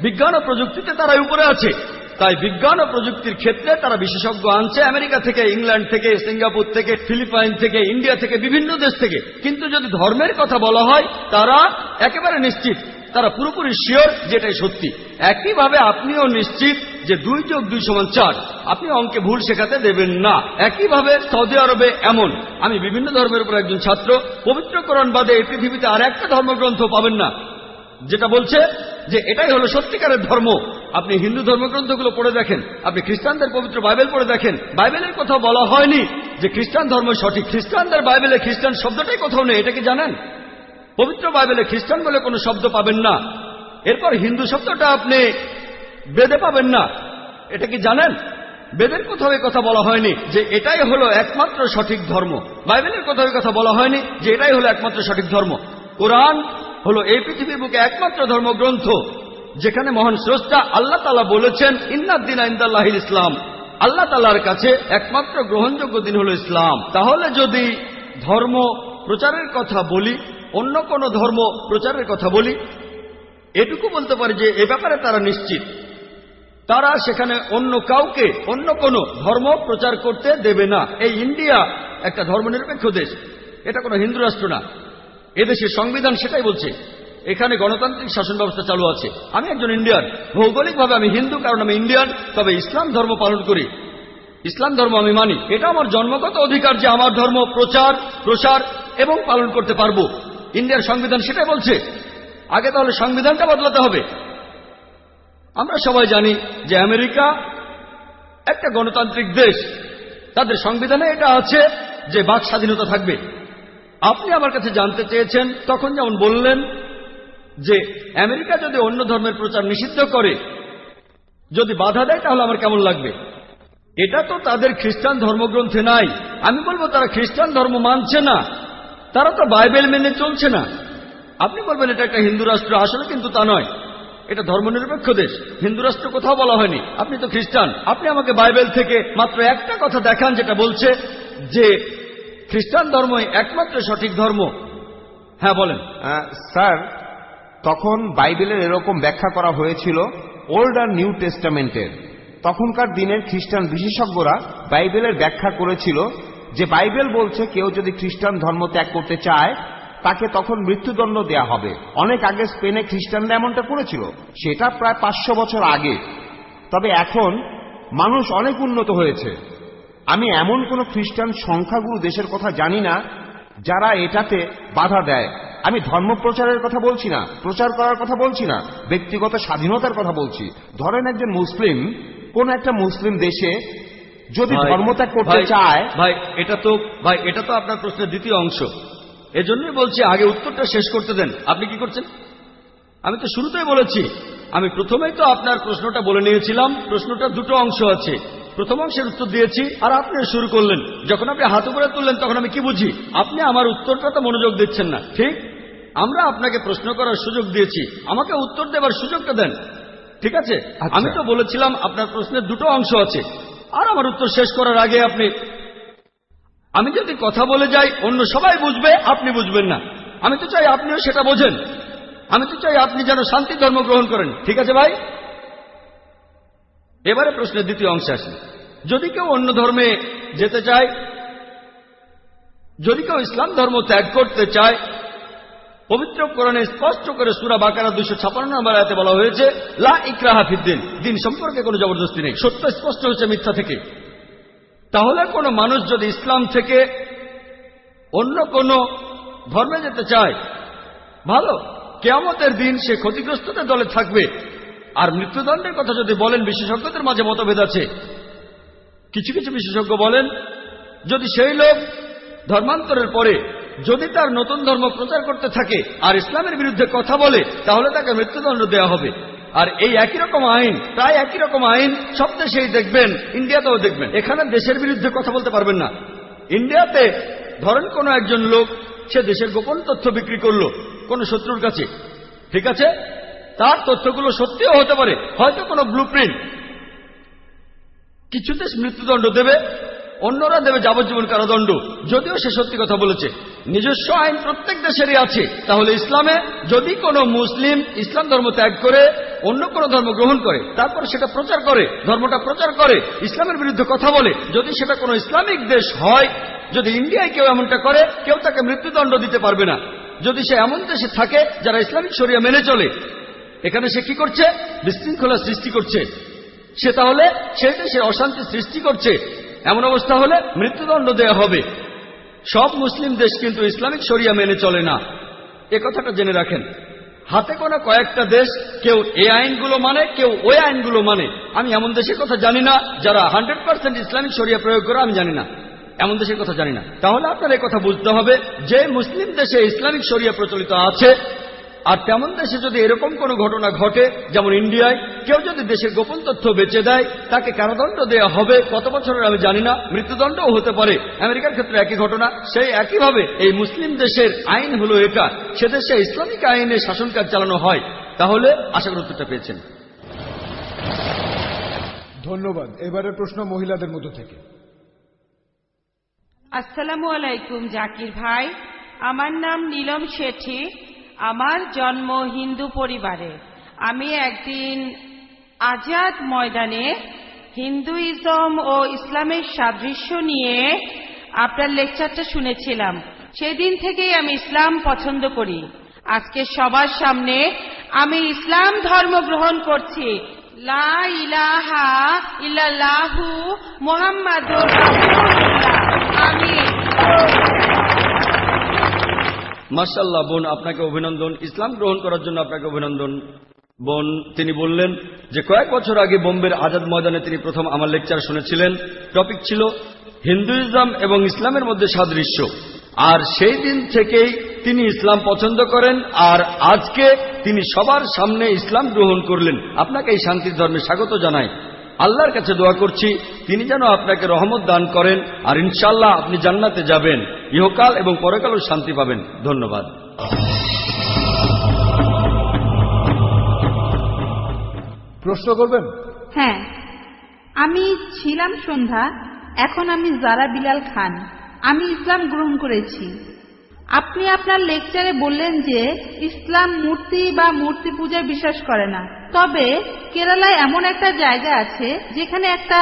বিজ্ঞান ও প্রযুক্তিতে তারা উপরে আছে। তাই বিজ্ঞান ও প্রযুক্তির ক্ষেত্রে তারা বিশেষজ্ঞ আনছে। আমেরিকা থেকে, ইংল্যান্ড থেকে, সিঙ্গাপুর থেকে, ফিলিপাইন থেকে, ইন্ডিয়া থেকে, বিভিন্ন দেশ থেকে। কিন্তু যদি ধর্মের কথা বলা হয়, তারা একেবারে নিশ্চিত। তারা পুরোপুরি শিওর যেটাই সত্যি। একইভাবে আপনিও নিশ্চিত যে দুই যোগ দুই সমান চার। আপনি অঙ্কে ভুল শেখাতে দেবেন না। একইভাবে সৌদি আরবে এমন। আমি বিভিন্ন ধর্মের উপর একজন ছাত্র। পবিত্রকরণ বাদে এই পৃথিবীতে আর একটা ধর্মগ্রন্থ পাবেন না। যেটা বলছে যে এটাই হলো সত্যিকারের ধর্ম। আপনি হিন্দু ধর্মগ্রন্থগুলো পড়ে দেখেন, আপনি খ্রিস্টানদের পবিত্র বাইবেল পড়ে দেখেন, বাইবেলের কথা বলা হয়নি যে খ্রিস্টান ধর্ম সঠিক। খ্রিস্টানদের বাইবেলে খ্রিস্টান শব্দটাই কোথাও নেই, এটা কি জানেন? পবিত্র বাইবেলে খ্রিস্টান বলে কোনো শব্দ পাবেন না। এরপর হিন্দু শব্দটা আপনি বেদে পাবেন না, এটা কি জানেন? বেদের কোথাও কথা বলা হয়নি যে এটাই হলো একমাত্র সঠিক ধর্ম। বাইবেলের কোথাও কথা বলা হয়নি যে এটাই হলো একমাত্র সঠিক ধর্ম। কোরআন হলো এই পৃথিবীর বুকে একমাত্র ধর্মগ্রন্থ। যেখানে মহান স্রষ্টা আল্লাহ তালা বলেছেন ইন্নাদ্দিন আইন্দাল্লাহিল ইসলাম। আল্লাহ তালার কাছে একমাত্র গ্রহণযোগ্য দিন হলো ইসলাম। তাহলে যদি ধর্ম প্রচারের কথা বলি, অন্য কোন ধর্ম প্রচারের কথা বলি, এটুকু বলতে পারি যে এ ব্যাপারে তারা নিশ্চিত। তারা সেখানে অন্য কাউকে, অন্য কোন ধর্ম প্রচার করতে দেবে না। এই ইন্ডিয়া একটা ধর্মনিরপেক্ষ দেশ। এটা কোনো হিন্দু রাষ্ট্র না। এদেশের সংবিধান সেটাই বলছে। এখানে গণতান্ত্রিক শাসন ব্যবস্থা চালু আছে। আমি একজন ইন্ডিয়ান ভৌগোলিকভাবে আমি হিন্দু, কারণ আমি ইন্ডিয়ান তবে ইসলাম ধর্ম পালন করি। ইসলাম ধর্ম আমি মানি। এটা আমার জন্মগত অধিকার যে আমার ধর্ম প্রচার, প্রসার এবং পালন করতে পারব। ইন্ডিয়ার সংবিধান সেটাই বলছে। আগে তাহলে সংবিধানটা বদলাতে হবে। আমরা সবাই জানি যে আমেরিকা একটা গণতান্ত্রিক দেশ। তাদের সংবিধানে এটা আছে যে বাক স্বাধীনতা থাকবে। আপনি আমার কাছে জানতে চেয়েছেন, তখন যেমন বললেন যে আমেরিকা যদি অন্য ধর্মের প্রচার নিষিদ্ধ করে, যদি বাধা দেয়, তাহলে আমার কেমন লাগবে? এটা তো তাদের খ্রিস্টান ধর্মগ্রন্থে নাই। আমি বলব তারা খ্রিস্টান ধর্ম মানছে না। তারা তো বাইবেল মেনে চলছে না। আপনি বলবেন, এটা একটা হিন্দু রাষ্ট্র। আসলে কিন্তু তা নয়। এটা ধর্মনিরপেক্ষ দেশ। হিন্দু রাষ্ট্র কোথাও বলা হয়নি। আপনি তো খ্রিস্টান। আপনি আমাকে বাইবেল থেকে মাত্র একটা কথা দেখান, যেটা বলছে যে খ্রিস্টান ধর্মই একমাত্র সঠিক ধর্ম। হ্যাঁ বলেন। স্যার তখন বাইবেলের এরকম ব্যাখ্যা করা হয়েছিল ওল্ড আর নিউ টেস্টামেন্টের। তখনকার দিনের খ্রিস্টান বিশেষজ্ঞরা বাইবেলের ব্যাখ্যা করেছিল যে বাইবেল বলছে কেউ যদি খ্রিস্টান ধর্ম ত্যাগ করতে চায়, তাকে তখন মৃত্যুদণ্ড দেয়া হবে। অনেক আগে স্পেনে খ্রিস্টানরা এমনটা করেছিল। সেটা প্রায় পাঁচশো বছর আগে। তবে এখন মানুষ অনেক উন্নত হয়েছে। আমি এমন কোন খ্রিস্টান সংখ্যাগুরু দেশের কথা জানি না যারা এটাতে বাধা দেয়। আমি ধর্ম প্রচারের কথা বলছি না প্রচার করার কথা বলছি না ব্যক্তিগত স্বাধীনতার কথা বলছি। ধরেন একজন মুসলিম কোন একটা মুসলিম দেশে যদি ধর্মত্যাগ করতে চায় ভাই এটা তো ভাই এটা তো আপনার প্রশ্নের দ্বিতীয় অংশ। এজন্যই বলছি আগে উত্তরটা শেষ করতে দেন। আপনি কি করছেন? আমি তো শুরুতেই বলেছি আমি প্রথমেই তো আপনার প্রশ্নটা বলে নিয়েছিলাম প্রশ্নটা দুটো অংশ আছে। প্রথম অংশের উত্তর দিয়েছি আর আপনি শুরু করলেন। যখন আপনি হাত উপরে তুললেন তখন আমি কি বুঝি? আপনি আমার উত্তরটা তো মনোযোগ দিচ্ছেন না ঠিক? আমরা আপনাকে প্রশ্ন করার সুযোগ দিয়েছি। আমাকে উত্তর দেবার সুযোগটা দেন। ঠিক আছে? আমি তো বলেছিলাম আপনার প্রশ্নের দুটো অংশ আছে। আর আমার উত্তর শেষ করার আগে আপনি আমি যদি কথা বলে যাই অন্য সবাই বুঝবে আপনি বুঝবেন না। আমি তো চাই আপনিও সেটা বোঝেন। আমি তো চাই আপনি যেন শান্তি ধর্ম গ্রহণ করেন। ঠিক আছে ভাই? এবারে প্রশ্নের দ্বিতীয় অংশে আসি। যদি কেউ অন্য ধর্মে যেতে চায় যদি কেউ ইসলাম ধর্ম ত্যাগ করতে চায় পবিত্র কোরআনে স্পষ্ট করে সুরা বাকারা দুশো ছাপান্ন নম্বর আয়াতে বলা হয়েছে, লা ইকরাহা ফিদ্দিন দিন সম্পর্কে কোনো জবরদস্তি নেই। সত্য স্পষ্ট হচ্ছে মিথ্যা থেকে। তাহলে কোনো মানুষ যদি ইসলাম থেকে অন্য কোনো ধর্মে যেতে চায়, ভালো, কেয়ামতের দিন সে ক্ষতিগ্রস্তদের দলে থাকবে। আর মৃত্যুদণ্ডের কথা যদি বলেন, বিশেষজ্ঞদের মাঝে মতভেদ আছে। কিছু কিছু বিশেষজ্ঞ বলেন, যদি সেই লোক ধর্মান্তরের পরে যদি তার নতুন ধর্ম প্রচার করতে থাকে আর ইসলামের বিরুদ্ধে কথা বলে, তাহলে তাকে মৃত্যুদণ্ড দেওয়া হবে। আর এই একই রকম আইন, প্রায় একই রকম আইন, সব দেশেই দেখবেন, ইন্ডিয়াতেও দেখবেন। এখানে দেশের বিরুদ্ধে কথা বলতে পারবেন না। ইন্ডিয়াতে ধরেন কোনো একজন লোক, সে দেশের গোপন তথ্য বিক্রি করল কোন শত্রুর কাছে। ঠিক আছে? তার তথ্যগুলো সত্যিও হতে পারে, হয়তো কোনো ব্লু কিছু দেশ মৃত্যুদণ্ড দেবে অন্যরা দেবে যাবজ্জীবন কারাদণ্ড। যদিও সে সত্যি কথা বলেছে, নিজস্ব আইন প্রত্যেক দেশেরই আছে। তাহলে ইসলামে যদি কোনো মুসলিম ইসলাম ধর্ম ত্যাগ করে, অন্য কোনো ধর্ম গ্রহণ করে, তারপর সেটা প্রচার করে, ধর্মটা প্রচার করে, ইসলামের বিরুদ্ধে কথা বলে, যদি সেটা কোনো ইসলামিক দেশ হয়, যদি ইন্ডিয়ায় কেউ এমনটা করে, কেউ তাকে মৃত্যুদণ্ড দিতে পারবে না। যদি সে এমন দেশে থাকে যারা ইসলামিক শরিয়া মেনে চলে, এখানে সে কি করছে? বিশৃঙ্খলা সৃষ্টি করছে। সে তাহলে সে দেশে অশান্তি সৃষ্টি করছে। এমন অবস্থা হলে মৃত্যুদণ্ড দেয়া হবে। সব মুসলিম দেশ কিন্তু ইসলামিক শরিয়া মেনে চলে না। এ কথাটা জেনে রাখেন। হাতে কোনো কয়েকটা দেশ কেউ এ আইনগুলো মানে কেউ ওই আইনগুলো মানে। আমি এমন দেশের কথা জানি না যারা হান্ড্রেড পার্সেন্ট ইসলামিক শরিয়া প্রয়োগ করে, আমি জানি না। এমন দেশের কথা জানি না। তাহলে আপনার এই কথা বুঝতে হবে, যে মুসলিম দেশে ইসলামিক শরিয়া প্রচলিত আছে আর তেমন দেশে যদি এরকম কোনো ঘটনা ঘটে যেমন ইন্ডিয়ায় কেউ যদি দেশের গোপন তথ্য বেঁচে দেয় তাকে কারাদণ্ড দেওয়া হবে কত বছরের আমি জানি না মৃত্যুদণ্ডও হতে পারে। আমেরিকার ক্ষেত্রে একই ঘটনা সেই একইভাবে এই মুসলিম দেশের আইন হলো এটা সে দেশে ইসলামিক আইনে শাসন কাজ চালানো হয়। তাহলে আশা করি উত্তরটা পেয়েছেন। ধন্যবাদ। এবারের প্রশ্ন মহিলাদের মধ্য থেকে। আসসালামু আলাইকুম জাকির ভাই। আমার নাম নীলম শেঠি। আমার জন্ম হিন্দু পরিবারে। আমি একদিন আজাদ ময়দানে হিন্দুইজম ও ইসলামের সাদৃশ্য নিয়ে আপনার লেকচারটা শুনেছিলাম। সেদিন থেকেই আমি ইসলাম পছন্দ করি। আজকে সবার সামনে আমি ইসলাম ধর্ম গ্রহণ করছি। লা ইলাহা মুহাম্মাদুর রাসূলুল্লাহ। আমি মার্শাল্লাহ বোন, আপনাকে অভিনন্দন। ইসলাম গ্রহণ করার জন্য আপনাকে অভিনন্দন। বোন, তিনি বললেন যে কয়েক বছর আগে বোম্বের আজাদ ময়দানে তিনি প্রথম আমার লেকচার শুনেছিলেন। টপিক ছিল হিন্দুইজম এবং ইসলামের মধ্যে সাদৃশ্য। আর সেই দিন থেকেই তিনি ইসলাম পছন্দ করেন আর আজকে তিনি সবার সামনে ইসলাম গ্রহণ করলেন। আপনাকে এই শান্তির ধর্মে স্বাগত জানাই। আল্লাহর কাছে দোয়া করছি তিনি যেন আপনাকে রহমত দান করেন আর ইনশাল্লাহ আপনি জান্নাতে যাবেন ইহকাল এবং পরকালও শান্তি পাবেন। ধন্যবাদ। প্রশ্ন করবেন? হ্যাঁ। আমি ছিলাম সন্ধ্যা এখন আমি জারা বিলাল খান। আমি ইসলাম গ্রহণ করেছি। আপনি আপনার লেকচারে বললেন যে ইসলাম মূর্তি বা মূর্তি পূজায় বিশ্বাস করে না। তবে কেরালায় এমন একটা জায়গা আছে যেখানে একটা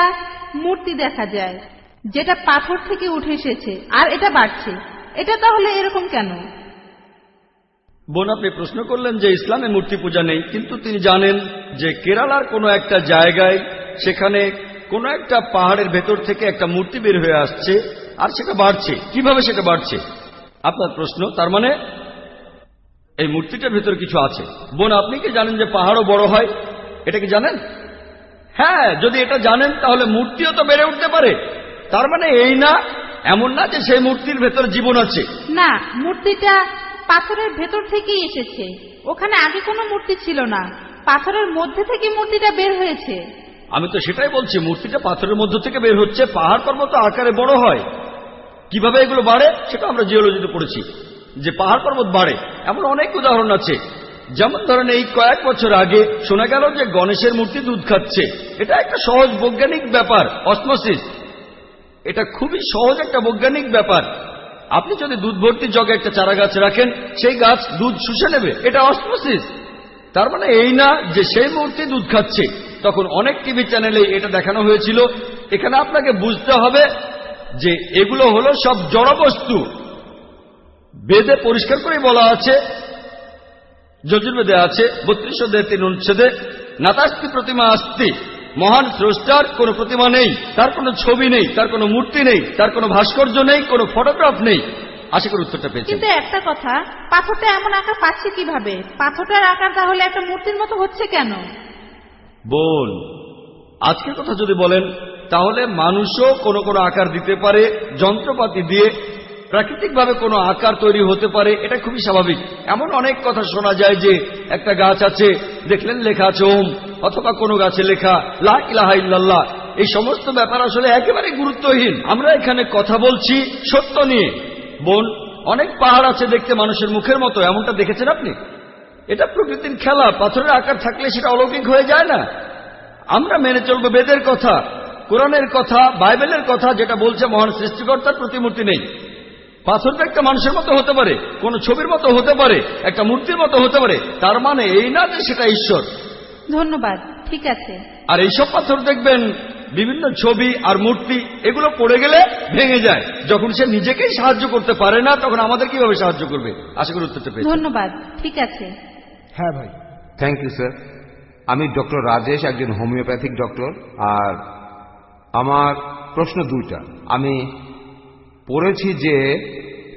মূর্তি দেখা যায়, যেটা পাথর থেকে উঠে এসেছে, আর এটা বাড়ছে। এটা তাহলে এরকম কেন? বোন, আপনি প্রশ্ন করলেন যে ইসলামে মূর্তি পূজা নেই, কিন্তু তিনি জানেন যে কেরালার কোনো একটা জায়গায় সেখানে কোনো একটা পাহাড়ের ভেতর থেকে একটা মূর্তি বের হয়ে আসছে, আর সেটা বাড়ছে। কীভাবে সেটা বাড়ছে? আপনার প্রশ্ন তার মানে এই মূর্তিটার ভেতর কিছু আছে। বোন আপনি কি জানেন যে পাহাড়ও বড় হয়? এটা কি জানেন? হ্যাঁ যদি এটা জানেন তাহলে মূর্তিও তো বেড়ে উঠতে পারে। তার মানে এই না এমন না যে সেই মূর্তির ভেতর জীবন আছে। না মূর্তিটা পাথরের ভেতর থেকেই এসেছে। ওখানে আগে কোনো মূর্তি ছিল না। পাথরের মধ্যে থেকে মূর্তিটা বের হয়েছে। আমি তো সেটাই বলছি মূর্তিটা পাথরের মধ্য থেকে বের হচ্ছে। পাহাড় পর্বত আকারে বড় হয়। কীভাবে এগুলো বাড়ে সেটা আমরা জিওলজিতে পড়েছি। যে পাহাড় পর্বত বাড়ে, এমন অনেক উদাহরণ আছে। যেমন ধরেন এই কয়েক বছর আগে শোনা গেল যে গণেশের মূর্তি দুধ খাচ্ছে। এটা একটা সহজ বৈজ্ঞানিক ব্যাপার, অসমোসিস। এটা খুবই সহজ একটা বৈজ্ঞানিক ব্যাপার। আপনি যদি দুধ ভর্তি জগে একটা চারা গাছ রাখেন, সেই গাছ দুধ শুষে নেবে। এটা অসমোসিস। তার মানে এই না যে সেই মূর্তি দুধ খাচ্ছে। তখন অনেক টিভি চ্যানেলে এটা দেখানো হয়েছিল। এখানে আপনাকে বুঝতে হবে যে এগুলো হলো সব জড়বস্তু। বেদে পরিষ্কার করে বলা আছে যজুর্বেদে আছে বত্রিশ তিন অনুচ্ছেদে নাতাস্তি প্রতিমা আস্তি মহান স্রষ্টার কোনো প্রতিমা নেই তার কোনো ছবি নেই তার কোনো মূর্তি নেই তার কোনো ভাস্কর্য নেই কোনো ফটোগ্রাফ নেই। আশা করি উত্তরটা পেয়েছি কিন্তু একটা কথা পাথরটা এমন আকার পাচ্ছে কীভাবে? পাথরটার আকার তাহলে একটা মূর্তির মতো হচ্ছে কেন? বোন আজকের কথা যদি বলেন তাহলে মানুষও কোনো কোনো আকার দিতে পারে, যন্ত্রপাতি দিয়ে প্রাকৃতিকভাবে কোনো আকার তৈরি হতে পারে, এটা খুবই স্বাভাবিক। এমন অনেক কথা শোনা যায় যে একটা গাছ আছে, দেখলেন লেখা আছে ওম, অথবা কোনো গাছে লেখা লা ইলাহা ইল্লাল্লাহ। এই সমস্ত ব্যাপার আসলে একেবারে গুরুত্বহীন। আমরা এখানে কথা বলছি সত্য নিয়ে। বোন, অনেক পাহাড় আছে দেখতে মানুষের মুখের মতো, এমনটা দেখেছেন আপনি? এটা প্রকৃতির খেলা, পাথরের আকার থাকলে সেটা অলৌকিক হয়ে যায় না। আমরা মেনে চলবো বেদের কথা। কোরআনের কথা বাইবেলের কথা যেটা বলছে মহান সৃষ্টিকর্তার প্রতিমূর্তি নেই। পাথরটা একটা মানুষের মতো হতে পারে কোন ছবির মতো হতে পারে একটা মূর্তির মতো হতে পারে তার মানে এই না যে সেটা ঈশ্বর। ধন্যবাদ ঠিক আছে। আর এইসব পাথর দেখবেন বিভিন্ন ছবি আর মূর্তি এগুলো পড়ে গেলে ভেঙে যায়। যখন সে নিজেকেই সাহায্য করতে পারে না তখন আমাদের কীভাবে সাহায্য করবে? আশা করি উত্তরটা পেয়েছি ধন্যবাদ ঠিক আছে। হ্যাঁ ভাই। থ্যাংক ইউ স্যার আমি ডক্টর রাজেশ একজন হোমিওপ্যাথিক ডক্টর আর আমার প্রশ্ন দুইটা। আমি পড়েছি যে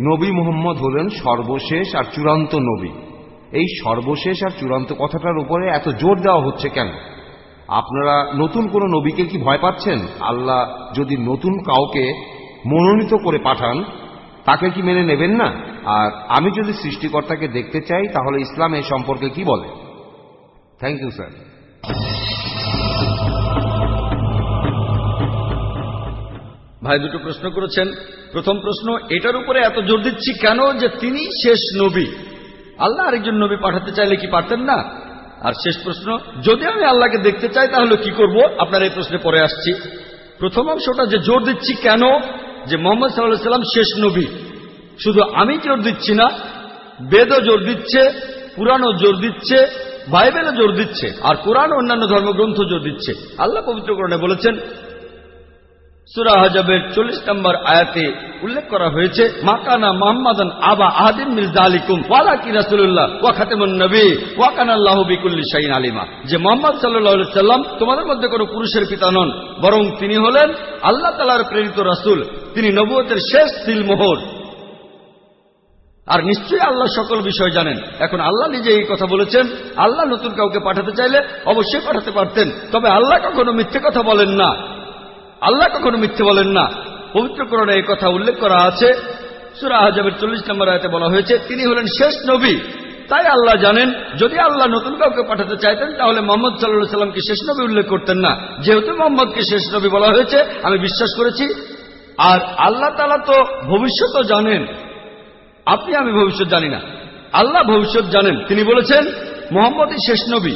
নবী মোহাম্মদ হলেন সর্বশেষ আর চূড়ান্ত নবী। এই সর্বশেষ আর চূড়ান্ত কথাটার উপরে এত জোর দেওয়া হচ্ছে কেন? আপনারা নতুন কোন নবীকে কি ভয় পাচ্ছেন? আল্লাহ যদি নতুন কাউকে মনোনীত করে পাঠান, তাকে কি মেনে নেবেন না? আর আমি যদি সৃষ্টিকর্তাকে দেখতে চাই, তাহলে ইসলাম এ সম্পর্কে কি বলে? থ্যাংক ইউ স্যার ভাই দুটো প্রশ্ন করেছেন। প্রথম প্রশ্ন, এটার উপরে এত জোর দিচ্ছি কেন যে তিনি শেষ নবী? আল্লাহ আরেকজন নবী পাঠাতে চাইলে কি পারতেন না? আর শেষ প্রশ্ন, যদি আমি আল্লাহকে দেখতে চাই, তাহলে কি করব? আপনার এই প্রশ্নে পরে আসছি। প্রথম অংশটা যে জোর দিচ্ছি কেন? যে মোহাম্মদ সাল্লাহ সাল্লাম শেষ নবী। শুধু আমি জোর দিচ্ছি না, বেদও জোর দিচ্ছে পুরাণও জোর দিচ্ছে, বাইবেলও জোর দিচ্ছে, আর কোরআন অন্যান্য ধর্মগ্রন্থ জোর দিচ্ছে। আল্লাহ পবিত্রকরণে বলেছেন সুরা হাজাবের চল্লিশ নম্বর আয়াতে উল্লেখ করা হয়েছে মাকানা মোহাম্মদান আবা আহাদিন মির্জা আলিকুম ওয়ালা কি রাসুল্লাহ ওয়া খাতেমুন নবী ওয়াকান আল্লাহ বিকুল্লি শাহিন আলিমা। যে মোহাম্মদ সাল্লাহ সাল্লাম তোমাদের মধ্যে কোনো পুরুষের পিতা নন, বরং তিনি হলেন আল্লাহ তালার প্রেরিত রাসুল, তিনি নবুয়তের শেষ সিলমোহর। আর নিশ্চয়ই আল্লাহ সকল বিষয় জানেন। এখন আল্লাহ নিজে এই কথা বলেছেন, আল্লাহ নতুন কাউকে পাঠাতে চাইলে অবশ্যই পাঠাতে পারতেন, তবে আল্লাহ কখনো মিথ্যে কথা বলেন না। আল্লাহ কখনো মিথ্যে বলেন না। পবিত্র পবিত্রকরণে এই কথা উল্লেখ করা আছে। সুরা আহজাবের চল্লিশ নম্বর আয়তে বলা হয়েছে, তিনি হলেন শেষ নবী। তাই আল্লাহ জানেন, যদি আল্লাহ নতুন কাউকে পাঠাতে চাইতেন, তাহলে মোহাম্মদ সাল্লাহ সাল্লামকে শেষ নবী উল্লেখ করতেন না। যেহেতু মোহাম্মদকে শেষ নবী বলা হয়েছে, আমি বিশ্বাস করেছি। আর আল্লাহ তালা তো ভবিষ্যতও জানেন। আপনি, আমি ভবিষ্যৎ জানি না। আল্লাহ ভবিষ্যৎ জানেন। তিনি বলেছেন, মোহাম্মদই শেষ নবী।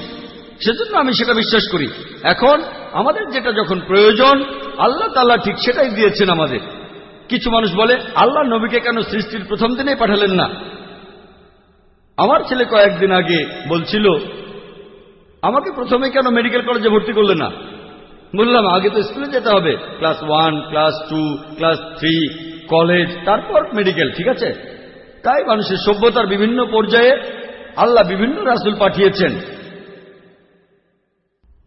সেজন্য আমি সেটা বিশ্বাস করি। এখন আমাদের যেটা যখন প্রয়োজন, আল্লাহ তাল্লাহ ঠিক সেটাই দিয়েছেন আমাদের। কিছু মানুষ বলে, আল্লাহ নবীকে কেন সৃষ্টির প্রথম দিনেই পাঠালেন না? আমার ছেলে কয়েকদিন আগে বলছিল, আমাকে প্রথমে কেন মেডিকেল কলেজে ভর্তি করলেন না? বললাম, আগে তো স্কুলে যেতে হবে। Class one class two class three college তারপর মেডিকেল ঠিক আছে? তাই মানুষের সভ্যতার বিভিন্ন পর্যায়ে আল্লাহ বিভিন্ন রাসুল পাঠিয়েছেন।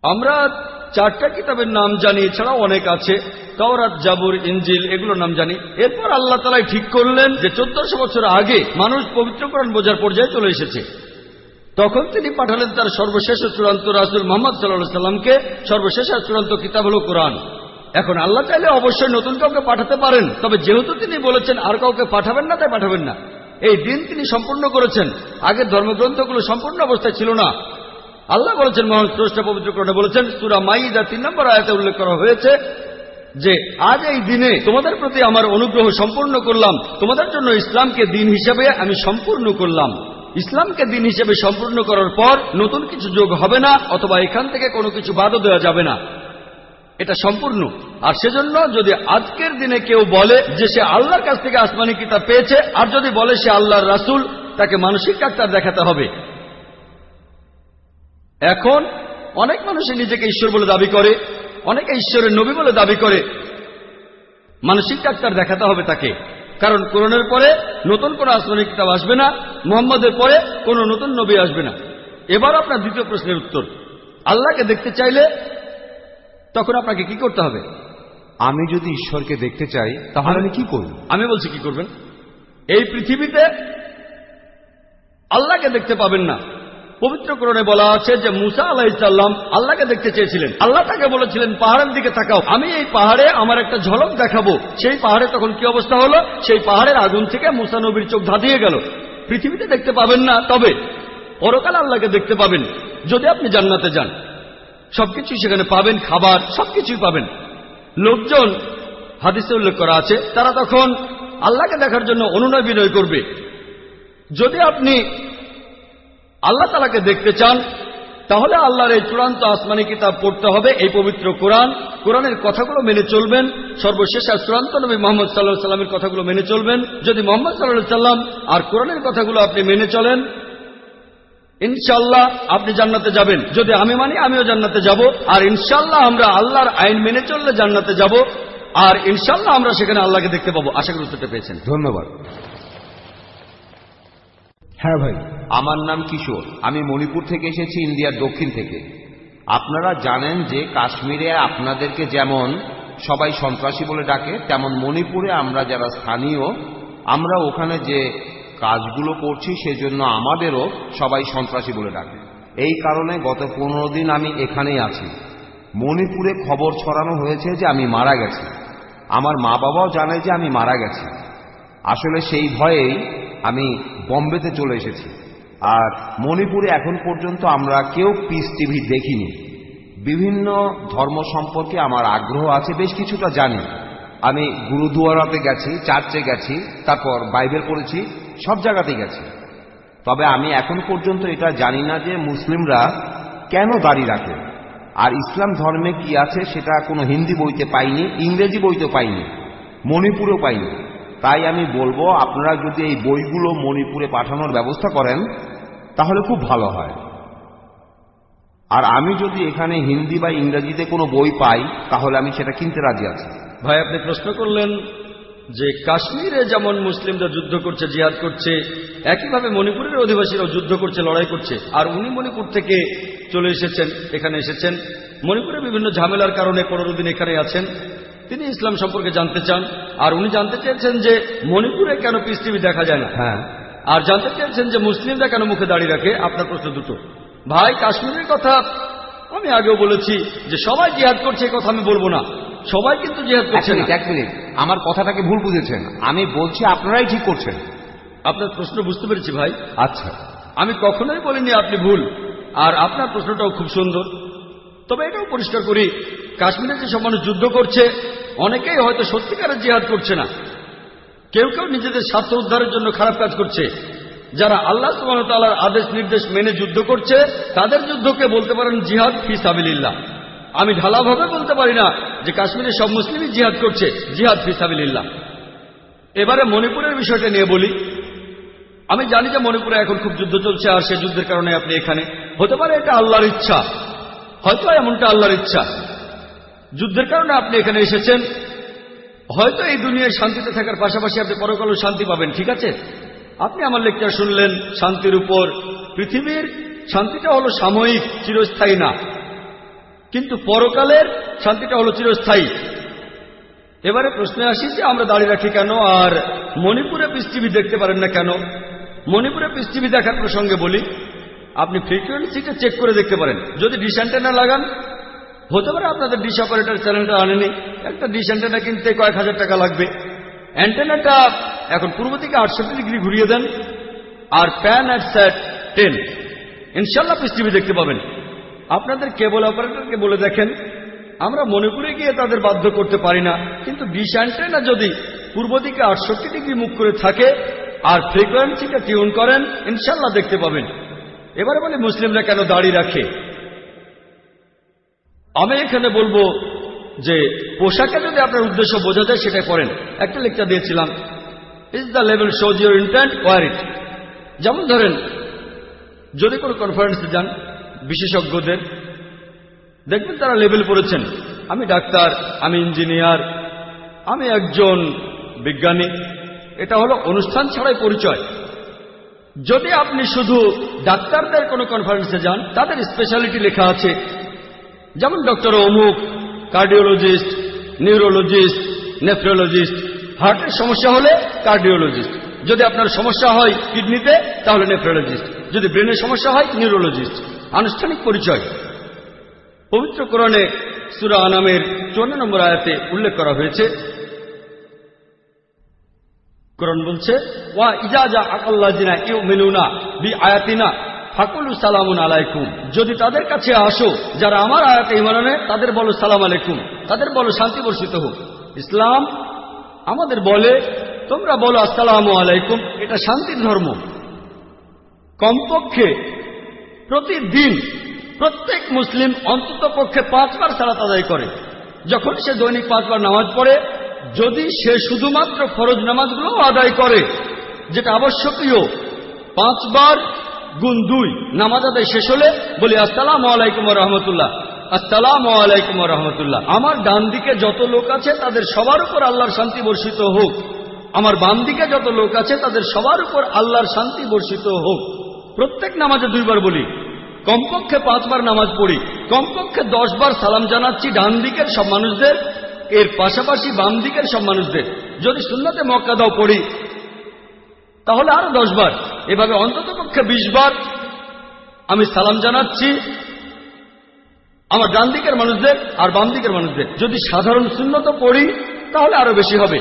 আমরা চারটা কিতাবের নাম জানি, এছাড়াও অনেক আছে। তাওরাত, জাবুর ইঞ্জিল এগুলোর নাম জানি। এরপর আল্লাহ তালাই ঠিক করলেন যে চোদ্দশো বছর আগে মানুষ পবিত্রকরণ বোঝার পর্যায়ে চলে এসেছে। তখন তিনি পাঠালেন তার সর্বশেষ চূড়ান্ত রাসুল মোহাম্মদ সাল্লাহ সাল্লামকে, সর্বশেষ চূড়ান্ত কিতাব হল কোরআন। এখন আল্লাহ চাইলে অবশ্যই নতুন কাউকে পাঠাতে পারেন, তবে যেহেতু তিনি বলেছেন আর কাউকে পাঠাবেন না, তাই পাঠাবেন না। এই দিন তিনি সম্পূর্ণ করেছেন। আগের ধর্মগ্রন্থগুলো সম্পূর্ণ অবস্থায় ছিল না। আল্লাহ বলেছেন মোহাম্মদ স্রষ্টা পবিত্রকরণে বলেছেন, সুরা মাইদা তিন নম্বর আয়াতে উল্লেখ করা হয়েছে যে, আজ এই দিনে তোমাদের প্রতি আমার অনুগ্রহ সম্পূর্ণ করলাম, তোমাদের জন্য ইসলামকে দিন হিসেবে আমি সম্পূর্ণ করলাম। ইসলামকে দিন হিসেবে সম্পূর্ণ করার পর নতুন কিছু যোগ হবে না, অথবা এখান থেকে কোনো কিছু বাদও দেওয়া যাবে না। এটা সম্পূর্ণ। আর সেজন্য যদি আজকের দিনে কেউ বলে যে সে আল্লাহর কাছ থেকে আসমানি কিতাব পেয়েছে, আর যদি বলে সে আল্লাহর রাসুল, তাকে মানসিক ডাক্তার দেখাতে হবে। এখন অনেক মানুষই নিজেকে ঈশ্বর বলে দাবি করে অনেকে ঈশ্বরের নবী বলে দাবি করে। মানসিক ডাক্তার দেখাতে হবে তাকে। কারণ কোরআনের পরে নতুন কোনো আসমানি কিতাব আসবে না মোহাম্মদের পরে কোনো নতুন নবী আসবে না। এবার আপনার দ্বিতীয় প্রশ্নের উত্তর। আল্লাহকে দেখতে চাইলে তখন আপনাকে কি করতে হবে? আমি যদি ঈশ্বরকে দেখতে চাই তাহলে আমি কি করব? আমি বলছি কি করবেন? এই পৃথিবীতে আল্লাহকে দেখতে পাবেন না। পবিত্রকরণে বলা আছে যে মুসা আলাহ ইসাল্লাম আল্লাহকে দেখতে চেয়েছিলেন। আল্লাহ তাকে বলেছিলেন, পাহাড়ের দিকে তাকাও। আমি এই পাহাড়ে আমার একটা ঝলক দেখাবো। সেই পাহাড়ে তখন কি অবস্থা হলো? সেই পাহাড়ের আগুন থেকে মুসা নবীর চোখ ধাঁধিয়ে গেল। পৃথিবীতে দেখতে পাবেন না, তবে পরকাল আল্লাহকে দেখতে পাবেন, যদি আপনি জান্নাতে যান। সবকিছু সেখানে পাবেন, খাবার, সবকিছুই পাবেন। লোকজন, হাদিসে উল্লেখ করা আছে, তারা তখন আল্লাহকে দেখার জন্য অনুনয় বিনয় করবে। যদি আপনি আল্লাহ তালাকে দেখতে চান, তাহলে আল্লাহর এই চূড়ান্ত আসমানি কিতাব পড়তে হবে, এই পবিত্র কোরআন। কোরআনের কথাগুলো মেনে চলবেন, সর্বশেষ আর চূড়ান্ত নবী মোহাম্মদ সাল্লাহ সাল্লামের কথাগুলো মেনে চলবেন। যদি মোহাম্মদ সাল্লাহ সাল্লাম আর কোরআনের কথাগুলো আপনি মেনে চলেন ইনশাল্লাহ আপনি জান্নাতে যাবেন। যদি আমি মানি, আমিও জান্নাতে যাব। আর ইনশাল্লাহ আমরা আল্লাহর আইন মেনে চললে জান্নাতে যাব। আর ইনশাল্লাহ আমরা সেখানে আল্লাহকে দেখতে পাবো। আশা করি পেয়েছেন ধন্যবাদ। হ্যাঁ ভাই। আমার নাম কিশোর। আমি মণিপুর থেকে এসেছি, ইন্ডিয়ার দক্ষিণ থেকে। আপনারা জানেন যে কাশ্মীরে আপনাদেরকে যেমন সবাই সন্ত্রাসী বলে ডাকে, তেমন মণিপুরে আমরা যারা স্থানীয়, আমরা ওখানে যে কাজগুলো করছি সেজন্য আমাদেরও সবাই সন্ত্রাসী বলে ডাকে। এই কারণে গত পনেরো দিন আমি এখানেই আছি। মণিপুরে খবর ছড়ানো হয়েছে যে আমি মারা গেছি। আমার মা বাবাও জানে যে আমি মারা গেছি। আসলে সেই ভয়েই আমি বম্বেতে চলে এসেছি। আর মণিপুরে এখন পর্যন্ত আমরা কেউ পিস টিভি দেখিনি। বিভিন্ন ধর্ম সম্পর্কে আমার আগ্রহ আছে, বেশ কিছুটা জানি। আমি গুরুদুয়ারাতে গেছি, চার্চে গেছি, তারপর বাইবেল পড়েছি, সব জায়গাতেই গেছি। তবে আমি এখন পর্যন্ত এটা জানি না যে মুসলিমরা কেন দাড়ি রাখে। আর ইসলাম ধর্মে কি আছে সেটা কোনো হিন্দি বইতে পাইনি, ইংরেজি বইতে পাইনি, মণিপুরেও পাইনি। তাই আমি বলব, আপনারা যদি এই বইগুলো মণিপুরে পাঠানোর ব্যবস্থা করেন, তাহলে খুব ভালো হয়। আর আমি যদি এখানে হিন্দি বা ইংরেজিতে কোনো বই পাই, তাহলে আমি সেটা কিনতে রাজি আছি। ভাই, আপনি প্রশ্ন করলেন যে কাশ্মীরে যেমন মুসলিমরা যুদ্ধ করছে, জিহাদ করছে, একইভাবে মণিপুরের অধিবাসীরাও যুদ্ধ করছে, লড়াই করছে। আর উনি মণিপুর থেকে চলে এসেছেন, এখানে এসেছেন। মণিপুরে বিভিন্ন ঝামেলার কারণে পনেরো দিন এখানে আছেন। তিনি ইসলাম সম্পর্কে জানতে চান আর উনি জানতে চেয়েছেন যে মণিপুরে কেন পিস টিভি দেখা যায় না? হ্যাঁ। আর জানতে চেয়েছেন যে মুসলিমরা কেন মুখে দাঁড়িয়ে রাখে? আপনার প্রশ্ন দুটো। ভাই কাশ্মীরের কথা আমি আগেও বলেছি যে সবাই জিহাদ করছে এই কথা আমি বলব না। সবাই কিন্তু জিহাদ করছে এক মিনিট। আমার কথাটাকে ভুল বুঝেছেন। আমি বলছি আপনারাই ঠিক করছেন। আপনার প্রশ্ন বুঝতে পেরেছি ভাই। আচ্ছা। আমি কখনোই বলিনি আপনি ভুল আর আপনার প্রশ্নটাও খুব সুন্দর। তবে এটাও পরিষ্কার করি, কাশ্মীরে যেসব মানুষ যুদ্ধ করছে, অনেকেই হয়তো সত্যিকারের জিহাদ করছে না। কেউ কেউ নিজেদের স্বার্থ উদ্ধারের জন্য খারাপ কাজ করছে। যারা আল্লাহ সুবাহতালার আদেশ, নির্দেশ মেনে যুদ্ধ করছে, তাদের যুদ্ধকে বলতে পারেন জিহাদ ফি সাবিল্লাহ আমি ঢালাভাবে বলতে পারি না যে কাশ্মীরে সব মুসলিমই জিহাদ করছে, জিহাদ ফি সাবিল্লাহ এবারে মণিপুরের বিষয়টা নিয়ে বলি। আমি জানি যে মণিপুরে এখন খুব যুদ্ধ চলছে আর সে যুদ্ধের কারণে আপনি এখানে। হতে পারে এটা আল্লাহর ইচ্ছা। হয়তো এমনটা আল্লাহর ইচ্ছা। যুদ্ধের কারণে আপনি এখানে এসেছেন। হয়তো এই দুনিয়ায় শান্তিতে থাকার পাশাপাশি আপনি পরকালও শান্তি পাবেন, ঠিক আছে? আপনি আমার লেকচার শুনলেন শান্তির উপর। পৃথিবীর শান্তিটা হলো সাময়িক, চিরস্থায়ী না। কিন্তু পরকালের শান্তিটা হলো চিরস্থায়ী। এবারে প্রশ্নে আসি যে আমরা দাঁড়িয়ে রাখি কেন? আর মণিপুরে পৃথিবী দেখতে পারেন না কেন? মণিপুরে পৃথিবী দেখার প্রসঙ্গে বলি। ফ্রিকুয়েন্সিটা চেক করে দেখতে পারেন। যদি ডিশ অ্যান্টেনা লাগান, হতে পারে আপনাদের ডিশ অপারেটর চ্যানেলটা আনেনি। একটা ডিশ অ্যান্টেনা কিনতে কয়েক হাজার টাকা লাগবে। অ্যান্টেনাটা এখন পূর্ব থেকে আটষট্টি ডিগ্রি ঘুরিয়ে দেন, আর প্যান অ্যাট স্যাট টেন ইনশাল্লাহ পৃথিবী দেখতে পাবেন। আপনাদের কেবল অপারেটরকে বলে দেখেন, আমরা মণিপুরে গিয়ে তাদের বাধ্য করতে পারি না। কিন্তু ডিশ অ্যান্টেনা যদি পূর্ব দিকে আটষট্টি ডিগ্রি মুখ করে থাকে, আর ফ্রিকোয়েন্সিটা টিউন করেন ইনশাল্লাহ দেখতে পাবেন। এবারে বলে মুসলিমরা কেন দাড়ি রাখে? আমি এখানে বলব যে পোশাকে যদি আপনার উদ্দেশ্য বোঝা যায় সেটা করেন একটা লেকচার দিয়েছিলাম। Is the level shows your intent war it যেমন ধরেন, যদি কোনো কনফারেন্সে যান, বিশেষজ্ঞদের, দেখবেন তারা লেভেল পড়েছেন। আমি ডাক্তার, আমি ইঞ্জিনিয়ার আমি একজন বিজ্ঞানী। এটা হলো অনুষ্ঠান ছাড়াই পরিচয়। যদি আপনি শুধু ডাক্তারদের কোনো কনফারেন্সে যান, তাদের স্পেশালিটি লেখা আছে। যেমন ডক্টর অমুক কার্ডিওলজিস্ট নিউরোলজিস্ট নেফ্রোলজিস্ট হার্টের সমস্যা হলে কার্ডিওলজিস্ট যদি আপনার সমস্যা হয় কিডনিতে তাহলে নেফ্রোলজিস্ট যদি ব্রেনের সমস্যা হয় নিউরোলজিস্ট আনুষ্ঠানিক পরিচয়। পবিত্র সুরা আনামের চুয়ান্ন নম্বর আয়াতে উল্লেখ করা হয়েছে কোরআন বলছে, ওয়া ইজাজা আকাল্লাজিনা ইউ মেনুনা বি আয়াতিনা ফাকুলু সালামুন আলাইকুম। যদি তাদের কাছে আসো, যারা আমার আয়াতে ইমানে তাদের বলো সালাম আলাইকুম, তাদের বলো শান্তি বর্ষিত হোক। ইসলাম আমাদের বলে, তোমরা বলো আসসালামু আলাইকুম। এটা শান্তির ধর্ম। কমপক্ষে প্রতিদিন প্রত্যেক মুসলিম অন্তত পক্ষে পাঁচবার সালাত আদায় করে। যখন সে দৈনিক পাঁচবার নামাজ পড়ে যদি সে শুধুমাত্র ফরজ নামাজগুলো আদায় করে, যেটা আবশ্যকীয়, পাঁচবার গুণ দুই নামাজ আদায় শেষ হলে বলি, আসসালাম আলাইকুম রহমতুল্লাহ, আসসালাম আলাইকুম রহমতুল্লাহ। আমার ডান দিকে যত লোক আছে তাদের সবার উপর আল্লাহর শান্তি বর্ষিত হোক। আমার বাম দিকে যত লোক আছে তাদের সবার উপর আল্লাহর শান্তি বর্ষিত হোক। প্রত্যেক নামাজে দুইবার বলি, কমপক্ষে পাঁচবার নামাজ পড়ি, কমপক্ষে দশবার সালাম জানাচ্ছি ডান দিকের সব মানুষদের এর পাশাপাশি বাম দিকের সব মানুষদের, যদি সুন্নাতে মক্কা দাও পড়ি, তাহলে আরও দশ বার, এভাবে অন্তত পক্ষে বিশ বার আমি সালাম জানাচ্ছি আমার ডান দিকের মানুষদের আর বাম দিকের মানুষদের। যদি সাধারণ শূন্যত পড়ি, তাহলে আরও বেশি হবে।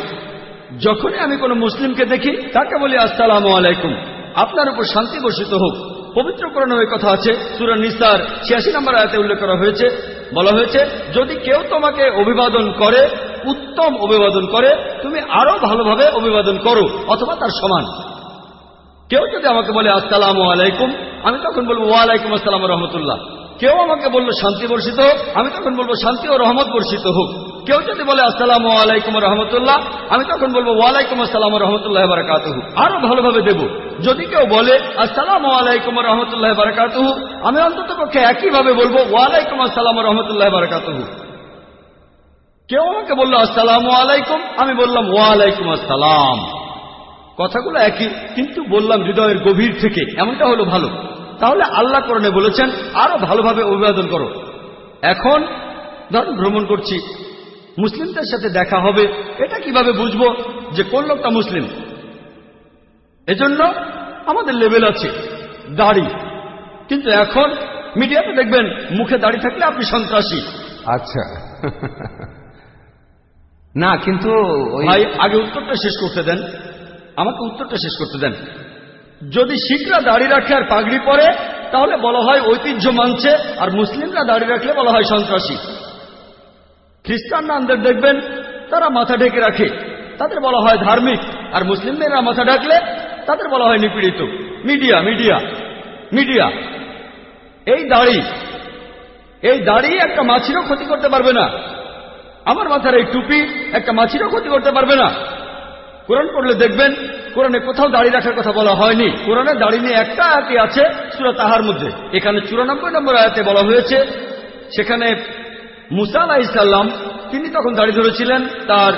যখনই আমি কোনো মুসলিমকে দেখি, তাকে বলি, আসসালাম আলাইকুম। আপনার উপর শান্তি বর্ষিত হোক। পবিত্র কোরআনে কথা আছে, সুরা নিসার ছিয়াশি নম্বর আয়াতে উল্লেখ করা হয়েছে বলা হয়েছে, যদি কেউ তোমাকে অভিবাদন করে, উত্তম অভিবাদন করে, তুমি আরও ভালোভাবে অভিবাদন করো, অথবা তার সমান। কেউ যদি আমাকে বলে, আসসালাম আলাইকুম আমি তখন বলব, ওয়ালাইকুম আসসালাম রহমতুল্লাহ কেউ আমাকে বলল, শান্তি বর্ষিত হোক। আমি তখন বলব, শান্তি ও রহমত বর্ষিত হোক। কেউ যদি বলে, আসসালাম আলাইকুম রহমতুল্লাহ, আমি তখন বলব, ওয়ালাইকুম আসসালাম রহমতুল্লাহ বারাকাত আরও ভালোভাবে দেব। যদি কেউ বলে, আসসালাম আলাইকুম রহমতুল্লাহ বারাকাত আমি অন্তত পক্ষে একইভাবে বলব, ওয়ালাইকুম আসসালাম রহমতুল্লাহ বারাকাত কেউ আমাকে বলল, আসসালাম আলাইকুম, আমি বললাম, ওয়ালাইকুম আসসালাম। কথাগুলো একই, কিন্তু বললাম হৃদয়ের গভীর থেকে, এমনটা হলো ভালো। তাহলে আল্লাহ করণে বলেছেন আরও ভালোভাবে অভিবাদন করো। এখন ধরুন ভ্রমণ করছি মুসলিমদের সাথে দেখা হবে এটা কীভাবে বুঝব যে কোন লোকটা মুসলিম? এজন্য আমাদের লেভেল আছে দাড়ি। কিন্তু এখন মিডিয়াতে দেখবেন মুখে দাড়ি থাকলে আপনি সন্ত্রাসী। আচ্ছা। না কিন্তু ভাই আগে উত্তরটা শেষ করতে দেন। আমাকে উত্তরটা শেষ করতে দেন। যদি শিখরা দাড়ি রাখে আর পাগড়ি পরে, তাহলে বলা হয় ঐতিহ্য মানছে, আর মুসলিমরা দাড়ি রাখলে বলা হয় সন্ত্রাসী। খ্রিস্টান নামদের দেখবেন, তারা মাথা ঢেকে রাখে। তাদের বলা হয় ধার্মিক, আর মুসলিমরা মাথা ঢাকলে, তাদের বলা হয় নিপীড়িত। Media media media. এই দাড়ি এই দাড়ি একটা মাছিরও ক্ষতি করতে পারবে না। আমার মাথার এই টুপি একটা মাছিরও ক্ষতি করতে পারবে না। কোরআন পড়লে দেখবেন, কোরআনে কোথাও দাড়ি রাখার কথা বলা হয়নি। কোরআনে দাড়ি নিয়ে একটা আয়াতি আছে সুরা তাহার মধ্যে। এখানে চুরানব্বই নম্বর আয়াতে বলা হয়েছে, সেখানে মুসা আলাহিসাল্লাম তিনি তখন দাড়ি ধরেছিলেন, তার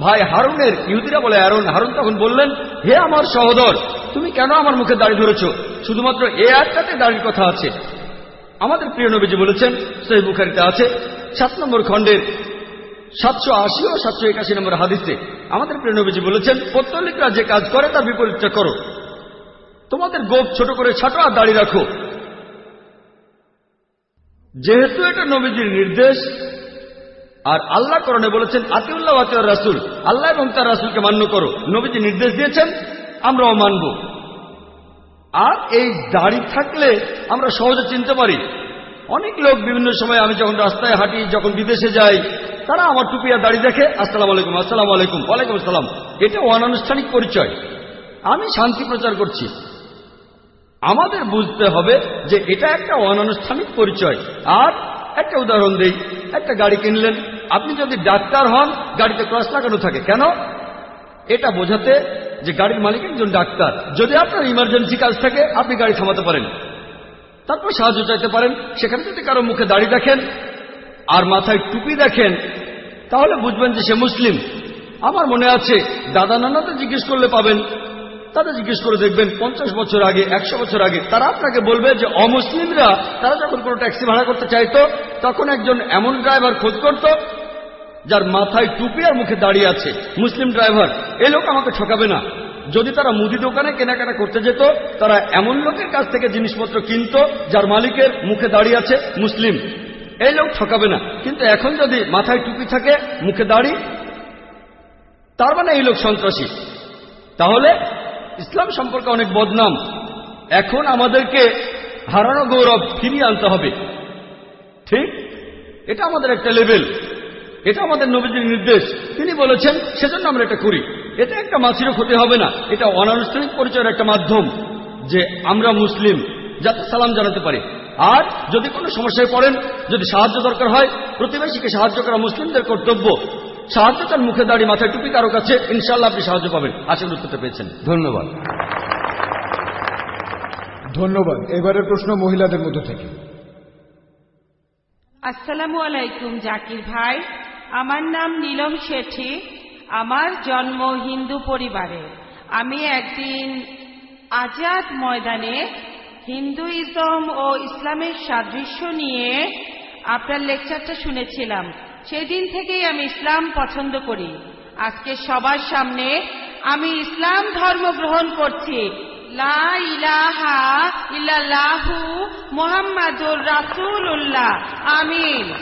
ভাই হারুনের, ইহুদিরা বলে অ্যারন, হারুন তখন বললেন, হে আমার সহোদর, তুমি কেন আমার মুখে দাড়ি ধরেছ? শুধুমাত্র এ আয়াতটাতে দাড়ির কথা আছে। আমাদের প্রিয় নবীজি বলেছেন সেই বুখারিতে আছে, সাত নম্বর খণ্ডের সাতশো আশি ও সাতশো একাশি নম্বর হাদিসে আমাদের প্রিয় নবীজি বলেছেন, পত্তলিকরা যে কাজ করে তার বিপরীতটা করো। তোমাদের গোপ ছোট করে ছাটো আর দাড়ি রাখো। যেহেতু এটা নবীজির নির্দেশ, আর আল্লাহ করণে বলেছেন, আতিউল্লাহ আতিউর রাসুল। আল্লাহ এবং তার রাসুলকে মান্য করো। নবীজি নির্দেশ দিয়েছেন, আমরাও মানব। আর এই দাড়ি থাকলে আমরা সহজে চিনতে পারি। অনেক লোক বিভিন্ন সময় আমি যখন রাস্তায় হাঁটি, যখন বিদেশে যাই, তারা আমার টুপি আর দাড়ি দেখে, আসসালাম আলাইকুম আসসালাম আলাইকুম, ওয়ালাইকুম আসসালাম। এটা অনানুষ্ঠানিক পরিচয়। আমি শান্তি প্রচার করছি। আমাদের বুঝতে হবে যে এটা একটা অনানুষ্ঠানিক পরিচয়। আর একটা উদাহরণ দিই, একটা গাড়ি কিনলেন, আপনি যদি ডাক্তার হন, গাড়িতে ক্রস লাগানো থাকে। কেন? এটা বোঝাতে যে গাড়ির মালিক একজন ডাক্তার। যদি আপনার ইমার্জেন্সি কাজ থাকে, আপনি গাড়ি থামাতে পারেন। তারপর সাহায্য চাইতে পারেন? সেখানে যদি কারও মুখে দাড়ি দেখেন আর মাথায় টুপি দেখেন, তাহলে বুঝবেন যে সে মুসলিম। আমার মনে আছে, দাদা নানাতে জিজ্ঞেস করলে পাবেন। তাদের জিজ্ঞেস করে দেখবেন, পঞ্চাশ বছর আগে, একশো বছর আগে, তারা আপনাকে বলবে যে, অমুসলিমরা, তারা যখন কোনো ট্যাক্সি ভাড়া করতে চাইতো, তখন একজন এমন ড্রাইভার খোঁজ করত, যার মাথায় টুপি আর মুখে দাঁড়িয়ে আছে। মুসলিম ড্রাইভার, এ লোক আমাকে ঠকাবে না। যদি তারা মুদি দোকানে কেনাকাটা করতে যেত, তারা এমন লোকের কাছ থেকে জিনিসপত্র কিনত, যার মালিকের মুখে দাঁড়িয়ে আছে মুসলিম। এই লোক ঠকাবে না। কিন্তু এখন যদি মাথায় টুপি থাকে, মুখে দাড়ি, তার মানে এই লোক সন্ত্রাসী। তাহলে ইসলাম সম্পর্কে অনেক বদনাম। এখন আমাদেরকে হারানো গৌরব ফিরিয়ে আনতে হবে। ঠিক? এটা আমাদের একটা লেভেল। এটা আমাদের নবীজির নির্দেশ। তিনি বলেছেন, সেজন্য আমরা এটা করি। এটা একটা মাছিরও ক্ষতি হবে না। এটা অনানুষ্ঠানিক পরিচয়ের একটা মাধ্যম যে আমরা মুসলিম যাতে সালাম জানাতে পারি। আর যদি কোনো সমস্যায় পড়েন যদি সাহায্য দরকার হয় প্রতিবেশীকে সাহায্য করা মুসলিমদের কর্তব্য। সাহায্য তার মুখে দাঁড়িয়ে মাথায় টুপি কারও কাছে ইনশাল্লাহ আপনি সাহায্য পাবেন। আশা করি উত্তরটা পেয়েছেন। ধন্যবাদ। ধন্যবাদ। এবারের প্রশ্ন মহিলাদের মধ্যে থেকে। আসসালামু আলাইকুম জাকির ভাই। আমার নাম নীলম শেঠি। আমার জন্ম হিন্দু পরিবারে। আমি একদিন আজাদ ময়দানে হিন্দুইজম ও ইসলামের সাদৃশ্য নিয়ে আপনার লেকচারটা শুনেছিলাম। সেদিন থেকেই আমি ইসলাম পছন্দ করি। আজকে সবার সামনে আমি ইসলাম ধর্ম গ্রহণ করছি। লা ইলাহা ইল্লাল্লাহু মুহাম্মাদুর রাসূলুল্লাহ। আমিন।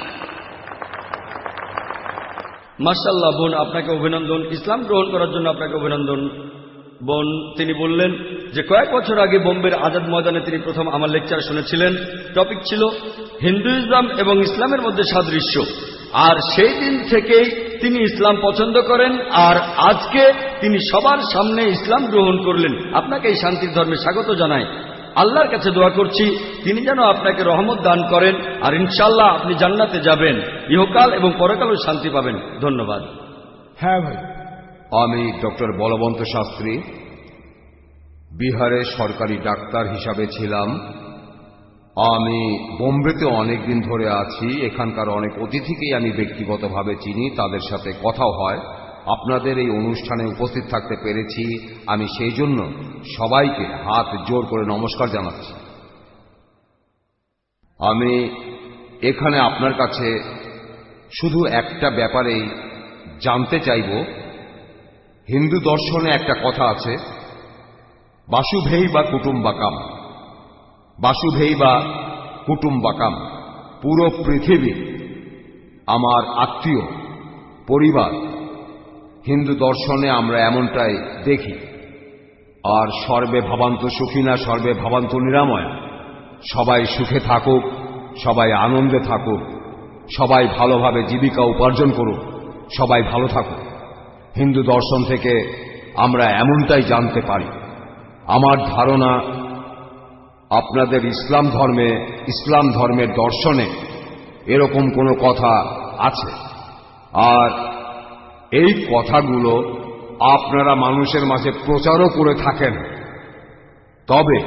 মার্শাল্লাহ বোন, আপনাকে অভিনন্দন। ইসলাম গ্রহণ করার জন্য আপনাকে অভিনন্দন। বোন, তিনি বললেন যে কয়েক বছর আগে বোম্বের আজাদ ময়দানে তিনি প্রথম আমার লেকচার শুনেছিলেন। টপিক ছিল হিন্দুইজম এবং ইসলামের মধ্যে সাদৃশ্য। আর সেই দিন থেকেই তিনি ইসলাম পছন্দ করেন আর আজকে তিনি সবার সামনে ইসলাম গ্রহণ করলেন। আপনাকে এই শান্তির ধর্মে স্বাগত জানাই। আল্লাহর কাছে দোয়া করছি তিনি যেন আপনাকে রহমত দান করেন আর ইনশাল্লাহ আপনি জান্নাতে যাবেন ইহকাল এবং পরকালও শান্তি পাবেন। ধন্যবাদ। হ্যাঁ ভাই। আমি ডক্টর বলবন্ত শাস্ত্রী বিহারে সরকারি ডাক্তার হিসাবে ছিলাম। আমি বোম্বেতে অনেক দিন ধরে আছি এখানকার অনেক অতিথিকেই আমি ব্যক্তিগতভাবে চিনি তাদের সাথে কথাও হয়। আপনাদের এই অনুষ্ঠানে উপস্থিত থাকতে পেরেছি। আমি সেই জন্য সবাইকে হাত জোর করে নমস্কার জানাচ্ছি। আমি এখানে আপনার কাছে শুধু একটা ব্যাপারেই জানতে চাইব। হিন্দু দর্শনে একটা কথা আছে বাসুভেই বা কুটুম্বাকাম। বাসুভেই বা কুটুম্বাকাম, পুরো পৃথিবী, আমার আত্মীয়, পরিবার হিন্দু দর্শনে আমরা এমনটাই দেখি। আর সর্বে ভাবান্ত সুখী না, সর্বে ভাবান্ত নিরাময়। সবাই সুখে থাকুক, সবাই আনন্দে থাকুক, সবাই ভালোভাবে জীবিকা উপার্জন করুক, সবাই ভালো থাকুক। হিন্দু দর্শন থেকে আমরা এমনটাই জানতে পারি। আমার ধারণা, আপনাদের ইসলাম ধর্মে, ইসলাম ধর্মের দর্শনে এরকম কোনো কথা আছে। আর এই কথাগুলো আপনারা মানুষের মাঝে প্রচারও করে থাকেন। তবে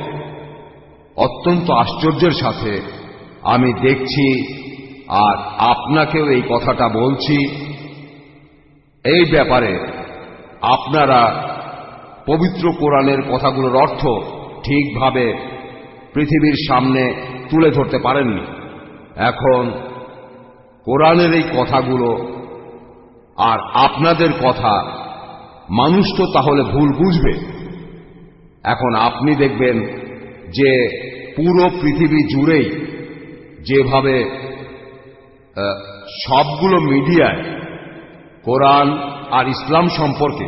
অত্যন্ত আশ্চর্যের সাথে আমি দেখছি আর আপনাকেও এই কথাটা বলছি। এই ব্যাপারে আপনারা পবিত্র কোরআনের কথাগুলোর অর্থ ঠিকভাবে পৃথিবীর সামনে তুলে ধরতে পারেননি। এখন কোরআনের এই কথাগুলো আর আপনাদের কথা মানুষ তো তাহলে ভুল বুঝবে। এখন আপনি দেখবেন যে পুরো পৃথিবী জুড়েই যেভাবে সবগুলো মিডিয়ায় কোরআন আর ইসলাম সম্পর্কে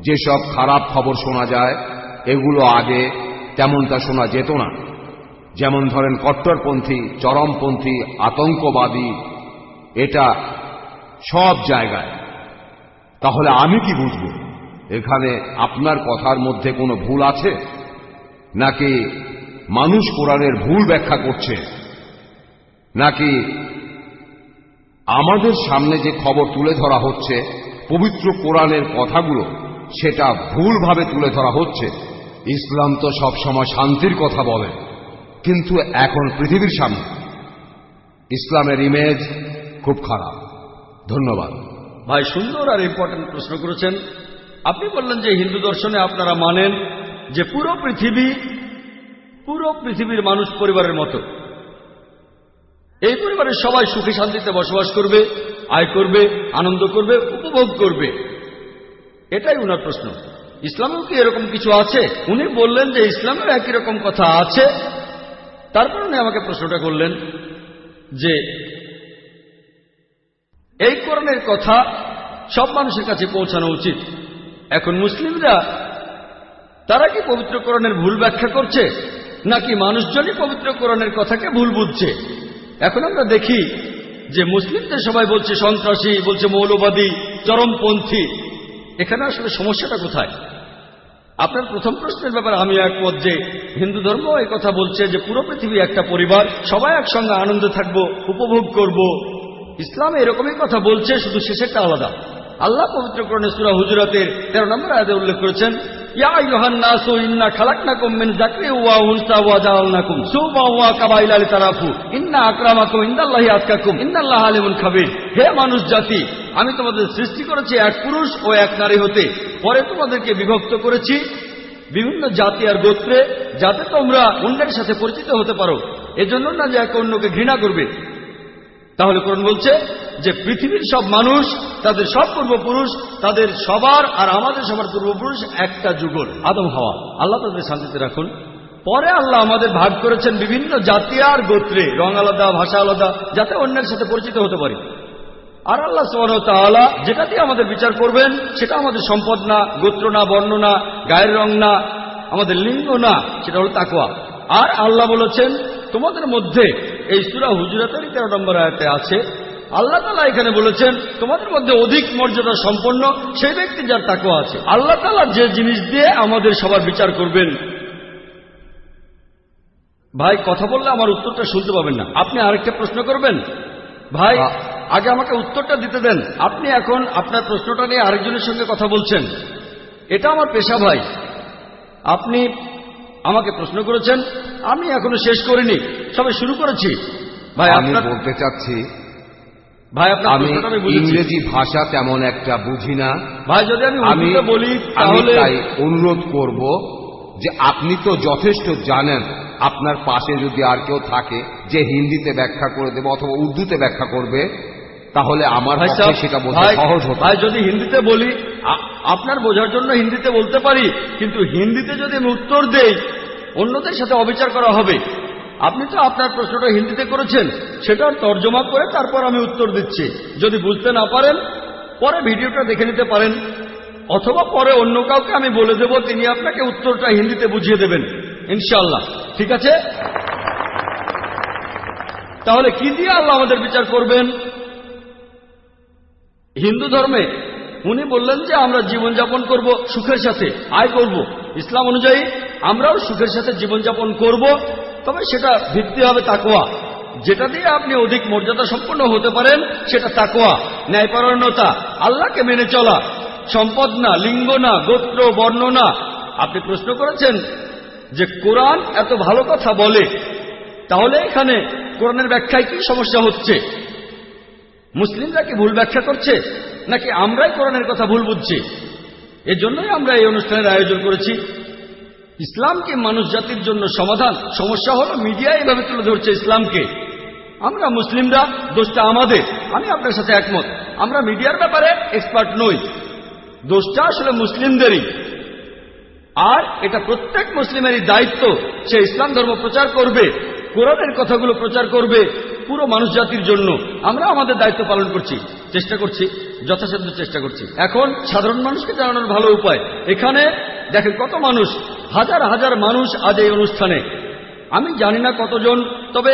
যেসব খারাপ খবর শোনা যায়, এগুলো আগে তেমনটা শোনা যেত না। যেমন ধরেন কট্টরপন্থী, চরমপন্থী, আতঙ্কবাদী, এটা সব জায়গায়। তাহলে আমি কি বুঝব? এখানে আপনার কথার মধ্যে কোনো ভুল আছে? নাকি মানুষ কোরআনের ভুল ব্যাখ্যা করছে? নাকি আমাদের সামনে যে খবর তুলে ধরা হচ্ছে, পবিত্র কোরআনের কথাগুলো, সেটা ভুলভাবে তুলে ধরা হচ্ছে? ইসলাম তো সবসময় শান্তির কথা বলে, কিন্তু এখন পৃথিবীর সামনে। ইসলামের ইমেজ খুব খারাপ। ধন্যবাদ। ভাই সুন্দর আর ইম্পর্টেন্ট প্রশ্ন করেছেন। আপনি বললেন যে হিন্দু দর্শনে আপনারা মানেন যে পুরো পৃথিবী, পুরো পৃথিবীর মানুষ পরিবারের মতো। এই পরিবারের সবাই সুখী শান্তিতে বসবাস করবে, আয় করবে, আনন্দ করবে, উপভোগ করবে। এটাই উনার প্রশ্ন। ইসলামেও কি এরকম কিছু আছে? উনি বললেন যে ইসলামেও একই রকম কথা আছে। তারপর উনি আমাকে প্রশ্নটা করলেন যে এই কোরআনের কথা সব মানুষের কাছে পৌঁছানো উচিত। এখন মুসলিমরা, তারা কি পবিত্র ভুল ব্যাখ্যা করছে? নাকি মানুষজনই পবিত্র কথাকে ভুল বুঝছে? এখন আমরা দেখি যে মুসলিমদের সবাই বলছে সন্ত্রাসী, বলছে মৌলবাদী, চরমপন্থী। এখানে আসলে সমস্যাটা কোথায়? আপনার প্রথম প্রশ্নের ব্যাপারে আমি একমত যে হিন্দু ধর্ম এই কথা বলছে যে পুরো পৃথিবী একটা পরিবার, সবাই একসঙ্গে আনন্দে থাকব, উপভোগ করব ইসলাম এরকমই কথা বলছে, শুধু শেষেরটা আলাদা। আল্লাহ পবিত্র করণে সুরা হুজুরাতের তেরো নম্বর আয়াতে উল্লেখ করেছেন হে মানুষ জাতি, আমি তোমাদের সৃষ্টি করেছি এক পুরুষ ও এক নারী হতে। পরে তোমাদেরকে বিভক্ত করেছি বিভিন্ন জাতি আর গোত্রে, যাতে তোমরা অন্যের সাথে পরিচিত হতে পারো। এজন্য না যে একে অন্যকে ঘৃণা করবে তাহলে কোরআন বলছে যে পৃথিবীর সব মানুষ, তাদের সব পূর্বপুরুষ, তাদের সবার আর আমাদের সবার পূর্বপুরুষ একটা যুগল, আদম হওয়া। আল্লাহ তাদের শান্তিতে রাখুন। পরে আল্লাহ আমাদের ভাগ করেছেন বিভিন্ন জাতি আর গোত্রে, রং আলাদা, ভাষা আলাদা, যাতে অন্যের সাথে পরিচিত হতে পারি। আর আল্লাহ তাআলা যেটা দিয়ে আমাদের বিচার করবেন, সেটা আমাদের সম্পদ না, গোত্র না, বর্ণ না, গায়ের রং না, আমাদের লিঙ্গ না, সেটা হলো তাকুয়া আর আল্লাহ বলেছেন, তোমাদের মধ্যে এই সুরা হুজরাতের তেরো নম্বর আয়াতে আছে আল্লাহ তালা এখানে বলেছেন তোমাদের মধ্যে অধিক মর্যাদা সম্পন্ন সেই ব্যক্তি যার তাকুয়া আছে। আল্লাহ তালা যে জিনিস দিয়ে আমাদের সবার বিচার করবেন। ভাই কথা বললে আমার উত্তরটা শুনতে পাবেন না। আপনি আরেকটা প্রশ্ন করবেন? ভাই আগে আমাকে উত্তরটা দিতে দেন। আপনি এখন আপনার প্রশ্নটা নিয়ে আরেকজনের সঙ্গে কথা বলছেন। এটা আমার পেশা ভাই। আপনি আমাকে প্রশ্ন করেছেন আমি এখনও শেষ করিনি সবে শুরু করেছি। ভাই আমি বলতে চাচ্ছি ভাই আপনার আমি ইংরেজি ভাষা তেমন একটা বুঝি না। ভাই যদি আমি আমি বলি তাহলে তাই অনুরোধ করব যে আপনি তো যথেষ্ট জানেন আপনার পাশে যদি আর কেউ থাকে যে হিন্দিতে ব্যাখ্যা করে দেবে অথবা উর্দুতে ব্যাখ্যা করবে তাহলে আমার সেটা বোঝা সহজ হতো। ভাই যদি হিন্দিতে বলি আপনার বোঝার জন্য হিন্দিতে বলতে পারি কিন্তু হিন্দিতে যদি আমি উত্তর দেই অন্যদের সাথে অবিচার করা হবে। আপনি তো আপনার প্রশ্নটা হিন্দিতে করেছেন সেটার তর্জমা করে তারপর আমি উত্তর দিচ্ছি। যদি বুঝতে না পারেন পরে ভিডিওটা দেখে নিতে পারেন অথবা পরে অন্য কাউকে আমি বলে দেব তিনি আপনাকে উত্তরটা হিন্দিতে বুঝিয়ে দেবেন। ইনশাল্লাহ ঠিক আছে? তাহলে কি দিয়ে আল্লাহ আমাদের বিচার করবেন? হিন্দু ধর্মে উনি বললেন যে আমরা জীবনযাপন করব সুখের সাথে, আয় করব। ইসলাম অনুযায়ী আমরাও সুখের সাথে জীবনযাপন করব, তবে সেটা ভিত্তি হবে তাকোয়া যেটা দিয়ে আপনি অধিক মর্যাদা সম্পন্ন হতে পারেন, সেটা তাকোয়া ন্যায়পরায়ণতা, আল্লাহকে মেনে চলা। সম্পদ না, লিঙ্গ না, গোত্র, বর্ণ না। আপনি প্রশ্ন করেছেন যে কোরআন এত ভালো কথা বলে, তাহলে এখানে কোরআনের ব্যাখ্যায় কি সমস্যা হচ্ছে? মুসলিমরা কি ভুল ব্যাখ্যা করছে? নাকি আমরাই কোরআনের কথা ভুল বুঝছি? এজন্যই আমরা এই অনুষ্ঠানের আয়োজন করেছি। ইসলামকে মানুষ জাতির জন্য সমাধান, সমস্যা হলো মিডিয়া এইভাবে তুলে ধরছে ইসলামকে। আমরা মুসলিমরা, দোষটা আমাদের, আমি আপনার সাথে একমত। আমরা মিডিয়ার ব্যাপারে এক্সপার্ট নই। দোষটা আসলে মুসলিমদেরই। আর এটা প্রত্যেক মুসলিমেরই দায়িত্ব, সে ইসলাম ধর্ম প্রচার করবে, কোরআনের কথাগুলো প্রচার করবে পুরো মানুষ জাতির জন্য আমরা আমাদের দায়িত্ব পালন করছি, চেষ্টা করছি, যথাসাধ্য চেষ্টা করছি। এখন সাধারণ মানুষকে জানানোর ভালো উপায়, এখানে দেখেন কত মানুষ, হাজার হাজার মানুষ আজ এই অনুষ্ঠানে। আমি জানি না কতজন, তবে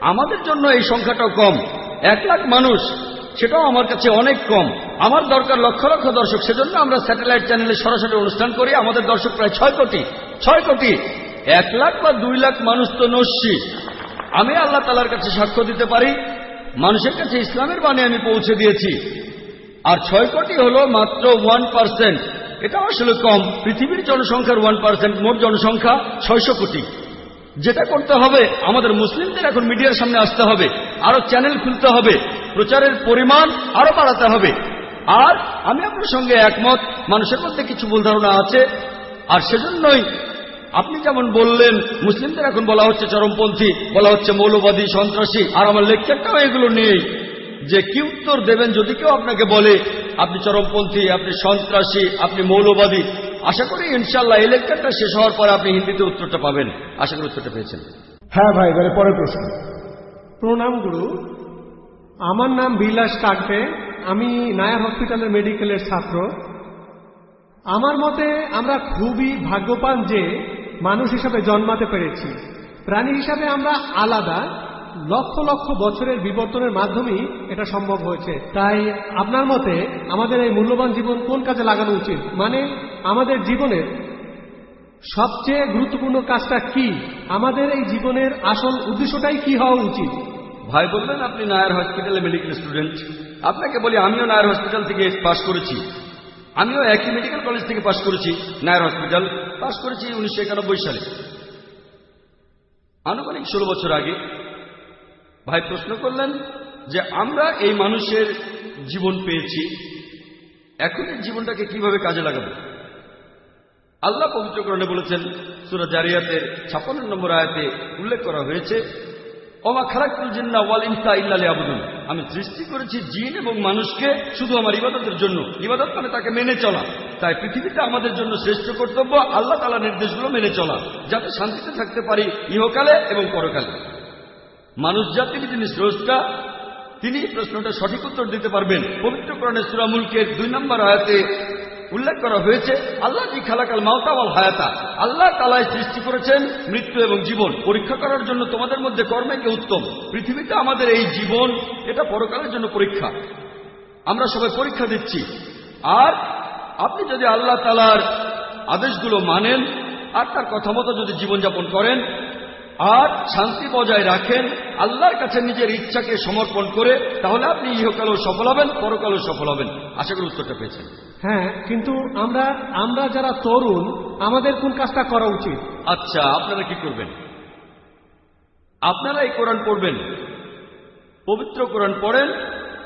আমাদের জন্য এই সংখ্যাটাও কম। এক লাখ মানুষ, সেটাও আমার কাছে অনেক কম। আমার দরকার লক্ষ লক্ষ দর্শক, সেজন্য আমরা স্যাটেলাইট চ্যানেলে সরাসরি অনুষ্ঠান করি। আমাদের দর্শক প্রায় ছয় কোটি ছয় কোটি। এক লাখ বা দুই লাখ মানুষ তো নস্যি। আমি আল্লাহ তালার কাছে সাক্ষ্য দিতে পারি, মানুষের কাছে ইসলামের বাণী আমি পৌঁছে দিয়েছি। আর ছয় কোটি হলো মাত্র ওয়ান পার্সেন্ট। এটা আসলে কম। পৃথিবীর জনসংখ্যার ওয়ান পার্সেন্ট, মোট জনসংখ্যা ছয়শো কোটি। যেটা করতে হবে, আমাদের মুসলিমদের এখন মিডিয়ার সামনে আসতে হবে, আরও চ্যানেল খুলতে হবে, প্রচারের পরিমাণ আরও বাড়াতে হবে। আর আমি আপনার সঙ্গে একমত, মানুষের মধ্যে কিছু ভুল ধারণা আছে, আর সেজন্যই আপনি যেমন বললেন মুসলিমদের এখন বলা হচ্ছে চরমপন্থী বলা হচ্ছে মৌলবাদী সন্ত্রাসী আর আমার লেকচারটাও এগুলো নেই। যে কি উত্তর দেবেন যদি কেউ আপনাকে বলে আপনি চরমপন্থী আপনি সন্ত্রাসী আপনি মৌলবাদী আশা করি ইনশাল্লাহ এই লেকচারটা শেষ হওয়ার পরে আপনি হিন্দিতে উত্তরটা পাবেন। আশা করি উত্তরটা পেয়েছেন। হ্যাঁ ভাই এবারে পরের প্রশ্ন। প্রণাম গুরু। আমার নাম বিলাস কাটবে। আমি নায়ার হসপিটালের মেডিকেলের ছাত্র। আমার মতে আমরা খুবই ভাগ্যবান যে মানুষ হিসাবে জন্মাতে পেরেছি। প্রাণী হিসাবে আমরা আলাদা। লক্ষ লক্ষ বছরের বিবর্তনের মাধ্যমেই এটা সম্ভব হয়েছে। তাই আপনার মতে আমাদের এই মূল্যবান জীবন কোন কাজে লাগানো উচিত? মানে আমাদের জীবনের সবচেয়ে গুরুত্বপূর্ণ কাজটা কি? আমাদের এই জীবনের আসল উদ্দেশ্যটাই কি হওয়া উচিত? ভাই বললেন, আপনি নায়ার হসপিটালে মেডিকেল স্টুডেন্ট আপনাকে বলি, আমিও নায়ার হসপিটাল থেকে পাশ করেছি। আমিও একই মেডিকেল কলেজ থেকে পাশ করেছি, নায়ার হসপিটাল পাশ করেছি উনিশশো একানব্বই সালে। আনুমানিক ষোলো বছর আগে ভাই প্রশ্ন করলেন যে আমরা এই মানুষের জীবন পেয়েছি, এখনের জীবনটাকে কীভাবে কাজে লাগাবো? আল্লাহ পবিত্রকরণে বলেছেন, সুরা জারিয়াতের ছাপ্পান্ন নম্বর আয়াতে উল্লেখ করা হয়েছে ওয়াল আমি সৃষ্টি করেছি জিন এবং মানুষকে শুধু আমার ইবাদতের জন্য। ইবাদত মানে তাকে মেনে চলা। তাই পৃথিবীতে আমাদের জন্য শ্রেষ্ঠ কর্তব্য আল্লাহ তালা নির্দেশগুলো মেনে চলা, যাতে শান্তিতে থাকতে পারি ইহকালে এবং পরকালে। মানুষ জাতির যিনি স্রষ্টা, তিনি প্রশ্নটা সঠিক উত্তর দিতে পারবেন। পবিত্র কোরআনে সুরামুলকের দুই নম্বর আয়াতে উল্লেখ করা হয়েছে, আল্লাহ জি খালাকাল মাওতাওয়াল হায়াতা? আল্লাহ তালায় সৃষ্টি করেছেন মৃত্যু এবং জীবন। পরীক্ষা করার জন্য তোমাদের মধ্যে কর্মেকে উত্তম? পৃথিবীতে আমাদের এই জীবন, এটা পরকালের জন্য পরীক্ষা। আমরা সবাই পরীক্ষা দিচ্ছি। আর আপনি যদি আল্লাহ তালার আদেশগুলো মানেন, আর তার কথা মতো যদি জীবনযাপন করেন, আর শান্তি বজায় রাখেন, আল্লাহর কাছে নিজের ইচ্ছাকে সমর্পণ করে, তাহলে আপনি ইহকালেও সফল হবেন, পরকালেও সফল হবেন। আশা করি উত্তরটা পেয়েছেন। হ্যাঁ কিন্তু আমরা আমরা যারা তরুণ, আমাদের কোন কাজটা করা উচিত? আচ্ছা আপনারা কি করবেন? আপনারা এই কোরআন পড়বেন। পবিত্র কোরআন পড়েন,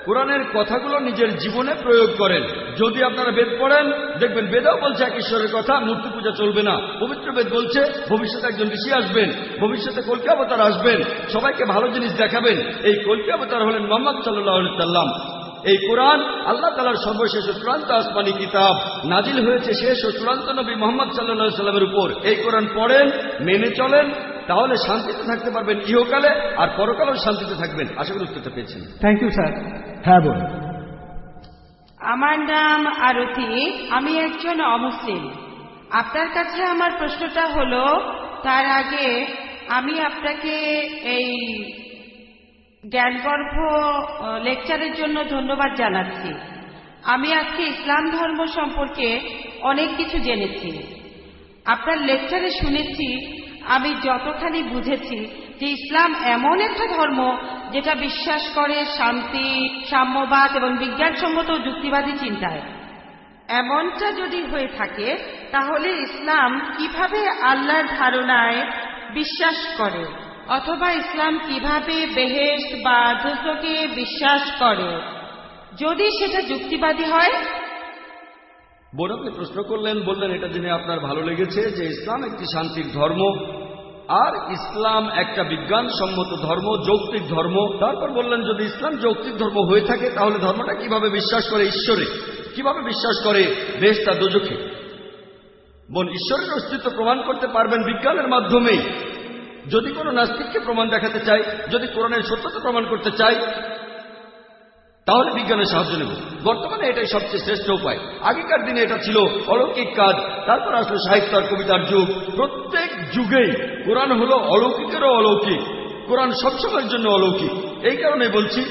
কোরআনের কথাগুলো নিজের জীবনে প্রয়োগ করেন। যদি আপনারা বেদ পড়েন, দেখবেন বেদাও বলছে এক ঈশ্বরের কথা, মূর্তি পূজা চলবে না। পবিত্র বেদ বলছে, ভবিষ্যতে একজন ঋষি আসবেন, ভবিষ্যতে কলকি অবতার আসবেন, সবাইকে ভালো জিনিস দেখাবেন। এই কলকি অবতার হলেন মোহাম্মদ সাল্লাহ সাল্লাম এই কোরআন আল্লাহ তালার সর্বশেষ চূড়ান্ত আসমানি কিতাব নাজিল হয়েছে শেষ ও চূড়ান্ত নবী মোহাম্মদ সাল্লাহ সাল্লামের উপর। এই কোরআন পড়েন মেনে চলেন তাহলে শান্তিতে থাকতে পারবেন ইহকালে আর পরকালেও শান্তিতে থাকবেন। আশা করি উত্তরটা পেয়েছেন থ্যাংক ইউ স্যার হ্যাঁ বলুন। আমার নাম আরতি আমি একজন অমুসলিম। আপনার কাছে আমার প্রশ্নটা হলো তার আগে আমি আপনাকে এই জ্ঞানগর্ভ লেকচারের জন্য ধন্যবাদ জানাচ্ছি। আমি আজকে ইসলাম ধর্ম সম্পর্কে অনেক কিছু জেনেছি। আপনার লেকচারে শুনেছি, আমি যতখানি বুঝেছি যে ইসলাম এমন একটা ধর্ম যেটা বিশ্বাস করে শান্তি, সাম্যবাদ এবং বিজ্ঞানসম্মত যুক্তিবাদী চিন্তায়। এমনটা যদি হয়ে থাকে, তাহলে ইসলাম কীভাবে আল্লাহর ধারণায় বিশ্বাস করে? অথবা ইসলাম কীভাবে বেহেস বা দুজকে বিশ্বাস করে? যদি সেটা যুক্তিবাদী হয়? বোন, আপনি প্রশ্ন করলেন, বললেন এটা জেনে আপনার ভালো লেগেছে যে ইসলাম একটি শান্তির ধর্ম, আর ইসলাম একটা বিজ্ঞানসম্মত ধর্ম, যৌক্তিক ধর্ম। তারপর বললেন, যদি ইসলাম যৌক্তিক ধর্ম হয়ে থাকে, তাহলে ধর্মটা কীভাবে বিশ্বাস করে ঈশ্বরে? কীভাবে বিশ্বাস করে বেশটা দোজখে বোন, ঈশ্বরের অস্তিত্ব প্রমাণ করতে পারবেন বিজ্ঞানের মাধ্যমেই। যদি কোনো নাস্তিককে প্রমাণ দেখাতে চাই, যদি কোরআনের সত্যতা প্রমাণ করতে চাই, তাহলে বিজ্ঞানের সাহায্য নেব। বর্তমানে এটাই সবচেয়ে শ্রেষ্ঠ উপায়। আগেকার দিনে এটা ছিল অলৌকিক কাজ, তারপর আসলো সাহিত্য আর কবিতার যুগ। প্রত্যেক যুগেই কোরআন হলো অলৌকিকেরও অলৌকিক, কোরআন সবসময়ের জন্য অলৌকিক। এই কারণে বলছি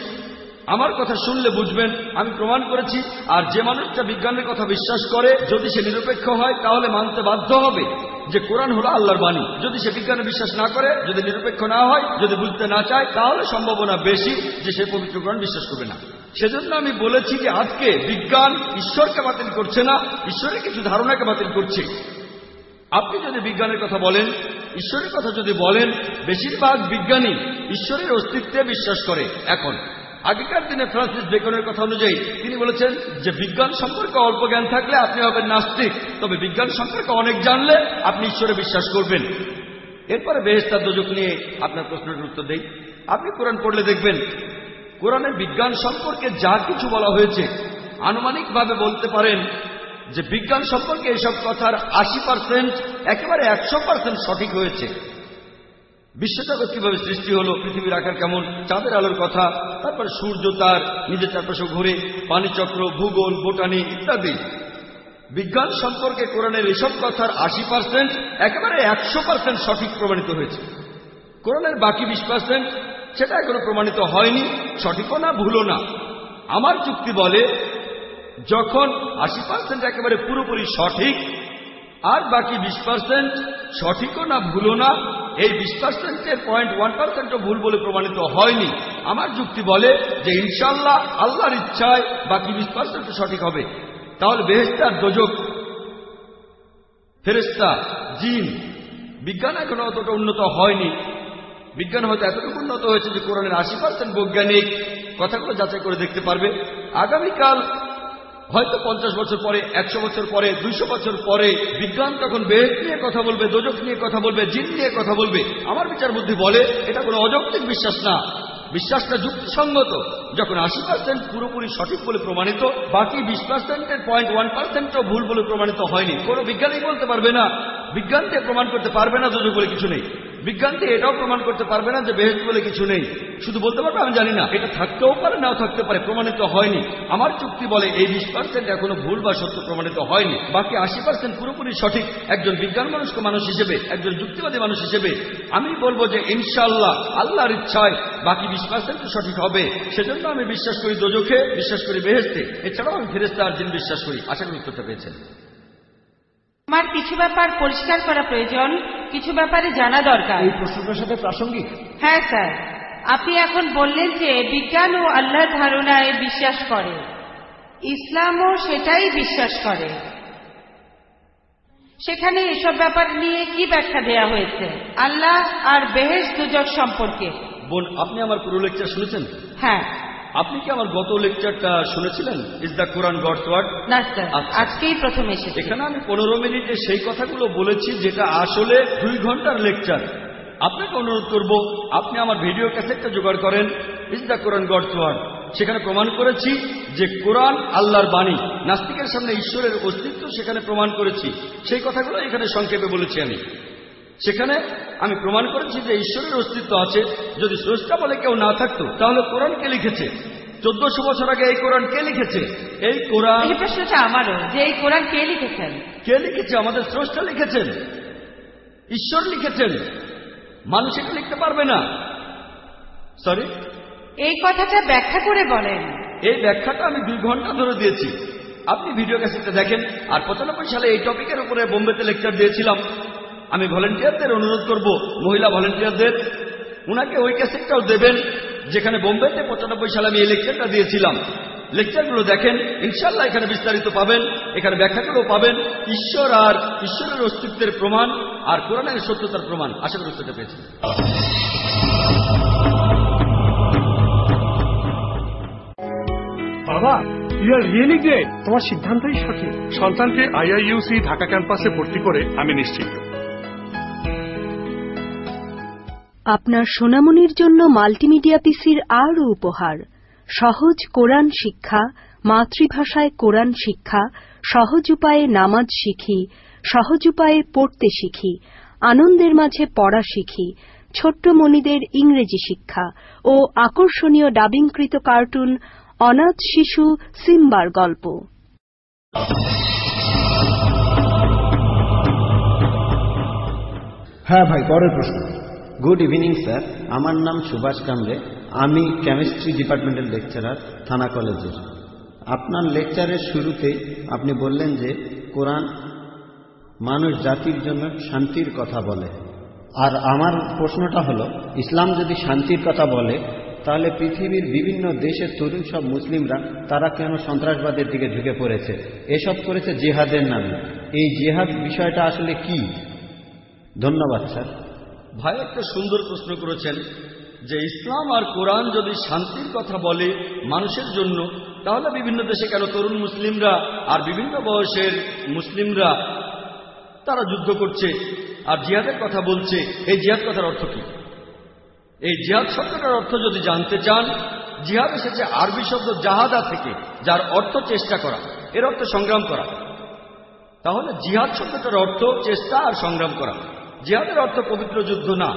আমার কথা শুনলে বুঝবেন, আমি প্রমাণ করেছি, আর যে মানুষটা বিজ্ঞানের কথা বিশ্বাস করে, যদি সে নিরপেক্ষ হয়, তাহলে মানতে বাধ্য হবে যে কোরআন হলো আল্লাহর বাণী। যদি সে বিজ্ঞানে বিশ্বাস না করে, যদি নিরপেক্ষ না হয়, যদি বুঝতে না চায়, তাহলে সম্ভাবনা বেশি যে সে পবিত্র কোরআন বিশ্বাস করবে না। সেজন্য আমি বলেছি যে আজকে বিজ্ঞান ঈশ্বরকে বাতিল করছে না, ঈশ্বরের কিছু ধারণাকে বাতিল করছে। আপনি যদি বিজ্ঞানের কথা বলেন, ঈশ্বরের কথা যদি বলেন, বেশিরভাগ বিজ্ঞানী ঈশ্বরের অস্তিত্বে বিশ্বাস করে, এখন। আগেকার দিনে ফ্রান্সিস বেকনের কথা অনুযায়ী তিনি বলেছেন যে বিজ্ঞান সম্পর্কে অল্প জ্ঞান থাকলে আপনি হবেন নাস্তিক। তবে বিজ্ঞান সম্পর্কে অনেক জানলে আপনি ঈশ্বরে বিশ্বাস করবেন। এরপরে বেহেস্তার দোজক নিয়ে আপনার প্রশ্নের উত্তর দেই। আপনি কোরআন পড়লে দেখবেন, কোরআনের বিজ্ঞান সম্পর্কে যা কিছু বলা হয়েছে, আনুমানিকভাবে বলতে পারেন যে বিজ্ঞান সম্পর্কে এসব কথার আশি পার্সেন্ট একেবারে একশো পার্সেন্ট সঠিক হয়েছে। বিশ্বজগৎ কীভাবে সৃষ্টি হলো, পৃথিবীর আকার কেমন, চাঁদের আলোর কথা, তারপর সূর্য, তার নিজের চারপাশে ঘুরে, পানিচক্র, ভূগোল, বোটানি ইত্যাদি। বিজ্ঞান সম্পর্কে কোরআনের এসব কথার আশি পার্সেন্ট একেবারে একশো পার্সেন্ট সঠিক প্রমাণিত হয়েছে। কোরআনের বাকি বিশ পার্সেন্ট সেটা এখনও প্রমাণিত হয়নি, সঠিকও না, ভুলও না। আমার চুক্তি বলে, যখন আশি পার্সেন্ট একেবারে পুরোপুরি সঠিক আর বাকি বিশ পার্সেন্ট সঠিকও না, ভুলও না, এই বিশ পার্সেন্টের পয়েন্ট ওয়ান পার্সেন্টও ভুল বলে প্রমাণিত হয়নি। আমার যুক্তি বলে যে ইনশাল্লাহ আল্লাহর ইচ্ছায় বাকি বিশ পার্সেন্ট সঠিক হবে। তাহলে বেহেস্তার দোজক ফেরেস্তা জিন, বিজ্ঞান এখনও অতটা উন্নত হয়নি। বিজ্ঞান হয়তো এতটুকু উন্নত হয়েছে যে কোরআনের আশি পার্সেন্ট বৈজ্ঞানিক কথাগুলো যাচাই করে দেখতে পারবে। আগামীকাল হয়তো পঞ্চাশ বছর পরে, একশো বছর পরে, দুইশো বছর পরে বিজ্ঞান তখন বেদ নিয়ে কথা বলবে দোজক নিয়ে কথা বলবে, জিন নিয়ে কথা বলবে। আমার বিচার বুদ্ধি বলে, এটা কোনো অযৌক্তিক বিশ্বাস না। বিশ্বাসটা যুক্তিসঙ্গত। যখন আশি পার্সেন্ট পুরোপুরি সঠিক বলে প্রমাণিত, বাকি বিশ পার্সেন্টের পয়েন্ট ওয়ান পার্সেন্টও ভুল বলে প্রমাণিত হয়নি। কোনো বিজ্ঞানী বলতে পারবে না। বিজ্ঞান দিয়ে প্রমাণ করতে পারবে না দোজক বলে কিছু নেই। বিজ্ঞান দিয়ে এটাও প্রমাণ করতে পারবে না যে বেহেস্ট বলে কিছু নেই। শুধু বলতে পারবে, আমি জানি না। এটা থাকতেও পারে, নাও থাকতে পারে, প্রমাণিত হয়নি। আমার চুক্তি বলে এই বিশ পার্সেন্ট এখনও ভুল বা সত্য প্রমাণিত হয়নি। বাকি আশি পার্সেন্ট পুরোপুরি সঠিক। একজন বিজ্ঞান মানুষক মানুষ হিসেবে, একজন যুক্তিবাদী মানুষ হিসেবে আমি বলব যে ইনশাল্লাহ আল্লাহর ইচ্ছায় বাকি বিশ পার্সেন্ট সঠিক হবে। সেজন্য আমি বিশ্বাস করি দোজখে, বিশ্বাস করি বেহেস্তে। এছাড়াও আমি ফেরেস্তা আর দিন বিশ্বাস করি। আশা করি উত্তরটা পেয়েছেন। আমার কিছু ব্যাপার পরিষ্কার করা প্রয়োজন কিছু ব্যাপারে জানা দরকার। এই প্রশ্নটার সাথে প্রাসঙ্গিক? হ্যাঁ স্যার। আপনি এখন বললেন যে বিজ্ঞান ও আল্লাহর ধারণায় বিশ্বাস করে। ইসলামও সেটাই বিশ্বাস করে। সেখানে এসব ব্যাপার নিয়ে কি ব্যাখ্যা দেয়া হয়েছে? আল্লাহ আর বেহেশ দুজক সম্পর্কে। বোন আপনি আমার পুরো লেকচার শুনেছেন? হ্যাঁ। আপনি কি আমার গত লেকচারটা শুনেছিলেন? Is the Quran God's word না স্যার। আচ্ছা। আজকেই প্রথম এসেছে। এখানে আমি পনেরো মিনিটে সেই কথাগুলো বলেছি যেটা আসলে দুই ঘণ্টার লেকচার। আপনাকে অনুরোধ করব আপনি আমার ভিডিও ক্যাসেটটা জোগাড় করেন। Is the Quran God's word সেখানে প্রমাণ করেছি যে কোরআন আল্লাহর বাণী। নাস্তিকের সামনে ঈশ্বরের অস্তিত্ব সেখানে প্রমাণ করেছি। সেই কথাগুলো এখানে সংক্ষেপে বলেছি আমি। সেখানে আমি প্রমাণ করেছি যে ঈশ্বরের অস্তিত্ব আছে। যদি স্রষ্টা বলে কেউ না থাকতো তাহলে কোরআন কে লিখেছে? চোদ্দশো বছর আগে এই কোরআন কে লিখেছে? এই কোরআন এই প্রশ্নটা আমারও যে এই কোরআন কে লিখেছেন? কে লিখেছে? আমাদের স্রষ্টা লিখেছেন। ঈশ্বর লিখেছেন। মানুষ এটা লিখতে পারবে না। সরি এই কথাটা ব্যাখ্যা করে বলেন। এই ব্যাখ্যাটা আমি দুই ঘণ্টা ধরে দিয়েছি। আপনি ভিডিও ক্যাসেটটা দেখেন। আর পঁচানব্বই সালে এই টপিকের উপরে বোম্বেতে লেকচার দিয়েছিলাম। আমি ভলেন্টিয়ারদের অনুরোধ করব, মহিলা ভলেন্টিয়ারদের, উনাকে ওই ক্যাসেটটাও দেবেন, যেখানে বোম্বেতে পঁচানব্বই সালে আমি এই লেকচারটা দিয়েছিলাম। লেকচারগুলো দেখেন ইনশাল্লাহ এখানে বিস্তারিত পাবেন, এখানে ব্যাখ্যাগুলো পাবেন। ঈশ্বর আর ঈশ্বরের অস্তিত্বের প্রমাণ আর কোরআনের সত্যতার প্রমাণ। আশা করি উত্তরটা পেয়েছেন। বাবা ইউ আর রিয়েলি গ্রেট তোমার সিদ্ধান্তই সঠিক। সন্তানকে আইআইইউসি ঢাকা ক্যাম্পাসে ভর্তি করে আমি নিশ্চিত। আপনার সোনামনির জন্য মাল্টিমিডিয়া পিসির আরও উপহার। সহজ কোরআন শিক্ষা, মাতৃভাষায় কোরআন শিক্ষা, সহজ উপায়ে নামাজ শিখি, সহজ উপায়ে পড়তে শিখি, আনন্দের মাঝে পড়া শিখি, ছোট্ট মনিদের ইংরেজি শিক্ষা ও আকর্ষণীয় ডাবিংকৃত কার্টুন অনাথ শিশু সিম্বার গল্প। হ্যাঁ ভাই, পরের প্রশ্ন। গুড ইভিনিং স্যার আমার নাম সুভাষ কামরে। আমি কেমিস্ট্রি ডিপার্টমেন্টের লেকচারার থানা কলেজের। আপনার লেকচারের শুরুতেই আপনি বললেন যে, কোরআন মানুষ জাতির জন্য শান্তির কথা বলে। আর আমার প্রশ্নটা হলো, ইসলাম যদি শান্তির কথা বলে, তাহলে পৃথিবীর বিভিন্ন দেশের তরুণ সব মুসলিমরা, তারা কেন সন্ত্রাসবাদের দিকে ঝুঁকে পড়েছে? এসব করেছে জেহাদের নামে। এই জেহাদ বিষয়টা আসলে কি? ধন্যবাদ, স্যার। ভাই, একটা সুন্দর প্রশ্ন করেছেন যে ইসলাম আর কোরআন যদি শান্তির কথা বলে মানুষের জন্য, তাহলে বিভিন্ন দেশে কেন তরুণ মুসলিমরা আর বিভিন্ন বয়সের মুসলিমরা তারা যুদ্ধ করছে আর জিহাদের কথা বলছে? এই জিহাদ কথার অর্থ কি? এই জিহাদ শব্দটার অর্থ যদি জানতে চান, জিহাদ এসেছে আরবি শব্দ জাহাদা থেকে, যার অর্থ চেষ্টা করা, এর অর্থ সংগ্রাম করা। তাহলে জিহাদ শব্দটার অর্থ চেষ্টা আর সংগ্রাম করা। জিহাদের অর্থ পবিত্র যুদ্ধ না।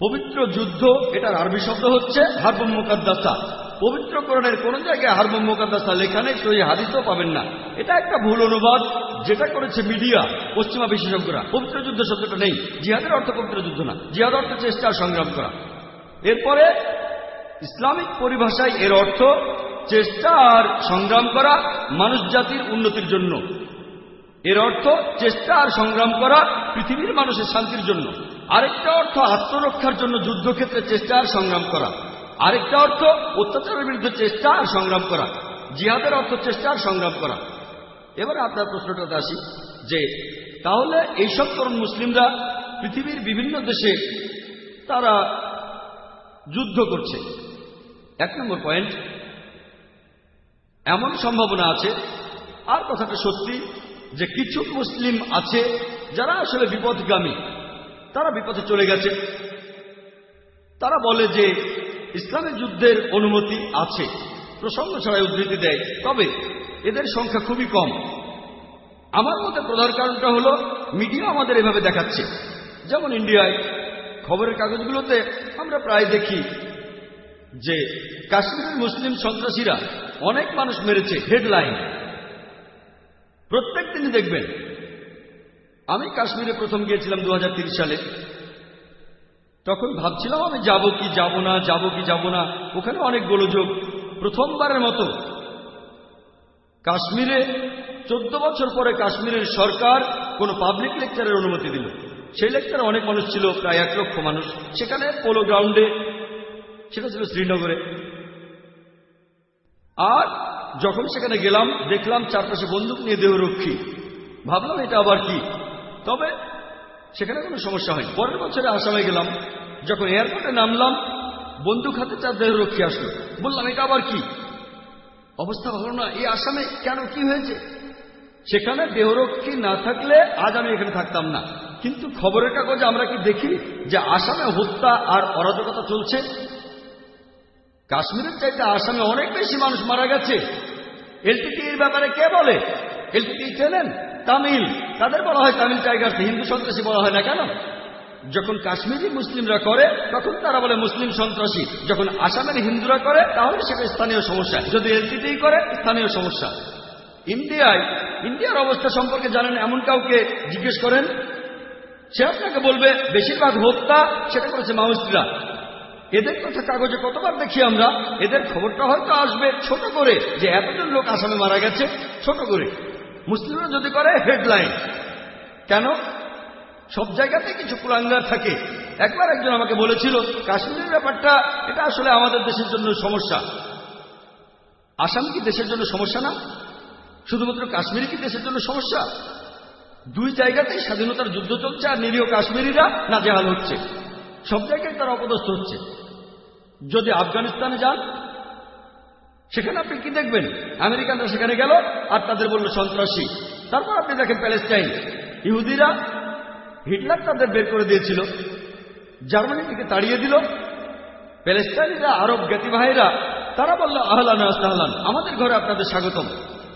পবিত্র যুদ্ধ, এটার আরবি শব্দ হচ্ছে হারবম মুকাদ্দাসা। পবিত্র করণের কোন জায়গায় হারবম মুকাদ্দাসা লেখা নেই, সই হাদিসও পাবেন না। এটা একটা ভুল অনুবাদ, যেটা করেছে মিডিয়া, পশ্চিমা বিশেষজ্ঞরা। পবিত্র যুদ্ধ শব্দটা নেই। জিহাদের অর্থ পবিত্র যুদ্ধ না। জিহাদ অর্থ চেষ্টা, সংগ্রাম করা। এরপরে, ইসলামিক পরিভাষায় এর অর্থ চেষ্টা আর সংগ্রাম করা মানুষ জাতির উন্নতির জন্য। এর অর্থ চেষ্টা আর সংগ্রাম করা পৃথিবীর মানুষের শান্তির জন্য। আরেকটা অর্থ আত্মরক্ষার জন্য যুদ্ধক্ষেত্রে চেষ্টা আর সংগ্রাম করা। আরেকটা অর্থ অত্যাচারের বিরুদ্ধে চেষ্টা আর সংগ্রাম করা। জিহাদের অর্থ চেষ্টা আর সংগ্রাম করা। এবার আপনার প্রশ্নটাতে আসি যে, তাহলে এইসব তরুণ মুসলিমরা পৃথিবীর বিভিন্ন দেশে তারা যুদ্ধ করছে। এক নম্বর পয়েন্ট, এমন সম্ভাবনা আছে, আর কথাটা সত্যি যে কিছু মুসলিম আছে, যারা আসলে বিপদগামী তারা বিপদে চলে গেছে। তারা বলে যে, ইসলামের যুদ্ধের অনুমতি আছে, প্রসঙ্গ ছাড়াই উদ্ধৃতি দেয়, তবে এদের সংখ্যা খুবই কম। আমার মতে প্রধান কারণটা হলো, মিডিয়া আমাদের এভাবে দেখাচ্ছে। যেমন ইন্ডিয়ায় খবরের কাগজগুলোতে আমরা প্রায় দেখি যে, কাশ্মীরের মুসলিম সন্ত্রাসীরা অনেক মানুষ মেরেছে, হেডলাইন। প্রত্যেক দিনই দেখবেন। আমি কাশ্মীরে প্রথম গিয়েছিলাম দু সালে। তখন ভাবছিলাম আমি যাব কি যাব না, যাব কি যাব না। ওখানে অনেক গোলযোগ। প্রথমবারের মতো কাশ্মীরে চোদ্দ বছর পরে কাশ্মীরের সরকার কোনো পাবলিক লেকচারের অনুমতি দিল। সেই লেকচারে অনেক মানুষ ছিল, প্রায় এক লক্ষ মানুষ। সেখানে পোলো গ্রাউন্ডে সেটা ছিল শ্রীনগরে। আর যখন সেখানে গেলাম, দেখলাম চারপাশে বন্দুক নিয়ে দেহরক্ষী। ভাবলাম এটা আবার কি? তবে সেখানে কোনো সমস্যা হয় পরের বছরে আসামে গেলাম। যখন এয়ারপোর্টে নামলাম, বন্দুক হাতে চার দেহরক্ষী আসলো। বললাম, এটা আবার কি? অবস্থা ভালো না। এই আসামে কেন কি হয়েছে? সেখানে দেহরক্ষী না থাকলে আজ আমি এখানে থাকতাম না। কিন্তু খবরের কাগজে আমরা কি দেখি যে আসামে হত্যা আর অরাজকতা চলছে? কাশ্মীরের চাইতে আসামে অনেক বেশি মানুষ মারা গেছে। এলটিটি এর ব্যাপারে কে বলে? এলটিটি চেনেন? তামিল। তাদের বলা হয় তামিল টাইগার্স হিন্দু সন্ত্রাসী বলা হয় না কেন? যখন কাশ্মীরি মুসলিমরা করে, তখন তারা বলে মুসলিম সন্ত্রাসী। যখন আসামের হিন্দুরা করে, তাহলে সেটা স্থানীয় সমস্যা। যদি এলটিটি করে, স্থানীয় সমস্যা। ইন্ডিয়ায়, ইন্ডিয়ার অবস্থা সম্পর্কে জানেন এমন কাউকে জিজ্ঞেস করেন, সে আপনাকে বলবে, বেশিরভাগ হত্যা, সেটা করেছে মাওসিরা এদের কথা কাগজে কতবার দেখি আমরা? এদের খবরটা হয়তো আসবে ছোট করে। যে এতজন লোক আসামে মারা গেছে, ছোট করে। মুসলিমরা যদি করে হেডলাইন কেন? সব জায়গাতে কিছু কুলাঙ্গার থাকে। একবার একজন আমাকে বলেছিল, কাশ্মীরের ব্যাপারটা, এটা আসলে আমাদের দেশের জন্য সমস্যা। আসাম কি দেশের জন্য সমস্যা না? শুধুমাত্র কাশ্মীর কি দেশের জন্য সমস্যা? দুই জায়গাতেই স্বাধীনতার যুদ্ধ চলছে, আর নিরীহ কাশ্মীরিরা না নাজেহাল হচ্ছে। সব জায়গায় তারা অপদস্থ হচ্ছে। যদি আফগানিস্তানে যান, সেখানে আপনি কি দেখবেন? আমেরিকানরা সেখানে গেল আর তাদের বলল, সন্ত্রাসী। তারপর আপনি দেখেন প্যালেস্টাইন। ইহুদিরা হিটলার তাদের বের করে দিয়েছিল। জার্মানি থেকে তাড়িয়ে দিল। প্যালেস্টাইনিরা, আরব জ্ঞাতিবাহীরা তারা বলল, আহলান আহলান আমাদের ঘরে আপনাদের স্বাগতম।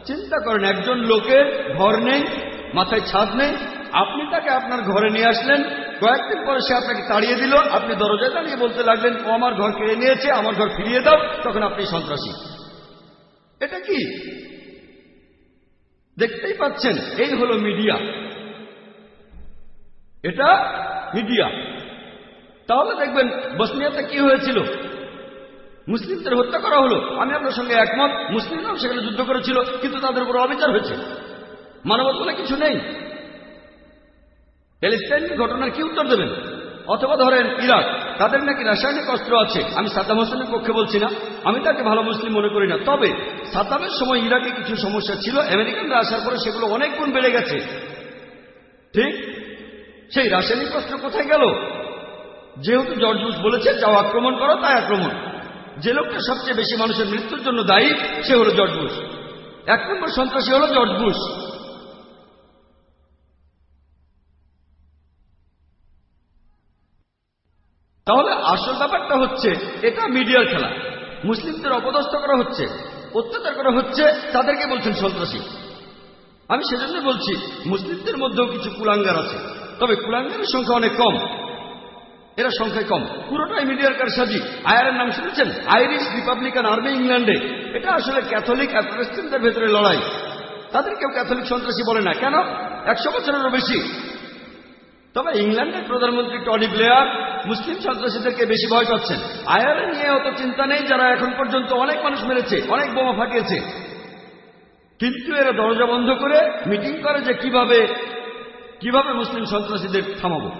চিন্তা করেন, একজন লোকের ঘর নেই, মাথায় ছাদ নেই, আপনি তাকে আপনার ঘরে নিয়ে আসলেন কয়েকদিন পরে সে আপনাকে তাড়িয়ে দিল। আপনি দরজায় দাঁড়িয়ে বলতে লাগলেন, ও আমার ঘর কেড়ে নিয়েছে, আমার ঘর ফিরিয়ে দাও। তখন আপনি সন্ত্রাসী। এটা কি? দেখতেই পাচ্ছেন, এই হলো মিডিয়া। এটা মিডিয়া। তাহলে দেখবেন, বসনিয়াতে কি হয়েছিল? মুসলিমদের হত্যা করা হলো। আমি আপনার সঙ্গে একমত। মুসলিমরাও সেখানে যুদ্ধ করেছিল, কিন্তু তাদের উপর অবিচার হয়েছে। মানবত কিছু নেই। প্যালেস্টাইনের ঘটনার কি উত্তর দেবেন? অথবা ধরেন ইরাক, তাদের নাকি রাসায়নিক অস্ত্র আছে। আমি সাদ্দাম হোসেনের পক্ষে বলছি না। আমি তাকে ভালো মুসলিম মনে করি না। তবে সাদ্দামের সময় ইরাকে কিছু সমস্যা ছিল। আমেরিকানরা আসার পরে সেগুলো অনেক গুণ বেড়ে গেছে। ঠিক? সেই রাসায়নিক অস্ত্র কোথায় গেল? যেহেতু জর্জ বুশ বলেছে যাও আক্রমণ করো, তাই আক্রমণ। যে লোকটা সবচেয়ে বেশি মানুষের মৃত্যুর জন্য দায়ী, সে হলো জর্জ বুশ। এক নম্বর সন্ত্রাসী হলো জর্জ বুশ। তাহলে আসল ব্যাপারটা হচ্ছে, এটা মিডিয়ার খেলা। মুসলিমদের অপদস্থ করা হচ্ছে, অত্যাচার করা হচ্ছে, তাদেরকে বলছেন সন্ত্রাসী। আমি সেজন্য বলছি, মুসলিমদের মধ্যেও কিছু কুলাঙ্গার আছে। তবে কুলাঙ্গারের সংখ্যা অনেক কম। এরা সংখ্যায় কম। পুরোটাই মিডিয়ার কারসাজি। আয়ারের নাম শুনেছেন? আইরিশ রিপাবলিকান আর্মি ইংল্যান্ডে। এটা আসলে ক্যাথলিক আর প্রটেস্টেন্টদের ভেতরে লড়াই। তাদের কেউ ক্যাথলিক সন্ত্রাসী বলে না। কেন? একশো বছরেরও বেশি। তবে ইংল্যান্ডের প্রধানমন্ত্রী টনি ব্লেয়ার মুসলিম সন্ত্রাসীদেরকে বেশি ভয় পাচ্ছেন। আয়ারে নিয়ে অত চিন্তা নেই, যারা এখন পর্যন্ত অনেক মানুষ মেরেছে, অনেক বোমা ফাটিয়েছে। কিন্তু এরা দরজা বন্ধ করে মিটিং করে যে কীভাবে কীভাবে মুসলিম সন্ত্রাসীদের থামাবো।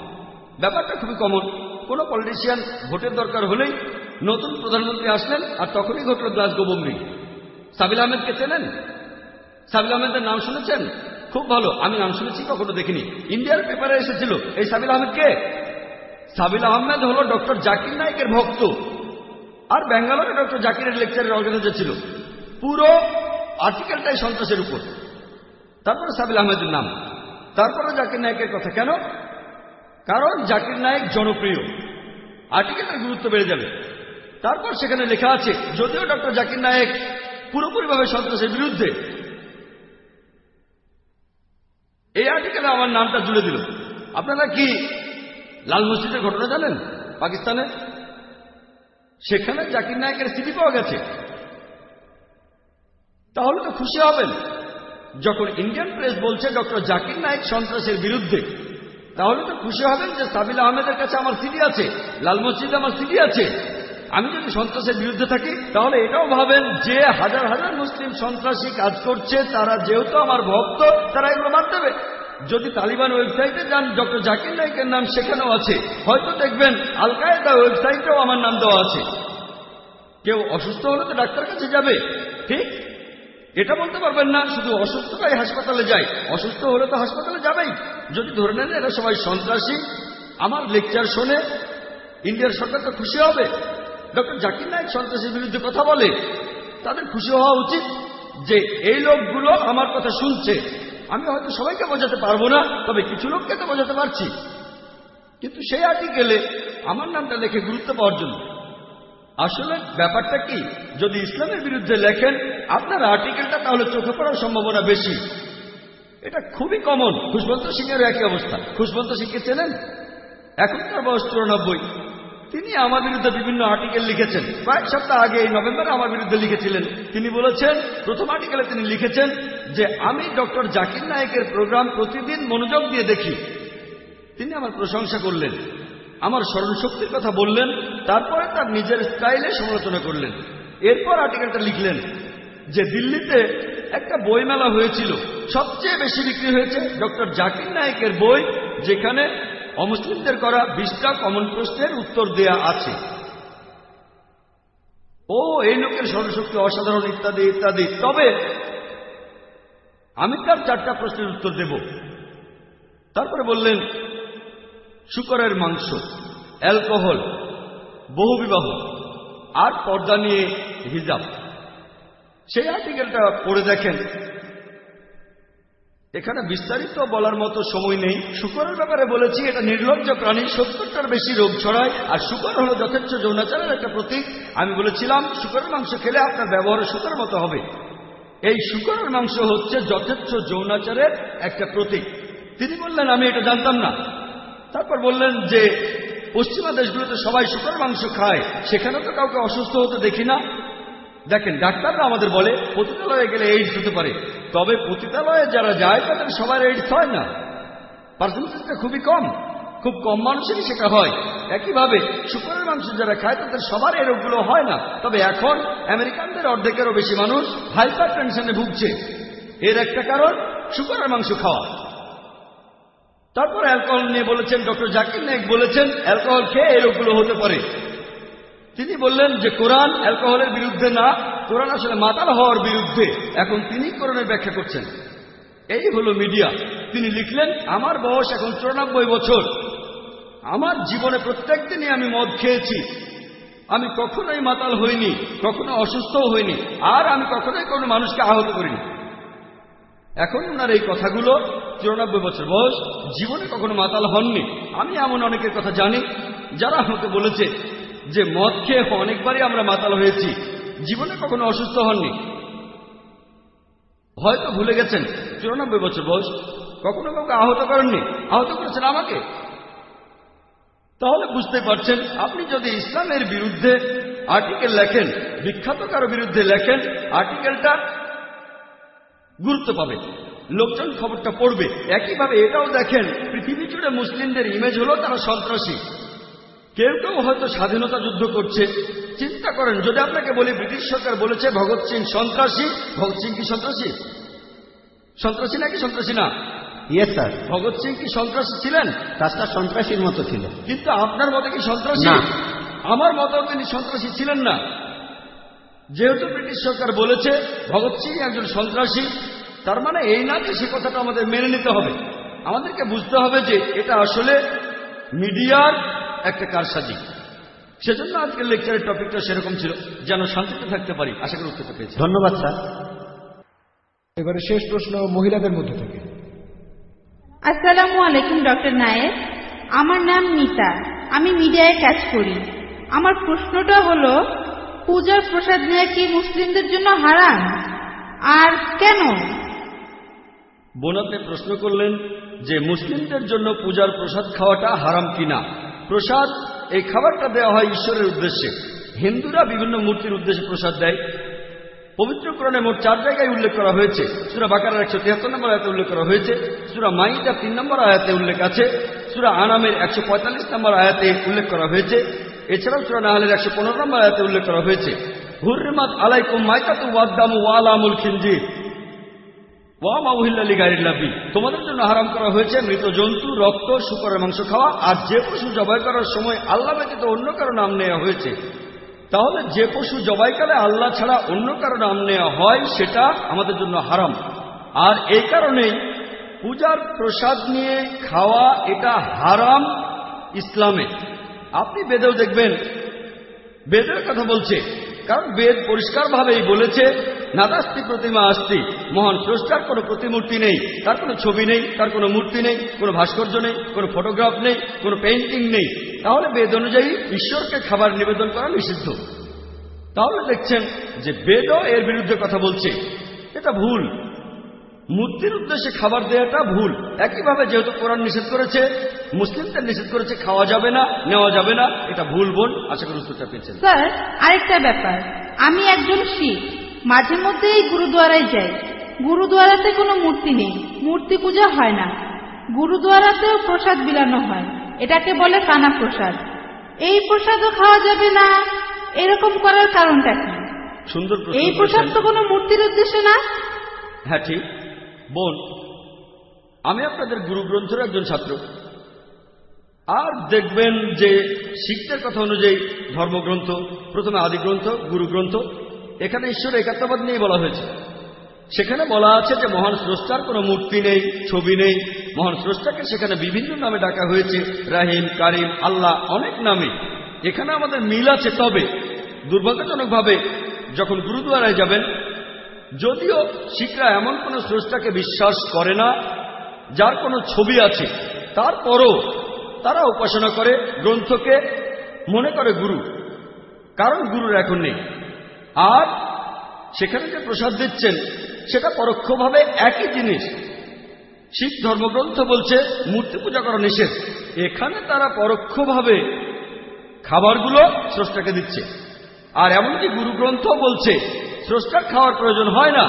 ব্যাপারটা খুবই কমন কোন পলিটিশিয়ান ভোটের দরকার হলেই নতুন প্রধানমন্ত্রী আসলেন আর তখনই ঘটল গ্লাসগো বোম্বিং সাবিল আহমেদকে চেনেন? সাবিল আহমেদের নাম শুনেছেন? খুব ভালো, আমি নাম শুনেছি, কখনো দেখিনি। ইন্ডিয়ার পেপারে এসেছিল, এই সাবিল আহমেদ কে সাবিল আহমেদ হল ডক্টর জাকির নায়কের ভক্ত। আর ব্যাঙ্গালোরে ডক্টর জাকিরের লেকচারের অর্গানাইজার ছিল। পুরো আর্টিকেলটাই সন্ত্রাসের উপর। তারপরে সাবিল আহমেদের নাম। তারপরে জাকির নায়কের কথা। কেন? কারণ জাকির নায়ক জনপ্রিয়। আর্টিকেলের গুরুত্ব বেড়ে যাবে। তারপর সেখানে লেখা আছে, যদিও ডক্টর জাকির নায়েক পুরোপুরিভাবে সন্ত্রাসের বিরুদ্ধে এই আর্টিকেলে আমার নামটা জুড়ে দিল। আপনারা কি লাল মসজিদের ঘটনা জানেন? পাকিস্তানে? সেখানে জাকির নায়কের সিডি পাওয়া গেছে। তাহলে তো খুশি হবেন। যখন ইন্ডিয়ান প্রেস বলছে ডক্টর জাকির নায়ক সন্ত্রাসের বিরুদ্ধে, তাহলে তো খুশি হবেন যে সাবিল আহমেদের কাছে আমার সিডি আছে, লাল মসজিদে আমার সিডি আছে। আমি যদি সন্ত্রাসের বিরুদ্ধে থাকি, তাহলে এটাও ভাবেন যে হাজার হাজার মুসলিম সন্ত্রাসী কাজ করছে, তারা যেহেতু আমার ভক্ত, তারা এগুলো বাদ দেবে। যদি তালিবান ওয়েবসাইটে যান, ডক্টর জাকির নাইকের নাম সেখানেও আছে। হয়তো দেখবেন আল কায়দা ওয়েবসাইটেও আমার নাম দেওয়া আছে। কেউ অসুস্থ হলে তো ডাক্তার কাছে যাবে। ঠিক? এটা বলতে পারবেন না, শুধু অসুস্থটাই হাসপাতালে যায়। অসুস্থ হলে তো হাসপাতালে যাবেই। যদি ধরে নেন, এরা সবাই সন্ত্রাসী। আমার লেকচার শোনে, ইন্ডিয়ার সরকার তো খুশি হবে। ডক্টর জাকির নায়ক সন্ত্রাসের বিরুদ্ধে কথা বলে। তাদের খুশি হওয়া উচিত যে, এই লোকগুলো আমার কথা শুনছে। আমি হয়তো সবাইকে বোঝাতে পারব না, তবে কিছু লোককে তো বোঝাতে পারছি। কিন্তু সেই আর্টিকেলে আমার নামটা লেখে গুরুত্ব পাওয়ার জন্য। আসলে ব্যাপারটা কি, যদি ইসলামের বিরুদ্ধে লেখেন, আপনার আর্টিকেলটা তাহলে চোখে পড়ার সম্ভাবনা বেশি। এটা খুবই কমন খুশবন্ত সিংয়েরও একই অবস্থা। খুশবন্ত সিংকে চেনেন? এখন তার বয়স চুরানব্বই। তিনি আমার বিরুদ্ধে বিভিন্ন আর্টিকেল লিখেছেন। কয়েক সপ্তাহ আগে, এই নভেম্বরে আমার বিরুদ্ধে লিখেছিলেন। তিনি বলেছেন, প্রথম আর্টিকেলে তিনি লিখেছেন যে, আমি ডক্টর জাকির নায়কের প্রোগ্রাম প্রতিদিন মনোযোগ দিয়ে দেখি। তিনি আমার প্রশংসা করলেন, আমার স্মরণশক্তির কথা বললেন, তারপরে তার নিজের স্টাইলে সমালোচনা করলেন। এরপর আর্টিকেলটা লিখলেন যে, দিল্লিতে একটা বইমেলা হয়েছিল। সবচেয়ে বেশি বিক্রি হয়েছে ডক্টর জাকির নায়কের বই, যেখানে অমুসলিমদের করা বিশটা কমন প্রশ্নের উত্তর দেয়া আছে। ও, এই লোকের স্মরণশক্তি অসাধারণ ইত্যাদি ইত্যাদি। তবে আমি তার চারটা প্রশ্নের উত্তর দেব। তারপরে বললেন, শুকরের মাংস, অ্যালকোহল, বহুবিবাহ, আর পর্দা নিয়ে হিজাব। সেই আর্টিকেলটা পড়ে দেখেন। এখানে বিস্তারিত বলার মতো সময় নেই। শুকরের ব্যাপারে বলেছি, এটা নির্লজ্জ প্রাণী, সত্তরটার বেশি রোগ ছড়ায়, আর শুকর হলো যথেচ্ছ যৌনাচারের একটা প্রতীক। আমি বলেছিলাম, শুকরের মাংস খেলে আপনার ব্যবহার শুকরের মতো হবে। এই শুকরের মাংস হচ্ছে যথেচ্ছ যৌনাচারের একটা প্রতীক। তিনি বললেন, আমি এটা জানতাম না। তারপর বললেন যে, পশ্চিমা দেশগুলোতে সবাই শুকর মাংস খায়, সেখানে তো কাউকে অসুস্থ হতে দেখি না। দেখেন, ডাক্তাররা আমাদের বলে, পতিতালয়ে গেলে এইডস হতে পারে। তবে পতিতালয়ে যারা যায়, তাদের সবার এইডস হয় না। পার্সেন্টেজটা খুবই কম। খুব কম মানুষেরই সেটা হয়। একইভাবে শুকরের মাংস যারা খায়, তাদের সবার এই রোগগুলো হয় না। তবে এখন আমেরিকানদের অর্ধেকেরও বেশি মানুষ হাইপার টেনশনে ভুগছে। এর একটা কারণ, শুকরের মাংস খাওয়া। তারপর অ্যালকোহল নিয়ে বলেছেন ডক্টর জাকির নাইক বলেছেন, অ্যালকোহল খেয়ে এই রোগগুলো হতে পারে। তিনি বললেন যে কোরআন অ্যালকোহলের বিরুদ্ধে না, কোরআন আসলে মাতাল হওয়ার বিরুদ্ধে। এখন তিনি কোরআনের ব্যাখ্যা করছেন। এই হলো মিডিয়া। তিনি লিখলেন, আমার বয়স এখন চুরানব্বই বছর। আমার জীবনে প্রত্যেক দিনই আমি মদ খেয়েছি। আমি কখনোই মাতাল হইনি, কখনো অসুস্থও হইনি, আর আমি কখনোই কোনো মানুষকে আহত করিনি। এখন ওনার এই কথাগুলো, চুরানব্বই বছর বয়স, জীবনে কখনো মাতাল হননি। আমি এমন অনেকের কথা জানি, যারা আমাকে বলেছে যে মদ খেয়ে অনেকবারই আমরা মাতাল হয়েছি, জীবনে কখনো অসুস্থ হননি। হয়তো ভুলে গেছেন, চুরানব্বই বছর বয়স, কখনো কাউকে আহত করেননি, আহত করেছেন আমাকে। তাহলে বুঝতে পারছেন, আপনি যদি ইসলামের বিরুদ্ধে আর্টিকেল লেখেন, বিখ্যাত কারও বিরুদ্ধে লেখেন, আর্টিকেলটা গুরুত্ব পাবে, লোকজন খবরটা পড়বে। একইভাবে এটাও দেখেন, পৃথিবী জুড়ে মুসলিমদের ইমেজ হলো তারা সন্ত্রাসী। কেউ কেউ হয়তো স্বাধীনতা যুদ্ধ করছে। চিন্তা করেন যদি আপনাকে বলি ব্রিটিশ সরকার বলেছে ভগৎ সিং সন্ত্রাসী। ভগৎ সিং কি সন্ত্রাসী? সন্ত্রাসী নাকি সন্ত্রাসী না? ইয়ে স্যার ভগৎ সিং কি সন্ত্রাসী ছিলেন? কাজটা সন্ত্রাসীর মতো ছিল। কিন্তু আপনার মতে কি সন্ত্রাসী? আমার মতেও তিনি সন্ত্রাসী ছিলেন না। যেহেতু ব্রিটিশ সরকার বলেছে ভগৎ সিং একজন সন্ত্রাসী তার মানে এই না যে সে কথাটা আমাদের মেনে নিতে হবে। আমাদেরকে বুঝতে হবে যে এটা আসলে মিডিয়ার একটা কারসাজি সেজন্য আজকের লেকচারের টপিকটা সেরকম ছিল যেন শান্তিতে থাকতে পারি। আশা করি উত্তরটা পেয়েছি ধন্যবাদ স্যার। এবারে শেষ প্রশ্ন মহিলাদের মধ্যে থেকে। আসসালামু আলাইকুম ডক্টর নায়েক। আমার নাম মিতা। আমি মিডিয়ায় কাজ করি। আমার প্রশ্নটা হলো পূজার প্রসাদ নেওয়া কি মুসলিমদের জন্য হারাম? আর কেন? বোন আপনি প্রশ্ন করলেন যে মুসলিমদের জন্য পূজার প্রসাদ খাওয়াটা হারাম কিনা। প্রসাদ, এই খাবারটা দেওয়া হয় ঈশ্বরের উদ্দেশ্যে। হিন্দুরা বিভিন্ন মূর্তির উদ্দেশ্যে প্রসাদ দেয়। পবিত্র কোরআনে মোট চার জায়গায় উল্লেখ করা হয়েছে। সুরা বাকারার একশো তিয়াত্তর নম্বর আয়াতে উল্লেখ করা হয়েছে। সুরা মাইদা তিন নম্বর আয়াতে উল্লেখ আছে। সুরা আনামের একশো পঁয়তাল্লিশ নম্বর আয়াতে উল্লেখ করা হয়েছে। এছাড়াও সুরা নাহালের একশো পনেরো নম্বর আয়াতে উল্লেখ করা হয়েছে। হুররিমাত আলাইকুম মাইকাতু ওয়াদ্দামু ওয়ালামুল খিনজির। তোমাদের জন্য হারাম করা হয়েছে মৃত জন্তু, রক্ত শুকরের মাংস খাওয়া, আর যে পশু জবাই করার সময় আল্লাহ ব্যতীত অন্য কারও নাম নেওয়া হয়েছে। তাহলে যে পশু জবাইকালে আল্লাহ ছাড়া অন্য কারও নাম নেওয়া হয়, সেটা আমাদের জন্য হারাম। আর এই কারণেই পূজার প্রসাদ নিয়ে খাওয়া এটা হারাম ইসলামে। আপনি বেদেও দেখবেন বেদের কথা বলছে কারণ বেদ পরিষ্কারভাবেই বলেছে, নাদাস্তি প্রতিমা আস্তি। মহান স্রষ্টার কোনো প্রতিমূর্তি নেই, তার কোনো ছবি নেই, তার কোনো মূর্তি নেই, কোনো ভাস্কর্য নেই, কোনো ফটোগ্রাফ নেই, কোনো পেন্টিং নেই। তাহলে বেদ অনুযায়ী ঈশ্বরকে খাবার নিবেদন করা নিষিদ্ধ। তাহলে দেখছেন যে বেদও এর বিরুদ্ধে কথা বলছে। এটা ভুল। মূর্তির উদ্দেশ্যে খাবার দেওয়াটা ভুল। একইভাবে যেহেতু কোরআন নিষেধ করেছে মুসলিমদের নিষেধ করেছে খাওয়া যাবে না নেওয়া যাবে না এটা ভুল বোন আশা করি উত্তরটা পেয়েছেন। স্যার আরেকটা ব্যাপার আমি একজন শিখ মাঝে মধ্যে এই গুরুদুয়ারায় যাই। গুরুদুয়ারাতে কোনো মূর্তি নেই মূর্তি পূজা হয় না। গুরুদুয়ারাতেও প্রসাদ বিলানো হয় এটাকে বলে কানা প্রসাদ। এই প্রসাদও খাওয়া যাবে না এরকম করার কারণটা কি? সুন্দর এই প্রসাদ তো কোনো মূর্তির উদ্দেশ্যে না? হ্যাঁ ঠিক। বোন, আমি আপনাদের গুরু গ্রন্থের একজন ছাত্র। আর দেখবেন যে শিখদের কথা অনুযায়ী ধর্মগ্রন্থ, প্রথমে আদিগ্রন্থ, গুরুগ্রন্থ গুরু গ্রন্থ এখানে ঈশ্বর একাত্মবাদ নিয়ে বলা হয়েছে। সেখানে বলা আছে যে মহান স্রষ্টার কোনো মূর্তি নেই, ছবি নেই। মহান স্রষ্টাকে সেখানে বিভিন্ন নামে ডাকা হয়েছে। রাহিম, কারিম, আল্লাহ, অনেক নামে। এখানে আমাদের মিল আছে তবে। দুর্ভাগ্যজনকভাবে যখন গুরুদুয়ারায় যাবেন যদিও শিখরা এমন কোন স্রষ্টাকে বিশ্বাস করে না, যার কোনো ছবি আছে। তারপরও তারা উপাসনা করে, গ্রন্থকে মনে করে গুরু। কারণ গুরুর এখন নেই। আর সেখানে যে প্রসাদ দিচ্ছেন, সেটা পরোক্ষভাবে একই জিনিস। শিখ ধর্মগ্রন্থ বলছে, মূর্তি পূজা করা নিষেধ। এখানে তারা পরোক্ষভাবে খাবারগুলো স্রষ্টাকে দিচ্ছে। আর এমনকি গুরুগ্রন্থ বলছে, স্রষ্টার খাওয়ার প্রয়োজন হয় না।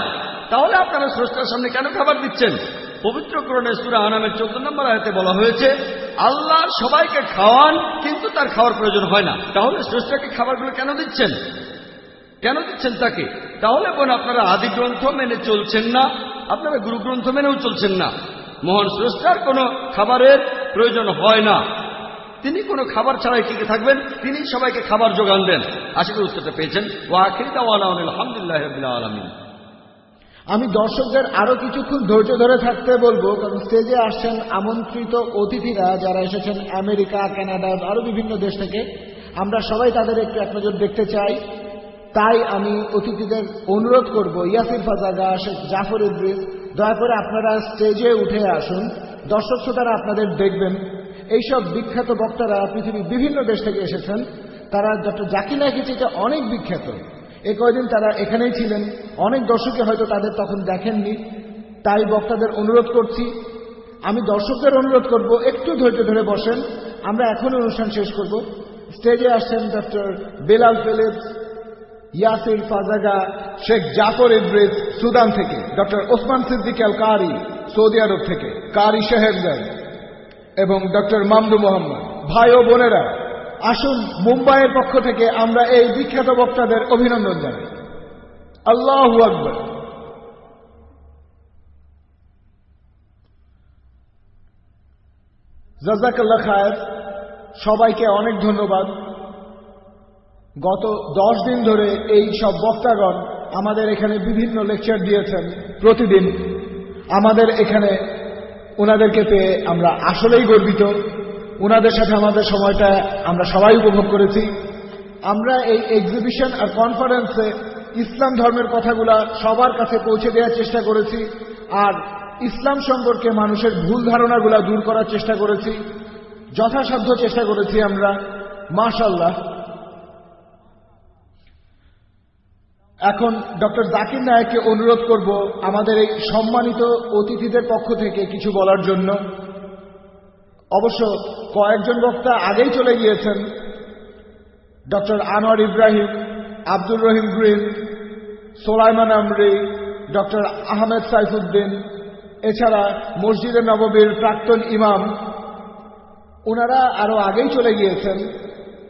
তাহলে আপনারা স্রষ্টার সামনে কেন খাবার দিচ্ছেন? পবিত্র করণে সুরা আনামের চোদ্দ নম্বর আয়তে বলা হয়েছে, আল্লাহ সবাইকে খাওয়ান, কিন্তু তার খাওয়ার প্রয়োজন হয় না। তাহলে স্রষ্টাকে খাবারগুলো কেন দিচ্ছেন? কেন দিচ্ছেন তাকে? তাহলে বোন, আপনারা আদি গ্রন্থ মেনে চলছেন না, আপনারা গুরুগ্রন্থ মেনেও চলছেন না। মহান স্রষ্টার কোনো খাবারের প্রয়োজন হয় না। তিনি কোনো খাবার ছাড়াই টিকে থাকবেন, তিনি সবাইকে খাবার যোগান দেন। আশা করি উত্তরটা পেয়েছেন। ও আখিরিতা আলহামদুলিল্লাহ আলমিন। আমি দর্শকদের আরও কিছুক্ষণ ধৈর্য ধরে থাকতে বলব, কারণ স্টেজে আসছেন আমন্ত্রিত অতিথিরা যারা এসেছেন আমেরিকা, কানাডা, আরও বিভিন্ন দেশ থেকে। আমরা সবাই তাদের একটু এক নজর দেখতে চাই। তাই আমি অতিথিদের অনুরোধ করব, Yasir Fazaga Sheikh Zafar Idris, দয়া করে আপনারা স্টেজে উঠে আসুন। দর্শক শ্রোতারা আপনাদের দেখবেন। এইসব বিখ্যাত বক্তারা পৃথিবীর বিভিন্ন দেশ থেকে এসেছেন। তারা ডক্টর জাকির নায়কের চেয়ে অনেক বিখ্যাত। এ কয়দিন তারা এখানেই ছিলেন। অনেক দর্শকে হয়তো তাদের তখন দেখেননি। তাই বক্তাদের অনুরোধ করছি, আমি দর্শকদের অনুরোধ করব, একটু ধৈর্য ধরে বসেন। আমরা এখন অনুষ্ঠান শেষ করব। স্টেজে আসছেন doctor Bilal Philips Yasir Fazaga, Sheikh Zafar Idris Sudan থেকে, ডক্টর ওসমান সিদ্দিক আল কারি সৌদি আরব থেকে, কারি শেহেরগঞ্জ এবং ডক্টর মামদু মোহাম্মদ। ভাই ও বোনেরা, আসুন মুম্বাইয়ের পক্ষ থেকে আমরা এই বিখ্যাত বক্তাদের অভিনন্দন জানাই। আল্লাহ আকবর। জাজাকাল্লা খায়ের, সবাইকে অনেক ধন্যবাদ। গত দশ দিন ধরে এই সব বক্তাগণ আমাদের এখানে বিভিন্ন লেকচার দিয়েছেন প্রতিদিন। আমাদের এখানে ওনাদেরকে পেয়ে আমরা আসলেই গর্বিত। ওনাদের সাথে আমাদের সময়টা আমরা সবাই উপভোগ করেছি। আমরা এই এক্সিবিশন আর কনফারেন্সে ইসলাম ধর্মের কথাগুলা সবার কাছে পৌঁছে দেওয়ার চেষ্টা করেছি আর ইসলাম সম্পর্কে মানুষের ভুল ধারণাগুলা দূর করার চেষ্টা করেছি। যথাসাধ্য চেষ্টা করেছি আমরা। মাশাল্লাহ এখন ডক্টর জাকির নায়ককে অনুরোধ করব আমাদের এই সম্মানিত অতিথিদের পক্ষ থেকে কিছু বলার জন্য। অবশ্য কয়েকজন বক্তা আগেই চলে গিয়েছেন। Doctor Anwar Ibrahim, Abdur Rahim Green, Sulaiman Amri, doctor Ahmed Saifuddin, এছাড়া মসজিদে নববীর প্রাক্তন ইমাম। ওনারা আরও আগেই চলে গিয়েছেন।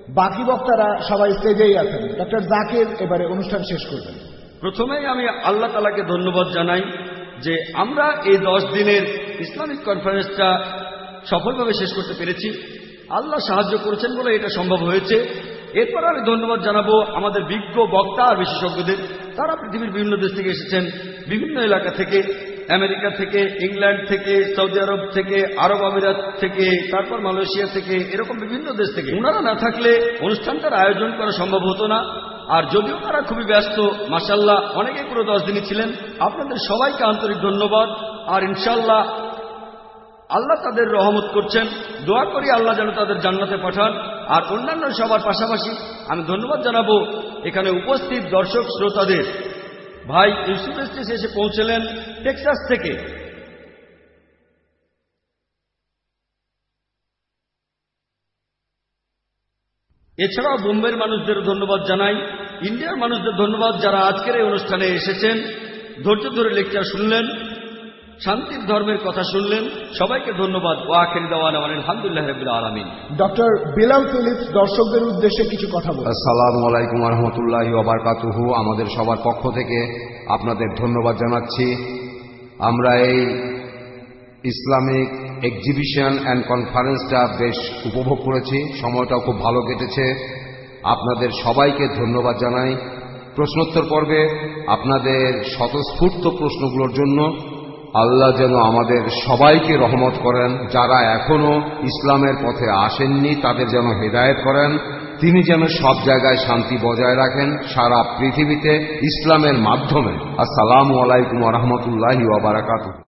বাকি বক্তারা সবাই স্টেজেই আছেন। ডক্টর জাকির এবারে অনুষ্ঠান শেষ করবেন। প্রথমেই আমি আল্লাহ তালাকে ধন্যবাদ জানাই যে আমরা এই দশ দিনের ইসলামিক কনফারেন্সটা সফলভাবে শেষ করতে পেরেছি। আল্লাহ সাহায্য করেছেন বলে এটা সম্ভব হয়েছে। এরপর আমি ধন্যবাদ জানাব আমাদের বিজ্ঞ বক্তা আর বিশেষজ্ঞদের। তারা পৃথিবীর বিভিন্ন দেশ থেকে এসেছেন, বিভিন্ন এলাকা থেকে। আমেরিকা থেকে, ইংল্যান্ড থেকে, সৌদি আরব থেকে, আরব আমিরাত থেকে, তারপর মালয়েশিয়া থেকে, এরকম বিভিন্ন দেশ থেকে। ওনারা না থাকলে অনুষ্ঠানটার আয়োজন করা সম্ভব হতো না। আর যদিও তারা খুবই ব্যস্ত মাসাল্লাহ অনেকে পুরো দশ দিনই ছিলেন। আপনাদের সবাইকে আন্তরিক ধন্যবাদ। আর ইনশাল্লাহ আল্লাহ তাদের রহমত করছেন। দোয়া করি আল্লাহ যেন তাদের জান্নাতে পাঠান। আর অন্যান্য সবার পাশাপাশি আমি ধন্যবাদ জানাব এখানে উপস্থিত দর্শক, শ্রোতাদের। ভাই ইউসুফ এস্টেস এসে পৌঁছলেন টেক্সাস থেকে। এছাড়াও বোম্বের মানুষদের ধন্যবাদ জানাই, ইন্ডিয়ার মানুষদের ধন্যবাদ যারা আজকের এই অনুষ্ঠানে এসেছেন। ধৈর্য ধরে লেকচার শুনলেন। শান্তির ধর্মের কথা শুনলেন। সবাইকে ধন্যবাদ। ও আখেরি দেওয়ান আলহামদুলিল্লাহ রবিল আলমিন। ডক্টর বিলাল ফিলিপস দর্শকদের উদ্দেশ্যে কিছু কথা বলুন। আসসালামু আলাইকুম রহমতুল্লাহ ওবরকাতুহু আমাদের সবার পক্ষ থেকে আপনাদের ধন্যবাদ জানাচ্ছি। আমরা এই ইসলামিক এক্সিবিশন অ্যান্ড কনফারেন্সটা বেশ উপভোগ করেছি। সময়টাও খুব ভালো কেটেছে। আপনাদের সবাইকে ধন্যবাদ জানাই। প্রশ্নোত্তর পর্বে আপনাদের স্বতঃস্ফূর্ত প্রশ্নগুলোর জন্য আল্লাহ যেন আমাদের সবাইকে রহমত করেন, যারা এখনও ইসলামের পথে আসেননি, তাদের যেন হেদায়েত করেন। তিনি যেন সব জায়গায় শান্তি বজায় রাখেন, সারা পৃথিবীতে ইসলামের মাধ্যমে। আসসালামু আলাইকুম রহমতুল্লাহ ওবরাকাতু